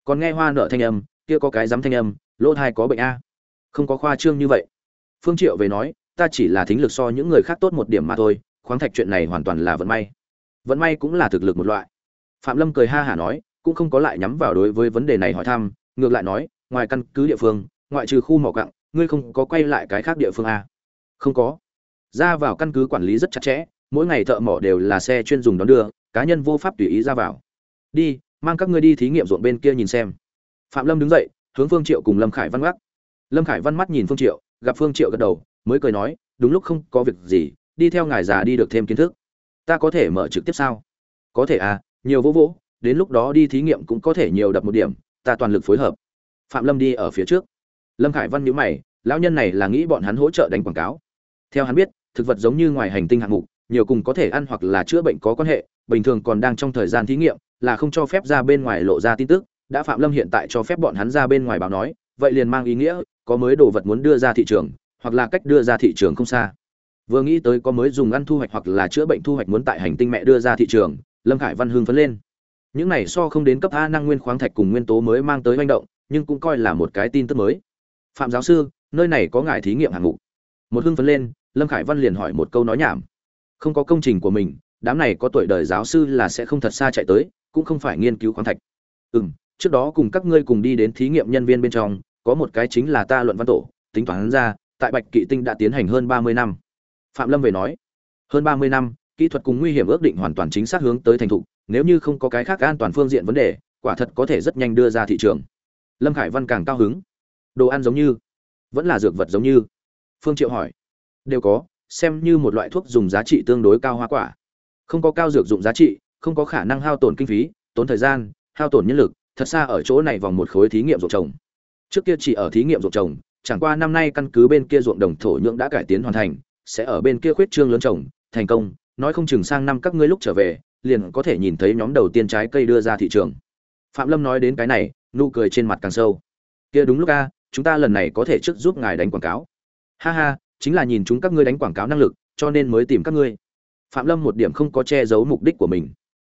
còn nghe hoa nở thanh âm, kia có cái dám thanh âm, lỗ thai có bệnh a. Không có khoa trương như vậy. Phương triệu về nói, ta chỉ là thính lực so những người khác tốt một điểm mà thôi, khoáng thạch chuyện này hoàn toàn là vận may. Vận may cũng là thực lực một loại. Phạm lâm cười ha hả nói, cũng không có lại nhắm vào đối với vấn đề này hỏi thăm, ngược lại nói, ngoài căn cứ địa phương, ngoại trừ khu mỏ cặng ngươi không có quay lại cái khác địa phương a. Không có. Ra vào căn cứ quản lý rất chặt chẽ, mỗi ngày thợ mỏ đều là xe chuyên dùng đón đưa, cá nhân vô pháp tùy ý ra vào. Đi mang các ngươi đi thí nghiệm ruộng bên kia nhìn xem. Phạm lâm đứng dậy, hướng phương triệu cùng lâm khải văn gác. Lâm khải văn mắt nhìn phương triệu, gặp phương triệu gật đầu, mới cười nói, đúng lúc không có việc gì, đi theo ngài già đi được thêm kiến thức. Ta có thể mở trực tiếp sao? Có thể à nhiều vỗ vỗ, đến lúc đó đi thí nghiệm cũng có thể nhiều đập một điểm, ta toàn lực phối hợp. Phạm lâm đi ở phía trước. Lâm khải văn nhíu mày, lão nhân này là nghĩ bọn hắn hỗ trợ đánh quảng cáo. Theo hắn biết, thực vật giống như ngoài hành tinh hạng mục, nhiều cùng có thể ăn hoặc là chữa bệnh có quan hệ, bình thường còn đang trong thời gian thí nghiệm là không cho phép ra bên ngoài lộ ra tin tức, đã phạm lâm hiện tại cho phép bọn hắn ra bên ngoài báo nói, vậy liền mang ý nghĩa, có mới đồ vật muốn đưa ra thị trường, hoặc là cách đưa ra thị trường không xa. Vừa nghĩ tới có mới dùng ăn thu hoạch hoặc là chữa bệnh thu hoạch muốn tại hành tinh mẹ đưa ra thị trường, lâm khải văn hưng phấn lên. Những này so không đến cấp a năng nguyên khoáng thạch cùng nguyên tố mới mang tới manh động, nhưng cũng coi là một cái tin tức mới. Phạm giáo sư, nơi này có ngài thí nghiệm hạng mục. Một hưng phấn lên, lâm khải văn liền hỏi một câu nói nhảm. Không có công trình của mình, đám này có tuổi đời giáo sư là sẽ không thật xa chạy tới cũng không phải nghiên cứu khoáng thạch. Ừ m trước đó cùng các ngươi cùng đi đến thí nghiệm nhân viên bên trong, có một cái chính là ta luận văn tổ, tính toán ra, tại bạch kỵ tinh đã tiến hành hơn ba mươi năm. Phạm lâm về nói, hơn ba mươi năm, kỹ thuật cùng nguy hiểm ước định hoàn toàn chính xác hướng tới thành thục, nếu như không có cái khác an toàn phương diện vấn đề, quả thật có thể rất nhanh đưa ra thị trường. Lâm khải văn càng cao hứng. Đồ ăn giống như, vẫn là dược vật giống như. Phương triệu hỏi, đều có, xem như một loại thuốc dùng giá trị tương đối cao hoa quả. Không có cao dược dụng giá trị không có khả năng hao tổn kinh phí, tốn thời gian, hao tổn nhân lực, thật xa ở chỗ này vòng một khối thí nghiệm ruộng trồng. Trước kia chỉ ở thí nghiệm ruộng trồng, chẳng qua năm nay căn cứ bên kia ruộng đồng thổ nhưỡng đã cải tiến hoàn thành, sẽ ở bên kia khuyết trương lớn trồng, thành công, nói không chừng sang năm các ngươi lúc trở về, liền có thể nhìn thấy nhóm đầu tiên trái cây đưa ra thị trường. Phạm lâm nói đến cái này, nụ cười trên mặt càng sâu. Kia đúng lúc a, chúng ta lần này có thể trước giúp ngài đánh quảng cáo. Ha ha, chính là nhìn chúng các ngươi đánh quảng cáo năng lực, cho nên mới tìm các ngươi. Phạm lâm một điểm không có che giấu mục đích của mình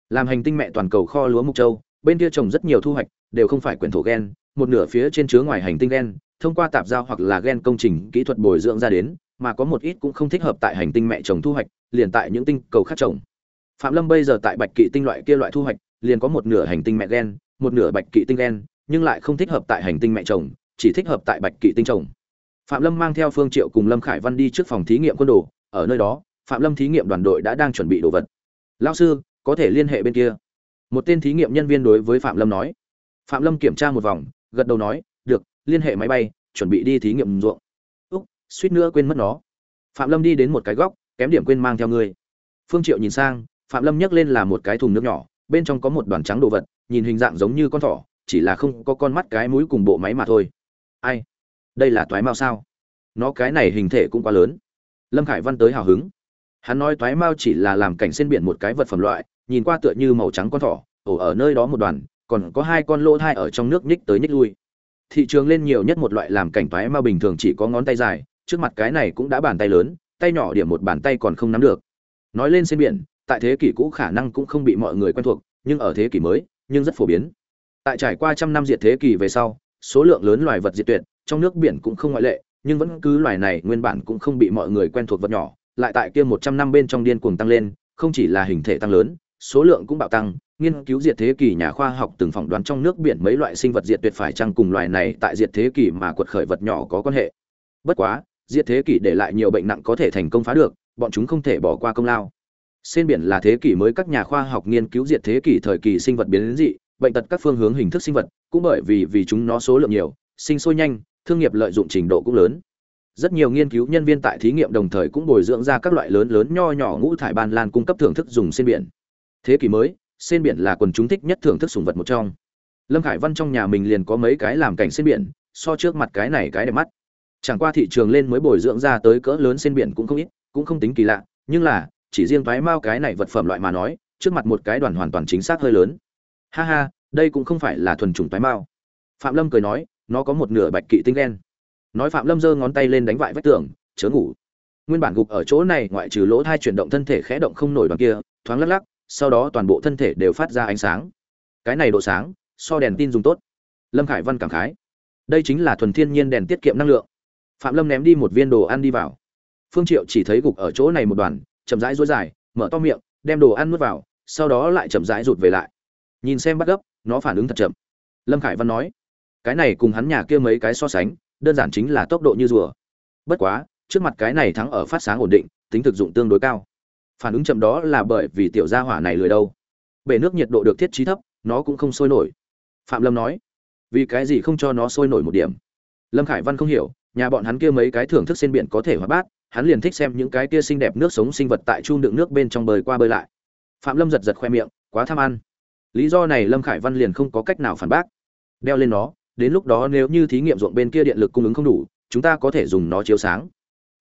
làm hành tinh mẹ toàn cầu kho lúa mục châu, bên kia trồng rất nhiều thu hoạch, đều không phải quyển thổ gen, một nửa phía trên chứa ngoài hành tinh gen, thông qua tạp giao hoặc là gen công trình kỹ thuật bồi dưỡng ra đến, mà có một ít cũng không thích hợp tại hành tinh mẹ trồng thu hoạch, liền tại những tinh cầu khác trồng. Phạm lâm bây giờ tại bạch kỵ tinh loại kia loại thu hoạch, liền có một nửa hành tinh mẹ gen, một nửa bạch kỵ tinh gen, nhưng lại không thích hợp tại hành tinh mẹ trồng, chỉ thích hợp tại bạch kỵ tinh trồng. Phạm lâm mang theo phương triệu cùng lâm khải văn đi trước phòng thí nghiệm quân đồ, ở nơi đó, phạm lâm thí nghiệm đoàn đội đã đang chuẩn bị đồ vật. Lao sư có thể liên hệ bên kia. Một tên thí nghiệm nhân viên đối với phạm lâm nói. Phạm lâm kiểm tra một vòng, gật đầu nói, được, liên hệ máy bay, chuẩn bị đi thí nghiệm ruộng. Úc, suýt nữa quên mất nó. Phạm lâm đi đến một cái góc, kém điểm quên mang theo người. Phương triệu nhìn sang, phạm lâm nhấc lên là một cái thùng nước nhỏ, bên trong có một đoàn trắng đồ vật, nhìn hình dạng giống như con thỏ, chỉ là không có con mắt cái mũi cùng bộ máy mà thôi. Ai? Đây là toái mao sao? Nó cái này hình thể cũng quá lớn. Lâm khải văn tới hào hứng hắn nói toái mao chỉ là làm cảnh trên biển một cái vật phẩm loại, nhìn qua tựa như màu trắng con thỏ, ổ ở nơi đó một đoàn, còn có hai con lỗ thai ở trong nước nhích tới nhích lui. Thị trường lên nhiều nhất một loại làm cảnh toái mao bình thường chỉ có ngón tay dài, trước mặt cái này cũng đã bàn tay lớn, tay nhỏ điểm một bàn tay còn không nắm được. Nói lên trên biển, tại thế kỷ cũ khả năng cũng không bị mọi người quen thuộc, nhưng ở thế kỷ mới, nhưng rất phổ biến. Tại trải qua trăm năm diệt thế kỷ về sau, số lượng lớn loài vật diệt tuyệt, trong nước biển cũng không ngoại lệ, nhưng vẫn cứ loài này nguyên bản cũng không bị mọi người quen thuộc vật nhỏ lại tại kia một trăm năm bên trong điên cuồng tăng lên không chỉ là hình thể tăng lớn số lượng cũng bạo tăng. Nghiên cứu diệt thế kỷ nhà khoa học từng phỏng đoán trong nước biển mấy loại sinh vật diệt tuyệt phải chăng cùng loài này tại diệt thế kỷ mà quật khởi vật nhỏ có quan hệ. Bất quá diệt thế kỷ để lại nhiều bệnh nặng có thể thành công phá được bọn chúng không thể bỏ qua công lao. Xên biển là thế kỷ mới các nhà khoa học nghiên cứu diệt thế kỷ thời kỳ sinh vật biến dị, bệnh tật các phương hướng hình thức sinh vật, cũng bởi vì vì chúng nó số lượng nhiều, sinh sôi nhanh, thương nghiệp lợi dụng trình độ cũng lớn. Rất nhiều nghiên cứu nhân viên tại thí nghiệm đồng thời cũng bồi dưỡng ra các loại lớn lớn nho nhỏ ngũ thải ban lan cung cấp thưởng thức dùng trên biển. Thế kỷ mới, trên biển là quần chúng thích nhất thưởng thức sủng vật một trong. Lâm Khải Văn trong nhà mình liền có mấy cái làm cảnh trên biển, so trước mặt cái này cái đẹp mắt. Chẳng qua thị trường lên mới bồi dưỡng ra tới cỡ lớn trên biển cũng không ít, cũng không tính kỳ lạ, nhưng là chỉ riêng thoái mao cái này vật phẩm loại mà nói trước mặt một cái đoàn hoàn toàn chính xác hơi lớn ha ha đây cũng không phải là thuần chủng thoái mao phạm lâm cười nói nó có một nửa bạch kỵ tinh đen nói phạm lâm giơ ngón tay lên đánh vại vách tường, chớ ngủ. Nguyên bản gục ở chỗ này, ngoại trừ lỗ thai chuyển động thân thể khẽ động không nổi đoàn kia, thoáng lắc lắc, sau đó toàn bộ thân thể đều phát ra ánh sáng. Cái này độ sáng, so đèn tin dùng tốt. Lâm khải văn cảm khái. Đây chính là thuần thiên nhiên đèn tiết kiệm năng lượng. Phạm lâm ném đi một viên đồ ăn đi vào. Phương triệu chỉ thấy gục ở chỗ này một đoàn, chậm rãi rối dài, mở to miệng, đem đồ ăn nuốt vào, sau đó lại chậm rãi rụt về lại. Nhìn xem bắt gấp, nó phản ứng thật chậm. Lâm khải văn nói, cái này cùng hắn nhà kia mấy cái so sánh đơn giản chính là tốc độ như rùa. Bất quá, trước mặt cái này thắng ở phát sáng ổn định, tính thực dụng tương đối cao. Phản ứng chậm đó là bởi vì tiểu gia hỏa này lười đâu. Bể nước nhiệt độ được thiết trí thấp, nó cũng không sôi nổi. Phạm lâm nói, vì cái gì không cho nó sôi nổi một điểm? Lâm khải văn không hiểu, nhà bọn hắn kia mấy cái thưởng thức trên biển có thể hóa bát, hắn liền thích xem những cái kia xinh đẹp nước sống sinh vật tại chung đựng nước bên trong bơi qua bơi lại. Phạm lâm giật giật khoe miệng, quá tham ăn. Lý do này lâm khải văn liền không có cách nào phản bác. Đeo lên nó đến lúc đó nếu như thí nghiệm ruộng bên kia điện lực cung ứng không đủ, chúng ta có thể dùng nó chiếu sáng.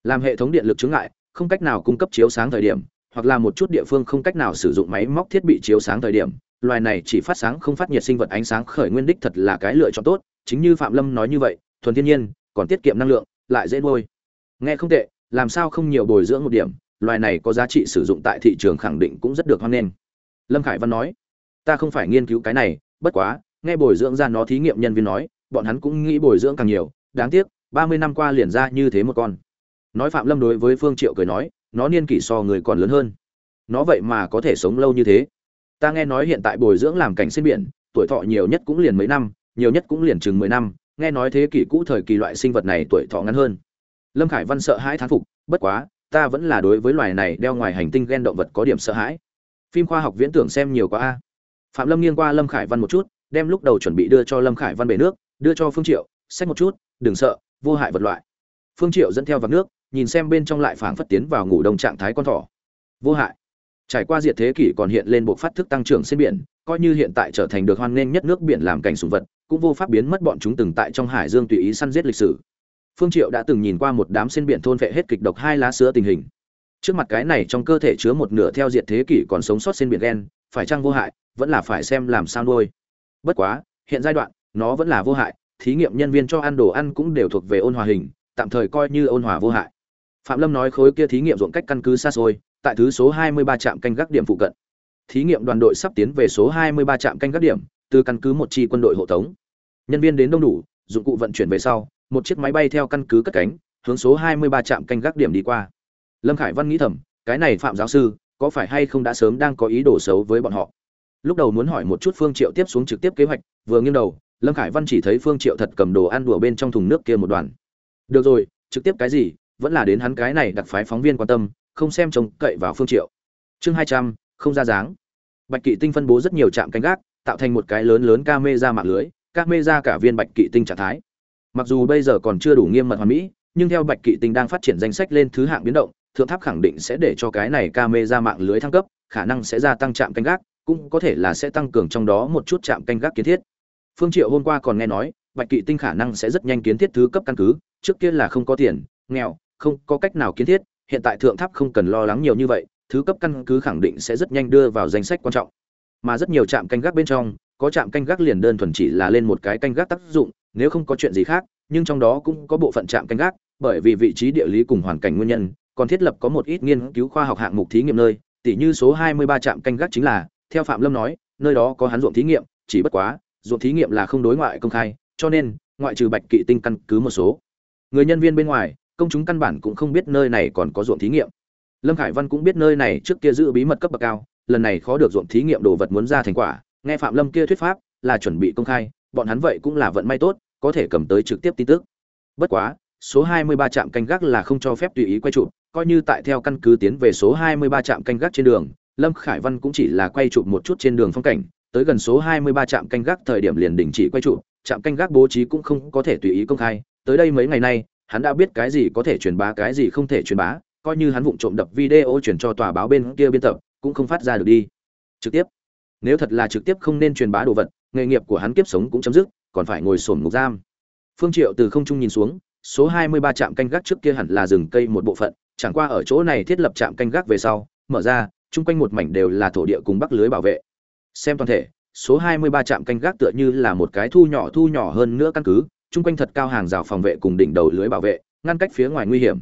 Làm hệ thống điện lực chứng ngại, không cách nào cung cấp chiếu sáng thời điểm, hoặc là một chút địa phương không cách nào sử dụng máy móc thiết bị chiếu sáng thời điểm, loài này chỉ phát sáng không phát nhiệt sinh vật ánh sáng khởi nguyên đích thật là cái lựa chọn tốt, chính như phạm lâm nói như vậy, thuần thiên nhiên, còn tiết kiệm năng lượng, lại dễ nuôi. Nghe không tệ, làm sao không nhiều bồi dưỡng một điểm, loài này có giá trị sử dụng tại thị trường khẳng định cũng rất được hoan nghênh. Lâm khải văn nói, ta không phải nghiên cứu cái này, bất quá nghe bồi dưỡng ra nó thí nghiệm nhân viên nói, bọn hắn cũng nghĩ bồi dưỡng càng nhiều. Đáng tiếc, ba mươi năm qua liền ra như thế một con. Nói phạm lâm đối với phương triệu cười nói, nó niên kỷ so người còn lớn hơn. Nó vậy mà có thể sống lâu như thế. Ta nghe nói hiện tại bồi dưỡng làm cảnh sinh biển, tuổi thọ nhiều nhất cũng liền mấy năm, nhiều nhất cũng liền chừng mười năm. Nghe nói thế kỷ cũ thời kỳ loại sinh vật này tuổi thọ ngắn hơn. Lâm khải văn sợ hãi thán phục, bất quá, ta vẫn là đối với loài này đeo ngoài hành tinh ghen động vật có điểm sợ hãi. Phim khoa học viễn tưởng xem nhiều quá a. Phạm lâm nghiêng qua lâm khải văn một chút đem lúc đầu chuẩn bị đưa cho lâm khải văn bể nước, đưa cho phương triệu, xách một chút, đừng sợ, vô hại vật loại. Phương triệu dẫn theo vạc nước, nhìn xem bên trong lại phảng phất tiến vào ngủ đông trạng thái con thỏ. Vô hại. Trải qua diệt thế kỷ còn hiện lên bộ phát thức tăng trưởng trên biển, coi như hiện tại trở thành được hoan nghênh nhất nước biển làm cảnh sùng vật, cũng vô pháp biến mất bọn chúng từng tại trong hải dương tùy ý săn giết lịch sử. Phương triệu đã từng nhìn qua một đám sen biển thôn vệ hết kịch độc hai lá sữa tình hình. Trước mặt cái này trong cơ thể chứa một nửa theo diệt thế kỷ còn sống sót sen biển gen, phải chăng vô hại, vẫn là phải xem làm sao nuôi bất quá, hiện giai đoạn, nó vẫn là vô hại, thí nghiệm nhân viên cho ăn đồ ăn cũng đều thuộc về ôn hòa hình, tạm thời coi như ôn hòa vô hại. Phạm lâm nói khối kia thí nghiệm ruộng cách căn cứ xa xôi, tại thứ số 23 trạm canh gác điểm phụ cận. Thí nghiệm đoàn đội sắp tiến về số 23 trạm canh gác điểm, từ căn cứ một chi quân đội hộ tống. Nhân viên đến đông đủ, dụng cụ vận chuyển về sau, một chiếc máy bay theo căn cứ cất cánh, hướng số 23 trạm canh gác điểm đi qua. Lâm khải văn nghĩ thầm, cái này phạm giáo sư, có phải hay không đã sớm đang có ý đồ xấu với bọn họ? Lúc đầu muốn hỏi một chút phương triệu tiếp xuống trực tiếp kế hoạch, vừa nghiêng đầu, lâm khải văn chỉ thấy phương triệu thật cầm đồ ăn đùa bên trong thùng nước kia một đoàn. Được rồi, trực tiếp cái gì, vẫn là đến hắn cái này đặc phái phóng viên quan tâm, không xem trông cậy vào phương triệu. Chương hai trăm, không ra dáng. Bạch kỵ tinh phân bố rất nhiều trạm canh gác, tạo thành một cái lớn lớn camera mạng lưới, camera cả viên bạch kỵ tinh trạng thái. Mặc dù bây giờ còn chưa đủ nghiêm mật hoàn mỹ, nhưng theo bạch kỵ tinh đang phát triển danh sách lên thứ hạng biến động, thượng tháp khẳng định sẽ để cho cái này camera mạng lưới thăng cấp, khả năng sẽ gia tăng trạm canh gác cũng có thể là sẽ tăng cường trong đó một chút trạm canh gác kiến thiết. Phương triệu hôm qua còn nghe nói, bạch kỵ tinh khả năng sẽ rất nhanh kiến thiết thứ cấp căn cứ, trước kia là không có tiền, nghèo, không có cách nào kiến thiết, hiện tại thượng tháp không cần lo lắng nhiều như vậy, thứ cấp căn cứ khẳng định sẽ rất nhanh đưa vào danh sách quan trọng. Mà rất nhiều trạm canh gác bên trong, có trạm canh gác liền đơn thuần chỉ là lên một cái canh gác tác dụng, nếu không có chuyện gì khác, nhưng trong đó cũng có bộ phận trạm canh gác, bởi vì vị trí địa lý cùng hoàn cảnh nguyên nhân, còn thiết lập có một ít nghiên cứu khoa học hạng mục thí nghiệm nơi, Tỉ như số 23 trạm canh gác chính là theo phạm lâm nói, nơi đó có hắn ruộng thí nghiệm, chỉ bất quá, ruộng thí nghiệm là không đối ngoại công khai, cho nên, ngoại trừ bạch kỵ tinh căn cứ một số. Người nhân viên bên ngoài, công chúng căn bản cũng không biết nơi này còn có ruộng thí nghiệm. Lâm khải văn cũng biết nơi này trước kia giữ bí mật cấp bậc cao, lần này khó được ruộng thí nghiệm đồ vật muốn ra thành quả. Nghe phạm lâm kia thuyết pháp, là chuẩn bị công khai, bọn hắn vậy cũng là vận may tốt, có thể cầm tới trực tiếp tin tức. Bất quá, số 23 trạm canh gác là không cho phép tùy ý quay chụp, coi như tại theo căn cứ tiến về số 23 trạm canh gác trên đường lâm khải văn cũng chỉ là quay chụp một chút trên đường phong cảnh, tới gần số 23 trạm canh gác thời điểm liền đình chỉ quay chụp, trạm canh gác bố trí cũng không có thể tùy ý công khai, tới đây mấy ngày nay, hắn đã biết cái gì có thể truyền bá, cái gì không thể truyền bá, coi như hắn vụng trộm đập video chuyển cho tòa báo bên kia biên tập, cũng không phát ra được đi. Trực tiếp. Nếu thật là trực tiếp không nên truyền bá đồ vật, nghề nghiệp của hắn kiếp sống cũng chấm dứt, còn phải ngồi sổm ngục giam. Phương triệu từ không trung nhìn xuống, số 23 trạm canh gác trước kia hẳn là rừng cây một bộ phận, chẳng qua ở chỗ này thiết lập trạm canh gác về sau, mở ra chung quanh một mảnh đều là thổ địa cùng bắc lưới bảo vệ. Xem toàn thể, số 23 trạm canh gác tựa như là một cái thu nhỏ thu nhỏ hơn nữa căn cứ, chung quanh thật cao hàng rào phòng vệ cùng đỉnh đầu lưới bảo vệ, ngăn cách phía ngoài nguy hiểm.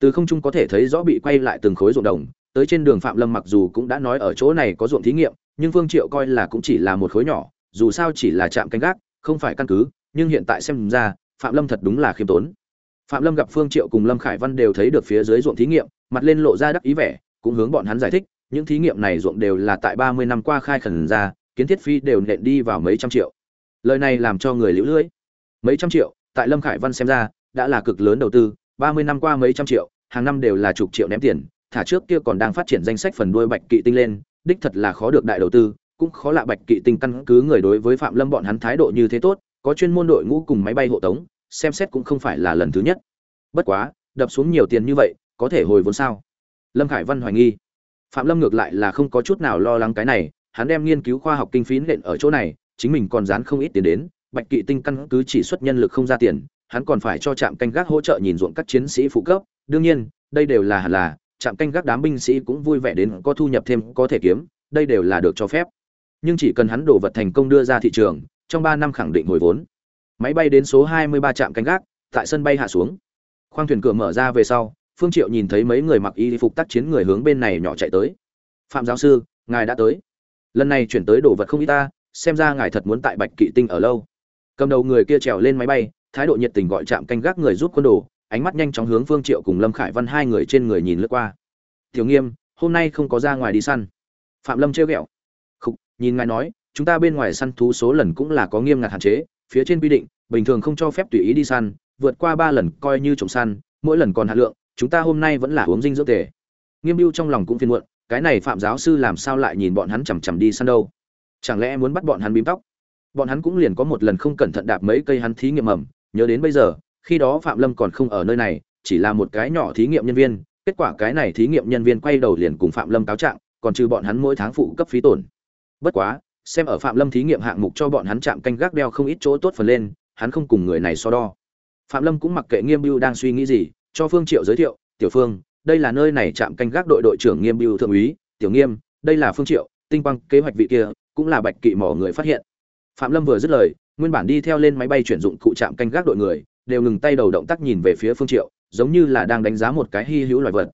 Từ không trung có thể thấy rõ bị quay lại từng khối ruộng đồng, tới trên đường phạm lâm mặc dù cũng đã nói ở chỗ này có ruộng thí nghiệm, nhưng phương triệu coi là cũng chỉ là một khối nhỏ, dù sao chỉ là trạm canh gác, không phải căn cứ, nhưng hiện tại xem ra, phạm lâm thật đúng là khiêm tốn. Phạm lâm gặp phương triệu cùng lâm khải văn đều thấy được phía dưới ruộng thí nghiệm, mặt lên lộ ra đắc ý vẻ, cũng hướng bọn hắn giải thích những thí nghiệm này ruộng đều là tại 30 năm qua khai khẩn ra, kiến thiết phi đều nện đi vào mấy trăm triệu. Lời này làm cho người liễu lưỡi mấy trăm triệu, tại lâm khải văn xem ra, đã là cực lớn đầu tư 30 năm qua mấy trăm triệu, hàng năm đều là chục triệu ném tiền, thả trước kia còn đang phát triển danh sách phần đuôi bạch kỵ tinh lên, đích thật là khó được đại đầu tư, cũng khó lạ bạch kỵ tinh căn cứ người đối với phạm lâm bọn hắn thái độ như thế tốt, có chuyên môn đội ngũ cùng máy bay hộ tống, xem xét cũng không phải là lần thứ nhất. Bất quá, đập xuống nhiều tiền như vậy, có thể hồi vốn sao? Lâm khải văn hoài nghi phạm lâm ngược lại là không có chút nào lo lắng cái này, hắn đem nghiên cứu khoa học kinh phí nện ở chỗ này, chính mình còn dán không ít tiền đến, bạch kỵ tinh căn cứ chỉ xuất nhân lực không ra tiền, hắn còn phải cho trạm canh gác hỗ trợ nhìn ruộng các chiến sĩ phụ cấp. Đương nhiên, đây đều là hẳn là, trạm canh gác đám binh sĩ cũng vui vẻ đến có thu nhập thêm, có thể kiếm, đây đều là được cho phép. Nhưng chỉ cần hắn đổ vật thành công đưa ra thị trường, trong ba năm khẳng định hồi vốn. Máy bay đến số 23 trạm canh gác, tại sân bay hạ xuống. Khoang thuyền cửa mở ra về sau phương triệu nhìn thấy mấy người mặc y phục tác chiến người hướng bên này nhỏ chạy tới. Phạm giáo sư, ngài đã tới. Lần này chuyển tới đồ vật không ít ta, xem ra ngài thật muốn tại bạch kỵ tinh ở lâu. Cầm đầu người kia trèo lên máy bay, thái độ nhiệt tình gọi chạm canh gác người giúp quân đồ, ánh mắt nhanh chóng hướng phương triệu cùng lâm khải văn hai người trên người nhìn lướt qua. Tiểu nghiêm, hôm nay không có ra ngoài đi săn. Phạm lâm trêu ghẹo. Không nhìn ngài nói, chúng ta bên ngoài săn thú số lần cũng là có nghiêm ngặt hạn chế, phía trên quy định, bình thường không cho phép tùy ý đi săn, vượt qua ba lần coi như trồng săn, mỗi lần còn hạt lượng chúng ta hôm nay vẫn là uống dinh dưỡng tề. Nghiêm mưu trong lòng cũng phiền muộn, cái này phạm giáo sư làm sao lại nhìn bọn hắn chằm chằm đi săn đâu? Chẳng lẽ muốn bắt bọn hắn bím tóc? Bọn hắn cũng liền có một lần không cẩn thận đạp mấy cây hắn thí nghiệm mầm, nhớ đến bây giờ, khi đó phạm lâm còn không ở nơi này, chỉ là một cái nhỏ thí nghiệm nhân viên, kết quả cái này thí nghiệm nhân viên quay đầu liền cùng phạm lâm cáo trạng, còn trừ bọn hắn mỗi tháng phụ cấp phí tổn. Bất quá, xem ở phạm lâm thí nghiệm hạng mục cho bọn hắn chạm canh gác đeo không ít chỗ tốt phần lên, hắn không cùng người này so đo. Phạm lâm cũng mặc kệ nghiêm mưu đang suy nghĩ gì cho phương triệu giới thiệu, tiểu phương, đây là nơi này chạm canh gác đội đội trưởng nghiêm biêu thượng úy. Tiểu nghiêm, đây là phương triệu, tinh quang kế hoạch vị kia, cũng là bạch kỵ mỏ người phát hiện. Phạm lâm vừa dứt lời, nguyên bản đi theo lên máy bay chuyển dụng cụ chạm canh gác đội người, đều ngừng tay đầu động tác nhìn về phía phương triệu, giống như là đang đánh giá một cái hy hữu loài vật.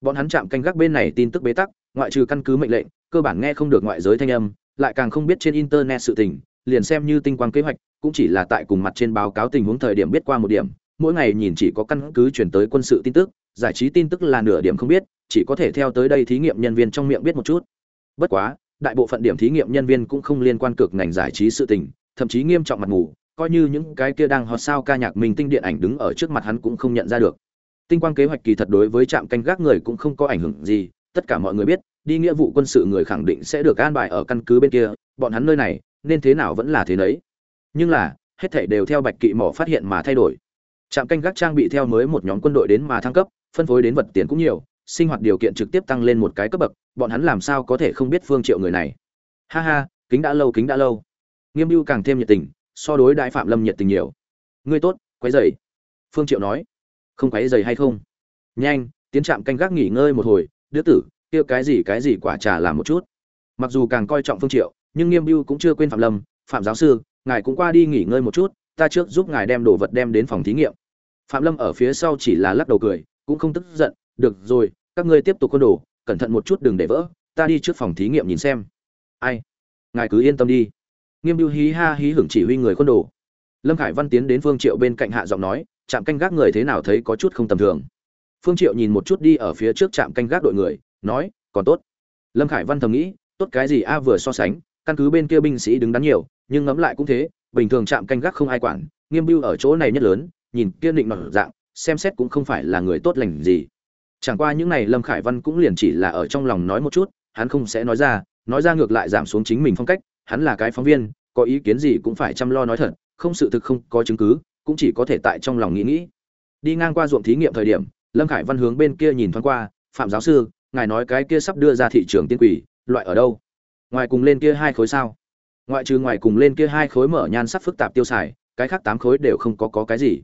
Bọn hắn chạm canh gác bên này tin tức bế tắc, ngoại trừ căn cứ mệnh lệnh, cơ bản nghe không được ngoại giới thanh âm, lại càng không biết trên internet sự tình, liền xem như tinh quang kế hoạch, cũng chỉ là tại cùng mặt trên báo cáo tình huống thời điểm biết qua một điểm mỗi ngày nhìn chỉ có căn cứ chuyển tới quân sự tin tức, giải trí tin tức là nửa điểm không biết, chỉ có thể theo tới đây thí nghiệm nhân viên trong miệng biết một chút. Bất quá, đại bộ phận điểm thí nghiệm nhân viên cũng không liên quan cực ngành giải trí sự tình, thậm chí nghiêm trọng mặt ngủ coi như những cái kia đang hot sao ca nhạc mình tinh điện ảnh đứng ở trước mặt hắn cũng không nhận ra được. Tinh quang kế hoạch kỳ thật đối với trạm canh gác người cũng không có ảnh hưởng gì, tất cả mọi người biết, đi nghĩa vụ quân sự người khẳng định sẽ được an bài ở căn cứ bên kia, bọn hắn nơi này, nên thế nào vẫn là thế nấy. Nhưng là, hết thảy đều theo bạch kỵ mỏ phát hiện mà thay đổi trạm canh gác trang bị theo mới một nhóm quân đội đến mà thăng cấp, phân phối đến vật tiền cũng nhiều, sinh hoạt điều kiện trực tiếp tăng lên một cái cấp bậc, bọn hắn làm sao có thể không biết phương triệu người này. Ha ha, kính đã lâu, kính đã lâu. Nghiêm mưu càng thêm nhiệt tình, so đối đại phạm lâm nhiệt tình nhiều. Ngươi tốt, quấy giày phương triệu nói. Không quấy giày hay không? Nhanh, tiến trạm canh gác nghỉ ngơi một hồi, đứa tử, kia cái gì cái gì quả trà làm một chút. Mặc dù càng coi trọng phương triệu, nhưng nghiêm mưu cũng chưa quên phạm lâm, phạm giáo sư, ngài cũng qua đi nghỉ ngơi một chút ta trước giúp ngài đem đồ vật đem đến phòng thí nghiệm. Phạm lâm ở phía sau chỉ là lắc đầu cười, cũng không tức giận, được rồi, các ngươi tiếp tục quân đồ, cẩn thận một chút đừng để vỡ, ta đi trước phòng thí nghiệm nhìn xem. Ai? Ngài cứ yên tâm đi. Nghiêm mưu hí ha hí hưởng chỉ huy người quân đồ. Lâm khải văn tiến đến phương triệu bên cạnh hạ giọng nói, trạm canh gác người thế nào thấy có chút không tầm thường. Phương triệu nhìn một chút đi ở phía trước trạm canh gác đội người, nói, còn tốt. Lâm khải văn thầm nghĩ, tốt cái gì a, vừa so sánh, căn cứ bên kia binh sĩ đứng đắn nhiều, nhưng ngẫm lại cũng thế bình thường trạm canh gác không ai quản, nghiêm bưu ở chỗ này nhất lớn, nhìn kiên định nọ dạng, xem xét cũng không phải là người tốt lành gì. Chẳng qua những này lâm khải văn cũng liền chỉ là ở trong lòng nói một chút, hắn không sẽ nói ra nói ra ngược lại giảm xuống chính mình phong cách, hắn là cái phóng viên, có ý kiến gì cũng phải chăm lo nói thật, không sự thực không có chứng cứ, cũng chỉ có thể tại trong lòng nghĩ nghĩ. Đi ngang qua ruộng thí nghiệm thời điểm, lâm khải văn hướng bên kia nhìn thoáng qua, phạm giáo sư, ngài nói cái kia sắp đưa ra thị trường tiên quỷ, loại ở đâu? Ngoài cùng lên kia hai khối sao? Ngoại trừ ngoài cùng lên kia hai khối mở nhan sắc phức tạp tiêu xài, cái khác tám khối đều không có có cái gì.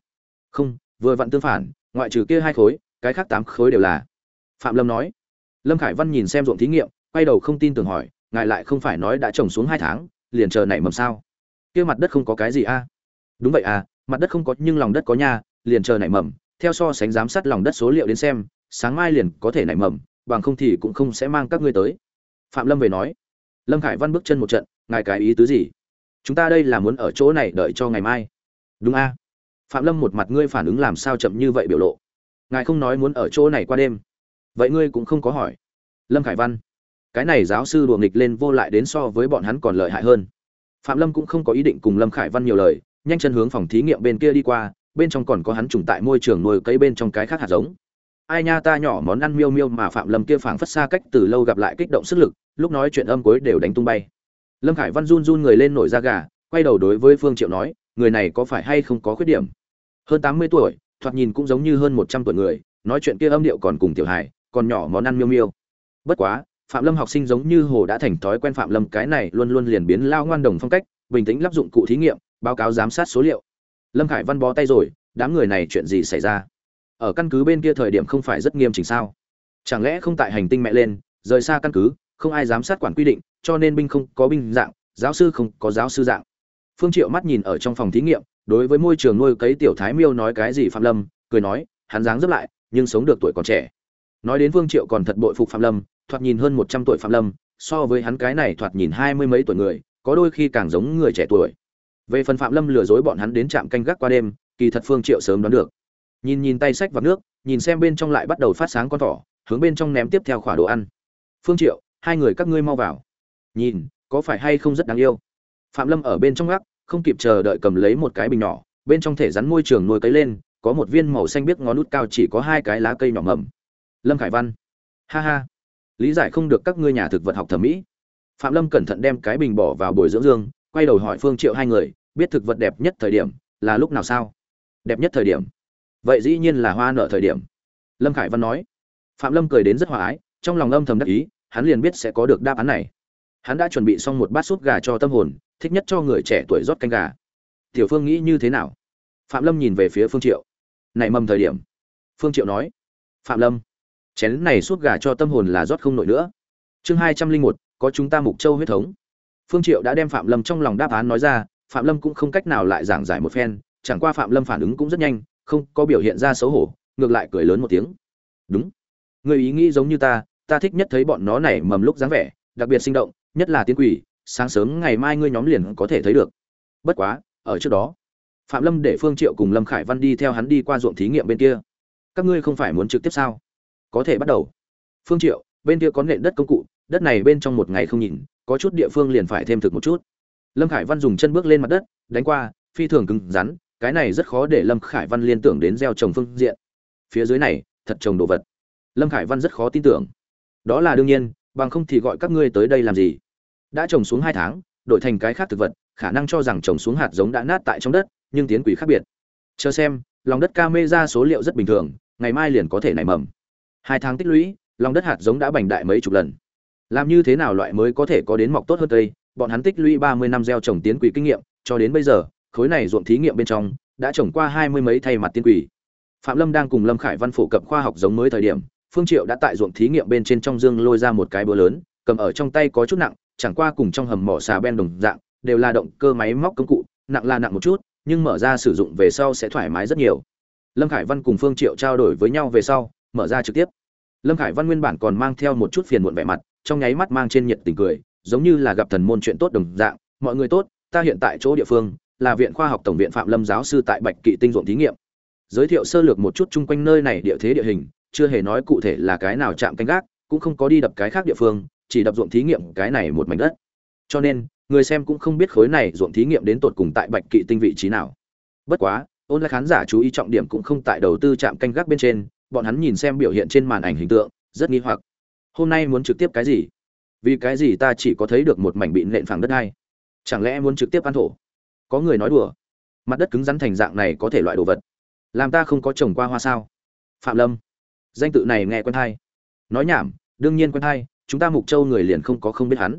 Không, vừa vặn tương phản, ngoại trừ kia hai khối, cái khác tám khối đều là. Phạm lâm nói. Lâm khải văn nhìn xem ruộng thí nghiệm, quay đầu không tin tưởng hỏi, ngài lại không phải nói đã trồng xuống hai tháng, liền chờ nảy mầm sao? Kia mặt đất không có cái gì a? Đúng vậy à mặt đất không có, nhưng lòng đất có nha, liền chờ nảy mầm. Theo so sánh giám sát lòng đất số liệu đến xem, sáng mai liền có thể nảy mầm, bằng không thì cũng không sẽ mang các ngươi tới. Phạm lâm về nói. Lâm khải văn bước chân một trận ngài cái ý tứ gì? Chúng ta đây là muốn ở chỗ này đợi cho ngày mai. Đúng a. Phạm lâm một mặt ngươi phản ứng làm sao chậm như vậy biểu lộ. Ngài không nói muốn ở chỗ này qua đêm. Vậy ngươi cũng không có hỏi. Lâm khải văn, cái này giáo sư đùa nghịch lên vô lại đến so với bọn hắn còn lợi hại hơn. Phạm lâm cũng không có ý định cùng lâm khải văn nhiều lời, nhanh chân hướng phòng thí nghiệm bên kia đi qua, bên trong còn có hắn trùng tại môi trường nuôi cây bên trong cái khác hạt giống. Ai nha ta nhỏ món ăn miêu miêu mà phạm lâm kia phảng phất xa cách từ lâu gặp lại kích động sức lực, lúc nói chuyện âm cuối đều đánh tung bay lâm khải văn run run người lên nổi da gà, quay đầu đối với phương triệu nói, người này có phải hay không có khuyết điểm? Hơn tám mươi tuổi, thoạt nhìn cũng giống như hơn một trăm tuổi người, nói chuyện kia âm điệu còn cùng tiểu hải, còn nhỏ món ăn miêu miêu. Bất quá, phạm lâm học sinh giống như hồ đã thành thói quen phạm lâm, cái này luôn luôn liền biến lao ngoan đồng phong cách, bình tĩnh lắp dụng cụ thí nghiệm, báo cáo giám sát số liệu. Lâm khải văn bó tay rồi, đám người này chuyện gì xảy ra? Ở căn cứ bên kia thời điểm không phải rất nghiêm chỉnh sao? Chẳng lẽ không tại hành tinh mẹ lên, rời xa căn cứ, không ai giám sát quản quy định cho nên binh không có binh dạng, giáo sư không có giáo sư dạng. Phương triệu mắt nhìn ở trong phòng thí nghiệm, đối với môi trường nuôi cấy tiểu thái miêu nói cái gì phạm lâm, cười nói, hắn dáng dấp lại, nhưng sống được tuổi còn trẻ. Nói đến phương triệu còn thật bội phục phạm lâm, thoạt nhìn hơn một trăm tuổi phạm lâm, so với hắn cái này thoạt nhìn hai mươi mấy tuổi người, có đôi khi càng giống người trẻ tuổi. Về phần phạm lâm lừa dối bọn hắn đến trạm canh gác qua đêm, kỳ thật phương triệu sớm đoán được. Nhìn nhìn tay sách vào nước, nhìn xem bên trong lại bắt đầu phát sáng con thỏ, hướng bên trong ném tiếp theo khỏa đồ ăn. Phương triệu, hai người các ngươi mau vào nhìn, có phải hay không rất đáng yêu. Phạm lâm ở bên trong gác không kịp chờ đợi cầm lấy một cái bình nhỏ, bên trong thể rắn môi trường nuôi cấy lên, có một viên màu xanh biếc ngón nút cao chỉ có hai cái lá cây nhỏ mầm. Lâm khải văn. Ha ha. Lý giải không được các ngươi nhà thực vật học thẩm mỹ. Phạm lâm cẩn thận đem cái bình bỏ vào bồi dưỡng dương, quay đầu hỏi phương triệu hai người, biết thực vật đẹp nhất thời điểm là lúc nào sao? Đẹp nhất thời điểm. Vậy dĩ nhiên là hoa nở thời điểm. Lâm khải văn nói. Phạm lâm cười đến rất hòa ái, trong lòng âm thầm đắc ý, hắn liền biết sẽ có được đáp án này hắn đã chuẩn bị xong một bát súp gà cho tâm hồn, thích nhất cho người trẻ tuổi rót canh gà. Tiểu phương nghĩ như thế nào? Phạm lâm nhìn về phía phương triệu. Nảy mầm thời điểm. Phương triệu nói. Phạm lâm, chén này súp gà cho tâm hồn là rót không nổi nữa. Chương hai trăm linh một, có chúng ta mục châu huyết thống. Phương triệu đã đem phạm lâm trong lòng đáp án nói ra, phạm lâm cũng không cách nào lại giảng giải một phen, chẳng qua phạm lâm phản ứng cũng rất nhanh, không có biểu hiện ra xấu hổ, ngược lại cười lớn một tiếng. Đúng. Người ý nghĩ giống như ta ta thích nhất thấy bọn nó nảy mầm lúc dáng vẻ, đặc biệt sinh động nhất là tiến quỷ, sáng sớm ngày mai ngươi nhóm liền có thể thấy được. Bất quá, ở trước đó, phạm lâm để phương triệu cùng lâm khải văn đi theo hắn đi qua ruộng thí nghiệm bên kia. Các ngươi không phải muốn trực tiếp sao? Có thể bắt đầu. Phương triệu, bên kia có nền đất công cụ, đất này bên trong một ngày không nhìn, có chút địa phương liền phải thêm thực một chút. Lâm khải văn dùng chân bước lên mặt đất, đánh qua, phi thường cứng rắn, cái này rất khó để lâm khải văn liên tưởng đến gieo trồng phương diện. Phía dưới này, thật trồng đồ vật. Lâm khải văn rất khó tin tưởng. Đó là đương nhiên bằng không thì gọi các ngươi tới đây làm gì? Đã trồng xuống hai tháng, đổi thành cái khác thực vật, khả năng cho rằng trồng xuống hạt giống đã nát tại trong đất, nhưng tiến quỷ khác biệt. Chờ xem, lòng đất ca mê ra số liệu rất bình thường, ngày mai liền có thể nảy mầm. Hai tháng tích lũy, lòng đất hạt giống đã bành đại mấy chục lần. Làm như thế nào loại mới có thể có đến mọc tốt hơn cây? Bọn hắn tích lũy ba mươi năm gieo trồng tiến quỷ kinh nghiệm, cho đến bây giờ, khối này ruộng thí nghiệm bên trong, đã trồng qua hai mươi mấy thay mặt tiến quỷ. Phạm lâm đang cùng lâm khải văn phổ cập khoa học giống mới thời điểm phương triệu đã tại ruộng thí nghiệm bên trên trong dương lôi ra một cái búa lớn, cầm ở trong tay có chút nặng, chẳng qua cùng trong hầm mỏ xà ben đồng dạng, đều là động cơ máy móc công cụ, nặng là nặng một chút, nhưng mở ra sử dụng về sau sẽ thoải mái rất nhiều. Lâm khải văn cùng phương triệu trao đổi với nhau về sau, mở ra trực tiếp. Lâm khải văn nguyên bản còn mang theo một chút phiền muộn vẻ mặt, trong nháy mắt mang trên nhiệt tình cười, giống như là gặp thần môn chuyện tốt đồng dạng, mọi người tốt, ta hiện tại chỗ địa phương, là viện khoa học tổng viện phạm lâm giáo sư tại bạch kỵ tinh ruộng thí nghiệm. Giới thiệu sơ lược một chút chung quanh nơi này địa thế địa hình chưa hề nói cụ thể là cái nào chạm canh gác, cũng không có đi đập cái khác địa phương, chỉ đập ruộng thí nghiệm cái này một mảnh đất. Cho nên, người xem cũng không biết khối này ruộng thí nghiệm đến tột cùng tại bạch kỵ tinh vị trí nào. Bất quá, ôn lại khán giả chú ý trọng điểm cũng không tại đầu tư chạm canh gác bên trên, bọn hắn nhìn xem biểu hiện trên màn ảnh hình tượng, rất nghi hoặc. Hôm nay muốn trực tiếp cái gì? Vì cái gì ta chỉ có thấy được một mảnh bị nện phẳng đất hay chẳng lẽ muốn trực tiếp ăn thổ? Có người nói đùa. Mặt đất cứng rắn thành dạng này có thể loại đồ vật. Làm ta không có trồng qua hoa sao? Phạm lâm danh tự này nghe quen thai nói nhảm, đương nhiên quen thai chúng ta mục châu người liền không có không biết hắn.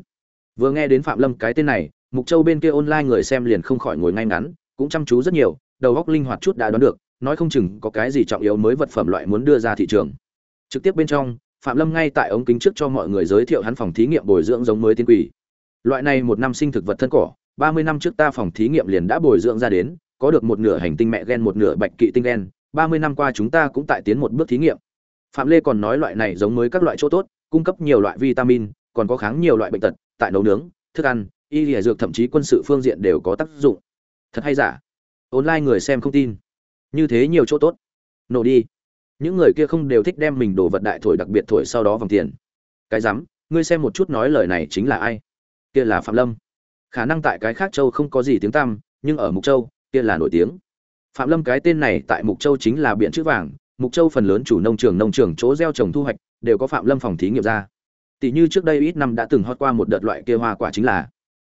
Vừa nghe đến phạm lâm cái tên này, mục châu bên kia online người xem liền không khỏi ngồi ngay ngắn, cũng chăm chú rất nhiều, đầu góc linh hoạt chút đã đoán được, nói không chừng có cái gì trọng yếu mới vật phẩm loại muốn đưa ra thị trường. Trực tiếp bên trong, phạm lâm ngay tại ống kính trước cho mọi người giới thiệu hắn phòng thí nghiệm bồi dưỡng giống mới tiên quỷ. Loại này một năm sinh thực vật thân cỏ, ba mươi năm trước ta phòng thí nghiệm liền đã bồi dưỡng ra đến, có được một nửa hành tinh mẹ gen, một nửa bạch kỵ tinh gen, ba mươi năm qua chúng ta cũng tại tiến một bước thí nghiệm phạm lê còn nói loại này giống mới các loại chỗ tốt, cung cấp nhiều loại vitamin, còn có kháng nhiều loại bệnh tật, tại nấu nướng, thức ăn, y lìa dược thậm chí quân sự phương diện đều có tác dụng. Thật hay giả? Online người xem không tin. Như thế nhiều chỗ tốt. Nổ đi. Những người kia không đều thích đem mình đồ vật đại thổi đặc biệt thổi sau đó vòng tiền. Cái rắm, ngươi xem một chút nói lời này chính là ai? Kia là phạm lâm. Khả năng tại cái khác châu không có gì tiếng tăm, nhưng ở mục châu, kia là nổi tiếng. Phạm lâm cái tên này tại mục châu chính là biện chữ vàng mục châu phần lớn chủ nông trường nông trường chỗ gieo trồng thu hoạch đều có phạm lâm phòng thí nghiệm ra. Tỷ như trước đây ít năm đã từng hót qua một đợt loại kia hoa quả chính là,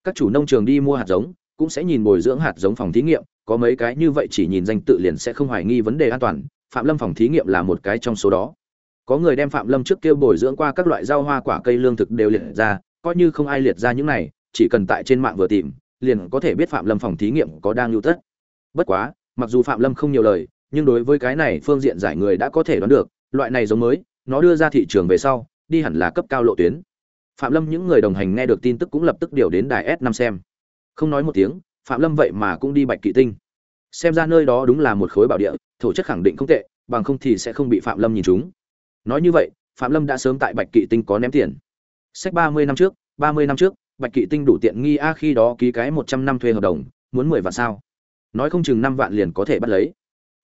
các chủ nông trường đi mua hạt giống cũng sẽ nhìn bồi dưỡng hạt giống phòng thí nghiệm, có mấy cái như vậy chỉ nhìn danh tự liền sẽ không hoài nghi vấn đề an toàn, phạm lâm phòng thí nghiệm là một cái trong số đó. Có người đem phạm lâm trước kia bồi dưỡng qua các loại rau hoa quả cây lương thực đều liệt ra, coi như không ai liệt ra những này, chỉ cần tại trên mạng vừa tìm, liền có thể biết phạm lâm phòng thí nghiệm có đang lưu tất bất quá, mặc dù phạm lâm không nhiều lời nhưng đối với cái này phương diện giải người đã có thể đoán được, loại này giống mới, nó đưa ra thị trường về sau, đi hẳn là cấp cao lộ tuyến. Phạm lâm những người đồng hành nghe được tin tức cũng lập tức điều đến đài s năm xem. Không nói một tiếng, phạm lâm vậy mà cũng đi bạch kỵ tinh. Xem ra nơi đó đúng là một khối bảo địa, thổ chất khẳng định không tệ, bằng không thì sẽ không bị phạm lâm nhìn trúng. Nói như vậy, phạm lâm đã sớm tại bạch kỵ tinh có ném tiền. Sách ba mươi năm trước, ba mươi năm trước, bạch kỵ tinh đủ tiện nghi a khi đó ký cái một trăm năm thuê hợp đồng, muốn mười vạn sao? Nói không chừng năm vạn liền có thể bắt lấy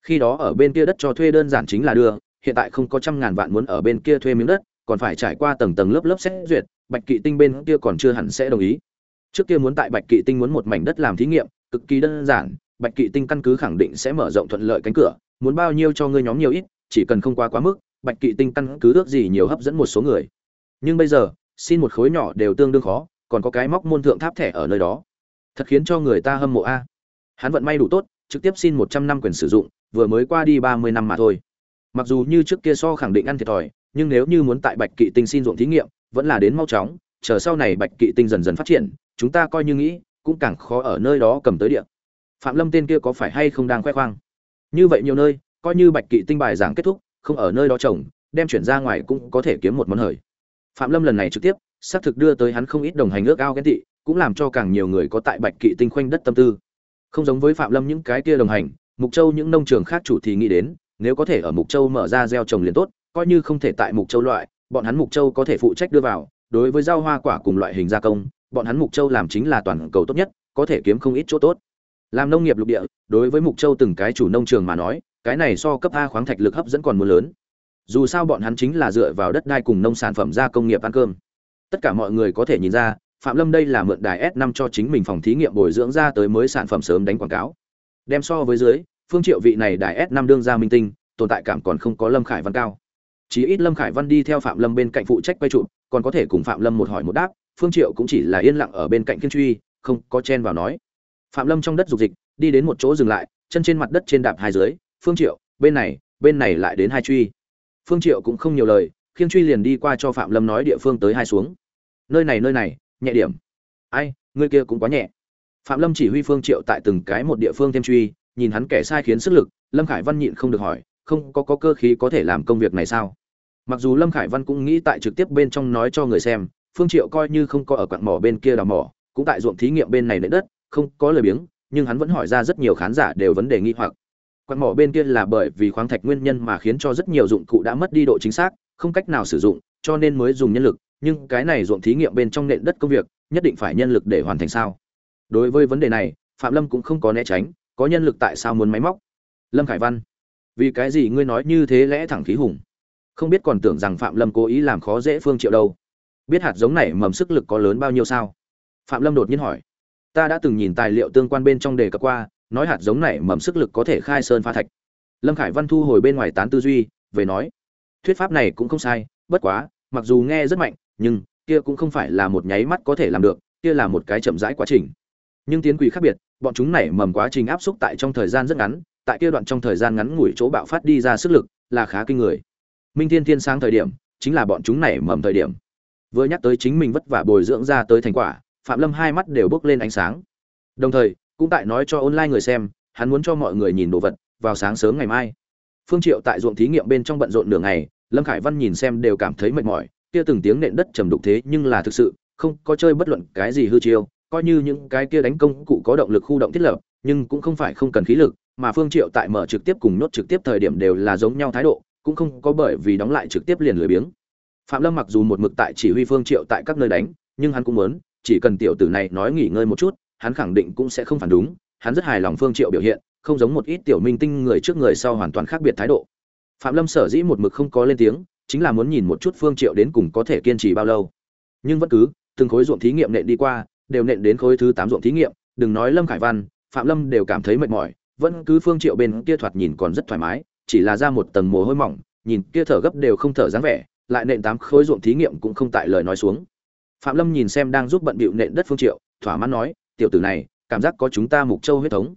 khi đó ở bên kia đất cho thuê đơn giản chính là đưa, hiện tại không có trăm ngàn vạn muốn ở bên kia thuê miếng đất, còn phải trải qua tầng tầng lớp lớp xét duyệt, bạch kỵ tinh bên kia còn chưa hẳn sẽ đồng ý. Trước kia muốn tại bạch kỵ tinh muốn một mảnh đất làm thí nghiệm, cực kỳ đơn giản, bạch kỵ tinh căn cứ khẳng định sẽ mở rộng thuận lợi cánh cửa, muốn bao nhiêu cho ngươi nhóm nhiều ít, chỉ cần không quá quá mức, bạch kỵ tinh căn cứ ước gì nhiều hấp dẫn một số người. Nhưng bây giờ, xin một khối nhỏ đều tương đương khó, còn có cái móc môn thượng tháp thẻ ở nơi đó. Thật khiến cho người ta hâm mộ a. Hắn vận may đủ tốt, trực tiếp xin một trăm năm quyền sử dụng vừa mới qua đi ba mươi năm mà thôi. Mặc dù như trước kia so khẳng định ăn thiệt thòi, nhưng nếu như muốn tại bạch kỵ tinh xin ruộng thí nghiệm, vẫn là đến mau chóng, chờ sau này bạch kỵ tinh dần dần phát triển, chúng ta coi như nghĩ, cũng càng khó ở nơi đó cầm tới địa. Phạm lâm tên kia có phải hay không đang khoe khoang? Như vậy nhiều nơi, coi như bạch kỵ tinh bài giảng kết thúc, không ở nơi đó trồng, đem chuyển ra ngoài cũng có thể kiếm một món hời. Phạm lâm lần này trực tiếp, xác thực đưa tới hắn không ít đồng hành ước ao ghen tị, cũng làm cho càng nhiều người có tại bạch kỵ tinh khoanh đất tâm tư. Không giống với phạm lâm những cái kia đồng hành mục châu những nông trường khác chủ thì nghĩ đến, nếu có thể ở mục châu mở ra gieo trồng liền tốt, coi như không thể tại mục châu loại, bọn hắn mục châu có thể phụ trách đưa vào. Đối với rau hoa quả cùng loại hình gia công, bọn hắn mục châu làm chính là toàn cầu tốt nhất, có thể kiếm không ít chỗ tốt. Làm nông nghiệp lục địa, đối với mục châu từng cái chủ nông trường mà nói, cái này so cấp a khoáng thạch lực hấp dẫn còn mưa lớn. Dù sao bọn hắn chính là dựa vào đất đai cùng nông sản phẩm gia công nghiệp ăn cơm. Tất cả mọi người có thể nhìn ra, phạm lâm đây là mượn đài s 5 cho chính mình phòng thí nghiệm bồi dưỡng ra tới mới sản phẩm sớm đánh quảng cáo đem so với dưới, phương triệu vị này đài s năm đương ra minh tinh, tồn tại cảm còn không có lâm khải văn cao. Chỉ ít lâm khải văn đi theo phạm lâm bên cạnh phụ trách quay trụ còn có thể cùng phạm lâm một hỏi một đáp, phương triệu cũng chỉ là yên lặng ở bên cạnh kiên truy, không có chen vào nói. Phạm lâm trong đất dục dịch, đi đến một chỗ dừng lại, chân trên mặt đất trên đạp hai dưới, phương triệu, bên này bên này lại đến hai truy. Phương triệu cũng không nhiều lời khiêng truy liền đi qua cho phạm lâm nói địa phương tới hai xuống. Nơi này nơi này, nhẹ điểm. Ai, người kia cũng quá nhẹ phạm lâm chỉ huy phương triệu tại từng cái một địa phương thêm truy, nhìn hắn kẻ sai khiến sức lực, lâm khải văn nhịn không được hỏi, không, có có cơ khí có thể làm công việc này sao? Mặc dù lâm khải văn cũng nghĩ tại trực tiếp bên trong nói cho người xem, phương triệu coi như không có ở quặng mỏ bên kia đào mỏ, cũng tại ruộng thí nghiệm bên này nệ đất, không có lời biếng, nhưng hắn vẫn hỏi ra rất nhiều khán giả đều vấn đề nghi hoặc. Quặng mỏ bên kia là bởi vì khoáng thạch nguyên nhân mà khiến cho rất nhiều dụng cụ đã mất đi độ chính xác, không cách nào sử dụng, cho nên mới dùng nhân lực, nhưng cái này ruộng thí nghiệm bên trong nền đất công việc, nhất định phải nhân lực để hoàn thành sao? Đối với vấn đề này, phạm lâm cũng không có né tránh, có nhân lực tại sao muốn máy móc? Lâm khải văn, vì cái gì ngươi nói như thế lẽ thẳng khí hùng? Không biết còn tưởng rằng phạm lâm cố ý làm khó dễ phương triệu đâu. Biết hạt giống này mầm sức lực có lớn bao nhiêu sao? Phạm lâm đột nhiên hỏi. Ta đã từng nhìn tài liệu tương quan bên trong đề cập qua, nói hạt giống này mầm sức lực có thể khai sơn pha thạch. Lâm khải văn thu hồi bên ngoài tán tư duy, về nói. Thuyết pháp này cũng không sai, bất quá, mặc dù nghe rất mạnh, nhưng, kia cũng không phải là một nháy mắt có thể làm được, kia là một cái chậm rãi quá trình nhưng tiến quỷ khác biệt, bọn chúng nảy mầm quá trình áp xúc tại trong thời gian rất ngắn, tại kia đoạn trong thời gian ngắn ngủi chỗ bạo phát đi ra sức lực, là khá kinh người. Minh thiên thiên sáng thời điểm, chính là bọn chúng nảy mầm thời điểm. Vừa nhắc tới chính mình vất vả bồi dưỡng ra tới thành quả, phạm lâm hai mắt đều bước lên ánh sáng. Đồng thời, cũng tại nói cho online người xem, hắn muốn cho mọi người nhìn đồ vật, vào sáng sớm ngày mai. Phương triệu tại ruộng thí nghiệm bên trong bận rộn nửa ngày, lâm khải văn nhìn xem đều cảm thấy mệt mỏi, kia từng tiếng nện đất trầm đục thế nhưng là thực sự, không có chơi bất luận cái gì hư chiêu coi như những cái kia đánh công cụ có động lực khu động thiết lập, nhưng cũng không phải không cần khí lực, mà phương triệu tại mở trực tiếp cùng nốt trực tiếp thời điểm đều là giống nhau thái độ, cũng không có bởi vì đóng lại trực tiếp liền lười biếng. Phạm lâm mặc dù một mực tại chỉ huy phương triệu tại các nơi đánh, nhưng hắn cũng muốn, chỉ cần tiểu tử này nói nghỉ ngơi một chút, hắn khẳng định cũng sẽ không phản đúng, hắn rất hài lòng phương triệu biểu hiện, không giống một ít tiểu minh tinh người trước người sau hoàn toàn khác biệt thái độ. Phạm lâm sở dĩ một mực không có lên tiếng, chính là muốn nhìn một chút phương triệu đến cùng có thể kiên trì bao lâu. Nhưng vẫn cứ, từng khối ruộng thí nghiệm nện đi qua đều nện đến khối thứ tám ruộng thí nghiệm, đừng nói lâm khải văn, phạm lâm đều cảm thấy mệt mỏi, vẫn cứ phương triệu bên kia thoạt nhìn còn rất thoải mái, chỉ là ra một tầng mồ hôi mỏng, nhìn kia thở gấp đều không thở dáng vẻ, lại nện tám khối ruộng thí nghiệm cũng không tại lời nói xuống. Phạm lâm nhìn xem đang giúp bận bịu nện đất phương triệu, thỏa mãn nói, tiểu tử này, cảm giác có chúng ta mục châu huyết thống.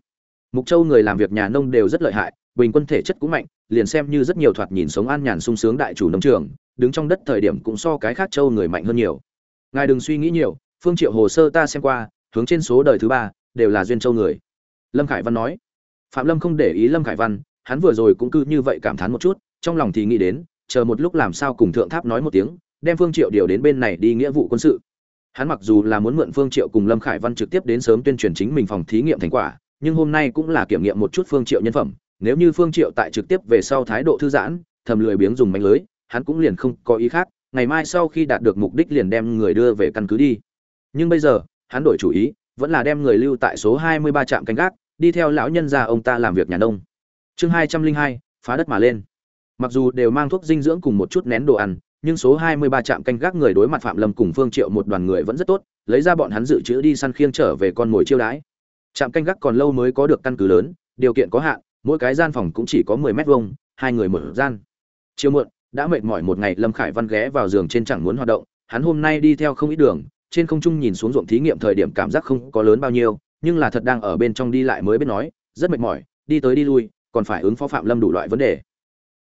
Mục châu người làm việc nhà nông đều rất lợi hại, bình quân thể chất cũng mạnh, liền xem như rất nhiều thoạt nhìn sống an nhàn sung sướng đại chủ nông trường, đứng trong đất thời điểm cũng so cái khác châu người mạnh hơn nhiều. Ngài đừng suy nghĩ nhiều phương triệu hồ sơ ta xem qua, hướng trên số đời thứ ba, đều là duyên châu người. Lâm khải văn nói. Phạm lâm không để ý lâm khải văn, hắn vừa rồi cũng cứ như vậy cảm thán một chút, trong lòng thì nghĩ đến, chờ một lúc làm sao cùng thượng tháp nói một tiếng, đem phương triệu điều đến bên này đi nghĩa vụ quân sự. Hắn mặc dù là muốn mượn phương triệu cùng lâm khải văn trực tiếp đến sớm tuyên truyền chính mình phòng thí nghiệm thành quả, nhưng hôm nay cũng là kiểm nghiệm một chút phương triệu nhân phẩm, nếu như phương triệu tại trực tiếp về sau thái độ thư giãn, thầm lười biếng dùng mánh lưới, hắn cũng liền không có ý khác, ngày mai sau khi đạt được mục đích liền đem người đưa về căn cứ đi nhưng bây giờ hắn đổi chủ ý vẫn là đem người lưu tại số 23 trạm canh gác đi theo lão nhân gia ông ta làm việc nhà nông. Chương 202, phá đất mà lên. Mặc dù đều mang thuốc dinh dưỡng cùng một chút nén đồ ăn nhưng số 23 trạm canh gác người đối mặt phạm lâm cùng phương triệu một đoàn người vẫn rất tốt lấy ra bọn hắn dự trữ đi săn khiêng trở về con mồi chiêu đãi. Trạm canh gác còn lâu mới có được căn cứ lớn điều kiện có hạn mỗi cái gian phòng cũng chỉ có 10 mét vuông hai người một gian. Chiều muộn đã mệt mỏi một ngày lâm khải văn ghé vào giường trên chẳng muốn hoạt động hắn hôm nay đi theo không ít đường trên không trung nhìn xuống ruộng thí nghiệm thời điểm cảm giác không có lớn bao nhiêu, nhưng là thật đang ở bên trong đi lại mới biết nói, rất mệt mỏi, đi tới đi lui, còn phải ứng phó phạm lâm đủ loại vấn đề.